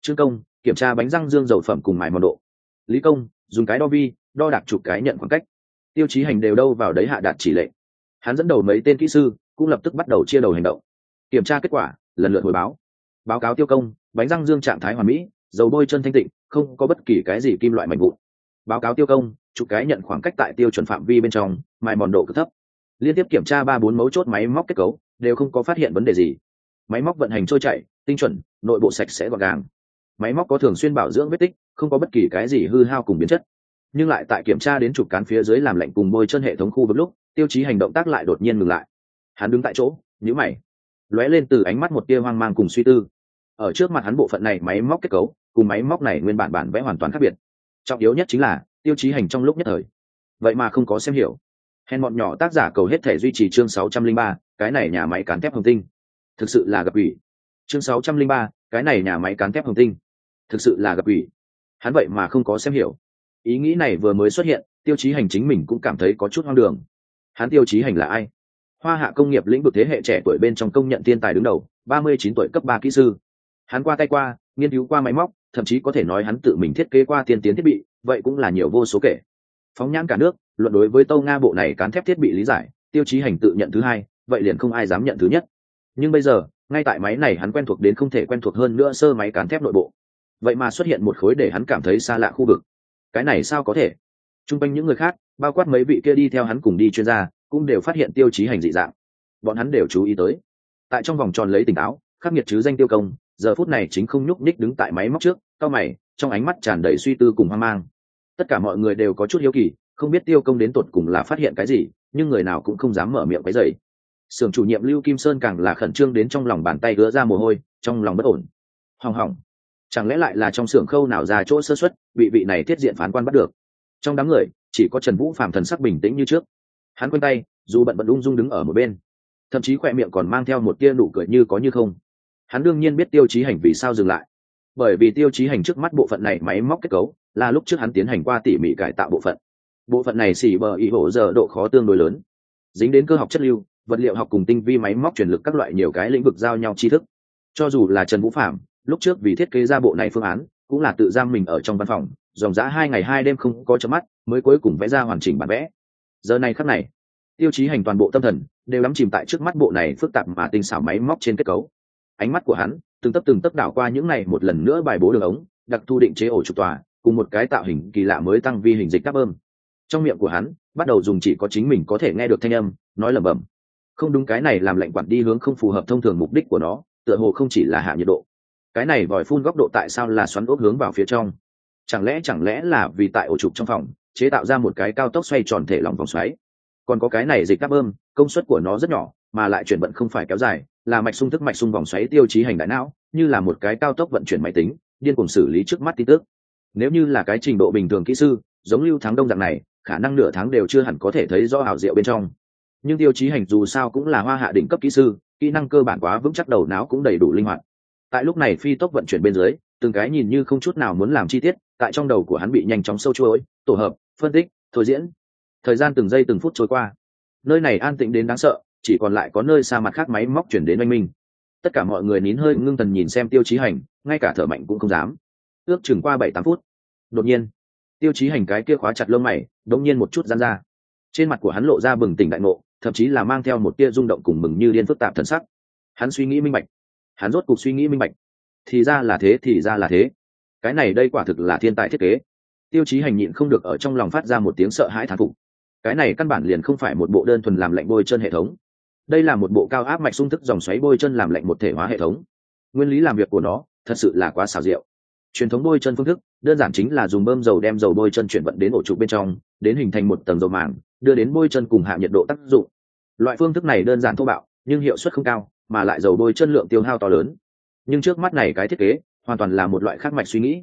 Trương công, kiểm tra bánh răng dương dầu phẩm cùng mài mòn độ. Lý công, dùng cái đo vi, đo đạc chụp cái nhận khoảng cách. Tiêu chí hành đều đâu vào đấy hạ đạt chỉ lệ. hắn dẫn đầu mấy tên kỹ sư, cũng lập tức bắt đầu chia đầu hành động. Kiểm tra kết quả, lần lượt hồi báo. Báo cáo tiêu công bánh răng dương trạng thái hoàn mỹ, dầu bôi chân thanh tịnh, không có bất kỳ cái gì kim loại mạnh vụn. Báo cáo tiêu công, chụp cái nhận khoảng cách tại tiêu chuẩn phạm vi bên trong, mài mòn độ cực thấp. Liên tiếp kiểm tra ba bốn mấu chốt máy móc kết cấu, đều không có phát hiện vấn đề gì. Máy móc vận hành trôi chảy, tinh chuẩn, nội bộ sạch sẽ gọn gàng. Máy móc có thường xuyên bảo dưỡng vết tích, không có bất kỳ cái gì hư hao cùng biến chất. Nhưng lại tại kiểm tra đến trục cán phía dưới làm lạnh cùng bôi chân hệ thống khu vực lúc, tiêu chí hành động tác lại đột nhiên ngừng lại. Hắn đứng tại chỗ nhữ mày, lóe lên từ ánh mắt một tia hoang mang cùng suy tư ở trước mặt hắn bộ phận này máy móc kết cấu cùng máy móc này nguyên bản bản vẽ hoàn toàn khác biệt. Trọng yếu nhất chính là tiêu chí hành trong lúc nhất thời. Vậy mà không có xem hiểu. Hèn bọn nhỏ tác giả cầu hết thể duy trì chương 603, cái này nhà máy cán thép hồng tinh. Thực sự là gặp ủy chương 603, cái này nhà máy cán thép hồng tinh. Thực sự là gặp ủy hắn vậy mà không có xem hiểu. Ý nghĩ này vừa mới xuất hiện tiêu chí hành chính mình cũng cảm thấy có chút hoang đường. Hắn tiêu chí hành là ai? Hoa hạ công nghiệp lĩnh vực thế hệ trẻ tuổi bên trong công nhận thiên tài đứng đầu ba mươi chín tuổi cấp ba kỹ sư hắn qua tay qua, nghiên cứu qua máy móc, thậm chí có thể nói hắn tự mình thiết kế qua tiên tiến thiết bị, vậy cũng là nhiều vô số kể. Phóng nhãn cả nước, luận đối với tâu nga bộ này cán thép thiết bị lý giải, tiêu chí hành tự nhận thứ hai, vậy liền không ai dám nhận thứ nhất. Nhưng bây giờ, ngay tại máy này hắn quen thuộc đến không thể quen thuộc hơn nữa sơ máy cán thép nội bộ. Vậy mà xuất hiện một khối để hắn cảm thấy xa lạ khu vực. Cái này sao có thể? T r u n g quanh những người khác, bao quát mấy vị kia đi theo hắn cùng đi chuyên gia, cũng đều phát hiện tiêu chí hành dị dạng. Bọn hắn đều chú ý tới. Tại trong vòng tròn lấy tỉnh táo, khắc nghiệt chứ danh tiêu công giờ phút này chính không nhúc nhích đứng tại máy móc trước cao mày, trong ánh mắt tràn đầy suy tư cùng hoang mang. Tất cả mọi người đều có chút hiếu kỳ, không biết tiêu công đến tột cùng là phát hiện cái gì, nhưng người nào cũng không dám mở miệng cái dậy sưởng chủ nhiệm lưu kim sơn càng là khẩn trương đến trong lòng bàn tay gỡ ra mồ hôi, trong lòng bất ổn. Hỏng hỏng. Chẳng lẽ lại là trong xưởng khâu nào ra chỗ sơ xuất bị vị này tiết diện phán quan bắt được? Trong đám người, chỉ có trần vũ phạm thần sắc bình tĩnh như trước. Hắn quanh tay, dù bận bận ung dung đứng ở một bên. Thậm chí khoe miệng còn mang theo một tia nụ cười như có như không hắn đương nhiên biết tiêu chí hành vì sao dừng lại. Bởi vì tiêu chí hành trước mắt bộ phận này máy móc kết cấu, là lúc trước hắn tiến hành qua tỉ mỉ cải tạo bộ phận. Bộ phận này xỉ bờ ý hổ giờ độ khó tương đối lớn. Dính đến cơ học chất lưu, vật liệu học cùng tinh vi máy móc truyền lực các loại nhiều cái lĩnh vực giao nhau tri thức. Cho dù là trần vũ phạm lúc trước vì thiết kế ra bộ này phương án, cũng là tự giam mình ở trong văn phòng, dòng giã hai ngày hai đêm không có chấm mắt, mới cuối cùng vẽ ra hoàn chỉnh bản vẽ. Giờ này khắc này, tiêu chí hành toàn bộ tâm thần đều đắm chìm tại trước mắt bộ này phức tạp mà tinh xảo máy móc trên kết cấu ánh mắt của hắn từng tấp từng tấp đảo qua những này một lần nữa bài bố đường ống, đặc thu định chế ổ trục tòa, cùng một cái tạo hình kỳ lạ mới tăng vi hình dịch các bơm trong miệng của hắn, bắt đầu dùng chỉ có chính mình có thể nghe được thanh âm, nói lẩm bẩm. Không đúng, cái này làm lệnh quản đi hướng không phù hợp thông thường mục đích của nó, tựa hồ không chỉ là hạ nhiệt độ. Cái này vòi phun góc độ tại sao là xoắn ốc hướng vào phía trong? Chẳng lẽ chẳng lẽ là vì tại ổ trục trong phòng, chế tạo ra một cái cao tốc xoay tròn thể lòng vòng xoáy? Còn có cái này dịch đáp bơm công suất của nó rất nhỏ mà lại chuyển vận không phải kéo dài, là mạch sung thức mạch sung vòng xoáy tiêu chí hành đại não, như là một cái cao tốc vận chuyển máy tính, điên cùng xử lý trước mắt tin tức. Nếu như là cái trình độ bình thường kỹ sư, giống lưu thắng đông dạng này, khả năng nửa tháng đều chưa hẳn có thể thấy rõ hảo diệu bên trong. Nhưng tiêu chí hành dù sao cũng là hoa hạ đỉnh cấp kỹ sư, kỹ năng cơ bản quá vững chắc đầu não cũng đầy đủ linh hoạt. Tại lúc này phi tốc vận chuyển bên dưới, từng cái nhìn như không chút nào muốn làm chi tiết, tại trong đầu của hắn bị nhanh chóng sâu chuỗi, tổ hợp, phân tích, thôi diễn. Thời gian từng giây từng phút trôi qua. Nơi này an tĩnh đến đáng sợ chỉ còn lại có nơi xa mặt khác máy móc chuyển đến oanh minh. Tất cả mọi người nín hơi ngưng thần nhìn xem tiêu chí hành, ngay cả thở mạnh cũng không dám. Ước chừng qua bảy tám phút, đột nhiên, tiêu chí hành cái kia khóa chặt lông mày đột nhiên một chút dán ra. Trên mặt của hắn lộ ra bừng tỉnh đại ngộ, thậm chí là mang theo một tia rung động cùng mừng như điên phức tạp thần sắc. Hắn suy nghĩ minh bạch. Hắn rốt cuộc suy nghĩ minh bạch. Thì ra là thế, thì ra là thế. Cái này đây quả thực là thiên tài thiết kế. Tiêu chí hành nhịn không được ở trong lòng phát ra một tiếng sợ hãi thán phục. Cái này căn bản liền không phải một bộ đơn thuần làm lạnh bôi chân hệ thống đây là một bộ cao áp mạch sung thức dòng xoáy bôi chân làm lạnh một thể hóa hệ thống. Nguyên lý làm việc của nó thật sự là quá xảo diệu. Truyền thống bôi chân phương thức đơn giản chính là dùng bơm dầu đem dầu bôi chân chuyển vận đến ổ trụ bên trong, đến hình thành một tầng dầu màng, đưa đến bôi chân cùng hạ nhiệt độ tác dụng. Loại phương thức này đơn giản thô bạo, nhưng hiệu suất không cao, mà lại dầu bôi chân lượng tiêu hao to lớn. Nhưng trước mắt này cái thiết kế hoàn toàn là một loại khác mạch suy nghĩ.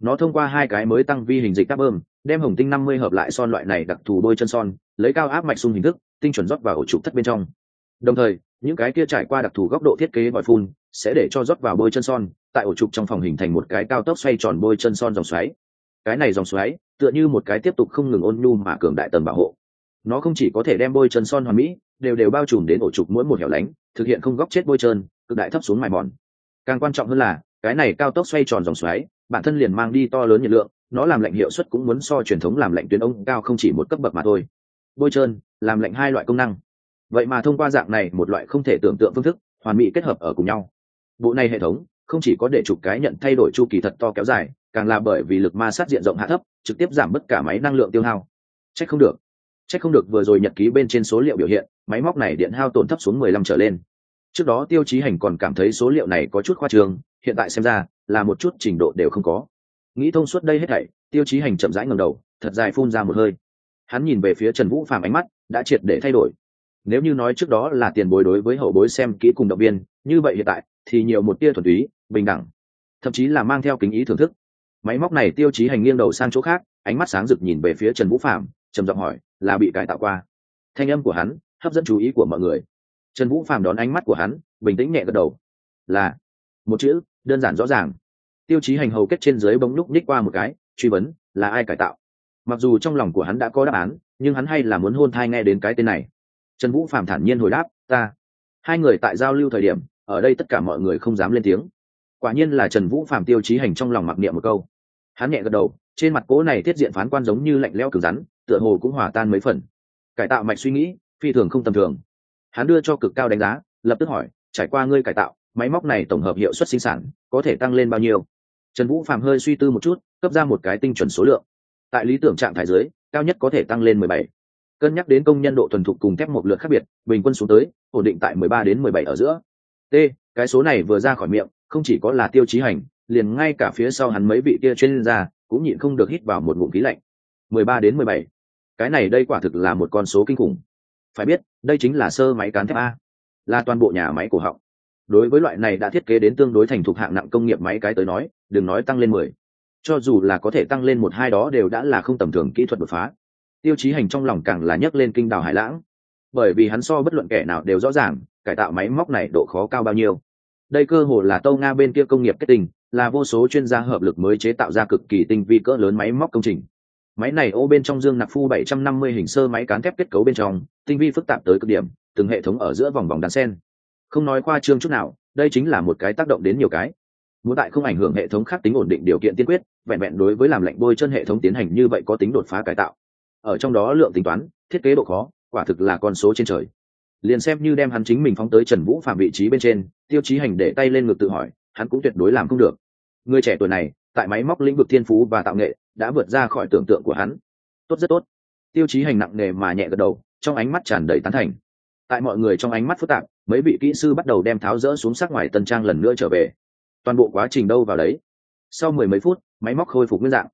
Nó thông qua hai cái mới tăng vi hình dịch các bơm, đem hồng tinh năm mươi hợp lại son loại này đặc thù bôi chân son, lấy cao áp mạch sung hình thức, tinh chuẩn rót vào ổ trục thất bên trong đồng thời, những cái kia trải qua đặc thù góc độ thiết kế vòi phun sẽ để cho rót vào bôi chân son, tại ổ trục trong phòng hình thành một cái cao tốc xoay tròn bôi chân son dòng xoáy. Cái này dòng xoáy, tựa như một cái tiếp tục không ngừng ôn nhu mà cường đại tầng bảo hộ. Nó không chỉ có thể đem bôi chân son hoàn mỹ, đều đều bao trùm đến ổ trục mỗi một hẻo lánh, thực hiện không góc chết bôi trơn, cực đại thấp xuống mài mòn. Càng quan trọng hơn là, cái này cao tốc xoay tròn dòng xoáy, bản thân liền mang đi to lớn nhiệt lượng, nó làm lạnh hiệu suất cũng muốn so truyền thống làm lạnh tuyến ống cao không chỉ một cấp bậc mà thôi. Bôi trơn, làm lạnh hai loại công năng vậy mà thông qua dạng này một loại không thể tưởng tượng phương thức, hoàn mỹ kết hợp ở cùng nhau. Bộ này hệ thống không chỉ có để chụp cái nhận thay đổi chu kỳ thật to kéo dài, càng là bởi vì lực ma sát diện rộng hạ thấp, trực tiếp giảm bất cả máy năng lượng tiêu hao. Trách không được. Trách không được vừa rồi nhật ký bên trên số liệu biểu hiện, máy móc này điện hao tổn thấp xuống mười lăm trở lên. Trước đó tiêu chí hành còn cảm thấy số liệu này có chút khoa trường hiện tại xem ra là một chút trình độ đều không có. Nghĩ thông suốt đây hết thảy, tiêu chí hành chậm rãi ngầm đầu, thật dài phun ra một hơi. Hắn nhìn về phía trần vũ phàm ánh mắt đã triệt để thay đổi nếu như nói trước đó là tiền bối đối với hậu bối xem kỹ cùng động viên, như vậy hiện tại thì nhiều một tia thuần túy, bình đẳng, thậm chí là mang theo kính ý thưởng thức. Máy móc này tiêu chí hành nghiêng đầu sang chỗ khác, ánh mắt sáng rực nhìn về phía trần vũ phạm trầm giọng hỏi, là bị cải tạo qua? Thanh âm của hắn hấp dẫn chú ý của mọi người. Trần vũ phạm đón ánh mắt của hắn, bình tĩnh nhẹ gật đầu. Là. Một chữ, đơn giản rõ ràng. Tiêu chí hành hầu kết trên dưới bóng lúc nhích qua một cái, truy vấn, là ai cải tạo? Mặc dù trong lòng của hắn đã có đáp án, nhưng hắn hay là muốn hôn thai nghe đến cái tên này trần vũ phạm thản nhiên hồi đáp, ta. Hai người tại giao lưu thời điểm, ở đây tất cả mọi người không dám lên tiếng. Quả nhiên là trần vũ phạm tiêu chí hành trong lòng mặc niệm một câu. Hắn nhẹ gật đầu, trên mặt cố này tiết diện phán quan giống như lạnh leo cứng rắn, tựa hồ cũng hòa tan mấy phần. Cải tạo mạch suy nghĩ, phi thường không tầm thường. Hắn đưa cho cực cao đánh giá, lập tức hỏi, trải qua ngươi cải tạo, máy móc này tổng hợp hiệu suất sinh sản có thể tăng lên bao nhiêu? Trần vũ phạm hơi suy tư một chút, cấp ra một cái tinh chuẩn số lượng. Tại lý tưởng trạng thái dưới, cao nhất có thể tăng lên mười bảy cân nhắc đến công nhân độ thuần thục cùng thép một lượt khác biệt, bình quân xuống tới, ổn định tại mười ba đến mười bảy ở giữa. T, cái số này vừa ra khỏi miệng, không chỉ có là tiêu chí hành, liền ngay cả phía sau hắn mấy vị kia chuyên gia cũng nhịn không được hít vào một ngụm khí lạnh. mười ba đến mười bảy. Cái này đây quả thực là một con số kinh khủng. Phải biết, đây chính là sơ máy cán thép a, là toàn bộ nhà máy cổ họng. Đối với loại này đã thiết kế đến tương đối thành thục hạng nặng công nghiệp máy cái tới nói, đừng nói tăng lên mười. Cho dù là có thể tăng lên một hai đó đều đã là không tầm thường kỹ thuật đột phá tiêu chí hành trong lòng càng là nhấc lên kinh đào hải lãng. Bởi vì hắn so bất luận kẻ nào đều rõ ràng, cải tạo máy móc này độ khó cao bao nhiêu. Đây cơ hồ là tâu nga bên kia công nghiệp kết tinh, là vô số chuyên gia hợp lực mới chế tạo ra cực kỳ tinh vi cỡ lớn máy móc công trình. Máy này ô bên trong dương nặc phu 750 hình sơ máy cán thép kết cấu bên trong, tinh vi phức tạp tới cực điểm, từng hệ thống ở giữa vòng vòng đàn sen. Không nói khoa trương chút nào, đây chính là một cái tác động đến nhiều cái. Muốn tại không ảnh hưởng hệ thống khác tính ổn định điều kiện tiên quyết, vẹn vẹn đối với làm lạnh bôi chân hệ thống tiến hành như vậy có tính đột phá cải tạo ở trong đó lượng tính toán, thiết kế độ khó, quả thực là con số trên trời. Liền xem như đem hắn chính mình phóng tới trần vũ phạm vị trí bên trên, tiêu chí hành để tay lên ngực tự hỏi, hắn cũng tuyệt đối làm không được. Người trẻ tuổi này, tại máy móc lĩnh vực thiên phú và tạo nghệ, đã vượt ra khỏi tưởng tượng của hắn. Tốt rất tốt. Tiêu chí hành nặng nề mà nhẹ gật đầu, trong ánh mắt tràn đầy tán thành. Tại mọi người trong ánh mắt phức tạp, mấy vị kỹ sư bắt đầu đem tháo rỡ xuống sắc ngoài tân trang lần nữa trở về. Toàn bộ quá trình đâu vào đấy? Sau mười mấy phút, máy móc khôi phục nguyên dạng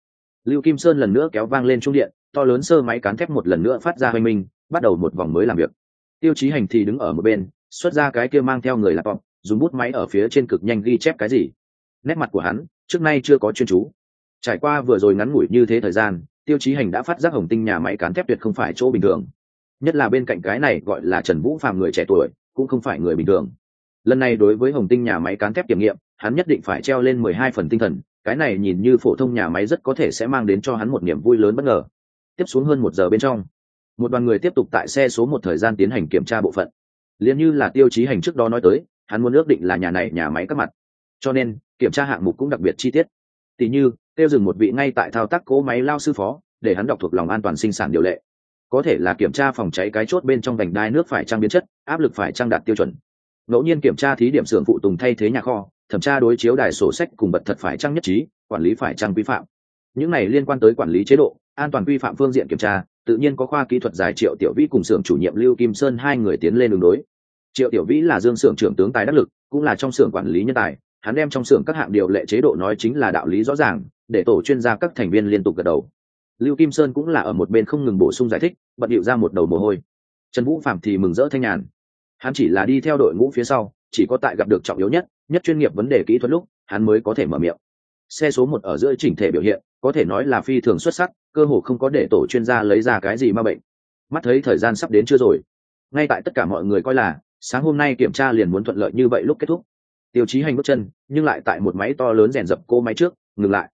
lưu kim sơn lần nữa kéo vang lên trung điện, to lớn sơ máy cán thép một lần nữa phát ra hoành minh, bắt đầu một vòng mới làm việc. Tiêu chí hành thì đứng ở một bên, xuất ra cái kia mang theo người lạp vọng dùng bút máy ở phía trên cực nhanh ghi chép cái gì. Nét mặt của hắn, trước nay chưa có chuyên chú. Trải qua vừa rồi ngắn ngủi như thế thời gian, tiêu chí hành đã phát giác hồng tinh nhà máy cán thép tuyệt không phải chỗ bình thường. Nhất là bên cạnh cái này gọi là trần vũ phàm người trẻ tuổi, cũng không phải người bình thường. Lần này đối với hồng tinh nhà máy cán thép kiểm nghiệm, hắn nhất định phải treo lên mười hai phần tinh thần cái này nhìn như phổ thông nhà máy rất có thể sẽ mang đến cho hắn một niềm vui lớn bất ngờ. Tiếp xuống hơn một giờ bên trong, một đoàn người tiếp tục tại xe số một thời gian tiến hành kiểm tra bộ phận. Liền như là tiêu chí hành trước đó nói tới, hắn muốn ước định là nhà này nhà máy các mặt. Cho nên, kiểm tra hạng mục cũng đặc biệt chi tiết. Tỉ như, tiêu dừng một vị ngay tại thao tác cố máy lao sư phó, để hắn đọc thuộc lòng an toàn sinh sản điều lệ. Có thể là kiểm tra phòng cháy cái chốt bên trong vành đai nước phải trang biến chất, áp lực phải trang đạt tiêu chuẩn. Ngẫu nhiên kiểm tra thí điểm xưởng phụ tùng thay thế nhà kho thẩm tra đối chiếu đài sổ sách cùng bật thật phải trang nhất trí, quản lý phải trang vi phạm. Những này liên quan tới quản lý chế độ, an toàn vi phạm phương diện kiểm tra, tự nhiên có khoa kỹ thuật giải triệu tiểu vĩ cùng xưởng chủ nhiệm lưu kim sơn hai người tiến lên đường đối. Triệu tiểu vĩ là dương xưởng trưởng tướng tài đắc lực, cũng là trong xưởng quản lý nhân tài. Hắn đem trong xưởng các hạng điều lệ chế độ nói chính là đạo lý rõ ràng, để tổ chuyên gia các thành viên liên tục gật đầu. Lưu kim sơn cũng là ở một bên không ngừng bổ sung giải thích, bận điệu ra một đầu mồ hôi. Trần vũ phạm thì mừng rỡ thanh nhàn. Hắn chỉ là đi theo đội ngũ phía sau, chỉ có tại gặp được trọng yếu nhất nhất chuyên nghiệp vấn đề kỹ thuật lúc, hắn mới có thể mở miệng. Xe số một ở giữa chỉnh thể biểu hiện, có thể nói là phi thường xuất sắc, cơ hồ không có để tổ chuyên gia lấy ra cái gì ma bệnh. Mắt thấy thời gian sắp đến chưa rồi. Ngay tại tất cả mọi người coi là, sáng hôm nay kiểm tra liền muốn thuận lợi như vậy lúc kết thúc. Tiêu chí hành bước chân, nhưng lại tại một máy to lớn rèn dập cô máy trước, ngừng lại.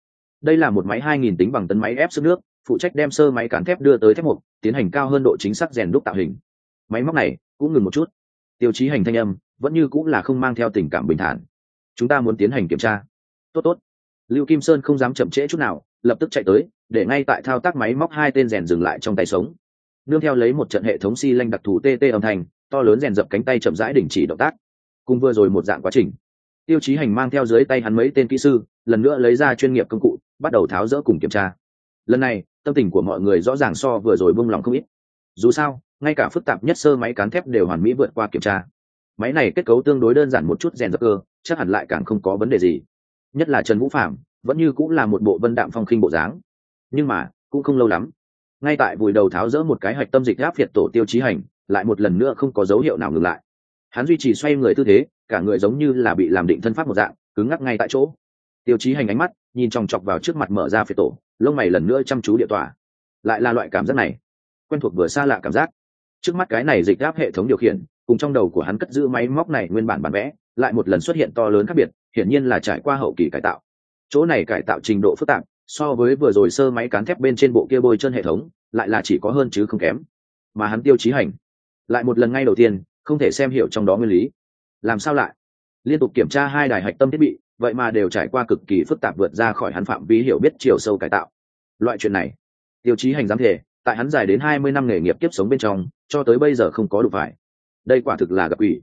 Đây là một máy 2.000 tính bằng tấn máy ép sức nước, phụ trách đem sơ máy cán thép đưa tới thép mục, tiến hành cao hơn độ chính xác rèn đúc tạo hình. Máy móc này cũng ngừng một chút. Tiêu chí hành thanh âm vẫn như cũng là không mang theo tình cảm bình thản. Chúng ta muốn tiến hành kiểm tra. Tốt tốt. Lưu kim sơn không dám chậm trễ chút nào, lập tức chạy tới, để ngay tại thao tác máy móc hai tên rèn dừng lại trong tay sống. Nương theo lấy một trận hệ thống xi lanh đặc thù tt âm thanh, to lớn rèn dập cánh tay chậm rãi đình chỉ động tác. Cùng vừa rồi một dạng quá trình. Tiêu chí hành mang theo dưới tay hắn mấy tên kỹ sư, lần nữa lấy ra chuyên nghiệp công cụ, bắt đầu tháo rỡ cùng kiểm tra. Lần này, tâm tình của mọi người rõ ràng so vừa rồi bung lòng không ít. Dù sao, ngay cả phức tạp nhất sơ máy cán thép đều hoàn mỹ vượt qua kiểm tra máy này kết cấu tương đối đơn giản một chút rèn dập cơ, chắc hẳn lại càng không có vấn đề gì. Nhất là trần vũ phạm vẫn như cũng là một bộ vân đạm phong khinh bộ dáng. Nhưng mà, cũng không lâu lắm. Ngay tại vùi đầu tháo rỡ một cái hạch tâm dịch áp việt tổ tiêu chí hành, lại một lần nữa không có dấu hiệu nào ngừng lại. Hắn duy trì xoay người tư thế, cả người giống như là bị làm định thân pháp một dạng, cứng ngắc ngay tại chỗ. Tiêu chí hành ánh mắt, nhìn chòng chọc vào trước mặt mở ra phiệt tổ, lông mày lần nữa chăm chú địa tỏa. Lại là loại cảm giác này. Quen thuộc vừa xa lạ cảm giác. Trước mắt cái này dịch áp hệ thống điều khiển cùng trong đầu của hắn cất giữ máy móc này nguyên bản bản vẽ, lại một lần xuất hiện to lớn khác biệt, hiển nhiên là trải qua hậu kỳ cải tạo. Chỗ này cải tạo trình độ phức tạp, so với vừa rồi sơ máy cán thép bên trên bộ kia bôi chân hệ thống, lại là chỉ có hơn chứ không kém. Mà hắn tiêu chí hành, lại một lần ngay đầu tiên, không thể xem hiểu trong đó nguyên lý. Làm sao lại? Liên tục kiểm tra hai đài hạch tâm thiết bị, vậy mà đều trải qua cực kỳ phức tạp vượt ra khỏi hắn phạm vi hiểu biết chiều sâu cải tạo. Loại chuyện này, tiêu chí hành giám thể, tại hắn dài đến hai mươi năm nghề nghiệp kiếp sống bên trong, cho tới bây giờ không có đủ phải đây quả thực là gặp ủy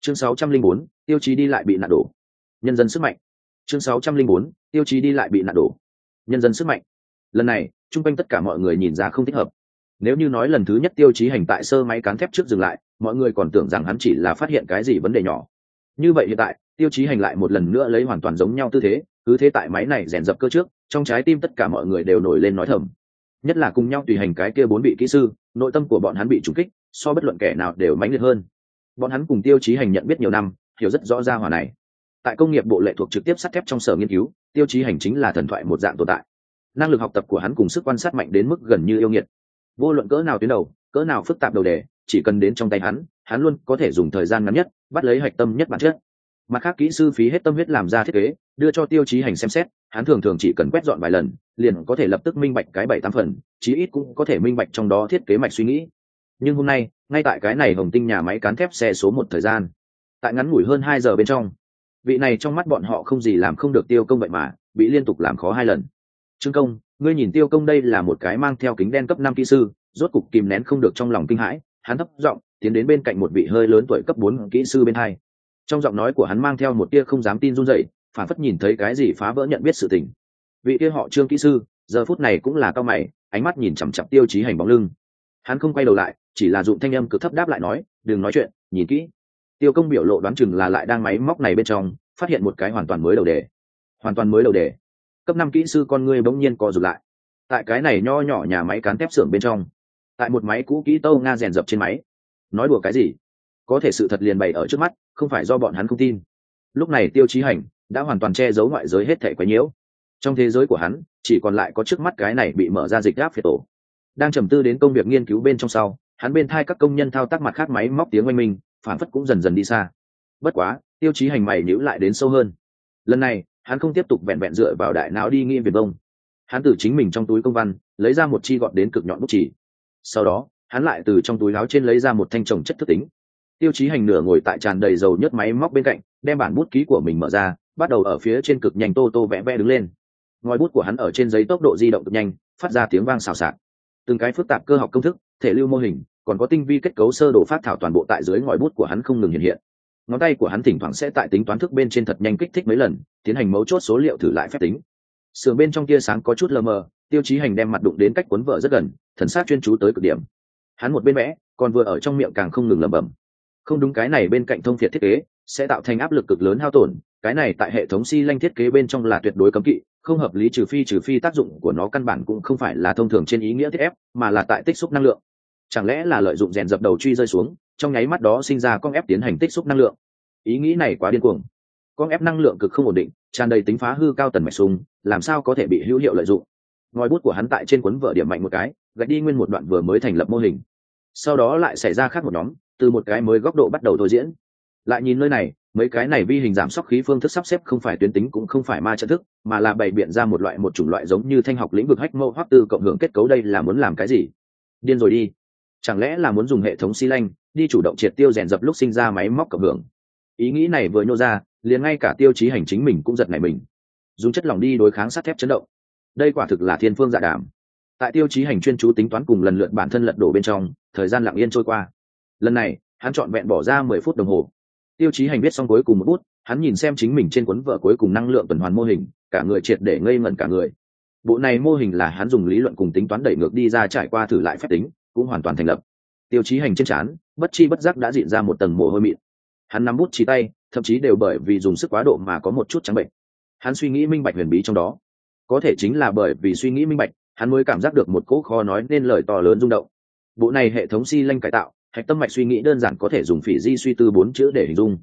chương sáu trăm linh bốn, tiêu chí đi lại bị nạn đổ. Nhân dân sức mạnh. Chương sáu trăm linh bốn, tiêu chí đi lại bị nạn đổ. Nhân dân sức mạnh. Lần này, chung quanh tất cả mọi người nhìn ra không thích hợp. Nếu như nói lần thứ nhất tiêu chí hành tại sơ máy cán thép trước dừng lại, mọi người còn tưởng rằng hắn chỉ là phát hiện cái gì vấn đề nhỏ. Như vậy hiện tại, tiêu chí hành lại một lần nữa lấy hoàn toàn giống nhau tư thế, cứ thế tại máy này rèn dập cơ trước, trong trái tim tất cả mọi người đều nổi lên nói thầm. Nhất là cùng nhau tùy hành cái kia bốn vị kỹ sư, nội tâm của bọn hắn bị trúng kích so bất luận kẻ nào đều mãnh liệt hơn. Bọn hắn cùng tiêu chí hành nhận biết nhiều năm, hiểu rất rõ ra hòa này. Tại công nghiệp bộ lệ thuộc trực tiếp sắt thép trong sở nghiên cứu, tiêu chí hành chính là thần thoại một dạng tồn tại. Năng lực học tập của hắn cùng sức quan sát mạnh đến mức gần như yêu nghiệt. Vô luận cỡ nào tuyến đầu, cỡ nào phức tạp đầu đề, chỉ cần đến trong tay hắn hắn luôn có thể dùng thời gian ngắn nhất, bắt lấy hạch tâm nhất bản chất. Mặt khác, kỹ sư phí hết tâm huyết làm ra thiết kế, đưa cho tiêu chí hành xem xét, hắn thường thường chỉ cần quét dọn vài lần, liền có thể lập tức minh bạch cái bảy tám phần, chí ít cũng có thể minh bạch trong đó thiết kế mạch suy nghĩ nhưng hôm nay, ngay tại cái này hồng tinh nhà máy cán thép xe số một thời gian. Tại ngắn ngủi hơn hai giờ bên trong, vị này trong mắt bọn họ không gì làm không được tiêu công vậy mà, bị liên tục làm khó hai lần. Trương công, ngươi nhìn tiêu công đây là một cái mang theo kính đen cấp năm kỹ sư, rốt cục kìm nén không được trong lòng kinh hãi, hắn thấp giọng tiến đến bên cạnh một vị hơi lớn tuổi cấp bốn kỹ sư bên hai. Trong giọng nói của hắn mang theo một tia không dám tin run dậy phản phất nhìn thấy cái gì phá vỡ nhận biết sự tình. Vị kia họ trương kỹ sư, giờ phút này cũng là cao mày, ánh mắt nhìn chằm chặp tiêu chí hành bóng lưng. Hắn không quay đầu lại chỉ là dụng thanh âm cực thấp đáp lại nói, đừng nói chuyện, nhìn kỹ. Tiêu công biểu lộ đoán chừng là lại đang máy móc này bên trong, phát hiện một cái hoàn toàn mới đầu đề. Hoàn toàn mới đầu đề. Cấp năm kỹ sư con ngươi bỗng nhiên co rụt lại. Tại cái này nho nhỏ nhà máy cán thép xưởng bên trong, tại một máy cũ kỹ tâu nga rèn dập trên máy. Nói đùa cái gì? Có thể sự thật liền bày ở trước mắt, không phải do bọn hắn không tin. Lúc này tiêu chí hành đã hoàn toàn che giấu ngoại giới hết thể quấy nhiễu. Trong thế giới của hắn, chỉ còn lại có trước mắt cái này bị mở ra dịch gáp phiệt tổ. Đang trầm tư đến công việc nghiên cứu bên trong sau hắn bên thai các công nhân thao tác mặt khác máy móc tiếng oanh minh phản phất cũng dần dần đi xa. Bất quá, tiêu chí hành mày nhữ lại đến sâu hơn. Lần này, hắn không tiếp tục vẹn vẹn dựa vào đại não đi nghĩ việt bông. Hắn từ chính mình trong túi công văn, lấy ra một chi gọn đến cực nhọn bút chỉ sau đó, hắn lại từ trong túi láo trên lấy ra một thanh trồng chất thức tính. Tiêu chí hành nửa ngồi tại tràn đầy dầu nhớt máy móc bên cạnh, đem bản bút ký của mình mở ra, bắt đầu ở phía trên cực nhanh tô tô vẽ vẽ đứng lên. Ngòi bút của hắn ở trên giấy tốc độ di động cực nhanh, phát ra tiếng vang xào xạc. Từng cái phức tạp cơ học công thức thể lưu mô hình, còn có tinh vi kết cấu sơ đồ phát thảo toàn bộ tại dưới ngòi bút của hắn không ngừng hiện hiện. Ngón tay của hắn thỉnh thoảng sẽ tại tính toán thức bên trên thật nhanh kích thích mấy lần, tiến hành mấu chốt số liệu thử lại phép tính. Sườn bên trong tia sáng có chút lờ mờ, tiêu chí hành đem mặt đụng đến cách cuốn vợ rất gần, thần sát chuyên chú tới cực điểm. Hắn một bên vẽ, còn vừa ở trong miệng càng không ngừng lẩm bẩm. Không đúng, cái này bên cạnh thông thiệt thiết kế, sẽ tạo thành áp lực cực lớn hao tổn, cái này tại hệ thống si lanh thiết kế bên trong là tuyệt đối cấm kỵ, không hợp lý trừ phi trừ phi tác dụng của nó căn bản cũng không phải là thông thường trên ý nghĩa thiết ép, mà là tại tích xúc năng lượng chẳng lẽ là lợi dụng rèn dập đầu truy rơi xuống, trong nháy mắt đó sinh ra con ép tiến hành tích xúc năng lượng? Ý nghĩ này quá điên cuồng. Con ép năng lượng cực không ổn định, tràn đầy tính phá hư cao tần mạch sung làm sao có thể bị hữu hiệu lợi dụng? Ngòi bút của hắn tại trên cuốn vở điểm mạnh một cái, gạch đi nguyên một đoạn vừa mới thành lập mô hình. Sau đó lại xảy ra khác một nhóm, từ một cái mới góc độ bắt đầu thôi diễn. Lại nhìn nơi này, mấy cái này vi hình giảm sóc khí phương thức sắp xếp không phải tuyến tính cũng không phải ma trận thức, mà là bày biện ra một loại một chủng loại giống như thanh học lĩnh vực hách mẫu hoắc tư cộng hưởng kết cấu đây là muốn làm cái gì? Điên rồi đi chẳng lẽ là muốn dùng hệ thống xi lanh đi chủ động triệt tiêu rèn dập lúc sinh ra máy móc cộng hưởng? Ý nghĩ này vừa nhô ra, liền ngay cả tiêu chí hành chính mình cũng giật nảy mình. Dùng chất lỏng đi đối kháng sắt thép chấn động. Đây quả thực là thiên phương dạ đàm. Tại tiêu chí hành chuyên chú tính toán cùng lần lượt bản thân lật đổ bên trong, thời gian lặng yên trôi qua. Lần này, hắn chọn vẹn bỏ ra mười phút đồng hồ. Tiêu chí hành viết xong cuối cùng một bút, hắn nhìn xem chính mình trên cuốn vợ cuối cùng năng lượng tuần hoàn mô hình, cả người triệt để ngây ngẩn cả người. Bộ này mô hình là hắn dùng lý luận cùng tính toán đẩy ngược đi ra trải qua thử lại phép tính cũng hoàn toàn thành lập. Tiêu chí hành trên trán, bất chi bất giác đã diện ra một tầng mồ hôi mịn. Hắn nắm bút chỉ tay, thậm chí đều bởi vì dùng sức quá độ mà có một chút trắng bệnh. Hắn suy nghĩ minh bạch huyền bí trong đó. Có thể chính là bởi vì suy nghĩ minh bạch, hắn mới cảm giác được một cỗ kho nói nên lời to lớn rung động. Bộ này hệ thống si lanh cải tạo, hạch tâm mạch suy nghĩ đơn giản có thể dùng phỉ di suy tư bốn chữ để hình dung.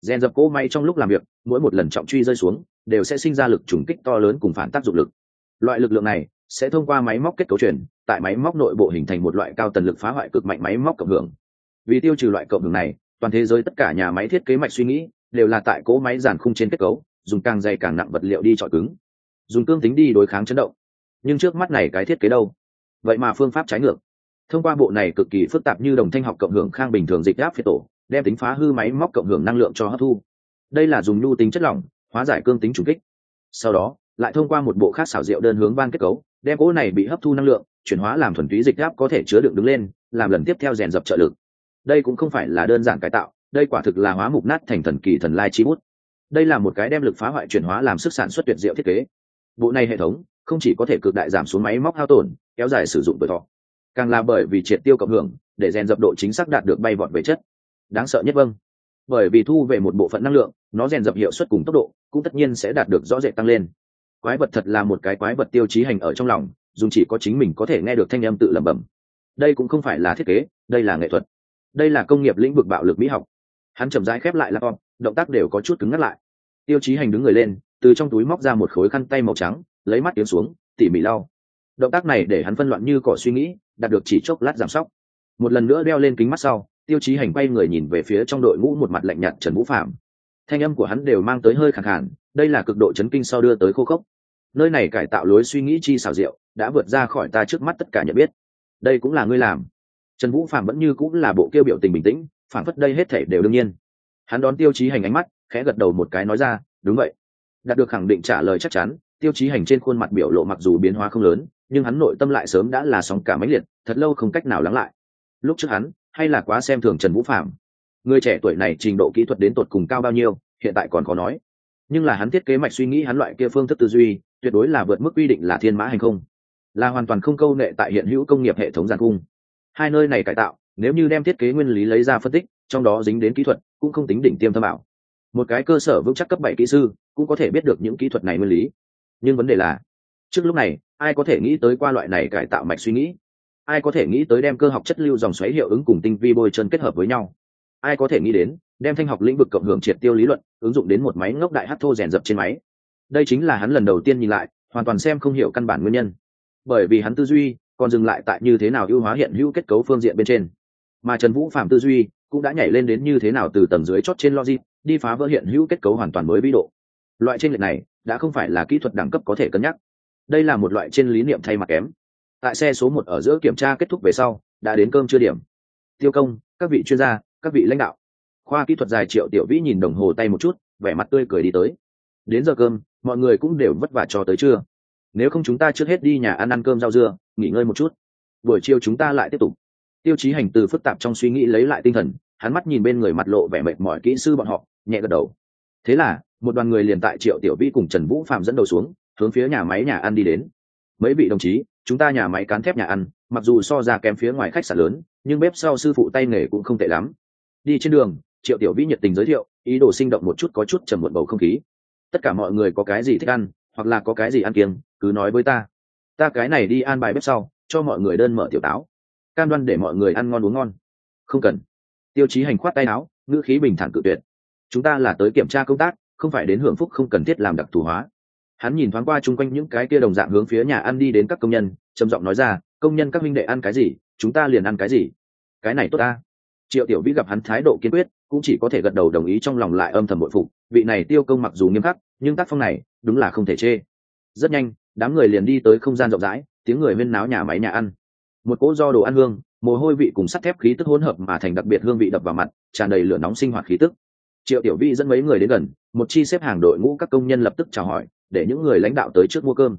Rèn dập cỗ may trong lúc làm việc, mỗi một lần trọng truy rơi xuống, đều sẽ sinh ra lực trùng kích to lớn cùng phản tác dụng lực. Loại lực lượng này sẽ thông qua máy móc kết cấu truyền tại máy móc nội bộ hình thành một loại cao tần lực phá hoại cực mạnh máy móc cộng hưởng. Vì tiêu trừ loại cộng hưởng này, toàn thế giới tất cả nhà máy thiết kế mạch suy nghĩ đều là tại cỗ máy giàn khung trên kết cấu, dùng càng dày càng nặng vật liệu đi chọi cứng, dùng cương tính đi đối kháng chấn động. Nhưng trước mắt này cái thiết kế đâu? Vậy mà phương pháp trái ngược. Thông qua bộ này cực kỳ phức tạp như đồng thanh học cộng hưởng khang bình thường dịch áp phiệt tổ, đem tính phá hư máy móc cộng hưởng năng lượng cho hấp thu. Đây là dùng nhu tính chất lỏng, hóa giải cương tính trùng kích. Sau đó, lại thông qua một bộ khác xảo diệu đơn hướng van kết cấu đem gỗ này bị hấp thu năng lượng chuyển hóa làm thuần túy dịch áp có thể chứa đựng đứng lên, làm lần tiếp theo rèn dập trợ lực. Đây cũng không phải là đơn giản cải tạo, đây quả thực là hóa mục nát thành thần kỳ thần lai chi bút. Đây là một cái đem lực phá hoại chuyển hóa làm sức sản xuất tuyệt diệu thiết kế. Bộ này hệ thống không chỉ có thể cực đại giảm xuống máy móc hao tổn, kéo dài sử dụng tuổi thọ, càng là bởi vì triệt tiêu cộng hưởng để rèn dập độ chính xác đạt được bay vọt về chất. Đáng sợ nhất vâng. Bởi vì thu về một bộ phận năng lượng, nó rèn dập hiệu suất cùng tốc độ cũng tất nhiên sẽ đạt được rõ rệt tăng lên quái vật thật là một cái quái vật tiêu chí hành ở trong lòng dùng chỉ có chính mình có thể nghe được thanh âm tự lẩm bẩm. Đây cũng không phải là thiết kế đây là nghệ thuật. Đây là công nghiệp lĩnh vực bạo lực mỹ học. Hắn chậm rãi khép lại laptop động tác đều có chút cứng ngắt lại. Tiêu chí hành đứng người lên từ trong túi móc ra một khối khăn tay màu trắng lấy mắt tiến xuống tỉ mỉ lau. Động tác này để hắn phân loạn như cỏ suy nghĩ đạt được chỉ chốc lát giảm sóc. Một lần nữa đeo lên kính mắt sau tiêu chí hành quay người nhìn về phía trong đội ngũ một mặt lạnh nhạt trần vũ phạm thanh âm của hắn đều mang tới hơi khẳng hẳn, đây là cực độ chấn kinh sau đưa tới khô khốc nơi này cải tạo lối suy nghĩ chi xảo diệu, đã vượt ra khỏi ta trước mắt tất cả nhận biết. Đây cũng là ngươi làm. Trần vũ phạm vẫn như cũng là bộ kêu biểu tình bình tĩnh phản phất đây hết thể đều đương nhiên. Hắn đón tiêu chí hành ánh mắt, khẽ gật đầu một cái nói ra, đúng vậy. Đạt được khẳng định trả lời chắc chắn, tiêu chí hành trên khuôn mặt biểu lộ mặc dù biến hóa không lớn, nhưng hắn nội tâm lại sớm đã là sóng cả máy liệt, thật lâu không cách nào lắng lại. Lúc trước hắn, hay là quá xem thường trần vũ phạm người trẻ tuổi này trình độ kỹ thuật đến tột cùng cao bao nhiêu, hiện tại còn có nói nhưng là hắn thiết kế mạch suy nghĩ hắn loại kia phương thức tư duy, tuyệt đối là vượt mức quy định là thiên mã hành không. Là hoàn toàn không câu nệ tại hiện hữu công nghiệp hệ thống giàn cung. Hai nơi này cải tạo, nếu như đem thiết kế nguyên lý lấy ra phân tích, trong đó dính đến kỹ thuật, cũng không tính đỉnh tiêm thâm ảo. Một cái cơ sở vững chắc cấp bảy kỹ sư, cũng có thể biết được những kỹ thuật này nguyên lý. Nhưng vấn đề là, trước lúc này, ai có thể nghĩ tới qua loại này cải tạo mạch suy nghĩ? Ai có thể nghĩ tới đem cơ học chất lưu dòng xoáy hiệu ứng cùng tinh vi bôi chân kết hợp với nhau? Ai có thể nghĩ đến, đem thanh học lĩnh vực cộng hưởng triệt tiêu lý luận, ứng dụng đến một máy ngốc đại hát thô rèn dập trên máy. Đây chính là hắn lần đầu tiên nhìn lại, hoàn toàn xem không hiểu căn bản nguyên nhân. Bởi vì hắn tư duy còn dừng lại tại như thế nào ưu hóa hiện hữu kết cấu phương diện bên trên. Mà trần vũ phạm tư duy cũng đã nhảy lên đến như thế nào từ tầng dưới chót trên logic, đi phá vỡ hiện hữu kết cấu hoàn toàn mới vĩ độ. Loại trên lệch này đã không phải là kỹ thuật đẳng cấp có thể cân nhắc. Đây là một loại trên lý niệm thay mặt kém. Tại xe số một ở giữa kiểm tra kết thúc về sau, đã đến cơm chưa điểm. Tiêu công, các vị chuyên gia các vị lãnh đạo. Khoa kỹ thuật dài triệu tiểu vĩ nhìn đồng hồ tay một chút, vẻ mặt tươi cười đi tới. Đến giờ cơm, mọi người cũng đều vất vả cho tới trưa. Nếu không chúng ta trước hết đi nhà ăn ăn cơm rau dưa, nghỉ ngơi một chút. Buổi chiều chúng ta lại tiếp tục. Tiêu chí hành từ phức tạp trong suy nghĩ lấy lại tinh thần, hắn mắt nhìn bên người mặt lộ vẻ mệt mỏi kỹ sư bọn họ, nhẹ gật đầu. Thế là, một đoàn người liền tại triệu tiểu vĩ cùng trần vũ phạm dẫn đầu xuống, hướng phía nhà máy nhà ăn đi đến. Mấy vị đồng chí, chúng ta nhà máy cán thép nhà ăn, mặc dù so ra kém phía ngoài khách sạn lớn, nhưng bếp sau sư phụ tay nghề cũng không tệ lắm đi trên đường, triệu tiểu vĩ nhiệt tình giới thiệu, ý đồ sinh động một chút có chút trầm một bầu không khí. Tất cả mọi người có cái gì thích ăn, hoặc là có cái gì ăn kiêng, cứ nói với ta. Ta cái này đi an bài bếp sau, cho mọi người đơn mở tiểu táo. Cam đoan để mọi người ăn ngon uống ngon. Không cần. Tiêu chí hành khoát tay áo, ngữ khí bình thản cự tuyệt. Chúng ta là tới kiểm tra công tác, không phải đến hưởng phúc không cần thiết làm đặc thù hóa. Hắn nhìn thoáng qua chung quanh những cái kia đồng dạng hướng phía nhà ăn đi đến các công nhân, trầm giọng nói ra, công nhân các minh đệ ăn cái gì? Chúng ta liền ăn cái gì? Cái này tốt ta triệu tiểu vĩ gặp hắn thái độ kiên quyết, cũng chỉ có thể gật đầu đồng ý trong lòng lại âm thầm bội phục. Vị này tiêu công mặc dù nghiêm khắc, nhưng tác phong này, đúng là không thể chê. Rất nhanh, đám người liền đi tới không gian rộng rãi, tiếng người huyên náo nhà máy nhà ăn. Một cỗ do đồ ăn hương, mồ hôi vị cùng sắt thép khí tức hỗn hợp mà thành đặc biệt hương vị đập vào mặt, tràn đầy lửa nóng sinh hoạt khí tức. Triệu tiểu vi dẫn mấy người đến gần, một chi xếp hàng đội ngũ các công nhân lập tức chào hỏi, để những người lãnh đạo tới trước mua cơm.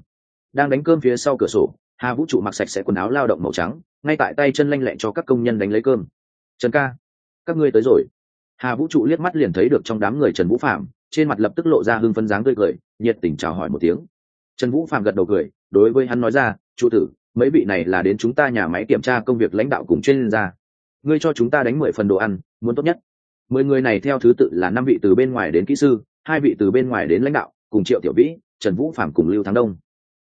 Đang đánh cơm phía sau cửa sổ, hà vũ trụ mặc sạch sẽ quần áo lao động màu trắng, ngay tại tay chân lanh lẹ cho các công nhân đánh lấy cơm trần ca, các ngươi tới rồi. Hà vũ trụ liếc mắt liền thấy được trong đám người trần vũ phạm trên mặt lập tức lộ ra hưng phấn dáng tươi cười, nhiệt tình chào hỏi một tiếng. Trần vũ phạm gật đầu cười, đối với hắn nói ra trụ tử, mấy vị này là đến chúng ta nhà máy kiểm tra công việc lãnh đạo cùng chuyên gia. Ngươi cho chúng ta đánh mười phần đồ ăn, muốn tốt nhất. Mười người này theo thứ tự là năm vị từ bên ngoài đến kỹ sư, hai vị từ bên ngoài đến lãnh đạo, cùng triệu tiểu vĩ, trần vũ phạm cùng lưu thắng đông.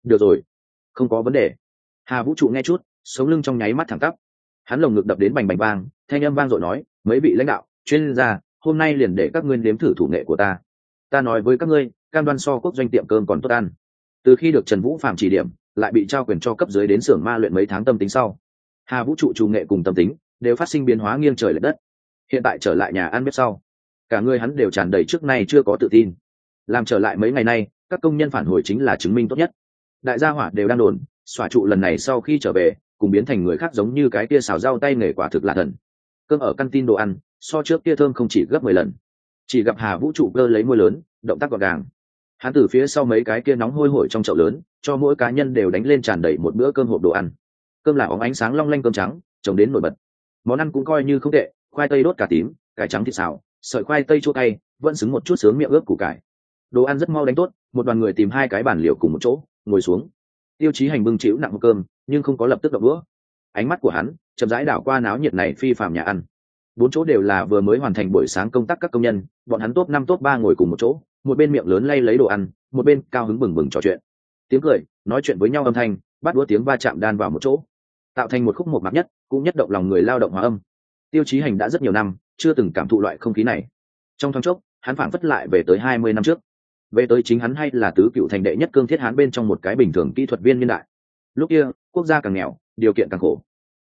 Được rồi, không có vấn đề. Hà vũ trụ nghe chút, sống lưng trong nháy mắt thẳng tắp hắn lồng ngực đập đến bành bành vang, thanh âm vang dội nói, mấy vị lãnh đạo, chuyên gia, hôm nay liền để các ngươi nếm thử thủ nghệ của ta. Ta nói với các ngươi, cam đoan so quốc doanh tiệm cơm còn tốt ăn. Từ khi được trần vũ phạm chỉ điểm, lại bị trao quyền cho cấp dưới đến xưởng ma luyện mấy tháng tâm tính sau. Hà vũ trụ chủ nghệ cùng tâm tính đều phát sinh biến hóa nghiêng trời l ệ đất. Hiện tại trở lại nhà ăn bếp sau, cả người hắn đều tràn đầy trước nay chưa có tự tin. Làm trở lại mấy ngày nay, các công nhân phản hồi chính là chứng minh tốt nhất. Đại gia hỏa đều đang đồn xòa trụ lần này sau khi trở về cùng biến thành người khác giống như cái kia xào rau tay nghề quả thực là thần. Cơm ở căn tin đồ ăn, so trước kia thơm không chỉ gấp mười lần. Chỉ gặp hà vũ trụ cơ lấy môi lớn, động tác gọn gàng. Hắn từ phía sau mấy cái kia nóng hôi hổi trong chậu lớn, cho mỗi cá nhân đều đánh lên tràn đầy một bữa cơm hộp đồ ăn. Cơm là óng ánh sáng long lanh cơm trắng, trồng đến nổi bật. Món ăn cũng coi như không tệ, khoai tây đốt cà tím, cải trắng thịt xào, sợi khoai tây chua cay, vẫn xứng một chút sướng miệng ướp củ cải. Đồ ăn rất mau đánh tốt, một đoàn người tìm hai cái bàn liệu cùng một chỗ, ngồi xuống tiêu chí hành bưng chịu nặng một cơm, nhưng không có lập tức đập đũa. Ánh mắt của hắn chậm rãi đảo qua náo nhiệt này phi phàm nhà ăn. Bốn chỗ đều là vừa mới hoàn thành buổi sáng công tác các công nhân, bọn hắn top năm, top ba ngồi cùng một chỗ, một bên miệng lớn lay lấy đồ ăn, một bên cao hứng bừng bừng trò chuyện. Tiếng cười, nói chuyện với nhau âm thanh, bắt đũa tiếng va chạm đan vào một chỗ, tạo thành một khúc một mặt nhất, cũng nhất động lòng người lao động hóa âm. Tiêu chí hành đã rất nhiều năm, chưa từng cảm thụ loại không khí này. Trong thoáng chốc, hắn phảng phất lại về tới hai mươi năm trước về tới chính hắn hay là tứ cựu thành đệ nhất cương thiết hán bên trong một cái bình thường kỹ thuật viên niên đại. Lúc kia, quốc gia càng nghèo, điều kiện càng khổ.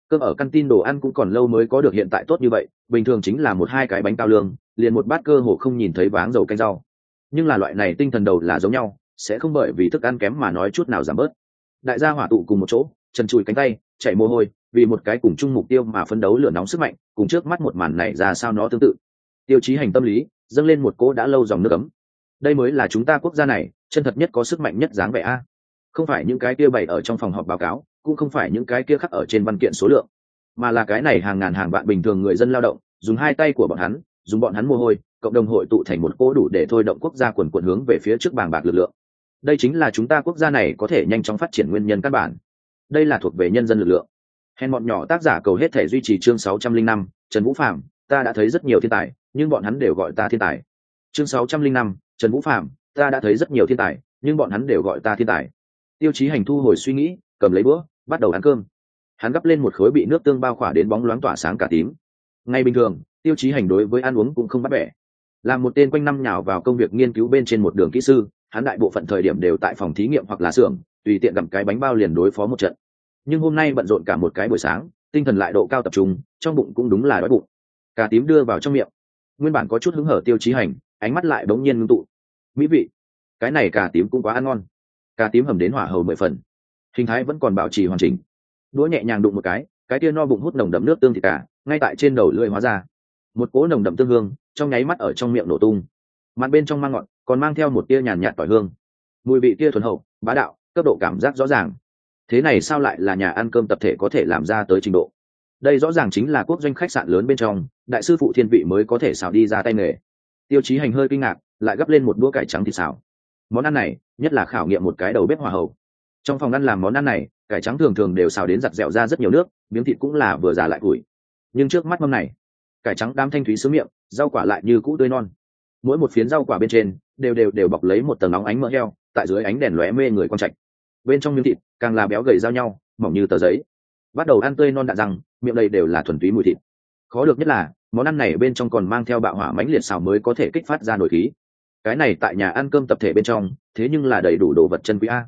Cơm ở căn tin đồ ăn cũng còn lâu mới có được hiện tại tốt như vậy, bình thường chính là một hai cái bánh cao lương, liền một bát cơ hồ không nhìn thấy váng dầu canh rau. Nhưng là loại này tinh thần đầu là giống nhau, sẽ không bởi vì thức ăn kém mà nói chút nào giảm bớt. Đại gia hỏa tụ cùng một chỗ, chân chùi cánh tay chạy mồ hôi, vì một cái cùng chung mục tiêu mà phấn đấu lửa nóng sức mạnh, cùng trước mắt một màn này ra sao nó tương tự. Tiêu chí hành tâm lý, dâng lên một cỗ đã lâu dòng nước ấm đây mới là chúng ta quốc gia này chân thật nhất có sức mạnh nhất dáng vẻ a. Không phải những cái kia bày ở trong phòng họp báo cáo cũng không phải những cái kia khắc ở trên văn kiện số lượng mà là cái này hàng ngàn hàng vạn bình thường người dân lao động dùng hai tay của bọn hắn dùng bọn hắn mồ hôi cộng đồng hội tụ thành một cỗ đủ để thôi động quốc gia quần quận hướng về phía trước bàng bạc lực lượng. Đây chính là chúng ta quốc gia này có thể nhanh chóng phát triển nguyên nhân căn bản. Đây là thuộc về nhân dân lực lượng. Hèn bọn nhỏ tác giả cầu hết thể duy trì chương 605, trần vũ phạm ta đã thấy rất nhiều thiên tài nhưng bọn hắn đều gọi ta thiên tài. Chương 605, trần vũ phạm ta đã thấy rất nhiều thiên tài, nhưng bọn hắn đều gọi ta thiên tài. Tiêu chí hành thu hồi suy nghĩ, cầm lấy bữa bắt đầu ăn cơm. Hắn gấp lên một khối bị nước tương bao khỏa đến bóng loáng tỏa sáng cả tím. Ngay bình thường, tiêu chí hành đối với ăn uống cũng không bắt bẻ. Là một tên quanh năm nhào vào công việc nghiên cứu bên trên một đường kỹ sư, hắn đại bộ phận thời điểm đều tại phòng thí nghiệm hoặc là xưởng, tùy tiện gặm cái bánh bao liền đối phó một trận. Nhưng hôm nay bận rộn cả một cái buổi sáng, tinh thần lại độ cao tập trung, trong bụng cũng đúng là đói bụng. Cà tím đưa vào trong miệng. Nguyên bản có chút hứng hở tiêu chí hành ánh mắt lại bỗng nhiên ngưng tụ. Mỹ vị, cái này cà tím cũng quá ăn ngon. Cà tím hầm đến hỏa hầu mười phần. Hình thái vẫn còn bảo trì hoàn chỉnh. Đũa nhẹ nhàng đụng một cái cái tia no bụng hút nồng đậm nước tương thịt cả, ngay tại trên đầu lưỡi hóa ra. Một cỗ nồng đậm tương hương, trong nháy mắt ở trong miệng nổ tung. Mặt bên trong mang ngọt, còn mang theo một tia nhàn nhạt tỏi hương. Mùi vị tia thuần hậu, bá đạo, cấp độ cảm giác rõ ràng. Thế này sao lại là nhà ăn cơm tập thể có thể làm ra tới trình độ? Đây rõ ràng chính là quốc doanh khách sạn lớn bên trong, đại sư phụ thiên vị mới có thể xào đi ra tay nghề tiêu chí hành hơi kinh ngạc, lại gấp lên một đũa cải trắng thịt xào món ăn này, nhất là khảo nghiệm một cái đầu bếp hòa hậu. Trong phòng ăn làm món ăn này, cải trắng thường thường đều xào đến giặt dẹo ra rất nhiều nước, miếng thịt cũng là vừa già lại củi nhưng trước mắt mâm này, cải trắng đám thanh thúy sứ miệng, rau quả lại như cũ tươi non. Mỗi một phiến rau quả bên trên, đều đều đều bọc lấy một tầng nóng ánh mỡ heo, tại dưới ánh đèn lóe mê người con trạch. Bên trong miếng thịt, càng là béo gầy giao nhau, mỏng như tờ giấy. Bắt đầu ăn tươi non đạn răng, miệng đây đều là thuần túy mùi thịt. Khó được nhất là món ăn này bên trong còn mang theo bạo hỏa mãnh liệt xào mới có thể kích phát ra nổi khí. Cái này tại nhà ăn cơm tập thể bên trong, thế nhưng là đầy đủ đồ vật chân quý a.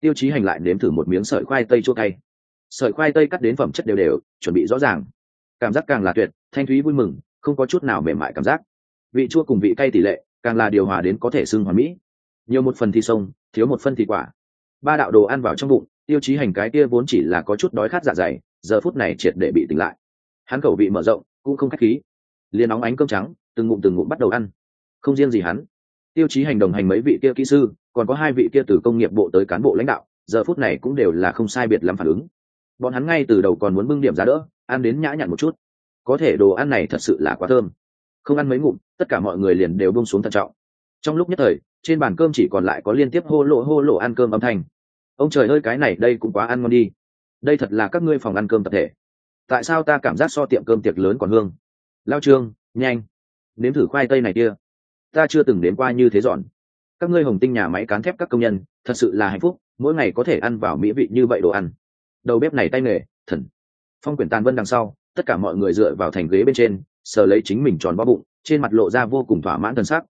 Tiêu chí hành lại nếm thử một miếng sợi khoai tây chua cay. Sợi khoai tây cắt đến phẩm chất đều đều, chuẩn bị rõ ràng. Cảm giác càng là tuyệt, thanh thúy vui mừng, không có chút nào mềm mại cảm giác. Vị chua cùng vị cay tỷ lệ, càng là điều hòa đến có thể xưng hoàn mỹ. Nhiều một phần thì sông thiếu một phân thì quả. Ba đạo đồ ăn vào trong bụng, tiêu chí hành cái kia vốn chỉ là có chút đói khát dạ dày, giờ phút này triệt để bị tỉnh lại. Hắn khẩu vị mở rộng cũng không khách khí. Liền óng ánh cơm trắng, từng ngụm từng ngụm bắt đầu ăn. Không riêng gì hắn, tiêu chí hành đồng hành mấy vị kia kỹ sư, còn có hai vị kia từ công nghiệp bộ tới cán bộ lãnh đạo, giờ phút này cũng đều là không sai biệt lắm phản ứng. Bọn hắn ngay từ đầu còn muốn bưng điểm giá đỡ, ăn đến nhã nhặn một chút. Có thể đồ ăn này thật sự là quá thơm. Không ăn mấy ngụm, tất cả mọi người liền đều bông xuống thận trọng. Trong lúc nhất thời, trên bàn cơm chỉ còn lại có liên tiếp hô lộ hô lộ ăn cơm âm thanh. Ông trời ơi, cái này đây cũng quá ăn ngon đi. Đây thật là các ngươi phòng ăn cơm tập thể tại sao ta cảm giác so tiệm cơm tiệc lớn còn hương? Lao trương, nhanh, nếm thử khoai tây này kia. Ta chưa từng đến qua như thế dọn. Các ngươi hồng tinh nhà máy cán thép các công nhân, thật sự là hạnh phúc, mỗi ngày có thể ăn vào mỹ vị như vậy đồ ăn. Đầu bếp này tay nghề, thần. Phong quyển tàn vân đằng sau, tất cả mọi người dựa vào thành ghế bên trên, sờ lấy chính mình tròn bó bụng, trên mặt lộ ra vô cùng thỏa mãn thần sắc.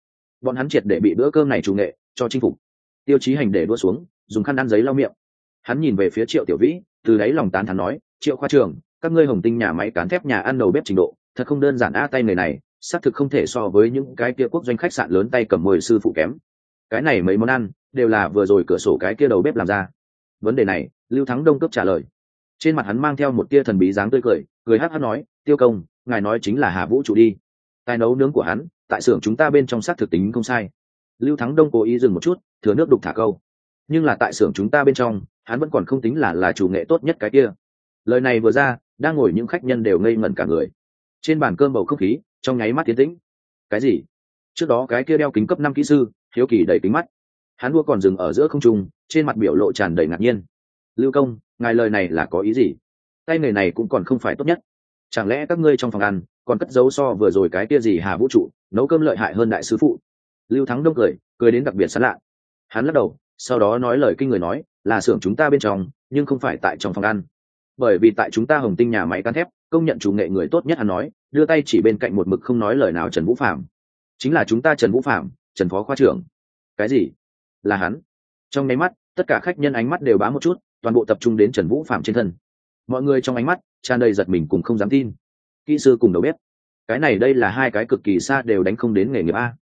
bọn hắn triệt để bị bữa cơm này trù nghệ, cho chinh phục. Tiêu chí hành để đua xuống, dùng khăn ăn giấy lau miệng. Hắn nhìn về phía triệu tiểu vĩ, từ đáy lòng tán thắn nói, triệu khoa trường các ngươi hồng tinh nhà máy cán thép nhà ăn đầu bếp trình độ, thật không đơn giản a tay người này, xác thực không thể so với những cái kia quốc doanh khách sạn lớn tay cầm mồi sư phụ kém. Cái này mấy món ăn, đều là vừa rồi cửa sổ cái kia đầu bếp làm ra. Vấn đề này, lưu thắng đông cấp trả lời. Trên mặt hắn mang theo một tia thần bí dáng tươi cười cười hát hát nói, tiêu công, ngài nói chính là hà vũ trụ đi. Tài nấu nướng của hắn, tại xưởng chúng ta bên trong xác thực tính không sai. Lưu thắng đông cố ý dừng một chút, thừa nước đục thả câu. Nhưng là tại xưởng chúng ta bên trong, hắn vẫn còn không tính là là chủ nghệ tốt nhất cái kia. Lời này vừa ra đang ngồi những khách nhân đều ngây ngẩn cả người. Trên bàn cơm bầu không khí, trong nháy mắt tiến tĩnh. Cái gì? Trước đó cái kia đeo kính cấp năm kỹ sư, hiếu kỳ đầy kính mắt. Hắn đua còn dừng ở giữa không trung, trên mặt biểu lộ tràn đầy ngạc nhiên. Lưu công, ngài lời này là có ý gì? Tay nghề này cũng còn không phải tốt nhất. Chẳng lẽ các ngươi trong phòng ăn còn cất giấu so vừa rồi cái kia gì hà vũ trụ, nấu cơm lợi hại hơn đại sứ phụ? Lưu thắng đông cười cười đến đặc biệt sán lạ. Hắn lắc đầu, sau đó nói lời kinh người nói, là xưởng chúng ta bên trong, nhưng không phải tại trong phòng ăn bởi vì tại chúng ta hồng tinh nhà máy cán thép, công nhận chủ nghệ người tốt nhất hắn nói, đưa tay chỉ bên cạnh một mực không nói lời nào trần vũ phạm chính là chúng ta trần vũ phạm trần phó khoa trưởng. Cái gì? Là hắn. Trong nháy mắt, tất cả khách nhân ánh mắt đều bám một chút, toàn bộ tập trung đến trần vũ phạm trên thân. Mọi người trong ánh mắt tràn đầy giật mình cùng không dám tin. Kỹ sư cùng đầu bếp. Cái này đây là hai cái cực kỳ xa đều đánh không đến nghề nghiệp a.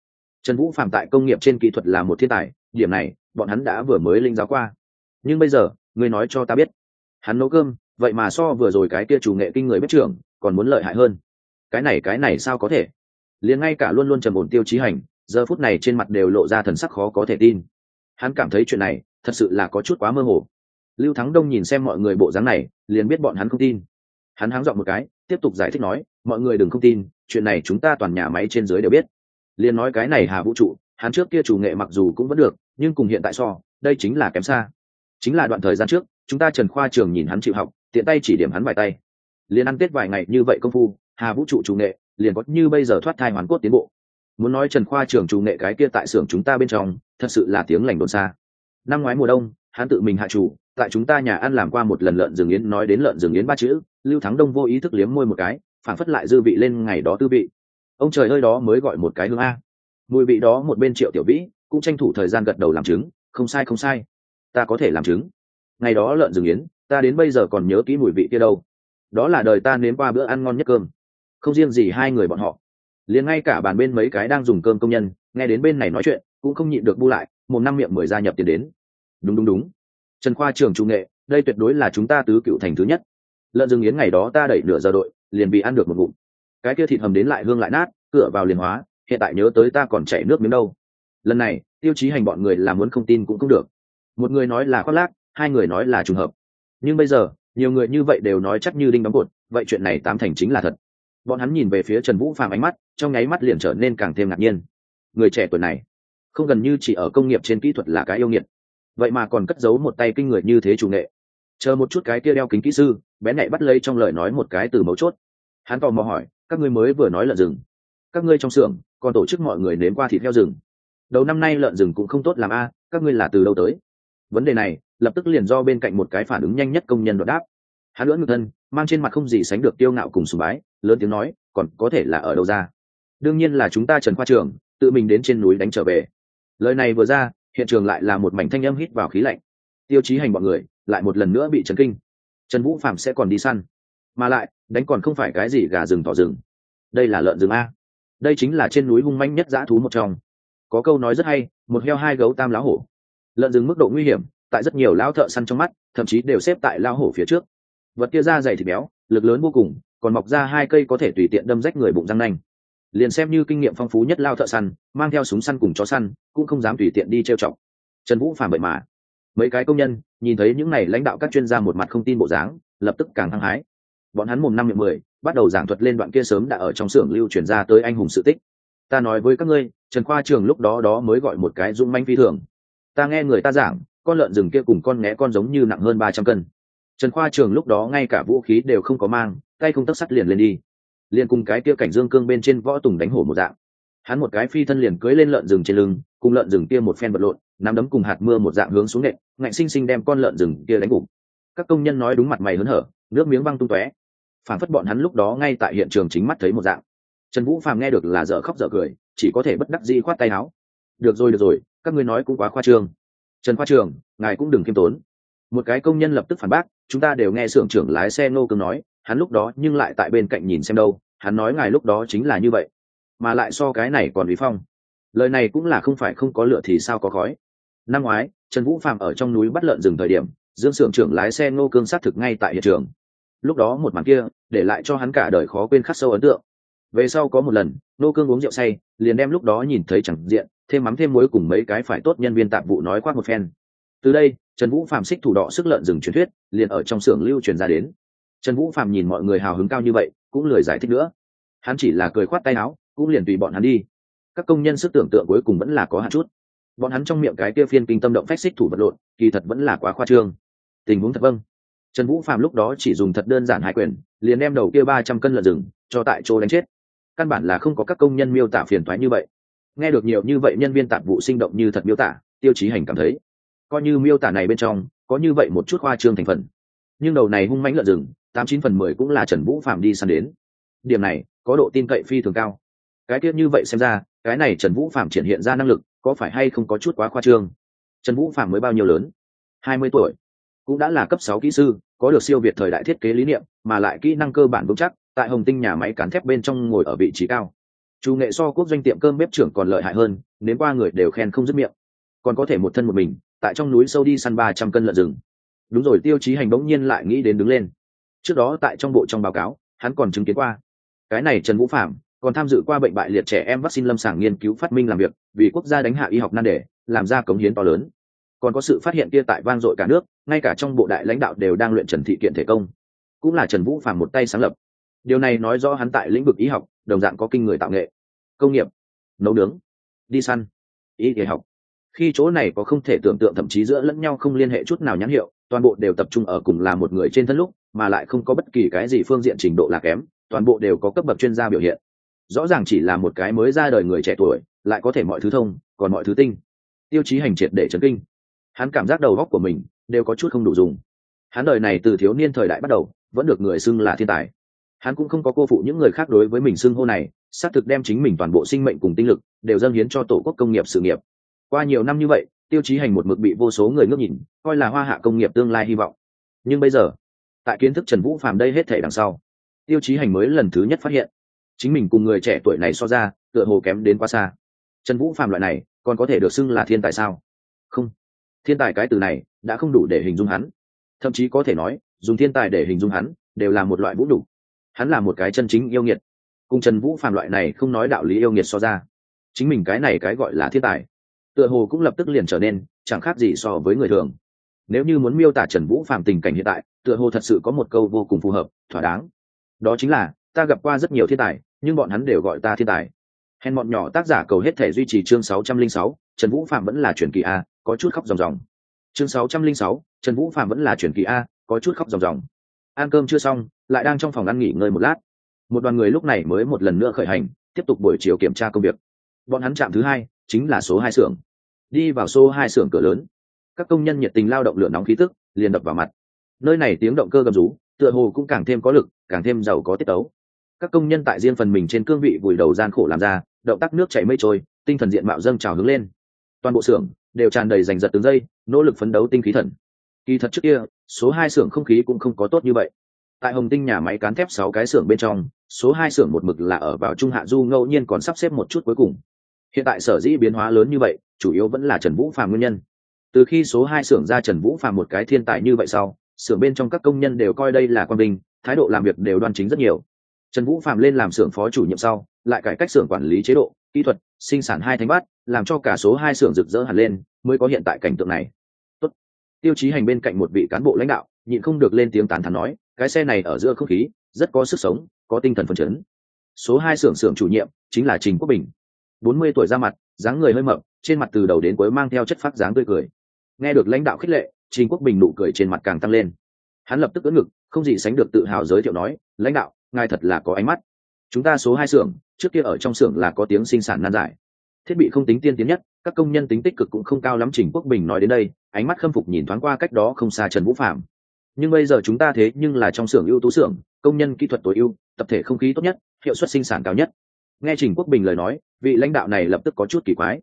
Trần vũ phạm tại công nghiệp trên kỹ thuật là một thiên tài, điểm này, bọn hắn đã vừa mới linh giáo qua. Nhưng bây giờ, ngươi nói cho ta biết. Hắn nấu cơm vậy mà so vừa rồi cái kia chủ nghệ kinh người bếp trưởng, còn muốn lợi hại hơn. Cái này cái này sao có thể? Liền ngay cả luôn luôn trầm ổn tiêu chí hành, giờ phút này trên mặt đều lộ ra thần sắc khó có thể tin. Hắn cảm thấy chuyện này, thật sự là có chút quá mơ hồ. Lưu thắng đông nhìn xem mọi người bộ dáng này, liền biết bọn hắn không tin. Hắn háng dọn một cái, tiếp tục giải thích nói, mọi người đừng không tin, chuyện này chúng ta toàn nhà máy trên dưới đều biết. Liền nói cái này hà vũ trụ, hắn trước kia chủ nghệ mặc dù cũng vẫn được, nhưng cùng hiện tại so, đây chính là kém xa. Chính là đoạn thời gian trước, chúng ta trần khoa trường nhìn hắn chịu học tiện tay chỉ điểm hắn vài tay. Liền ăn tết vài ngày như vậy công phu, hà vũ trụ chủ nghệ liền có như bây giờ thoát thai hoàn cốt tiến bộ. Muốn nói trần khoa trường chủ nghệ cái kia tại xưởng chúng ta bên trong, thật sự là tiếng lành đồn xa. Năm ngoái mùa đông, hắn tự mình hạ chủ, tại chúng ta nhà ăn làm qua một lần lợn rừng yến, nói đến lợn rừng yến ba chữ, lưu thắng đông vô ý thức liếm môi một cái phản phất lại dư vị lên ngày đó tư vị. Ông trời ơi, đó mới gọi một cái hương a. Mùi vị đó một bên triệu tiểu vĩ cũng tranh thủ thời gian gật đầu làm chứng, không sai không sai. Ta có thể làm chứng. Ngày đó lợn rừng yến ta đến bây giờ còn nhớ kỹ mùi vị kia đâu. Đó là đời ta nếm qua bữa ăn ngon nhất cơm. Không riêng gì hai người bọn họ. Liền ngay cả bàn bên mấy cái đang dùng cơm công nhân, nghe đến bên này nói chuyện, cũng không nhịn được bu lại, một năm miệng mười gia nhập tiền đến. Đúng đúng đúng. Trần khoa trường trung nghệ, đây tuyệt đối là chúng ta tứ cựu thành thứ nhất. Lợn rừng yến ngày đó ta đẩy nửa giờ đội, liền bị ăn được một ngụm. Cái kia thịt hầm đến lại hương lại nát, cửa vào liền hóa, hiện tại nhớ tới ta còn chảy nước miếng đâu. Lần này, tiêu chí hành bọn người là muốn không tin cũng không được. Một người nói là khoác lác, hai người nói là trùng hợp nhưng bây giờ, nhiều người như vậy đều nói chắc như đinh đóng cột, vậy chuyện này tám thành chính là thật. Bọn hắn nhìn về phía trần vũ phàm ánh mắt, trong nháy mắt liền trở nên càng thêm ngạc nhiên. Người trẻ tuổi này, không gần như chỉ ở công nghiệp trên kỹ thuật là cái yêu nghiệt. Vậy mà còn cất giấu một tay kinh người như thế chủ nghệ. Chờ một chút cái kia đeo kính kỹ sư bé nhạy bắt lấy trong lời nói một cái từ mấu chốt. Hắn tò mò hỏi, các ngươi mới vừa nói lợn rừng. Các ngươi trong xưởng, còn tổ chức mọi người nếm qua thịt heo rừng. Đầu năm nay lợn rừng cũng không tốt làm a, các ngươi là từ đâu tới? Vấn đề này lập tức liền do bên cạnh một cái phản ứng nhanh nhất công nhân đoạt đáp. Hắn lưỡng ngược thân, mang trên mặt không gì sánh được tiêu ngạo cùng sùng bái, lớn tiếng nói, còn có thể là ở đâu ra? Đương nhiên là chúng ta trần khoa trường, tự mình đến trên núi đánh trở về. Lời này vừa ra, hiện trường lại là một mảnh thanh âm hít vào khí lạnh. Tiêu chí hành bọn người lại một lần nữa bị trấn kinh. Trần vũ phạm sẽ còn đi săn, mà lại đánh còn không phải cái gì gà rừng tỏ rừng. Đây là lợn rừng a. Đây chính là trên núi hung manh nhất dã thú một trong. Có câu nói rất hay, một heo hai gấu tam lá hổ. Lợn rừng mức độ nguy hiểm tại rất nhiều lão thợ săn trong mắt, thậm chí đều xếp tại lao hổ phía trước. Vật kia da dày thịt béo, lực lớn vô cùng, còn mọc ra hai cây có thể tùy tiện đâm rách người bụng răng nanh. Liền xem như kinh nghiệm phong phú nhất lao thợ săn, mang theo súng săn cùng chó săn, cũng không dám tùy tiện đi trêu chọc. Trần vũ phản bậy mà. Mấy cái công nhân, nhìn thấy những n à y lãnh đạo các chuyên gia một mặt không tin bộ dáng, lập tức càng hăng hái. Bọn hắn mồm năm miệng mười, bắt đầu giảng thuật lên đoạn kia sớm đã ở trong xưởng lưu truyền ra tới anh hùng sự tích. Ta nói với các ngươi, trần khoa trường lúc đó đó mới gọi một cái dung manh phi thường. Ta nghe người ta giảng con lợn rừng kia cùng con né con giống như nặng hơn ba trăm cân. Trần khoa trường lúc đó ngay cả vũ khí đều không có mang, tay không tấc sắt liền lên đi. Liền cùng cái kia cảnh dương cương bên trên võ tùng đánh hổ một dạng. Hắn một cái phi thân liền cưới lên lợn rừng trên lưng, cùng lợn rừng kia một phen vật lộn, nắm đấm cùng hạt mưa một dạng hướng xuống nệm ngạnh xinh xinh đem con lợn rừng kia đánh gục. Các công nhân nói đúng mặt mày hớn hở, nước miếng văng tung tóe. Phản phất bọn hắn lúc đó ngay tại hiện trường chính mắt thấy một dạng. Trần vũ phàm nghe được là dở khóc dở cười, chỉ có thể bất đắc dĩ khoát tay áo. Được rồi được rồi, các ngươi nói cũng quá khoa trương trần khoa trường, ngài cũng đừng khiêm tốn. Một cái công nhân lập tức phản bác, chúng ta đều nghe xưởng trưởng lái xe nô cương nói, hắn lúc đó nhưng lại tại bên cạnh nhìn xem đâu, hắn nói ngài lúc đó chính là như vậy. Mà lại so cái này còn lý phong. Lời này cũng là không phải không có lựa thì sao có khói. Năm ngoái, trần vũ phạm ở trong núi bắt lợn rừng thời điểm, dương s ư ở n g trưởng lái xe ngô cương xác thực ngay tại hiện trường. Lúc đó một màn kia, để lại cho hắn cả đời khó quên khắc sâu ấn tượng. Về sau có một lần, ngô cương uống rượu say, liền đem lúc đó nhìn thấy chẳng diện thêm mắm thêm muối cùng mấy cái phải tốt nhân viên tạp vụ nói quát một phen. Từ đây, trần vũ phạm xích thủ đỏ sức lợn rừng truyền thuyết, liền ở trong xưởng lưu truyền ra đến. Trần vũ phạm nhìn mọi người hào hứng cao như vậy, cũng lười giải thích nữa. Hắn chỉ là cười khoát tay áo, cũng liền tùy bọn hắn đi. Các công nhân sức tưởng tượng cuối cùng vẫn là có hạn chút. Bọn hắn trong miệng cái kia phiên kinh tâm động phách xích thủ vật lộn, kỳ thật vẫn là quá khoa trương. Tình huống thật vâng. Trần vũ phạm lúc đó chỉ dùng thật đơn giản hai quyền liền đem đầu kia ba trăm cân lợn rừng cho tại chỗ đánh chết. Căn bản là không có các công nhân miêu tả phiền thoái như vậy nghe được nhiều như vậy nhân viên tạp vụ sinh động như thật miêu tả, tiêu chí hành cảm thấy, coi như miêu tả này bên trong, có như vậy một chút khoa trương thành phần. Nhưng đầu này hung mãnh lợn rừng, tám chín phần mười cũng là trần vũ phạm đi săn đến. Điểm này, có độ tin cậy phi thường cao. Cái tiết như vậy xem ra, cái này trần vũ phạm triển hiện ra năng lực, có phải hay không có chút quá khoa trương? Trần vũ phạm mới bao nhiêu lớn? Hai mươi tuổi. Cũng đã là cấp sáu kỹ sư, có được siêu việt thời đại thiết kế lý niệm, mà lại kỹ năng cơ bản vững chắc, tại hồng tinh nhà máy cán thép bên trong ngồi ở vị trí cao chủ nghệ so quốc doanh tiệm cơm bếp trưởng còn lợi hại hơn nếu qua người đều khen không dứt miệng. Còn có thể một thân một mình, tại trong núi sâu đi săn ba trăm cân lợn rừng. Đúng rồi, tiêu chí hành bỗng nhiên lại nghĩ đến đứng lên. Trước đó tại trong bộ trong báo cáo, hắn còn chứng kiến qua. Cái này trần vũ phạm còn tham dự qua bệnh bại liệt trẻ em vaccine lâm sàng nghiên cứu phát minh làm việc, vì quốc gia đánh hạ y học nan đề, làm ra cống hiến to lớn. Còn có sự phát hiện kia tại vang dội cả nước, ngay cả trong bộ đại lãnh đạo đều đang luyện trần thị kiện thể công. Cũng là trần vũ phạm một tay sáng lập. Điều này nói rõ hắn tại lĩnh vực y học đồng dạng có kinh người tạo nghệ, công nghiệp, nấu nướng, đi săn, y thể học. Khi chỗ này có không thể tưởng tượng thậm chí giữa lẫn nhau không liên hệ chút nào nhãn hiệu, toàn bộ đều tập trung ở cùng là một người trên thân lúc, mà lại không có bất kỳ cái gì phương diện trình độ là kém, toàn bộ đều có cấp bậc chuyên gia biểu hiện. Rõ ràng chỉ là một cái mới ra đời người trẻ tuổi, lại có thể mọi thứ thông, còn mọi thứ tinh. Tiêu chí hành triệt để chấn kinh. Hắn cảm giác đầu góc của mình đều có chút không đủ dùng. Hắn đời này từ thiếu niên thời đại bắt đầu, vẫn được người xưng là thiên tài hắn cũng không có cô phụ những người khác đối với mình xưng hô này, xác thực đem chính mình toàn bộ sinh mệnh cùng tinh lực đều dâng hiến cho tổ quốc công nghiệp sự nghiệp. Qua nhiều năm như vậy, tiêu chí hành một mực bị vô số người ngước nhìn, coi là hoa hạ công nghiệp tương lai hy vọng. Nhưng bây giờ, tại kiến thức trần vũ phàm đây hết thể đằng sau, tiêu chí hành mới lần thứ nhất phát hiện, chính mình cùng người trẻ tuổi này so ra, tựa hồ kém đến quá xa. Trần vũ phàm loại này, còn có thể được xưng là thiên tài sao? Không. Thiên tài cái từ này, đã không đủ để hình dung hắn. Thậm chí có thể nói, dùng thiên tài để hình dung hắn, đều là một loại vũ đủ hắn là một cái chân chính yêu nghiệt. Cùng trần vũ phàm loại này không nói đạo lý yêu nghiệt so ra chính mình cái này cái gọi là thiên tài tựa hồ cũng lập tức liền trở nên chẳng khác gì so với người thường. Nếu như muốn miêu tả trần vũ phàm tình cảnh hiện tại tựa hồ thật sự có một câu vô cùng phù hợp thỏa đáng. Đó chính là ta gặp qua rất nhiều thiên tài nhưng bọn hắn đều gọi ta thiên tài. Hèn bọn nhỏ tác giả cầu hết thể duy trì chương 606, trần vũ phạm vẫn là truyền kỳ a có chút khóc ròng ròng. Chương 606, trần vũ phạm vẫn là truyền kỳ a có chút khóc ròng ròng. Ăn cơm chưa xong lại đang trong phòng ăn nghỉ ngơi một lát. Một đoàn người lúc này mới một lần nữa khởi hành, tiếp tục buổi chiều kiểm tra công việc. Bọn hắn chạm thứ hai, chính là số hai xưởng. Đi vào số hai xưởng cửa lớn, các công nhân nhiệt tình lao động lửa nóng khí tức, liền đập vào mặt. Nơi này tiếng động cơ gầm rú, tựa hồ cũng càng thêm có lực, càng thêm giàu có tiết tấu. Các công nhân tại riêng phần mình trên cương vị vùi đầu gian khổ làm ra, động tác nước chảy mây trôi, tinh thần diện mạo dâng trào hướng lên. Toàn bộ xưởng đều tràn đầy giành giật từng giây, nỗ lực phấn đấu tinh khí thần. Kỳ thật trước kia, số hai xưởng không khí cũng không có tốt như vậy tại hồng tinh nhà máy cán thép sáu cái xưởng bên trong, số hai xưởng một mực là ở vào trung hạ du ngẫu nhiên còn sắp xếp một chút cuối cùng. Hiện tại sở dĩ biến hóa lớn như vậy, chủ yếu vẫn là trần vũ phàm nguyên nhân. Từ khi số hai xưởng ra trần vũ phàm một cái thiên tài như vậy sau, xưởng bên trong các công nhân đều coi đây là quan binh, thái độ làm việc đều đoan chính rất nhiều. Trần vũ phàm lên làm xưởng phó chủ nhiệm sau, lại cải cách xưởng quản lý chế độ, kỹ thuật, sinh sản hai thánh bát, làm cho cả số hai xưởng rực rỡ hẳn lên, mới có hiện tại cảnh tượng này. Tốt. tiêu chí hành bên cạnh một vị cán bộ lãnh đạo, nhịn không được lên tiếng tán thán nói cái xe này ở giữa không khí, rất có sức sống, có tinh thần phấn chấn. Số hai xưởng xưởng chủ nhiệm chính là trình quốc bình. Bốn mươi tuổi ra mặt, dáng người hơi mập, trên mặt từ đầu đến cuối mang theo chất phát dáng tươi cười. Nghe được lãnh đạo khích lệ, trình quốc bình nụ cười trên mặt càng tăng lên. Hắn lập tức ưỡn ngực, không gì sánh được tự hào giới thiệu nói, lãnh đạo, ngài thật là có ánh mắt. Chúng ta số hai xưởng, trước kia ở trong xưởng là có tiếng sinh sản nan giải. Thiết bị không tính tiên tiến nhất, các công nhân tính tích cực cũng không cao lắm. Trình quốc bình nói đến đây, ánh mắt khâm phục nhìn thoáng qua cách đó không xa trần vũ phạm nhưng bây giờ chúng ta thế nhưng là trong xưởng ưu tú xưởng, công nhân kỹ thuật tối ưu, tập thể không khí tốt nhất, hiệu suất sinh sản cao nhất. Nghe trình quốc bình lời nói, vị lãnh đạo này lập tức có chút kỳ quái.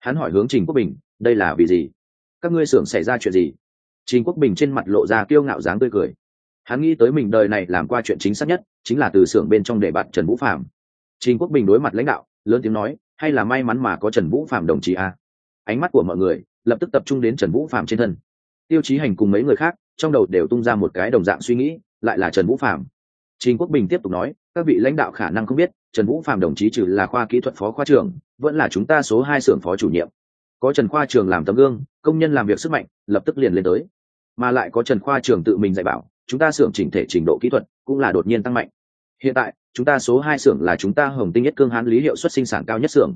Hắn hỏi hướng trình quốc bình, đây là vì gì? Các ngươi xưởng xảy ra chuyện gì? Trình quốc bình trên mặt lộ ra kiêu ngạo dáng tươi cười. Hắn nghĩ tới mình đời này làm qua chuyện chính xác nhất, chính là từ xưởng bên trong để bạn trần vũ phạm trình quốc bình đối mặt lãnh đạo, lớn tiếng nói, hay là may mắn mà có trần vũ phạm đồng chí a? Ánh mắt của mọi người lập tức tập trung đến trần vũ phạm trên thân. Tiêu chí hành cùng mấy người khác trong đầu đều tung ra một cái đồng dạng suy nghĩ lại là trần vũ phạm trình quốc bình tiếp tục nói các vị lãnh đạo khả năng không biết trần vũ phạm đồng chí trừ là khoa kỹ thuật phó khoa trưởng vẫn là chúng ta số hai xưởng phó chủ nhiệm. Có trần khoa trường làm tấm gương công nhân làm việc sức mạnh lập tức liền lên tới. Mà lại có trần khoa trường tự mình dạy bảo chúng ta xưởng chỉnh thể trình độ kỹ thuật cũng là đột nhiên tăng mạnh. Hiện tại chúng ta số hai xưởng là chúng ta hồng tinh nhất cương hán lý hiệu suất sinh sản cao nhất xưởng.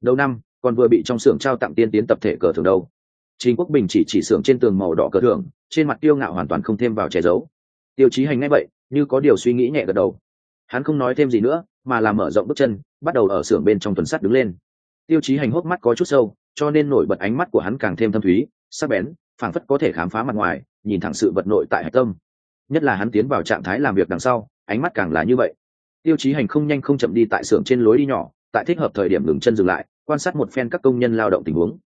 Đầu năm còn vừa bị trong xưởng trao tặng tiên tiến tập thể cờ thưởng đâu. Trình Quốc Bình chỉ chỉ xưởng trên tường màu đỏ cờ thưởng, trên mặt tiêu ngạo hoàn toàn không thêm vào che giấu. Tiêu Chí Hành ngay vậy, như có điều suy nghĩ nhẹ gật đầu. Hắn không nói thêm gì nữa, mà là mở rộng bước chân, bắt đầu ở xưởng bên trong tuần sắt đứng lên. Tiêu Chí Hành hốc mắt có chút sâu, cho nên nổi bật ánh mắt của hắn càng thêm thâm thúy, sắc bén, phảng phất có thể khám phá mặt ngoài, nhìn thẳng sự vật nội tại hạch tâm. Nhất là hắn tiến vào trạng thái làm việc đằng sau, ánh mắt càng là như vậy. Tiêu Chí Hành không nhanh không chậm đi tại xưởng trên lối đi nhỏ, tại thích hợp thời điểm ngừng chân dừng lại, quan sát một phen các công nhân lao động tình huống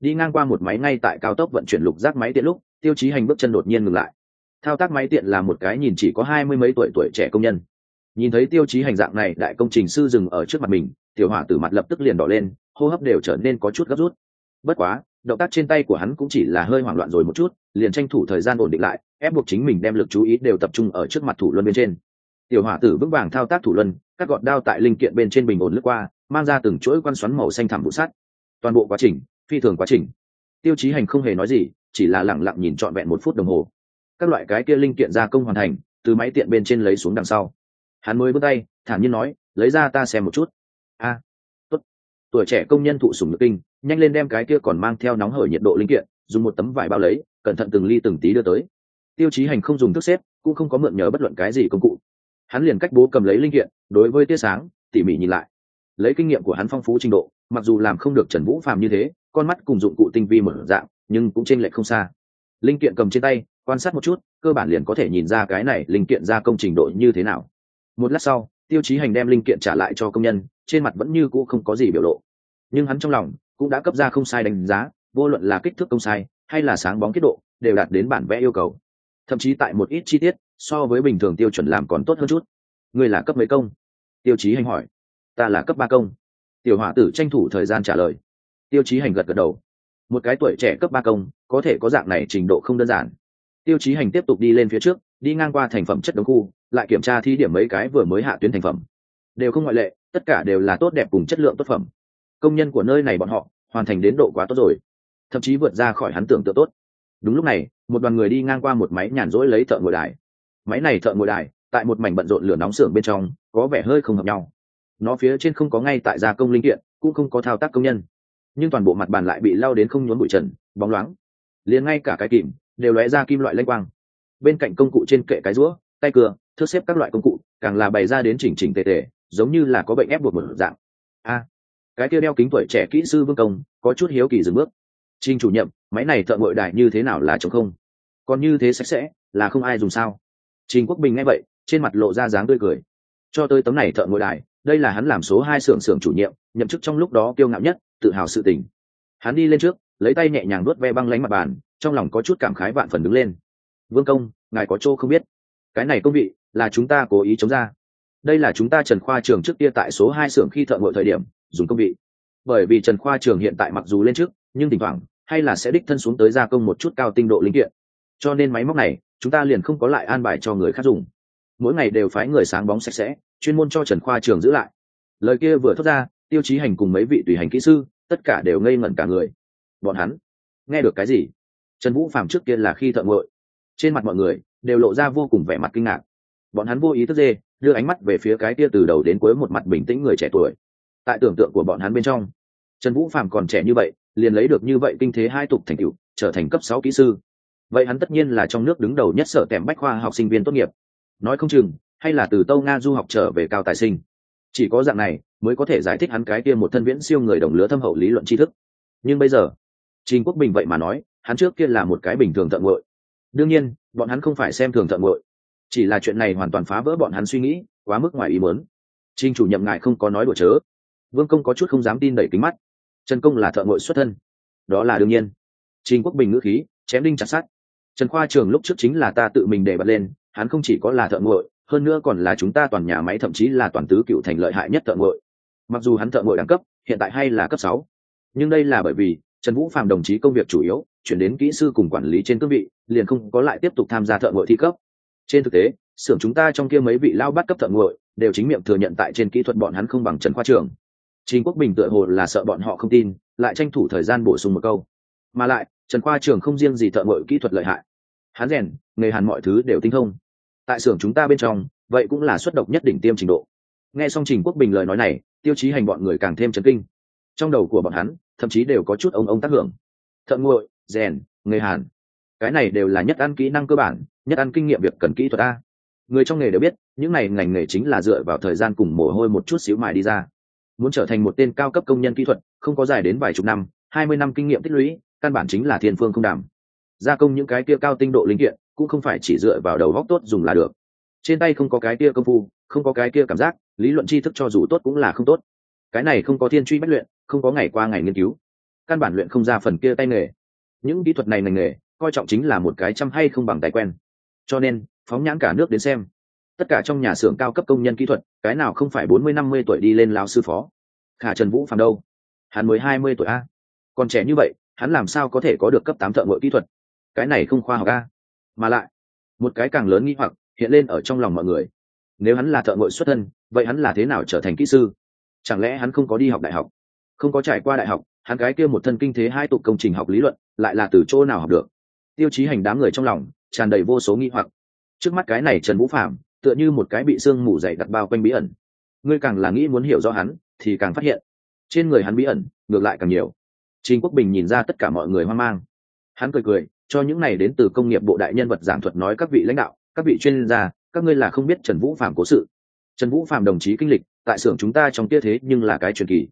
đi ngang qua một máy ngay tại cao tốc vận chuyển lục rác máy tiện lúc tiêu chí hành bước chân đột nhiên ngừng lại. Thao tác máy tiện là một cái nhìn chỉ có hai mươi mấy tuổi tuổi trẻ công nhân. Nhìn thấy tiêu chí hành dạng này, đại công trình sư dừng ở trước mặt mình, tiểu hỏa từ mặt lập tức liền đỏ lên, hô hấp đều trở nên có chút gấp rút. Bất quá, động tác trên tay của hắn cũng chỉ là hơi hoảng loạn rồi một chút, liền tranh thủ thời gian ổn định lại, ép buộc chính mình đem lực chú ý đều tập trung ở trước mặt thủ luân bên trên. Tiểu hỏa tử vững vàng thao tác thủ luân các gọt đao tại linh kiện bên trên bình ổn lướt qua, mang ra từng chuỗi quan xoắn màu xanh thẳm vụ sắt. Toàn bộ quá trình, phi thường quá trình. Tiêu chí hành không hề nói gì chỉ là lẳng lặng nhìn trọn vẹn một phút đồng hồ. Các loại cái kia linh kiện gia công hoàn thành, từ máy tiện bên trên lấy xuống đằng sau. Hắn mới bước tay, thản nhiên nói, lấy ra ta xem một chút. A, tốt. Tuổi trẻ công nhân thụ sùng nhược kinh, nhanh lên đem cái kia còn mang theo nóng hởi nhiệt độ linh kiện, dùng một tấm vải bao lấy, cẩn thận từng ly từng tí đưa tới. Tiêu chí hành không dùng thức xếp, cũng không có mượn nhớ bất luận cái gì công cụ. Hắn liền cách bố cầm lấy linh kiện, đối với tia sáng, tỉ mỉ nhìn lại. Lấy kinh nghiệm của hắn phong phú trình độ, mặc dù làm không được trần vũ phàm như thế, con mắt cùng dụng cụ tinh vi mở dạng nhưng cũng chênh lệch không xa. Linh kiện cầm trên tay, quan sát một chút, cơ bản liền có thể nhìn ra cái này linh kiện ra công trình độ như thế nào. Một lát sau, tiêu chí hành đem linh kiện trả lại cho công nhân, trên mặt vẫn như cũ không có gì biểu lộ. Nhưng hắn trong lòng cũng đã cấp ra không sai đánh giá, vô luận là kích thước công sai hay là sáng bóng kết độ, đều đạt đến bản vẽ yêu cầu. Thậm chí tại một ít chi tiết, so với bình thường tiêu chuẩn làm còn tốt hơn chút. Người là cấp mấy công? Tiêu chí hành hỏi. Ta là cấp ba công. Tiểu hỏa tử tranh thủ thời gian trả lời. Tiêu chí hành gật gật đầu một cái tuổi trẻ cấp ba công, có thể có dạng này trình độ không đơn giản. Tiêu chí hành tiếp tục đi lên phía trước, đi ngang qua thành phẩm chất đống khu, lại kiểm tra thi điểm mấy cái vừa mới hạ tuyến thành phẩm. Đều không ngoại lệ, tất cả đều là tốt đẹp cùng chất lượng tốt phẩm. Công nhân của nơi này bọn họ, hoàn thành đến độ quá tốt rồi. Thậm chí vượt ra khỏi hắn tưởng tượng tốt. Đúng lúc này, một đoàn người đi ngang qua một máy nhàn rỗi lấy thợ ngồi đài. Máy này thợ ngồi đài, tại một mảnh bận rộn lửa nóng xưởng bên trong, có vẻ hơi không hợp nhau. Nó phía trên không có ngay tại gia công linh kiện, cũng không có thao tác công nhân nhưng toàn bộ mặt bàn lại bị lao đến không nhốn bụi trần, bóng loáng. Liền ngay cả cái kìm đều lóe ra kim loại lênh quang. Bên cạnh công cụ trên kệ cái rũa, tay cưa, thước xếp các loại công cụ, càng là bày ra đến chỉnh chỉnh tề tề, giống như là có bệnh ép buộc một dạng. A, cái kia đeo kính tuổi trẻ kỹ sư vương công, có chút hiếu kỳ dừng bước. Trinh chủ nhiệm, máy này thợ ngội đại như thế nào là chống không? Còn như thế sạch sẽ, là không ai dùng sao? Trình quốc bình nghe vậy, trên mặt lộ ra dáng tươi cười. Cho tới tấm này thợ ngội đại đây là hắn làm số hai xưởng xưởng chủ nhiệm, nhậm chức trong lúc đó kiêu ngạo nhất tự hào sự tình. Hắn đi lên trước, lấy tay nhẹ nhàng nuốt ve băng lánh mặt bàn, trong lòng có chút cảm khái vạn phần đứng lên. Vương công, ngài có chỗ không biết. Cái này công vị là chúng ta cố ý chống ra. Đây là chúng ta trần khoa trường trước kia tại số hai xưởng khi thợ ngội thời điểm, dùng công vị. Bởi vì trần khoa trường hiện tại mặc dù lên trước, nhưng thỉnh thoảng, hay là sẽ đích thân xuống tới gia công một chút cao tinh độ linh kiện. Cho nên máy móc này, chúng ta liền không có lại an bài cho người khác dùng. Mỗi ngày đều phái người sáng bóng sạch sẽ, chuyên môn cho trần khoa trường giữ lại. Lời kia vừa thốt ra tiêu chí hành cùng mấy vị tùy hành kỹ sư, tất cả đều ngây ngẩn cả người. Bọn hắn, nghe được cái gì? Trần vũ phạm trước kia là khi thợ ngội trên mặt mọi người đều lộ ra vô cùng vẻ mặt kinh ngạc. Bọn hắn vô ý thức dê, đưa ánh mắt về phía cái kia từ đầu đến cuối một mặt bình tĩnh người trẻ tuổi. Tại tưởng tượng của bọn hắn bên trong, trần vũ phạm còn trẻ như vậy, liền lấy được như vậy kinh thế hai tục thành cựu trở thành cấp sáu kỹ sư. Vậy hắn tất nhiên là trong nước đứng đầu nhất sở kèm bách khoa học sinh viên tốt nghiệp. Nói không chừng, hay là từ tâu nga du học trở về cao tài sinh. Chỉ có dạng này mới có thể giải thích hắn cái kia một thân viễn siêu người đồng lứa thâm hậu lý luận tri thức. Nhưng bây giờ, trình quốc bình vậy mà nói, hắn trước kia là một cái bình thường thận ngội đương nhiên, bọn hắn không phải xem thường thận ngội chỉ là chuyện này hoàn toàn phá vỡ bọn hắn suy nghĩ, quá mức ngoài ý muốn. Trình chủ nhậm ngại không có nói đùa chớ. Vương công có chút không dám tin đẩy kính mắt. Trần công là thợ ngội xuất thân. Đó là đương nhiên. Trình quốc bình ngữ khí, chém đinh chặt sát trần khoa trường lúc trước chính là ta tự mình để bật lên, hắn không chỉ có là thợ ngội hơn nữa còn là chúng ta toàn nhà máy, thậm chí là toàn tứ cựu thành lợi hại nhất thợ ngội mặc dù hắn thợ ngội đẳng cấp hiện tại hay là cấp sáu nhưng đây là bởi vì trần vũ phạm đồng chí công việc chủ yếu chuyển đến kỹ sư cùng quản lý trên cương vị liền không có lại tiếp tục tham gia thợ ngội thi cấp trên thực tế xưởng chúng ta trong kia mấy vị lao bắt cấp thợ ngội đều chính miệng thừa nhận tại trên kỹ thuật bọn hắn không bằng trần khoa trường Trình Quốc Bình tựa hồ là sợ bọn họ không tin, lại tranh thủ thời gian bổ sung một câu. Mà lại, Trần Khoa Trường không riêng gì thợ ngội kỹ thuật lợi hại, hắn rèn, nghề hàn mọi thứ đều tinh thông. Tại xưởng chúng ta bên trong, vậy cũng là xuất độc nhất đỉnh tiêm trình độ. Nghe xong Trình Quốc Bình lời nói này, tiêu chí hành bọn người càng thêm chấn kinh. Trong đầu của bọn hắn, thậm chí đều có chút ông ông tác hưởng. Thợ nguội, rèn, nghề hàn, cái này đều là nhất ăn kỹ năng cơ bản, nhất ăn kinh nghiệm việc cần kỹ thuật a. Người trong nghề đều biết, những này ngành nghề chính là dựa vào thời gian cùng mồ hôi một chút xíu mài đi ra muốn trở thành một tên cao cấp công nhân kỹ thuật không có dài đến vài chục năm hai mươi năm kinh nghiệm tích lũy căn bản chính là thiên phương không đảm gia công những cái kia cao tinh độ linh kiện cũng không phải chỉ dựa vào đầu góc tốt dùng là được trên tay không có cái kia công phu không có cái kia cảm giác, lý luận tri thức cho dù tốt cũng là không tốt. Cái này không có thiên truy bất luyện, không có ngày qua ngày nghiên cứu. Căn bản luyện không ra phần kia tay nghề. Những kỹ thuật này ngành nghề, coi trọng chính là một cái chăm hay không bằng tài quen. Cho nên, phóng nhãn cả nước đến xem. Tất cả trong nhà xưởng cao cấp công nhân kỹ thuật, cái nào không phải bốn mươi, năm mươi tuổi đi lên lao sư phó? Khả trần vũ phàm đâu? Hắn mới hai mươi tuổi a. Còn trẻ như vậy, hắn làm sao có thể có được cấp tám thợ ngội kỹ thuật? Cái này không khoa học a. Mà lại, một cái càng lớn nghi hoặc hiện lên ở trong lòng mọi người nếu hắn là thợ ngội xuất thân, vậy hắn là thế nào trở thành kỹ sư? Chẳng lẽ hắn không có đi học đại học? Không có trải qua đại học, hắn cái kia một thân kinh thế hai tụ công trình học lý luận, lại là từ chỗ nào học được? Tiêu chí hành đám người trong lòng, tràn đầy vô số nghi hoặc. Trước mắt cái này trần vũ phạm tựa như một cái bị sương mù dày đặt bao quanh bí ẩn. Ngươi càng là nghĩ muốn hiểu rõ hắn, thì càng phát hiện. Trên người hắn bí ẩn, ngược lại càng nhiều. Trình quốc bình nhìn ra tất cả mọi người hoang mang. Hắn cười cười, cho những này đến từ công nghiệp bộ đại nhân vật giảng thuật nói các vị lãnh đạo, các vị chuyên gia các ngươi là không biết trần vũ phạm cố sự. Trần vũ phạm đồng chí kinh lịch, tại xưởng chúng ta trong kia thế nhưng là cái truyền kỳ.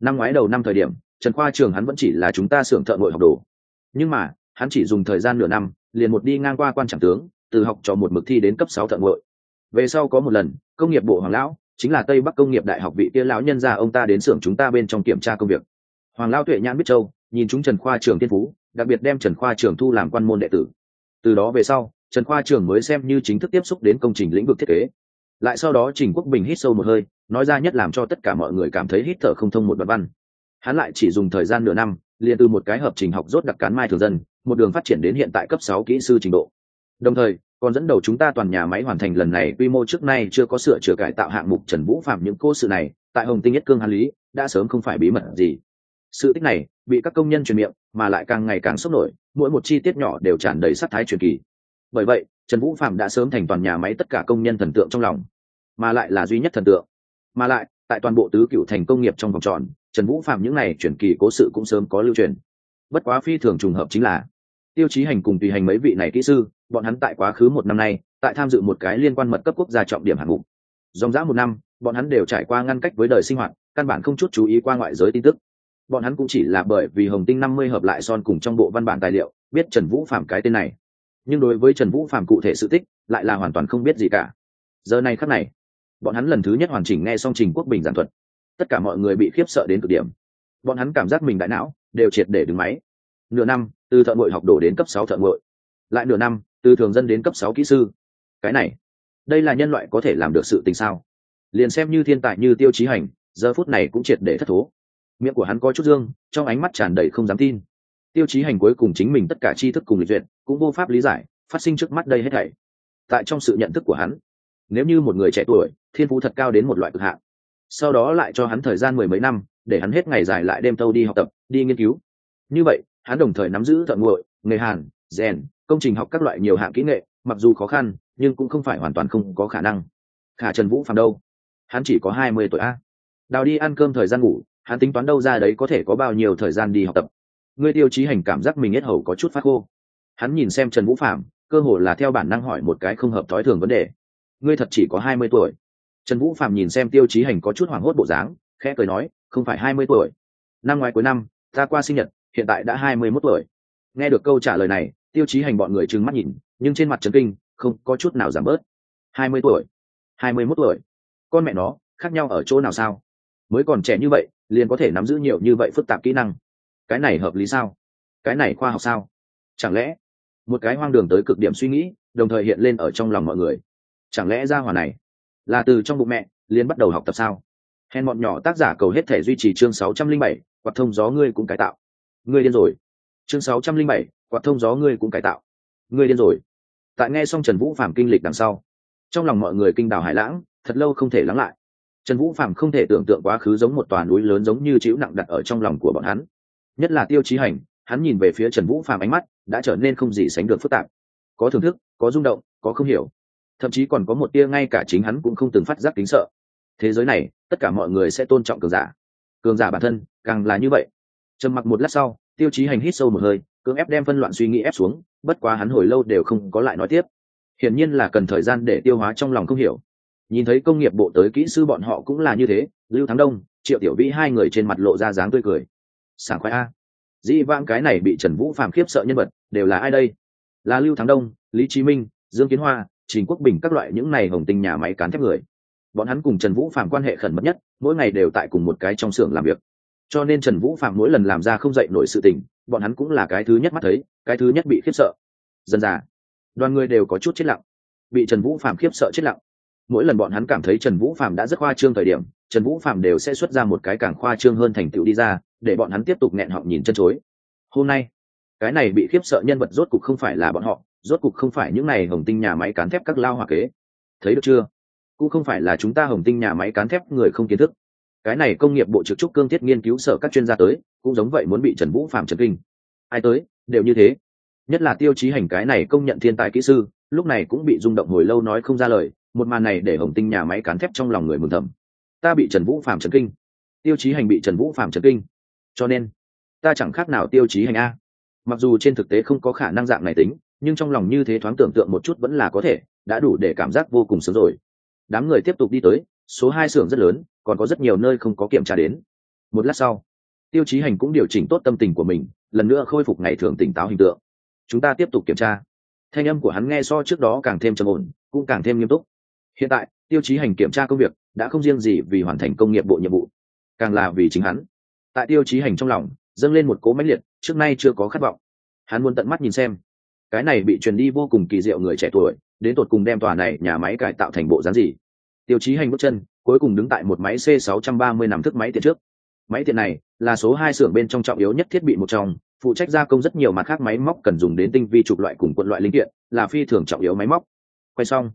Năm ngoái đầu năm thời điểm, trần khoa trường hắn vẫn chỉ là chúng ta xưởng thợ nội học đồ. Nhưng mà, hắn chỉ dùng thời gian nửa năm, liền một đi ngang qua quan trạng tướng, từ học cho một mực thi đến cấp sáu thợ nội về sau có một lần, công nghiệp bộ hoàng lão, chính là tây bắc công nghiệp đại học vị kia lão nhân gia ông ta đến xưởng chúng ta bên trong kiểm tra công việc. Hoàng lao tuệ nhãn biết châu, nhìn chúng trần khoa trường tiên phú, đặc biệt đem trần khoa trường thu làm quan môn đệ tử. Từ đó về sau trần khoa trường mới xem như chính thức tiếp xúc đến công trình lĩnh vực thiết kế. Lại sau đó trình quốc bình hít sâu một hơi, nói ra nhất làm cho tất cả mọi người cảm thấy hít thở không thông một đoạn văn. Hắn lại chỉ dùng thời gian nửa năm, liền từ một cái hợp trình học rốt đặc cán mai thường dân, một đường phát triển đến hiện tại cấp sáu kỹ sư trình độ. Đồng thời, còn dẫn đầu chúng ta toàn nhà máy hoàn thành lần này quy mô trước nay chưa có sửa chữa cải tạo hạng mục trần vũ phạm những cô sự này, tại hồng tinh nhất cương hàn lý, đã sớm không phải bí mật gì. Sự tích này, bị các công nhân truyền miệng, mà lại càng ngày càng sốc nổi, mỗi một chi tiết nhỏ đều tràn đầy sắc thái truyền kỳ bởi vậy, trần vũ phạm đã sớm thành toàn nhà máy tất cả công nhân thần tượng trong lòng, mà lại là duy nhất thần tượng. Mà lại, tại toàn bộ tứ cựu thành công nghiệp trong vòng tròn, trần vũ phạm những n à y chuyển kỳ cố sự cũng sớm có lưu truyền. Bất quá phi thường trùng hợp chính là, tiêu chí hành cùng tùy hành mấy vị này kỹ sư, bọn hắn tại quá khứ một năm nay, tại tham dự một cái liên quan mật cấp quốc gia trọng điểm hạng mục. Dòng dã một năm, bọn hắn đều trải qua ngăn cách với đời sinh hoạt, căn bản không chút chú ý qua ngoại giới tin tức. Bọn hắn cũng chỉ là bởi vì hồng tinh năm mươi hợp lại son cùng trong bộ văn bản tài liệu, biết trần vũ phạm cái tên này nhưng đối với trần vũ phạm cụ thể sự tích, lại là hoàn toàn không biết gì cả. Giờ này khắc này, bọn hắn lần thứ nhất hoàn chỉnh nghe xong trình quốc bình giảng thuật. Tất cả mọi người bị khiếp sợ đến cực điểm. Bọn hắn cảm giác mình đại não đều triệt để đứng máy. Nửa năm, từ thợ ngội học đổ đến cấp sáu thợ ngội lại nửa năm, từ thường dân đến cấp sáu kỹ sư. Cái này, đây là nhân loại có thể làm được sự tình sao? Liền xem như thiên tài như tiêu chí hành, giờ phút này cũng triệt để thất thố. Miệng của hắn có chút dương, trong ánh mắt tràn đầy không dám tin tiêu chí hành cuối cùng chính mình tất cả tri thức cùng lịch duyệt, cũng vô pháp lý giải, phát sinh trước mắt đây hết thảy. Tại trong sự nhận thức của hắn, nếu như một người trẻ tuổi, thiên phú thật cao đến một loại cực hạn, sau đó lại cho hắn thời gian mười mấy năm, để hắn hết ngày dài lại đêm tâu đi học tập, đi nghiên cứu. Như vậy, hắn đồng thời nắm giữ thợ nguội nghề hàn, rèn, công trình học các loại nhiều hạng kỹ nghệ, mặc dù khó khăn, nhưng cũng không phải hoàn toàn không có khả năng. Khả trần vũ phàm đâu? Hắn chỉ có hai mươi tuổi a. Đào đi ăn cơm thời gian ngủ, hắn tính toán đâu ra đấy có thể có bao nhiêu thời gian đi học tập ngươi tiêu chí hành cảm giác mình hết hầu có chút phát khô. Hắn nhìn xem trần vũ phạm cơ hồ là theo bản năng hỏi một cái không hợp thói thường vấn đề. Ngươi thật chỉ có hai mươi tuổi. Trần vũ phạm nhìn xem tiêu chí hành có chút hoảng hốt bộ dáng, khẽ cười nói, không phải hai mươi tuổi. Năm ngoài cuối năm, ta qua sinh nhật, hiện tại đã hai mươi mốt tuổi. Nghe được câu trả lời này, tiêu chí hành bọn người trừng mắt nhìn, nhưng trên mặt trấn kinh, không có chút nào giảm bớt. Hai mươi tuổi. Hai mươi mốt tuổi. Con mẹ nó, khác nhau ở chỗ nào sao? Mới còn trẻ như vậy, liền có thể nắm giữ nhiều như vậy phức tạp kỹ năng cái này hợp lý sao? Cái này khoa học sao? Chẳng lẽ một cái hoang đường tới cực điểm suy nghĩ, đồng thời hiện lên ở trong lòng mọi người? Chẳng lẽ ra hòa này là từ trong bụng mẹ, liền bắt đầu học tập sao? Hèn bọn nhỏ tác giả cầu hết thể duy trì chương sáu trăm linh bảy thông gió ngươi cũng cải tạo. Ngươi điên rồi. Chương sáu trăm linh bảy, quạt thông gió ngươi cũng cải tạo. Ngươi điên rồi. Tại nghe xong trần vũ phạm kinh lịch đằng sau, trong lòng mọi người kinh đảo hải lãng, thật lâu không thể lắng lại. Trần vũ phạm không thể tưởng tượng quá khứ giống một tòa núi lớn giống như chịu nặng đặt ở trong lòng của bọn hắn nhất là tiêu chí hành, hắn nhìn về phía trần vũ phàm ánh mắt đã trở nên không gì sánh được phức tạp. Có thưởng thức, có rung động, có không hiểu. Thậm chí còn có một tia ngay cả chính hắn cũng không từng phát giác kính sợ. Thế giới này, tất cả mọi người sẽ tôn trọng cường giả. Cường giả bản thân, càng là như vậy. Trầm mặc một lát sau, tiêu chí hành hít sâu một hơi, cưỡng ép đem phân loạn suy nghĩ ép xuống, bất quá hắn hồi lâu đều không có lại nói tiếp. Hiển nhiên là cần thời gian để tiêu hóa trong lòng không hiểu. Nhìn thấy công nghiệp bộ tới kỹ sư bọn họ cũng là như thế, lưu thắng đông, triệu tiểu vĩ hai người trên mặt lộ ra dáng tươi cười sảng khoái a. Dĩ vãng cái này bị trần vũ phàm khiếp sợ nhân vật đều là ai đây? Là lưu thắng đông, lý chí minh, dương kiến hoa, trình quốc bình các loại những này hồng tinh nhà máy cán thép người. Bọn hắn cùng trần vũ phạm quan hệ khẩn mật nhất, mỗi ngày đều tại cùng một cái trong xưởng làm việc. Cho nên trần vũ phạm mỗi lần làm ra không dậy nổi sự tình, bọn hắn cũng là cái thứ nhất mắt thấy, cái thứ nhất bị khiếp sợ. Dần dà đoàn người đều có chút chết lặng. Bị trần vũ phạm khiếp sợ chết lặng. Mỗi lần bọn hắn cảm thấy trần vũ phạm đã rất khoa trương thời điểm, trần vũ phạm đều sẽ xuất ra một cái càng khoa trương hơn thành tựu đi ra để bọn hắn tiếp tục nghẹn họng nhìn chân chối. Hôm nay, cái này bị khiếp sợ nhân vật rốt cục không phải là bọn họ, rốt cục không phải những này hồng tinh nhà máy cán thép các lao hòa kế. Thấy được chưa? Cũng không phải là chúng ta hồng tinh nhà máy cán thép người không kiến thức. Cái này công nghiệp bộ trực trúc cương thiết nghiên cứu sở các chuyên gia tới, cũng giống vậy muốn bị trần vũ phạm trần kinh. Ai tới, đều như thế. Nhất là tiêu chí hành cái này công nhận thiên tài kỹ sư, lúc này cũng bị rung động hồi lâu nói không ra lời, một màn này để hồng tinh nhà máy cán thép trong lòng người mừng thầm. Ta bị trần vũ phạm trần kinh. Tiêu chí hành bị trần vũ phạm trần kinh cho nên ta chẳng khác nào tiêu chí hành a. Mặc dù trên thực tế không có khả năng dạng này tính, nhưng trong lòng như thế thoáng tưởng tượng một chút vẫn là có thể, đã đủ để cảm giác vô cùng sớm rồi. Đám người tiếp tục đi tới, số hai xưởng rất lớn, còn có rất nhiều nơi không có kiểm tra đến. Một lát sau, tiêu chí hành cũng điều chỉnh tốt tâm tình của mình, lần nữa khôi phục ngày thường tỉnh táo hình tượng. Chúng ta tiếp tục kiểm tra. Thanh âm của hắn nghe so trước đó càng thêm trầm ổn, cũng càng thêm nghiêm túc. Hiện tại, tiêu chí hành kiểm tra công việc, đã không riêng gì vì hoàn thành công nghiệp bộ nhiệm vụ, càng là vì chính hắn tại tiêu chí hành trong lòng, dâng lên một cố mãnh liệt, trước nay chưa có khát vọng. Hắn muốn tận mắt nhìn xem. Cái này bị truyền đi vô cùng kỳ diệu người trẻ tuổi, đến tột cùng đem tòa này nhà máy cải tạo thành bộ dáng gì? Tiêu chí hành bước chân, cuối cùng đứng tại một máy c 630 nằm thức máy tiện trước. Máy tiện này là số hai xưởng bên trong trọng yếu nhất thiết bị một trong, phụ trách gia công rất nhiều mặt khác máy móc cần dùng đến tinh vi chụp loại cùng quân loại linh kiện, là phi thường trọng yếu máy móc. Quay xong,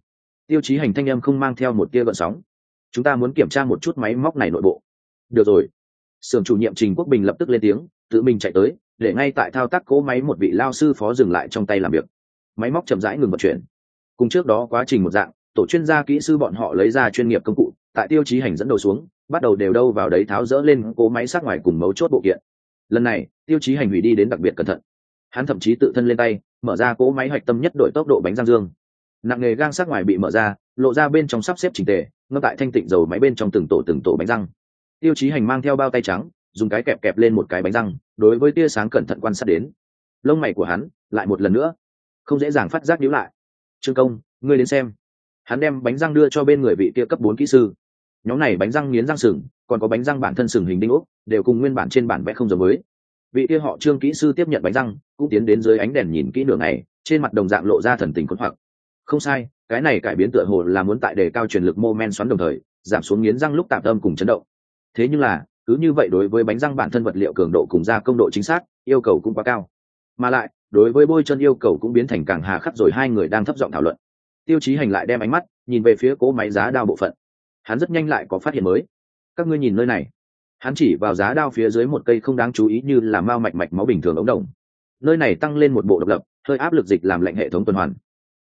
tiêu chí hành thanh âm không mang theo một tia gợn sóng. Chúng ta muốn kiểm tra một chút máy móc này nội bộ. Được rồi Sưởng chủ nhiệm trình quốc bình lập tức lên tiếng, tự mình chạy tới, để ngay tại thao tác cỗ máy một vị lao sư phó dừng lại trong tay làm việc. Máy móc chậm rãi ngừng vận chuyển. Cùng trước đó quá trình một dạng, tổ chuyên gia kỹ sư bọn họ lấy ra chuyên nghiệp công cụ, tại tiêu chí hành dẫn đầu xuống, bắt đầu đều đâu vào đấy tháo rỡ lên cỗ máy sát ngoài cùng mấu chốt bộ kiện. Lần này, tiêu chí hành hủy đi đến đặc biệt cẩn thận. Hắn thậm chí tự thân lên tay, mở ra cỗ máy hoạch tâm nhất đổi tốc độ bánh răng dương. Nặng nghề gang sát ngoài bị mở ra, lộ ra bên trong sắp xếp trình tề, ngâm tại thanh tịnh dầu máy bên trong từng tổ từng tổ bánh răng tiêu chí hành mang theo bao tay trắng dùng cái kẹp kẹp lên một cái bánh răng đối với tia sáng cẩn thận quan sát đến. Lông mày của hắn lại một lần nữa không dễ dàng phát giác nhíu lại. Trương công ngươi đến xem. Hắn đem bánh răng đưa cho bên người vị kia cấp bốn kỹ sư. Nhóm này bánh răng nghiến răng sừng còn có bánh răng bản thân sừng hình đinh ốc đều cùng nguyên bản trên bản vẽ không giống với. Vị kia họ trương kỹ sư tiếp nhận bánh răng cũng tiến đến dưới ánh đèn nhìn kỹ nửa này, trên mặt đồng dạng lộ ra thần tình khốn hoặc. Không sai cái này cải biến tựa hồ là muốn tại đề cao truyền lực mô men xoắn đồng thời giảm xuống nghiến răng lúc tạm tâm cùng chấn động thế nhưng là, cứ như vậy đối với bánh răng bản thân vật liệu cường độ cùng gia công độ chính xác, yêu cầu cũng quá cao. Mà lại, đối với bôi chân yêu cầu cũng biến thành càng hà khắc rồi hai người đang thấp giọng thảo luận. Tiêu chí hành lại đem ánh mắt nhìn về phía cỗ máy giá đao bộ phận. Hắn rất nhanh lại có phát hiện mới. Các ngươi nhìn nơi này. Hắn chỉ vào giá đao phía dưới một cây không đáng chú ý như là mao mạch mạch máu bình thường ống đồng. Nơi này tăng lên một bộ độc lập, hơi áp lực dịch làm lệnh hệ thống tuần hoàn.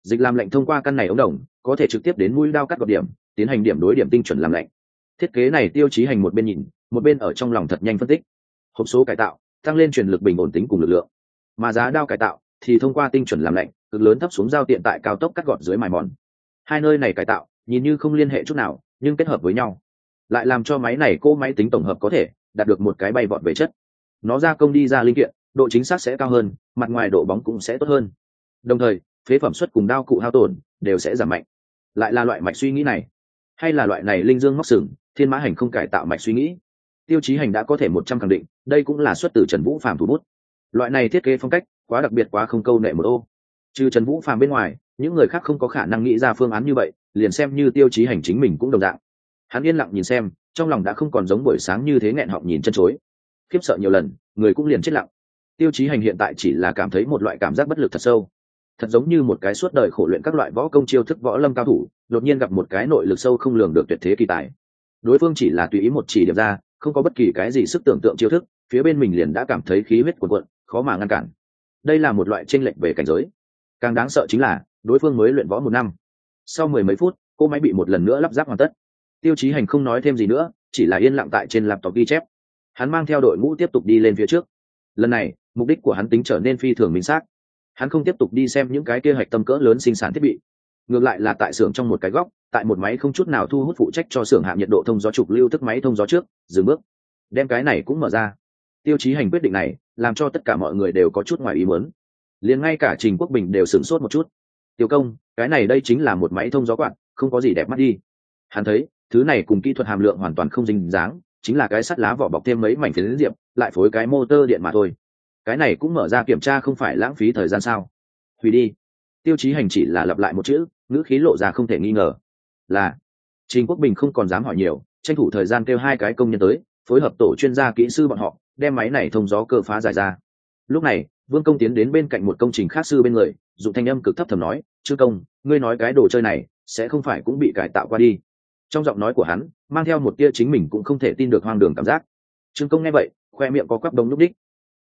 Dịch làm lệnh thông qua căn này ống đồng, có thể trực tiếp đến mũi đao cắt gọt điểm, tiến hành điểm đối điểm tinh chuẩn làm lệnh thiết kế này tiêu chí hành một bên nhìn, một bên ở trong lòng thật nhanh phân tích. Hộp số cải tạo, tăng lên truyền lực bình ổn tính cùng lực lượng. Mà giá đao cải tạo, thì thông qua tinh chuẩn làm lạnh, cực lớn thấp xuống giao tiện tại cao tốc cắt gọt dưới mài mòn. Hai nơi này cải tạo, nhìn như không liên hệ chút nào, nhưng kết hợp với nhau, lại làm cho máy này cô máy tính tổng hợp có thể đạt được một cái bay vọt về chất. Nó gia công đi ra linh kiện, độ chính xác sẽ cao hơn, mặt ngoài độ bóng cũng sẽ tốt hơn. Đồng thời, phế phẩm suất cùng đao cụ hao tổn đều sẽ giảm mạnh. Lại là loại mạch suy nghĩ này, hay là loại này linh dương móc sừng thiên mã hành không cải tạo mạch suy nghĩ. Tiêu chí hành đã có thể một trăm khẳng định, đây cũng là xuất từ trần vũ phàm thủ bút. Loại này thiết kế phong cách, quá đặc biệt, quá không câu nệ một ô. Trừ trần vũ phàm bên ngoài, những người khác không có khả năng nghĩ ra phương án như vậy, liền xem như tiêu chí hành chính mình cũng đồng dạng. Hắn yên lặng nhìn xem, trong lòng đã không còn giống buổi sáng như thế nghẹn họng nhìn chân chối. Khiếp sợ nhiều lần, người cũng liền chết lặng. Tiêu chí hành hiện tại chỉ là cảm thấy một loại cảm giác bất lực thật sâu. Thật giống như một cái suốt đời khổ luyện các loại võ công chiêu thức võ lâm cao thủ, đột nhiên gặp một cái nội lực sâu không lường được tuyệt thế kỳ tài đối phương chỉ là tùy ý một chỉ điểm ra, không có bất kỳ cái gì sức tưởng tượng chiêu thức, phía bên mình liền đã cảm thấy khí huyết cuồn cuộn, khó mà ngăn cản. Đây là một loại tranh lệch về cảnh giới. Càng đáng sợ chính là, đối phương mới luyện võ một năm. Sau mười mấy phút, cô máy bị một lần nữa lắp ráp hoàn tất. Tiêu chí hành không nói thêm gì nữa, chỉ là yên lặng tại trên laptop ghi chép. Hắn mang theo đội ngũ tiếp tục đi lên phía trước. Lần này, mục đích của hắn tính trở nên phi thường minh xác. Hắn không tiếp tục đi xem những cái kia hạch tâm cỡ lớn sinh sản thiết bị. Ngược lại là tại xưởng trong một cái góc tại một máy không chút nào thu hút phụ trách cho xưởng hạ nhiệt độ thông gió trục lưu tức máy thông gió trước, dừng bước. Đem cái này cũng mở ra. Tiêu chí hành quyết định này, làm cho tất cả mọi người đều có chút ngoài ý muốn. Liền ngay cả trình quốc bình đều sửng sốt một chút. Tiêu công, cái này đây chính là một máy thông gió quạt, không có gì đẹp mắt đi. Hắn thấy, thứ này cùng kỹ thuật hàm lượng hoàn toàn không dính dáng, chính là cái sắt lá vỏ bọc thêm mấy mảnh phiến diệp, lại phối cái motor điện mà thôi. Cái này cũng mở ra kiểm tra không phải lãng phí thời gian sao? Hủy đi. Tiêu chí hành chỉ là lặp lại một chữ, ngữ khí lộ ra không thể nghi ngờ là, trình quốc bình không còn dám hỏi nhiều, tranh thủ thời gian kêu hai cái công nhân tới, phối hợp tổ chuyên gia kỹ sư bọn họ, đem máy này thông gió cơ phá giải ra. Lúc này, vương công tiến đến bên cạnh một công trình khác sư bên người dùng thanh âm cực thấp thầm nói, trương công, ngươi nói cái đồ chơi này, sẽ không phải cũng bị cải tạo qua đi. Trong giọng nói của hắn, mang theo một tia chính mình cũng không thể tin được hoang đường cảm giác. Trương công nghe vậy, khoe miệng có quắp đông lúc đích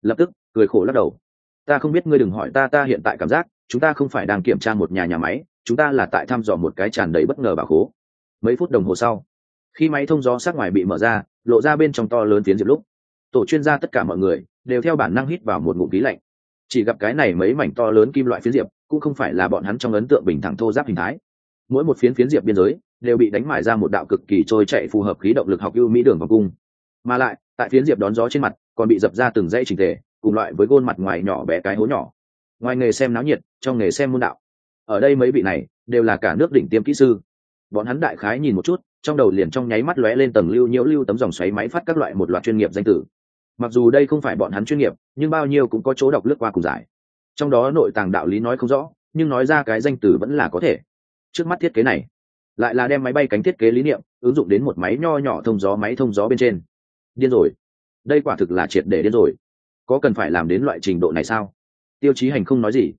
lập tức, cười khổ lắc đầu. Ta không biết ngươi đừng hỏi ta ta hiện tại cảm giác, chúng ta không phải đang kiểm tra một nhà nhà máy chúng ta là tại thăm dò một cái tràn đầy bất ngờ bà khố. Mấy phút đồng hồ sau, khi máy thông gió sát ngoài bị mở ra, lộ ra bên trong to lớn tiến diệp lúc. Tổ chuyên gia tất cả mọi người đều theo bản năng hít vào một ngụm khí lạnh. Chỉ gặp cái này mấy mảnh to lớn kim loại phiến diệp cũng không phải là bọn hắn trong ấn tượng bình thẳng thô giáp hình thái. Mỗi một phiến phiến diệp biên giới đều bị đánh mài ra một đạo cực kỳ trôi chạy phù hợp khí động lực học ưu mỹ đường vòng cung. Mà lại, tại phiến diệp đón gió trên mặt còn bị dập ra từng dãy trình thể cùng loại với gôn mặt ngoài nhỏ bé cái hố nhỏ. Ngoài nghề xem náo nhiệt, trong nghề xem môn đạo ở đây mấy vị này đều là cả nước đỉnh tiêm kỹ sư. Bọn hắn đại khái nhìn một chút, trong đầu liền trong nháy mắt lóe lên tầng lưu nhiễu lưu tấm dòng xoáy máy phát các loại một loạt chuyên nghiệp danh tử. Mặc dù đây không phải bọn hắn chuyên nghiệp, nhưng bao nhiêu cũng có chỗ đọc lướt qua cùng giải. Trong đó nội tàng đạo lý nói không rõ, nhưng nói ra cái danh từ vẫn là có thể. Trước mắt thiết kế này, lại là đem máy bay cánh thiết kế lý niệm, ứng dụng đến một máy nho nhỏ thông gió máy thông gió bên trên. Điên rồi. Đây quả thực là triệt để điên rồi. Có cần phải làm đến loại trình độ này sao? Tiêu chí hành không nói gì.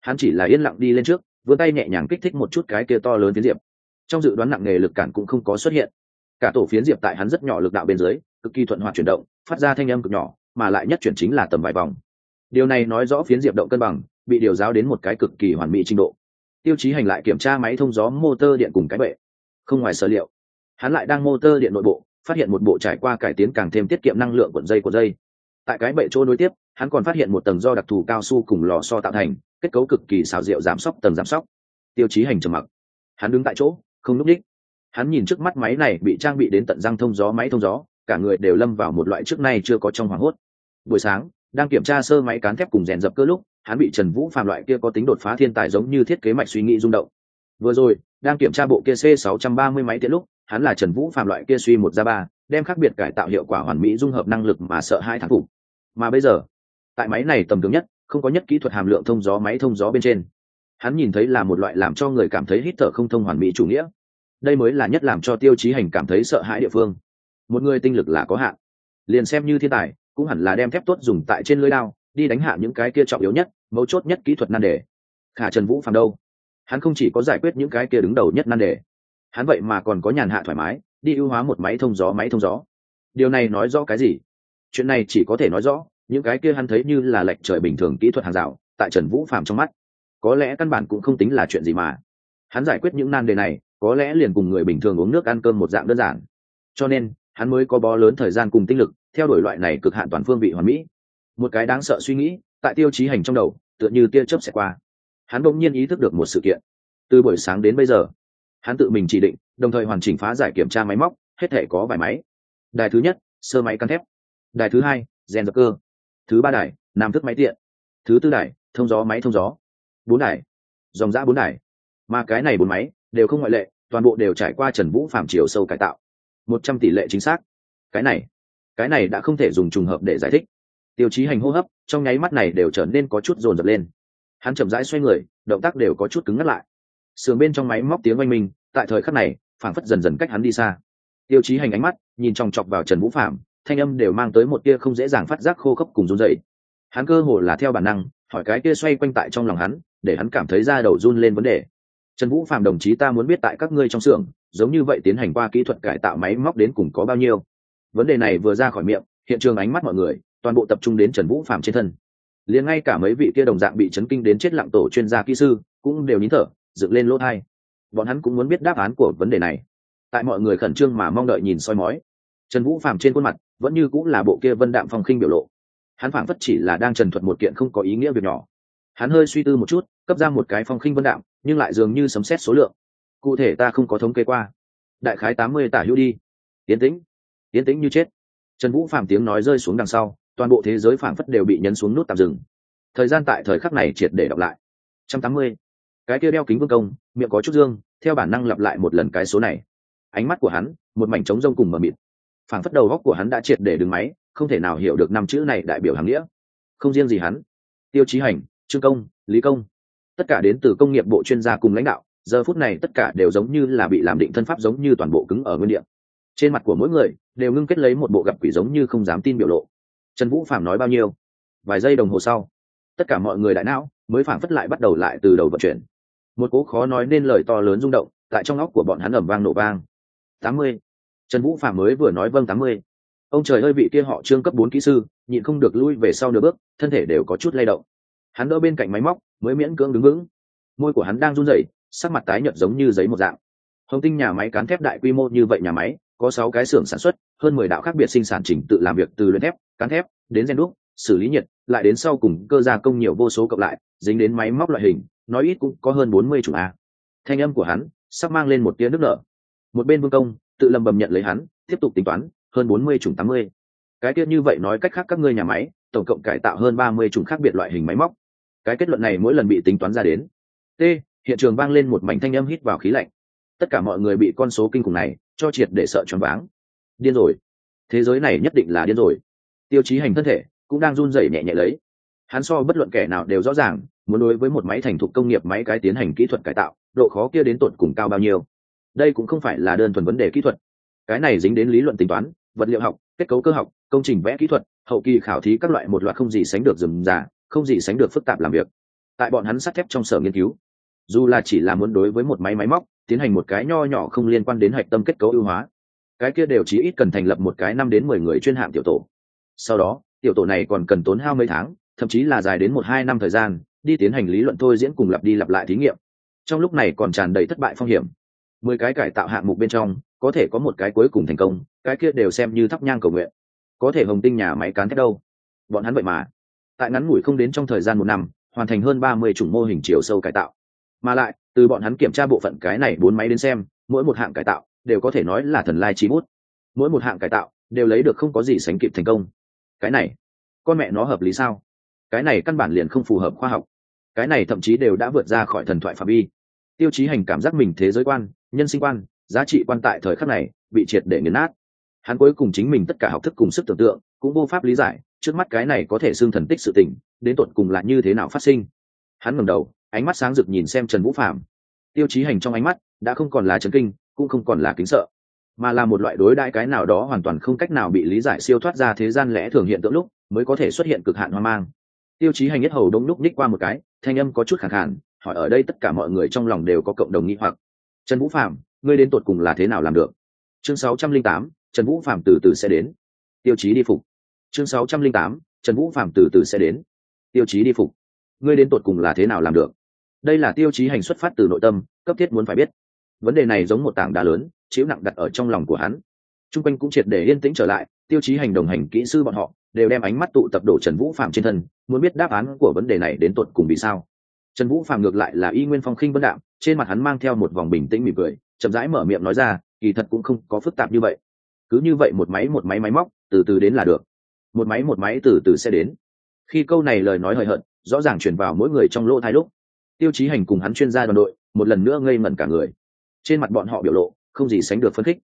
Hắn chỉ là yên lặng đi lên trước vươn tay nhẹ nhàng kích thích một chút cái kia to lớn phiến diệp. Trong dự đoán nặng nghề lực cản cũng không có xuất hiện. Cả tổ phiến diệp tại hắn rất nhỏ lực đạo bên dưới, cực kỳ thuận hoạt chuyển động, phát ra thanh âm cực nhỏ, mà lại nhất chuyển chính là tầm vài vòng. Điều này nói rõ phiến diệp động cân bằng, bị điều giáo đến một cái cực kỳ hoàn mỹ trình độ. Tiêu chí hành lại kiểm tra máy thông gió, motor điện cùng cái bệ. Không ngoài sở liệu. Hắn lại đang motor điện nội bộ, phát hiện một bộ trải qua cải tiến càng thêm tiết kiệm năng lượng cuộn dây của dây. Tại cái bệ chỗ nối tiếp hắn còn phát hiện một tầng do đặc thù cao su cùng lò so tạo thành, kết cấu cực kỳ xào rượu giảm sóc tầng giảm sóc. Tiêu chí hành trầm mặc. Hắn đứng tại chỗ, không núp đích hắn nhìn trước mắt máy này bị trang bị đến tận răng thông gió, máy thông gió, cả người đều lâm vào một loại trước nay chưa có trong hoảng hốt. Buổi sáng, đang kiểm tra sơ máy cán thép cùng rèn dập cơ lúc, hắn bị trần vũ phạm loại kia có tính đột phá thiên tài giống như thiết kế mạch suy nghĩ rung động. Vừa rồi, đang kiểm tra bộ kia c 630 máy tiện lúc, hắn là trần vũ phạm loại kia suy một ra ba, đem khác biệt cải tạo hiệu quả hoàn mỹ dung hợp năng lực mà sợ hai thắng phục. Mà bây giờ tại máy này tầm thường nhất, không có nhất kỹ thuật hàm lượng thông gió máy thông gió bên trên. Hắn nhìn thấy là một loại làm cho người cảm thấy hít thở không thông hoàn mỹ chủ nghĩa. Đây mới là nhất làm cho tiêu chí hành cảm thấy sợ hãi địa phương. Một người tinh lực là có hạn. Liền xem như thiên tài, cũng hẳn là đem thép tuốt dùng tại trên lưới lao đi đánh hạ những cái kia trọng yếu nhất, mấu chốt nhất kỹ thuật nan đề. Khả trần vũ phàm đâu? Hắn không chỉ có giải quyết những cái kia đứng đầu nhất nan đề. Hắn vậy mà còn có nhàn hạ thoải mái, đi ưu hóa một máy thông gió máy thông gió. Điều này nói rõ cái gì? Chuyện này chỉ có thể nói rõ những cái kia hắn thấy như là lệch trời bình thường kỹ thuật hàng rào, tại trần vũ phàm trong mắt, có lẽ căn bản cũng không tính là chuyện gì mà. Hắn giải quyết những nan đề này, có lẽ liền cùng người bình thường uống nước ăn cơm một dạng đơn giản. Cho nên, hắn mới có bó lớn thời gian cùng tinh lực, theo đuổi loại này cực hạn toàn phương vị hoàn mỹ. Một cái đáng sợ suy nghĩ, tại tiêu chí hành trong đầu, tựa như tia chớp xẹt qua. Hắn bỗng nhiên ý thức được một sự kiện. Từ buổi sáng đến bây giờ, hắn tự mình chỉ định, đồng thời hoàn chỉnh phá giải kiểm tra máy móc, hết thể có vài máy. Đài thứ nhất, sơ máy căn thép. Đài thứ hai rèn dập cơ thứ ba đài, nam thức máy tiện. Thứ tư đài, thông gió máy thông gió. Bốn đài, dòng giã bốn đài. Mà cái này bốn máy đều không ngoại lệ, toàn bộ đều trải qua trần vũ phạm chiều sâu cải tạo. Một trăm tỷ lệ chính xác. Cái này cái này đã không thể dùng trùng hợp để giải thích. Tiêu chí hành hô hấp, trong nháy mắt này đều trở nên có chút rồn rập lên. Hắn chậm rãi xoay người, động tác đều có chút cứng ngắt lại. Sườn bên trong máy móc tiếng oanh minh, tại thời khắc này, phảng phất dần dần cách hắn đi xa. Tiêu chí hành ánh mắt, nhìn chòng chọc vào trần vũ phạm thanh âm đều mang tới một tia không dễ dàng phát giác khô khốc cùng run dậy hắn cơ hồ là theo bản năng, hỏi cái kia xoay quanh tại trong lòng hắn, để hắn cảm thấy da đầu run lên vấn đề. Trần vũ phạm đồng chí ta muốn biết tại các ngươi trong xưởng, giống như vậy tiến hành qua kỹ thuật cải tạo máy móc đến cùng có bao nhiêu? Vấn đề này vừa ra khỏi miệng, hiện trường ánh mắt mọi người, toàn bộ tập trung đến trần vũ phạm trên thân. Liền ngay cả mấy vị kia đồng dạng bị chấn kinh đến chết lặng tổ chuyên gia kỹ sư, cũng đều nín thở, dựng lên lỗ thai bọn hắn cũng muốn biết đáp án của vấn đề này. Tại mọi người khẩn trương mà mong đợi nhìn soi mói, trần vũ phạm trên khuôn mặt vẫn như cũng là bộ kia vân đạm phong khinh biểu lộ. Hắn phảng phất chỉ là đang trần thuật một kiện không có ý nghĩa việc nhỏ. Hắn hơi suy tư một chút, cấp ra một cái phong khinh vân đạm, nhưng lại dường như sấm xét số lượng. Cụ thể ta không có thống kê qua. Đại khái tám mươi tả hữu đi. Tiến tĩnh. Tiến tĩnh như chết. Trần vũ phàm tiếng nói rơi xuống đằng sau, toàn bộ thế giới phảng phất đều bị nhấn xuống nút tạm dừng. Thời gian tại thời khắc này triệt để đọc lại. Trăm tám mươi. Cái kia đeo kính vương công, miệng có chút dương, theo bản năng lặp lại một lần cái số này. Ánh mắt của hắn, một mảnh trống rông cùng mờ mịt phảng phất đầu góc của hắn đã triệt để đứng máy, không thể nào hiểu được năm chữ này đại biểu hàng nghĩa. Không riêng gì hắn, tiêu chí hành, trương công, lý công, tất cả đến từ công nghiệp bộ chuyên gia cùng lãnh đạo, giờ phút này tất cả đều giống như là bị làm định thân pháp giống như toàn bộ cứng ở nguyên địa. Trên mặt của mỗi người đều ngưng kết lấy một bộ gặp quỷ giống như không dám tin biểu lộ. Trần vũ phạm nói bao nhiêu? Vài giây đồng hồ sau, tất cả mọi người đại não mới phản phất lại bắt đầu lại từ đầu vận chuyển. Một cố khó nói nên lời to lớn rung động tại trong óc của bọn hắn ẩm vang nổ vang. Tám mươi trần vũ phạm mới vừa nói vâng tám mươi. Ông trời ơi, vị kia họ trương cấp bốn kỹ sư, nhịn không được lui về sau nửa bước, thân thể đều có chút lay động. Hắn đỡ bên cạnh máy móc, mới miễn cưỡng đứng vững. Môi của hắn đang run rẩy, sắc mặt tái nhợt giống như giấy một dạng. Hồng tinh nhà máy cán thép đại quy mô như vậy nhà máy, có sáu cái xưởng sản xuất, hơn mười đạo khác biệt sinh sản chỉnh tự làm việc từ luyện thép, cán thép, đến gen đúc, xử lý nhiệt, lại đến sau cùng cơ gia công nhiều vô số cộng lại, dính đến máy móc loại hình, nói ít cũng có hơn bốn mươi chủng a. Thanh âm của hắn, sắp mang lên một tia nước nở. Một bên vương công tự lầm bầm nhận lấy hắn, tiếp tục tính toán, hơn bốn mươi chủng tám mươi. Cái tiết như vậy nói cách khác các ngươi nhà máy, tổng cộng cải tạo hơn ba mươi chủng khác biệt loại hình máy móc. Cái kết luận này mỗi lần bị tính toán ra đến. T, hiện trường vang lên một mảnh thanh âm hít vào khí lạnh. Tất cả mọi người bị con số kinh khủng này cho triệt để sợ choáng váng. Điên rồi. Thế giới này nhất định là điên rồi. Tiêu chí hành thân thể cũng đang run rẩy nhẹ nhẹ lấy. Hắn so bất luận kẻ nào đều rõ ràng, muốn đối với một máy thành thục công nghiệp máy cái tiến hành kỹ thuật cải tạo, độ khó kia đến tột cùng cao bao nhiêu đây cũng không phải là đơn thuần vấn đề kỹ thuật. Cái này dính đến lý luận tính toán, vật liệu học, kết cấu cơ học, công trình vẽ kỹ thuật, hậu kỳ khảo thí các loại một loạt không gì sánh được dừng giả không gì sánh được phức tạp làm việc. Tại bọn hắn sắt thép trong sở nghiên cứu, dù là chỉ là muốn đối với một máy máy móc, tiến hành một cái nho nhỏ không liên quan đến hạch tâm kết cấu ưu hóa, cái kia đều chỉ ít cần thành lập một cái năm đến mười người chuyên hạng tiểu tổ. Sau đó, tiểu tổ này còn cần tốn hao mấy tháng, thậm chí là dài đến một hai năm thời gian, đi tiến hành lý luận thôi diễn cùng lặp đi lặp lại thí nghiệm. Trong lúc này còn tràn đầy thất bại phong hiểm mười cái cải tạo hạng mục bên trong, có thể có một cái cuối cùng thành công, cái kia đều xem như thắp nhang cầu nguyện. Có thể hồng tinh nhà máy cán thép đâu? Bọn hắn vậy mà. Tại ngắn ngủi không đến trong thời gian một năm, hoàn thành hơn ba mươi chủng mô hình chiều sâu cải tạo. Mà lại, từ bọn hắn kiểm tra bộ phận cái này bốn máy đến xem, mỗi một hạng cải tạo đều có thể nói là thần lai trí bút. Mỗi một hạng cải tạo đều lấy được không có gì sánh kịp thành công. Cái này, con mẹ nó hợp lý sao? Cái này căn bản liền không phù hợp khoa học. Cái này thậm chí đều đã vượt ra khỏi thần thoại phạm vi. Tiêu chí hành cảm giác mình thế giới quan nhân sinh quan, giá trị quan tại thời khắc này bị triệt để nghiền nát. Hắn cuối cùng chính mình tất cả học thức cùng sức tưởng tượng cũng vô pháp lý giải trước mắt cái này có thể xương thần tích sự tình, đến tột cùng là như thế nào phát sinh. Hắn ngẩng đầu, ánh mắt sáng rực nhìn xem trần vũ phạm tiêu chí hành trong ánh mắt đã không còn là chấn kinh, cũng không còn là kính sợ, mà là một loại đối đại cái nào đó hoàn toàn không cách nào bị lý giải siêu thoát ra thế gian lẽ thường hiện tượng lúc mới có thể xuất hiện cực hạn hoang mang. Tiêu chí hành nhất hầu đông lúc ních qua một cái, thanh âm có chút khẳng hạn hỏi ở đây tất cả mọi người trong lòng đều có cộng đồng nghĩ hoặc trần vũ phạm ngươi đến tột cùng là thế nào làm được? Chương 608, trần vũ phạm từ từ sẽ đến. Tiêu chí đi phục. Chương 608, trần vũ phạm từ từ sẽ đến. Tiêu chí đi phục. Ngươi đến tột cùng là thế nào làm được? Đây là tiêu chí hành xuất phát từ nội tâm cấp thiết muốn phải biết. Vấn đề này giống một tảng đá lớn chiếu nặng đặt ở trong lòng của hắn. T r u n g quanh cũng triệt để yên tĩnh trở lại tiêu chí hành đồng hành kỹ sư bọn họ đều đem ánh mắt tụ tập đổ trần vũ phạm trên thân muốn biết đáp án của vấn đề này đến tột cùng vì sao trần vũ phàm ngược lại là y nguyên phong khinh vân đạm, trên mặt hắn mang theo một vòng bình tĩnh mỉm cười, chậm rãi mở miệng nói ra, kỳ thật cũng không có phức tạp như vậy. Cứ như vậy một máy một máy máy móc, từ từ đến là được. Một máy một máy từ từ sẽ đến. Khi câu này lời nói hời hợt, rõ ràng chuyển vào mỗi người trong lỗ thái lúc. Tiêu chí hành cùng hắn chuyên gia đoàn đội, một lần nữa ngây ngẩn cả người. Trên mặt bọn họ biểu lộ, không gì sánh được phân khích.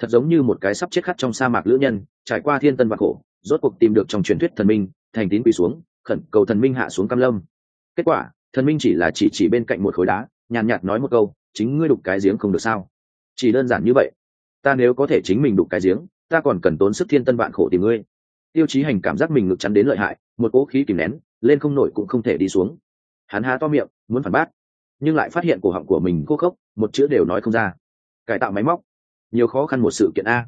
Thật giống như một cái sắp chết khát trong sa mạc lữ nhân, trải qua thiên tân và khổ, rốt cuộc tìm được trong truyền thuyết thần minh, thành tín quỳ xuống, khẩn cầu thần minh hạ xuống cam lâm. Kết quả thần minh chỉ là chỉ chỉ bên cạnh một khối đá, nhàn nhạt nói một câu, chính ngươi đục cái giếng không được sao? Chỉ đơn giản như vậy. Ta nếu có thể chính mình đục cái giếng, ta còn cần tốn sức thiên tân vạn khổ tìm ngươi. Tiêu chí hành cảm giác mình ngực chắn đến lợi hại, một cỗ khí kìm nén, lên không nổi cũng không thể đi xuống. Hắn há to miệng, muốn phản bác, nhưng lại phát hiện cổ họng của mình khô khốc, một chữ đều nói không ra. Cải tạo máy móc. Nhiều khó khăn một sự kiện a.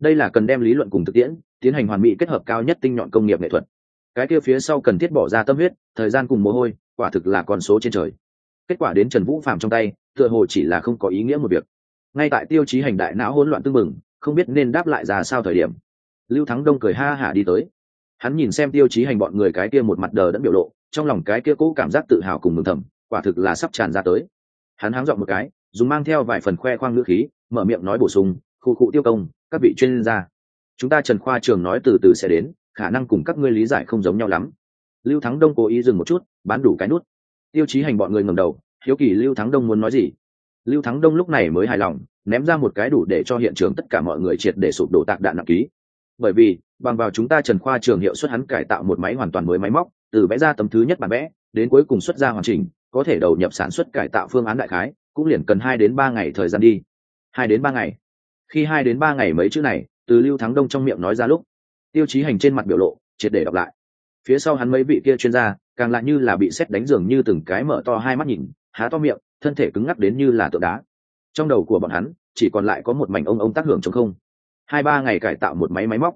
Đây là cần đem lý luận cùng thực tiễn, tiến hành hoàn mỹ kết hợp cao nhất tinh nhọn công nghiệp nghệ thuật. Cái kia phía sau cần thiết bỏ ra tâm huyết, thời gian cùng mồ hôi quả thực là con số trên trời. Kết quả đến trần vũ phạm trong tay, tựa hồ chỉ là không có ý nghĩa một việc. Ngay tại tiêu chí hành đại não hỗn loạn tưng mừng không biết nên đáp lại ra sao thời điểm, lưu thắng đông cười ha hả đi tới. Hắn nhìn xem tiêu chí hành bọn người cái kia một mặt đờ đẫn biểu lộ, trong lòng cái kia cũ cảm giác tự hào cùng mừng thầm, quả thực là sắp tràn ra tới. Hắn háng dọn một cái, dùng mang theo vài phần khoe khoang ngữ khí, mở miệng nói bổ sung, khu cụ tiêu công, các vị chuyên gia, chúng ta trần khoa trường nói từ từ sẽ đến, khả năng cùng các ngươi lý giải không giống nhau lắm lưu thắng đông cố ý dừng một chút, bán đủ cái nút. Tiêu chí hành bọn người ngầm đầu, hiếu kỳ lưu thắng đông muốn nói gì? Lưu thắng đông lúc này mới hài lòng, ném ra một cái đủ để cho hiện trường tất cả mọi người triệt để sụp đổ tạc đạn nặng ký. Bởi vì, bằng vào chúng ta trần khoa trường hiệu suất hắn cải tạo một máy hoàn toàn mới máy móc, từ vẽ ra tấm thứ nhất bản vẽ, đến cuối cùng xuất ra hoàn chỉnh, có thể đầu nhập sản xuất cải tạo phương án đại khái, cũng liền cần hai đến ba ngày thời gian đi. Hai đến ba ngày. Khi hai đến ba ngày mấy chữ này, từ lưu thắng đông trong miệng nói ra lúc, tiêu chí hành trên mặt biểu lộ, triệt để đọc lại phía sau hắn mấy vị kia chuyên gia, càng lại như là bị xét đánh giường như từng cái mở to hai mắt nhìn, há to miệng, thân thể cứng ngắc đến như là tượng đá. Trong đầu của bọn hắn, chỉ còn lại có một mảnh ông ông tác hưởng chống không. Hai ba ngày cải tạo một máy máy móc.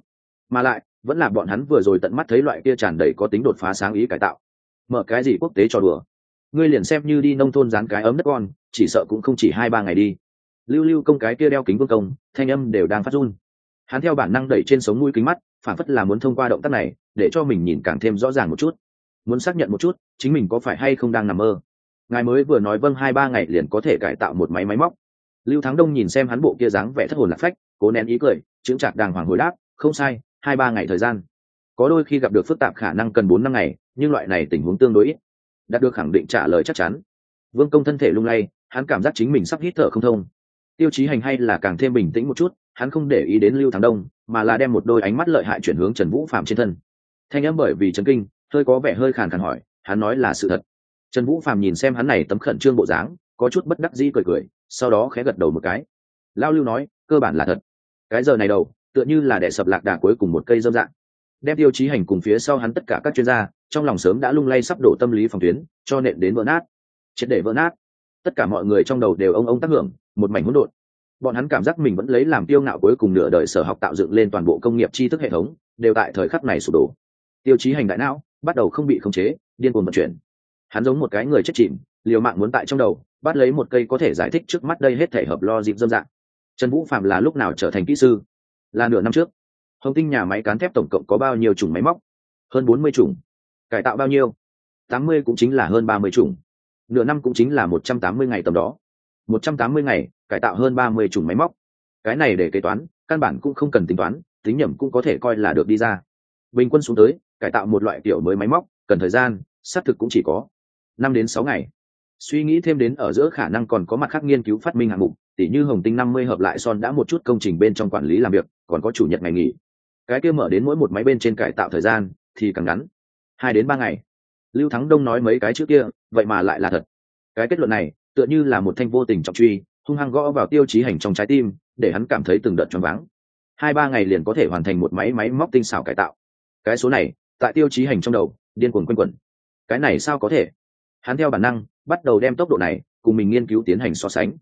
Mà lại, vẫn là bọn hắn vừa rồi tận mắt thấy loại kia tràn đầy có tính đột phá sáng ý cải tạo. Mở cái gì quốc tế cho đùa? Ngươi liền xem như đi nông thôn dán cái ấm đất con, chỉ sợ cũng không chỉ hai ba ngày đi. Lưu lưu công cái kia đeo kính vương công, thanh âm đều đang phát run. Hắn theo bản năng đẩy trên sống mũi kính mắt, phản phất là muốn thông qua động tác này để cho mình nhìn càng thêm rõ ràng một chút. Muốn xác nhận một chút, chính mình có phải hay không đang nằm mơ. Ngài mới vừa nói vâng hai ba ngày liền có thể cải tạo một máy máy móc. Lưu thắng đông nhìn xem hắn bộ kia dáng vẻ thất hồn lạc phách, cố nén ý cười, chững chạc đàng hoàng hồi đáp, không sai, hai ba ngày thời gian. Có đôi khi gặp được phức tạp khả năng cần bốn năm ngày, nhưng loại này tình huống tương đối ít. Đạt được khẳng định trả lời chắc chắn. Vương công thân thể lung lay, hắn cảm giác chính mình sắp hít thở không thông. Tiêu chí hành hay là càng thêm bình tĩnh một chút, hắn không để ý đến lưu thắng đông, mà là đem một đôi ánh mắt lợi hại chuyển hướng trần vũ phạm trên thân thanh âm bởi vì chấn kinh, hơi có vẻ hơi khàn khàn hỏi, hắn nói là sự thật. Trần vũ phạm nhìn xem hắn này tấm khẩn trương bộ dáng, có chút bất đắc dĩ cười cười, sau đó khẽ gật đầu một cái. Lao lưu nói, cơ bản là thật. Cái giờ này đầu, tựa như là đẻ sập lạc đà cuối cùng một cây dâm dạng. Đem tiêu chí hành cùng phía sau hắn tất cả các chuyên gia, trong lòng sớm đã lung lay sắp đổ tâm lý phòng tuyến, cho nện đến vỡ nát. Triệt để vỡ nát. Tất cả mọi người trong đầu đều ông ông tác hưởng, một mảnh hỗn độn. Bọn hắn cảm giác mình vẫn lấy làm tiêu ngạo cuối cùng nửa đời sở học tạo dựng lên toàn bộ công nghiệp tri thức hệ thống, đều tại thời khắc này sụp đổ tiêu chí hành đại não bắt đầu không bị khống chế, điên cuồng vận chuyển. Hắn giống một cái người chết chìm, liều mạng muốn tại trong đầu, bắt lấy một cây có thể giải thích trước mắt đây hết thể hợp lo dịp dâm dạng. Trần vũ phạm là lúc nào trở thành kỹ sư? Là nửa năm trước. Hồng tinh nhà máy cán thép tổng cộng có bao nhiêu chủng máy móc? Hơn bốn mươi chủng. Cải tạo bao nhiêu? tám mươi cũng chính là hơn ba mươi chủng. Nửa năm cũng chính là một trăm tám mươi ngày tầm đó. một trăm tám mươi ngày, cải tạo hơn ba mươi chủng máy móc. Cái này để kế toán, căn bản cũng không cần tính toán, tính nhẩm cũng có thể coi là được đi ra. Bình quân xuống tới cải tạo một loại kiểu mới máy móc, cần thời gian, xác thực cũng chỉ có năm đến sáu ngày. Suy nghĩ thêm đến ở giữa khả năng còn có mặt khác nghiên cứu phát minh hạng mục, tỉ như hồng tinh năm mươi hợp lại son đã một chút công trình bên trong quản lý làm việc, còn có chủ nhật ngày nghỉ. Cái kia mở đến mỗi một máy bên trên cải tạo thời gian thì càng ngắn, hai đến ba ngày. Lưu thắng đông nói mấy cái trước kia, vậy mà lại là thật. Cái kết luận này, tựa như là một thanh vô tình trọng truy, hung hăng gõ vào tiêu chí hành trong trái tim, để hắn cảm thấy từng đợt choáng váng. Hai ba ngày liền có thể hoàn thành một máy máy móc tinh xảo cải tạo. Cái số này tại tiêu chí hành trong đầu, điên cuồng quanh quẩn. Cái này sao có thể? Hắn theo bản năng, bắt đầu đem tốc độ này cùng mình nghiên cứu tiến hành so sánh.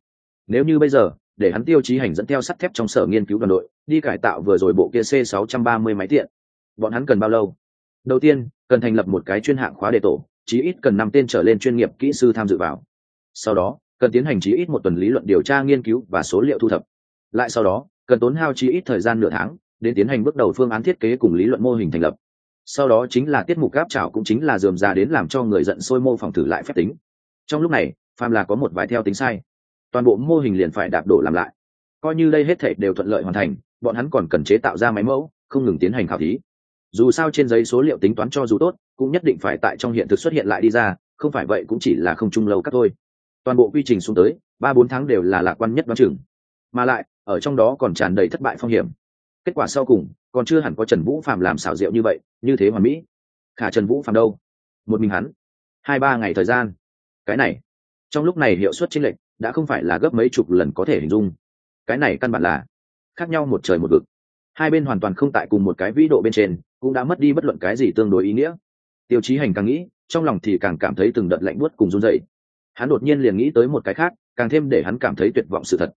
Nếu như bây giờ, để hắn tiêu chí hành dẫn theo sắt thép trong sở nghiên cứu đoàn đội, đi cải tạo vừa rồi bộ kia c 630 máy tiện, bọn hắn cần bao lâu? Đầu tiên, cần thành lập một cái chuyên hạng khóa đề tổ, chí ít cần năm tên trở lên chuyên nghiệp kỹ sư tham dự vào. Sau đó, cần tiến hành chí ít một tuần lý luận điều tra nghiên cứu và số liệu thu thập. Lại sau đó, cần tốn hao chí ít thời gian nửa tháng, đến tiến hành bước đầu phương án thiết kế cùng lý luận mô hình thành lập sau đó chính là tiết mục gáp chảo cũng chính là dườm ra đến làm cho người giận sôi mô phỏng thử lại phép tính. Trong lúc này, phàm là có một vài theo tính sai, toàn bộ mô hình liền phải đạp đổ làm lại. Coi như đây hết thể đều thuận lợi hoàn thành, bọn hắn còn cần chế tạo ra máy mẫu, không ngừng tiến hành khảo thí. Dù sao trên giấy số liệu tính toán cho dù tốt, cũng nhất định phải tại trong hiện thực xuất hiện lại đi ra, không phải vậy cũng chỉ là không chung lâu các thôi. Toàn bộ quy trình xuống tới, ba bốn tháng đều là lạc quan nhất đoán chừng. Mà lại, ở trong đó còn tràn đầy thất bại phong hiểm. Kết quả sau cùng còn chưa hẳn có trần vũ phạm làm xảo diệu như vậy, như thế hoàn mỹ. Khả trần vũ phạm đâu? Một mình hắn. Hai ba ngày thời gian. Cái này, trong lúc này hiệu suất chênh lệch đã không phải là gấp mấy chục lần có thể hình dung. Cái này căn bản là khác nhau một trời một vực. Hai bên hoàn toàn không tại cùng một cái vĩ độ bên trên, cũng đã mất đi bất luận cái gì tương đối ý nghĩa. Tiêu chí hành càng nghĩ, trong lòng thì càng cảm thấy từng đợt lạnh buốt cùng run dậy hắn đột nhiên liền nghĩ tới một cái khác, càng thêm để hắn cảm thấy tuyệt vọng sự thật.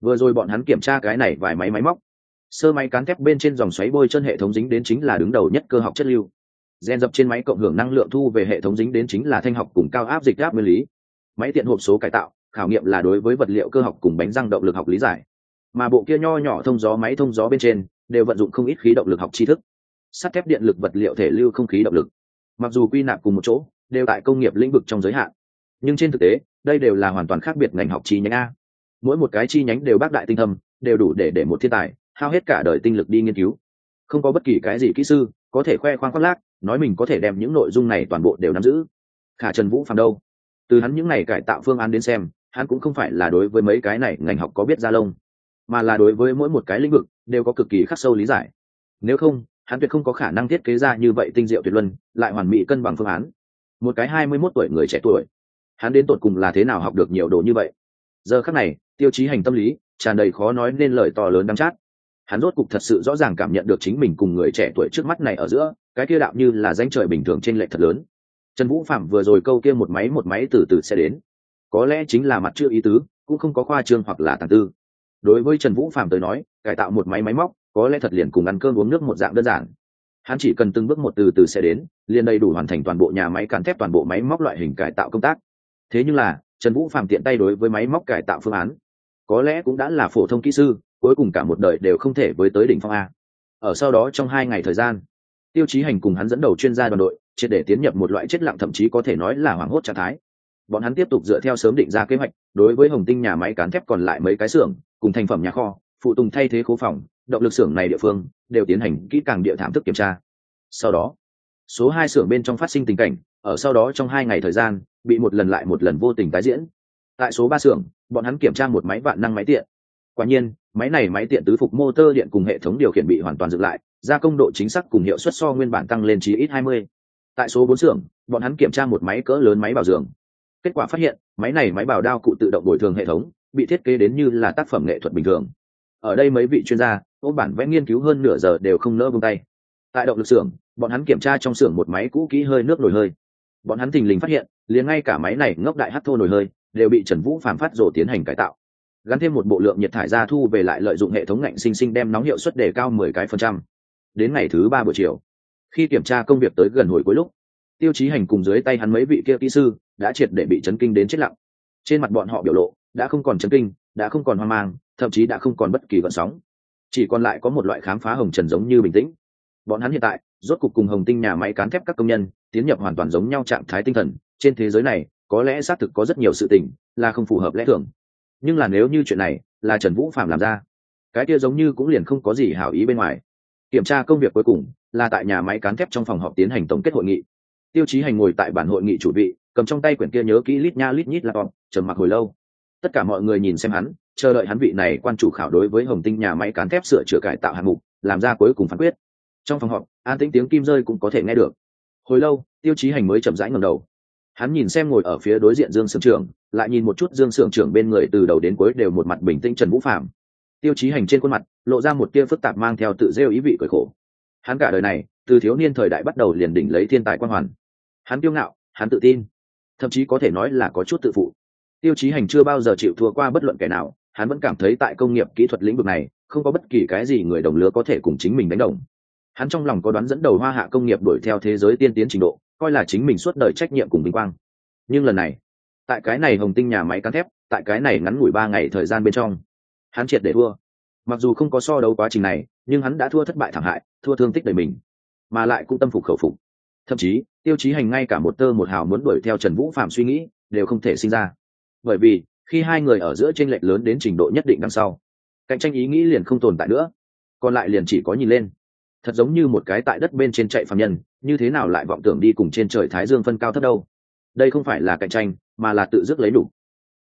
Vừa rồi bọn hắn kiểm tra cái này vài máy máy móc sơ máy cán thép bên trên dòng xoáy bôi chân hệ thống dính đến chính là đứng đầu nhất cơ học chất lưu. Gen dập trên máy cộng hưởng năng lượng thu về hệ thống dính đến chính là thanh học cùng cao áp dịch áp nguyên lý. Máy tiện hộp số cải tạo, khảo nghiệm là đối với vật liệu cơ học cùng bánh răng động lực học lý giải. Mà bộ kia nho nhỏ thông gió máy thông gió bên trên, đều vận dụng không ít khí động lực học tri thức. Sắt thép điện lực vật liệu thể lưu không khí động lực. Mặc dù quy nạp cùng một chỗ, đều tại công nghiệp lĩnh vực trong giới hạn. Nhưng trên thực tế, đây đều là hoàn toàn khác biệt ngành học chi nhánh a. Mỗi một cái chi nhánh đều bác đại tinh thâm, đều đủ để để một thiên tài hao hết cả đời tinh lực đi nghiên cứu. Không có bất kỳ cái gì kỹ sư có thể khoe khoang khoác lác, nói mình có thể đem những nội dung này toàn bộ đều nắm giữ. Khả trần vũ phàm đâu? Từ hắn những ngày cải tạo phương án đến xem, hắn cũng không phải là đối với mấy cái này ngành học có biết ra lông, mà là đối với mỗi một cái lĩnh vực đều có cực kỳ khắc sâu lý giải. Nếu không, hắn tuyệt không có khả năng thiết kế ra như vậy tinh diệu tuyệt luân, lại hoàn mỹ cân bằng phương án. Một cái hai mươi mốt tuổi người trẻ tuổi, hắn đến tột cùng là thế nào học được nhiều đồ như vậy? Giờ khắc này, tiêu chí hành tâm lý tràn đầy khó nói nên lời to lớn đắm chát hắn rốt cục thật sự rõ ràng cảm nhận được chính mình cùng người trẻ tuổi trước mắt này ở giữa, cái kia đạo như là danh trời bình thường trên lệ thật lớn. Trần vũ phạm vừa rồi câu kia một máy một máy từ từ sẽ đến. Có lẽ chính là mặt chưa ý tứ, cũng không có khoa trương hoặc là tàng tư. Đối với trần vũ phạm tới nói, cải tạo một máy máy móc, có lẽ thật liền cùng ăn cơm uống nước một dạng đơn giản. Hắn chỉ cần từng bước một từ từ sẽ đến, liền đầy đủ hoàn thành toàn bộ nhà máy cán thép toàn bộ máy móc loại hình cải tạo công tác. Thế nhưng là, trần vũ phạm tiện tay đối với máy móc cải tạo phương án, có lẽ cũng đã là phổ thông kỹ sư cuối cùng cả một đời đều không thể với tới đỉnh phong a. Ở sau đó trong hai ngày thời gian, tiêu chí hành cùng hắn dẫn đầu chuyên gia đoàn đội, triệt để tiến nhập một loại chết lặng thậm chí có thể nói là hoảng hốt trạng thái. Bọn hắn tiếp tục dựa theo sớm định ra kế hoạch, đối với hồng tinh nhà máy cán thép còn lại mấy cái xưởng, cùng thành phẩm nhà kho, phụ tùng thay thế cố phòng, động lực xưởng này địa phương, đều tiến hành kỹ càng địa thảm thức kiểm tra. Sau đó, số hai xưởng bên trong phát sinh tình cảnh, ở sau đó trong hai ngày thời gian, bị một lần lại một lần vô tình tái diễn. Tại số ba xưởng, bọn hắn kiểm tra một máy vạn năng máy tiện quả nhiên, máy này máy tiện tứ phục motor điện cùng hệ thống điều khiển bị hoàn toàn dựng lại, gia công độ chính xác cùng hiệu suất so nguyên bản tăng lên chí ít 20. tại số bốn xưởng, bọn hắn kiểm tra một máy cỡ lớn máy bảo dưỡng. Kết quả phát hiện, máy này máy bảo đao cụ tự động bồi thường hệ thống, bị thiết kế đến như là tác phẩm nghệ thuật bình thường. Ở đây mấy vị chuyên gia ôm bản vẽ nghiên cứu hơn nửa giờ đều không nỡ vung tay. Tại động lực xưởng, bọn hắn kiểm tra trong xưởng một máy cũ kỹ hơi nước nổi hơi. Bọn hắn thình lình phát hiện, liền ngay cả máy này ngốc đại hát thô nổi hơi, đều bị trần vũ phàm phát rổ tiến hành cải tạo gắn thêm một bộ lượng nhiệt thải ra thu về lại lợi dụng hệ thống ngạnh sinh sinh đem nóng hiệu suất đề cao mười cái phần trăm. Đến ngày thứ ba buổi chiều, khi kiểm tra công việc tới gần hồi cuối lúc, tiêu chí hành cùng dưới tay hắn mấy vị kia kỹ sư đã triệt để bị chấn kinh đến chết lặng. Trên mặt bọn họ biểu lộ đã không còn chấn kinh, đã không còn hoang mang, thậm chí đã không còn bất kỳ gợn sóng. Chỉ còn lại có một loại khám phá hồng trần giống như bình tĩnh. Bọn hắn hiện tại rốt cục cùng hồng tinh nhà máy cán thép các công nhân tiến nhập hoàn toàn giống nhau trạng thái tinh thần. Trên thế giới này, có lẽ xác thực có rất nhiều sự tình là không phù hợp lẽ thường nhưng là nếu như chuyện này là trần vũ phạm làm ra, cái kia giống như cũng liền không có gì hảo ý bên ngoài. Kiểm tra công việc cuối cùng là tại nhà máy cán thép trong phòng họp tiến hành tổng kết hội nghị. Tiêu chí hành ngồi tại bản hội nghị chủ vị, cầm trong tay quyển kia nhớ kỹ lít nha lít nhít là còn trầm mặc hồi lâu. Tất cả mọi người nhìn xem hắn, chờ đợi hắn vị này quan chủ khảo đối với hồng tinh nhà máy cán thép sửa chữa cải tạo hạng mục, làm ra cuối cùng phán quyết. Trong phòng họp, an tĩnh tiếng kim rơi cũng có thể nghe được. Hồi lâu, tiêu chí hành mới chậm rãi ngầm đầu hắn nhìn xem ngồi ở phía đối diện dương sưởng trưởng, lại nhìn một chút dương sưởng trưởng bên người từ đầu đến cuối đều một mặt bình tĩnh trần vũ phạm tiêu chí hành trên khuôn mặt, lộ ra một tia phức tạp mang theo tự rêu ý vị cởi khổ. Hắn cả đời này, từ thiếu niên thời đại bắt đầu liền đỉnh lấy thiên tài quan hoàn. Hắn kiêu ngạo, hắn tự tin, thậm chí có thể nói là có chút tự phụ. Tiêu chí hành chưa bao giờ chịu thua qua bất luận kẻ nào, hắn vẫn cảm thấy tại công nghiệp kỹ thuật lĩnh vực này, không có bất kỳ cái gì người đồng lứa có thể cùng chính mình đánh đồng. Hắn trong lòng có đoán dẫn đầu hoa hạ công nghiệp đuổi theo thế giới tiên tiến trình độ coi là chính mình suốt đời trách nhiệm cùng vinh quang. Nhưng lần này, tại cái này hồng tinh nhà máy cán thép, tại cái này ngắn ngủi ba ngày thời gian bên trong, hắn triệt để thua. Mặc dù không có so đấu quá trình này, nhưng hắn đã thua thất bại thảm hại, thua thương tích đời mình, mà lại cũng tâm phục khẩu phục. Thậm chí, tiêu chí hành ngay cả một tơ một hào muốn đuổi theo trần vũ phạm suy nghĩ, đều không thể sinh ra. Bởi vì, khi hai người ở giữa tranh lệch lớn đến trình độ nhất định đằng sau, cạnh tranh ý nghĩ liền không tồn tại nữa. Còn lại liền chỉ có nhìn lên thật giống như một cái tại đất bên trên chạy phạm nhân, như thế nào lại vọng tưởng đi cùng trên trời thái dương phân cao thấp đâu? Đây không phải là cạnh tranh, mà là tự dứt lấy đủ.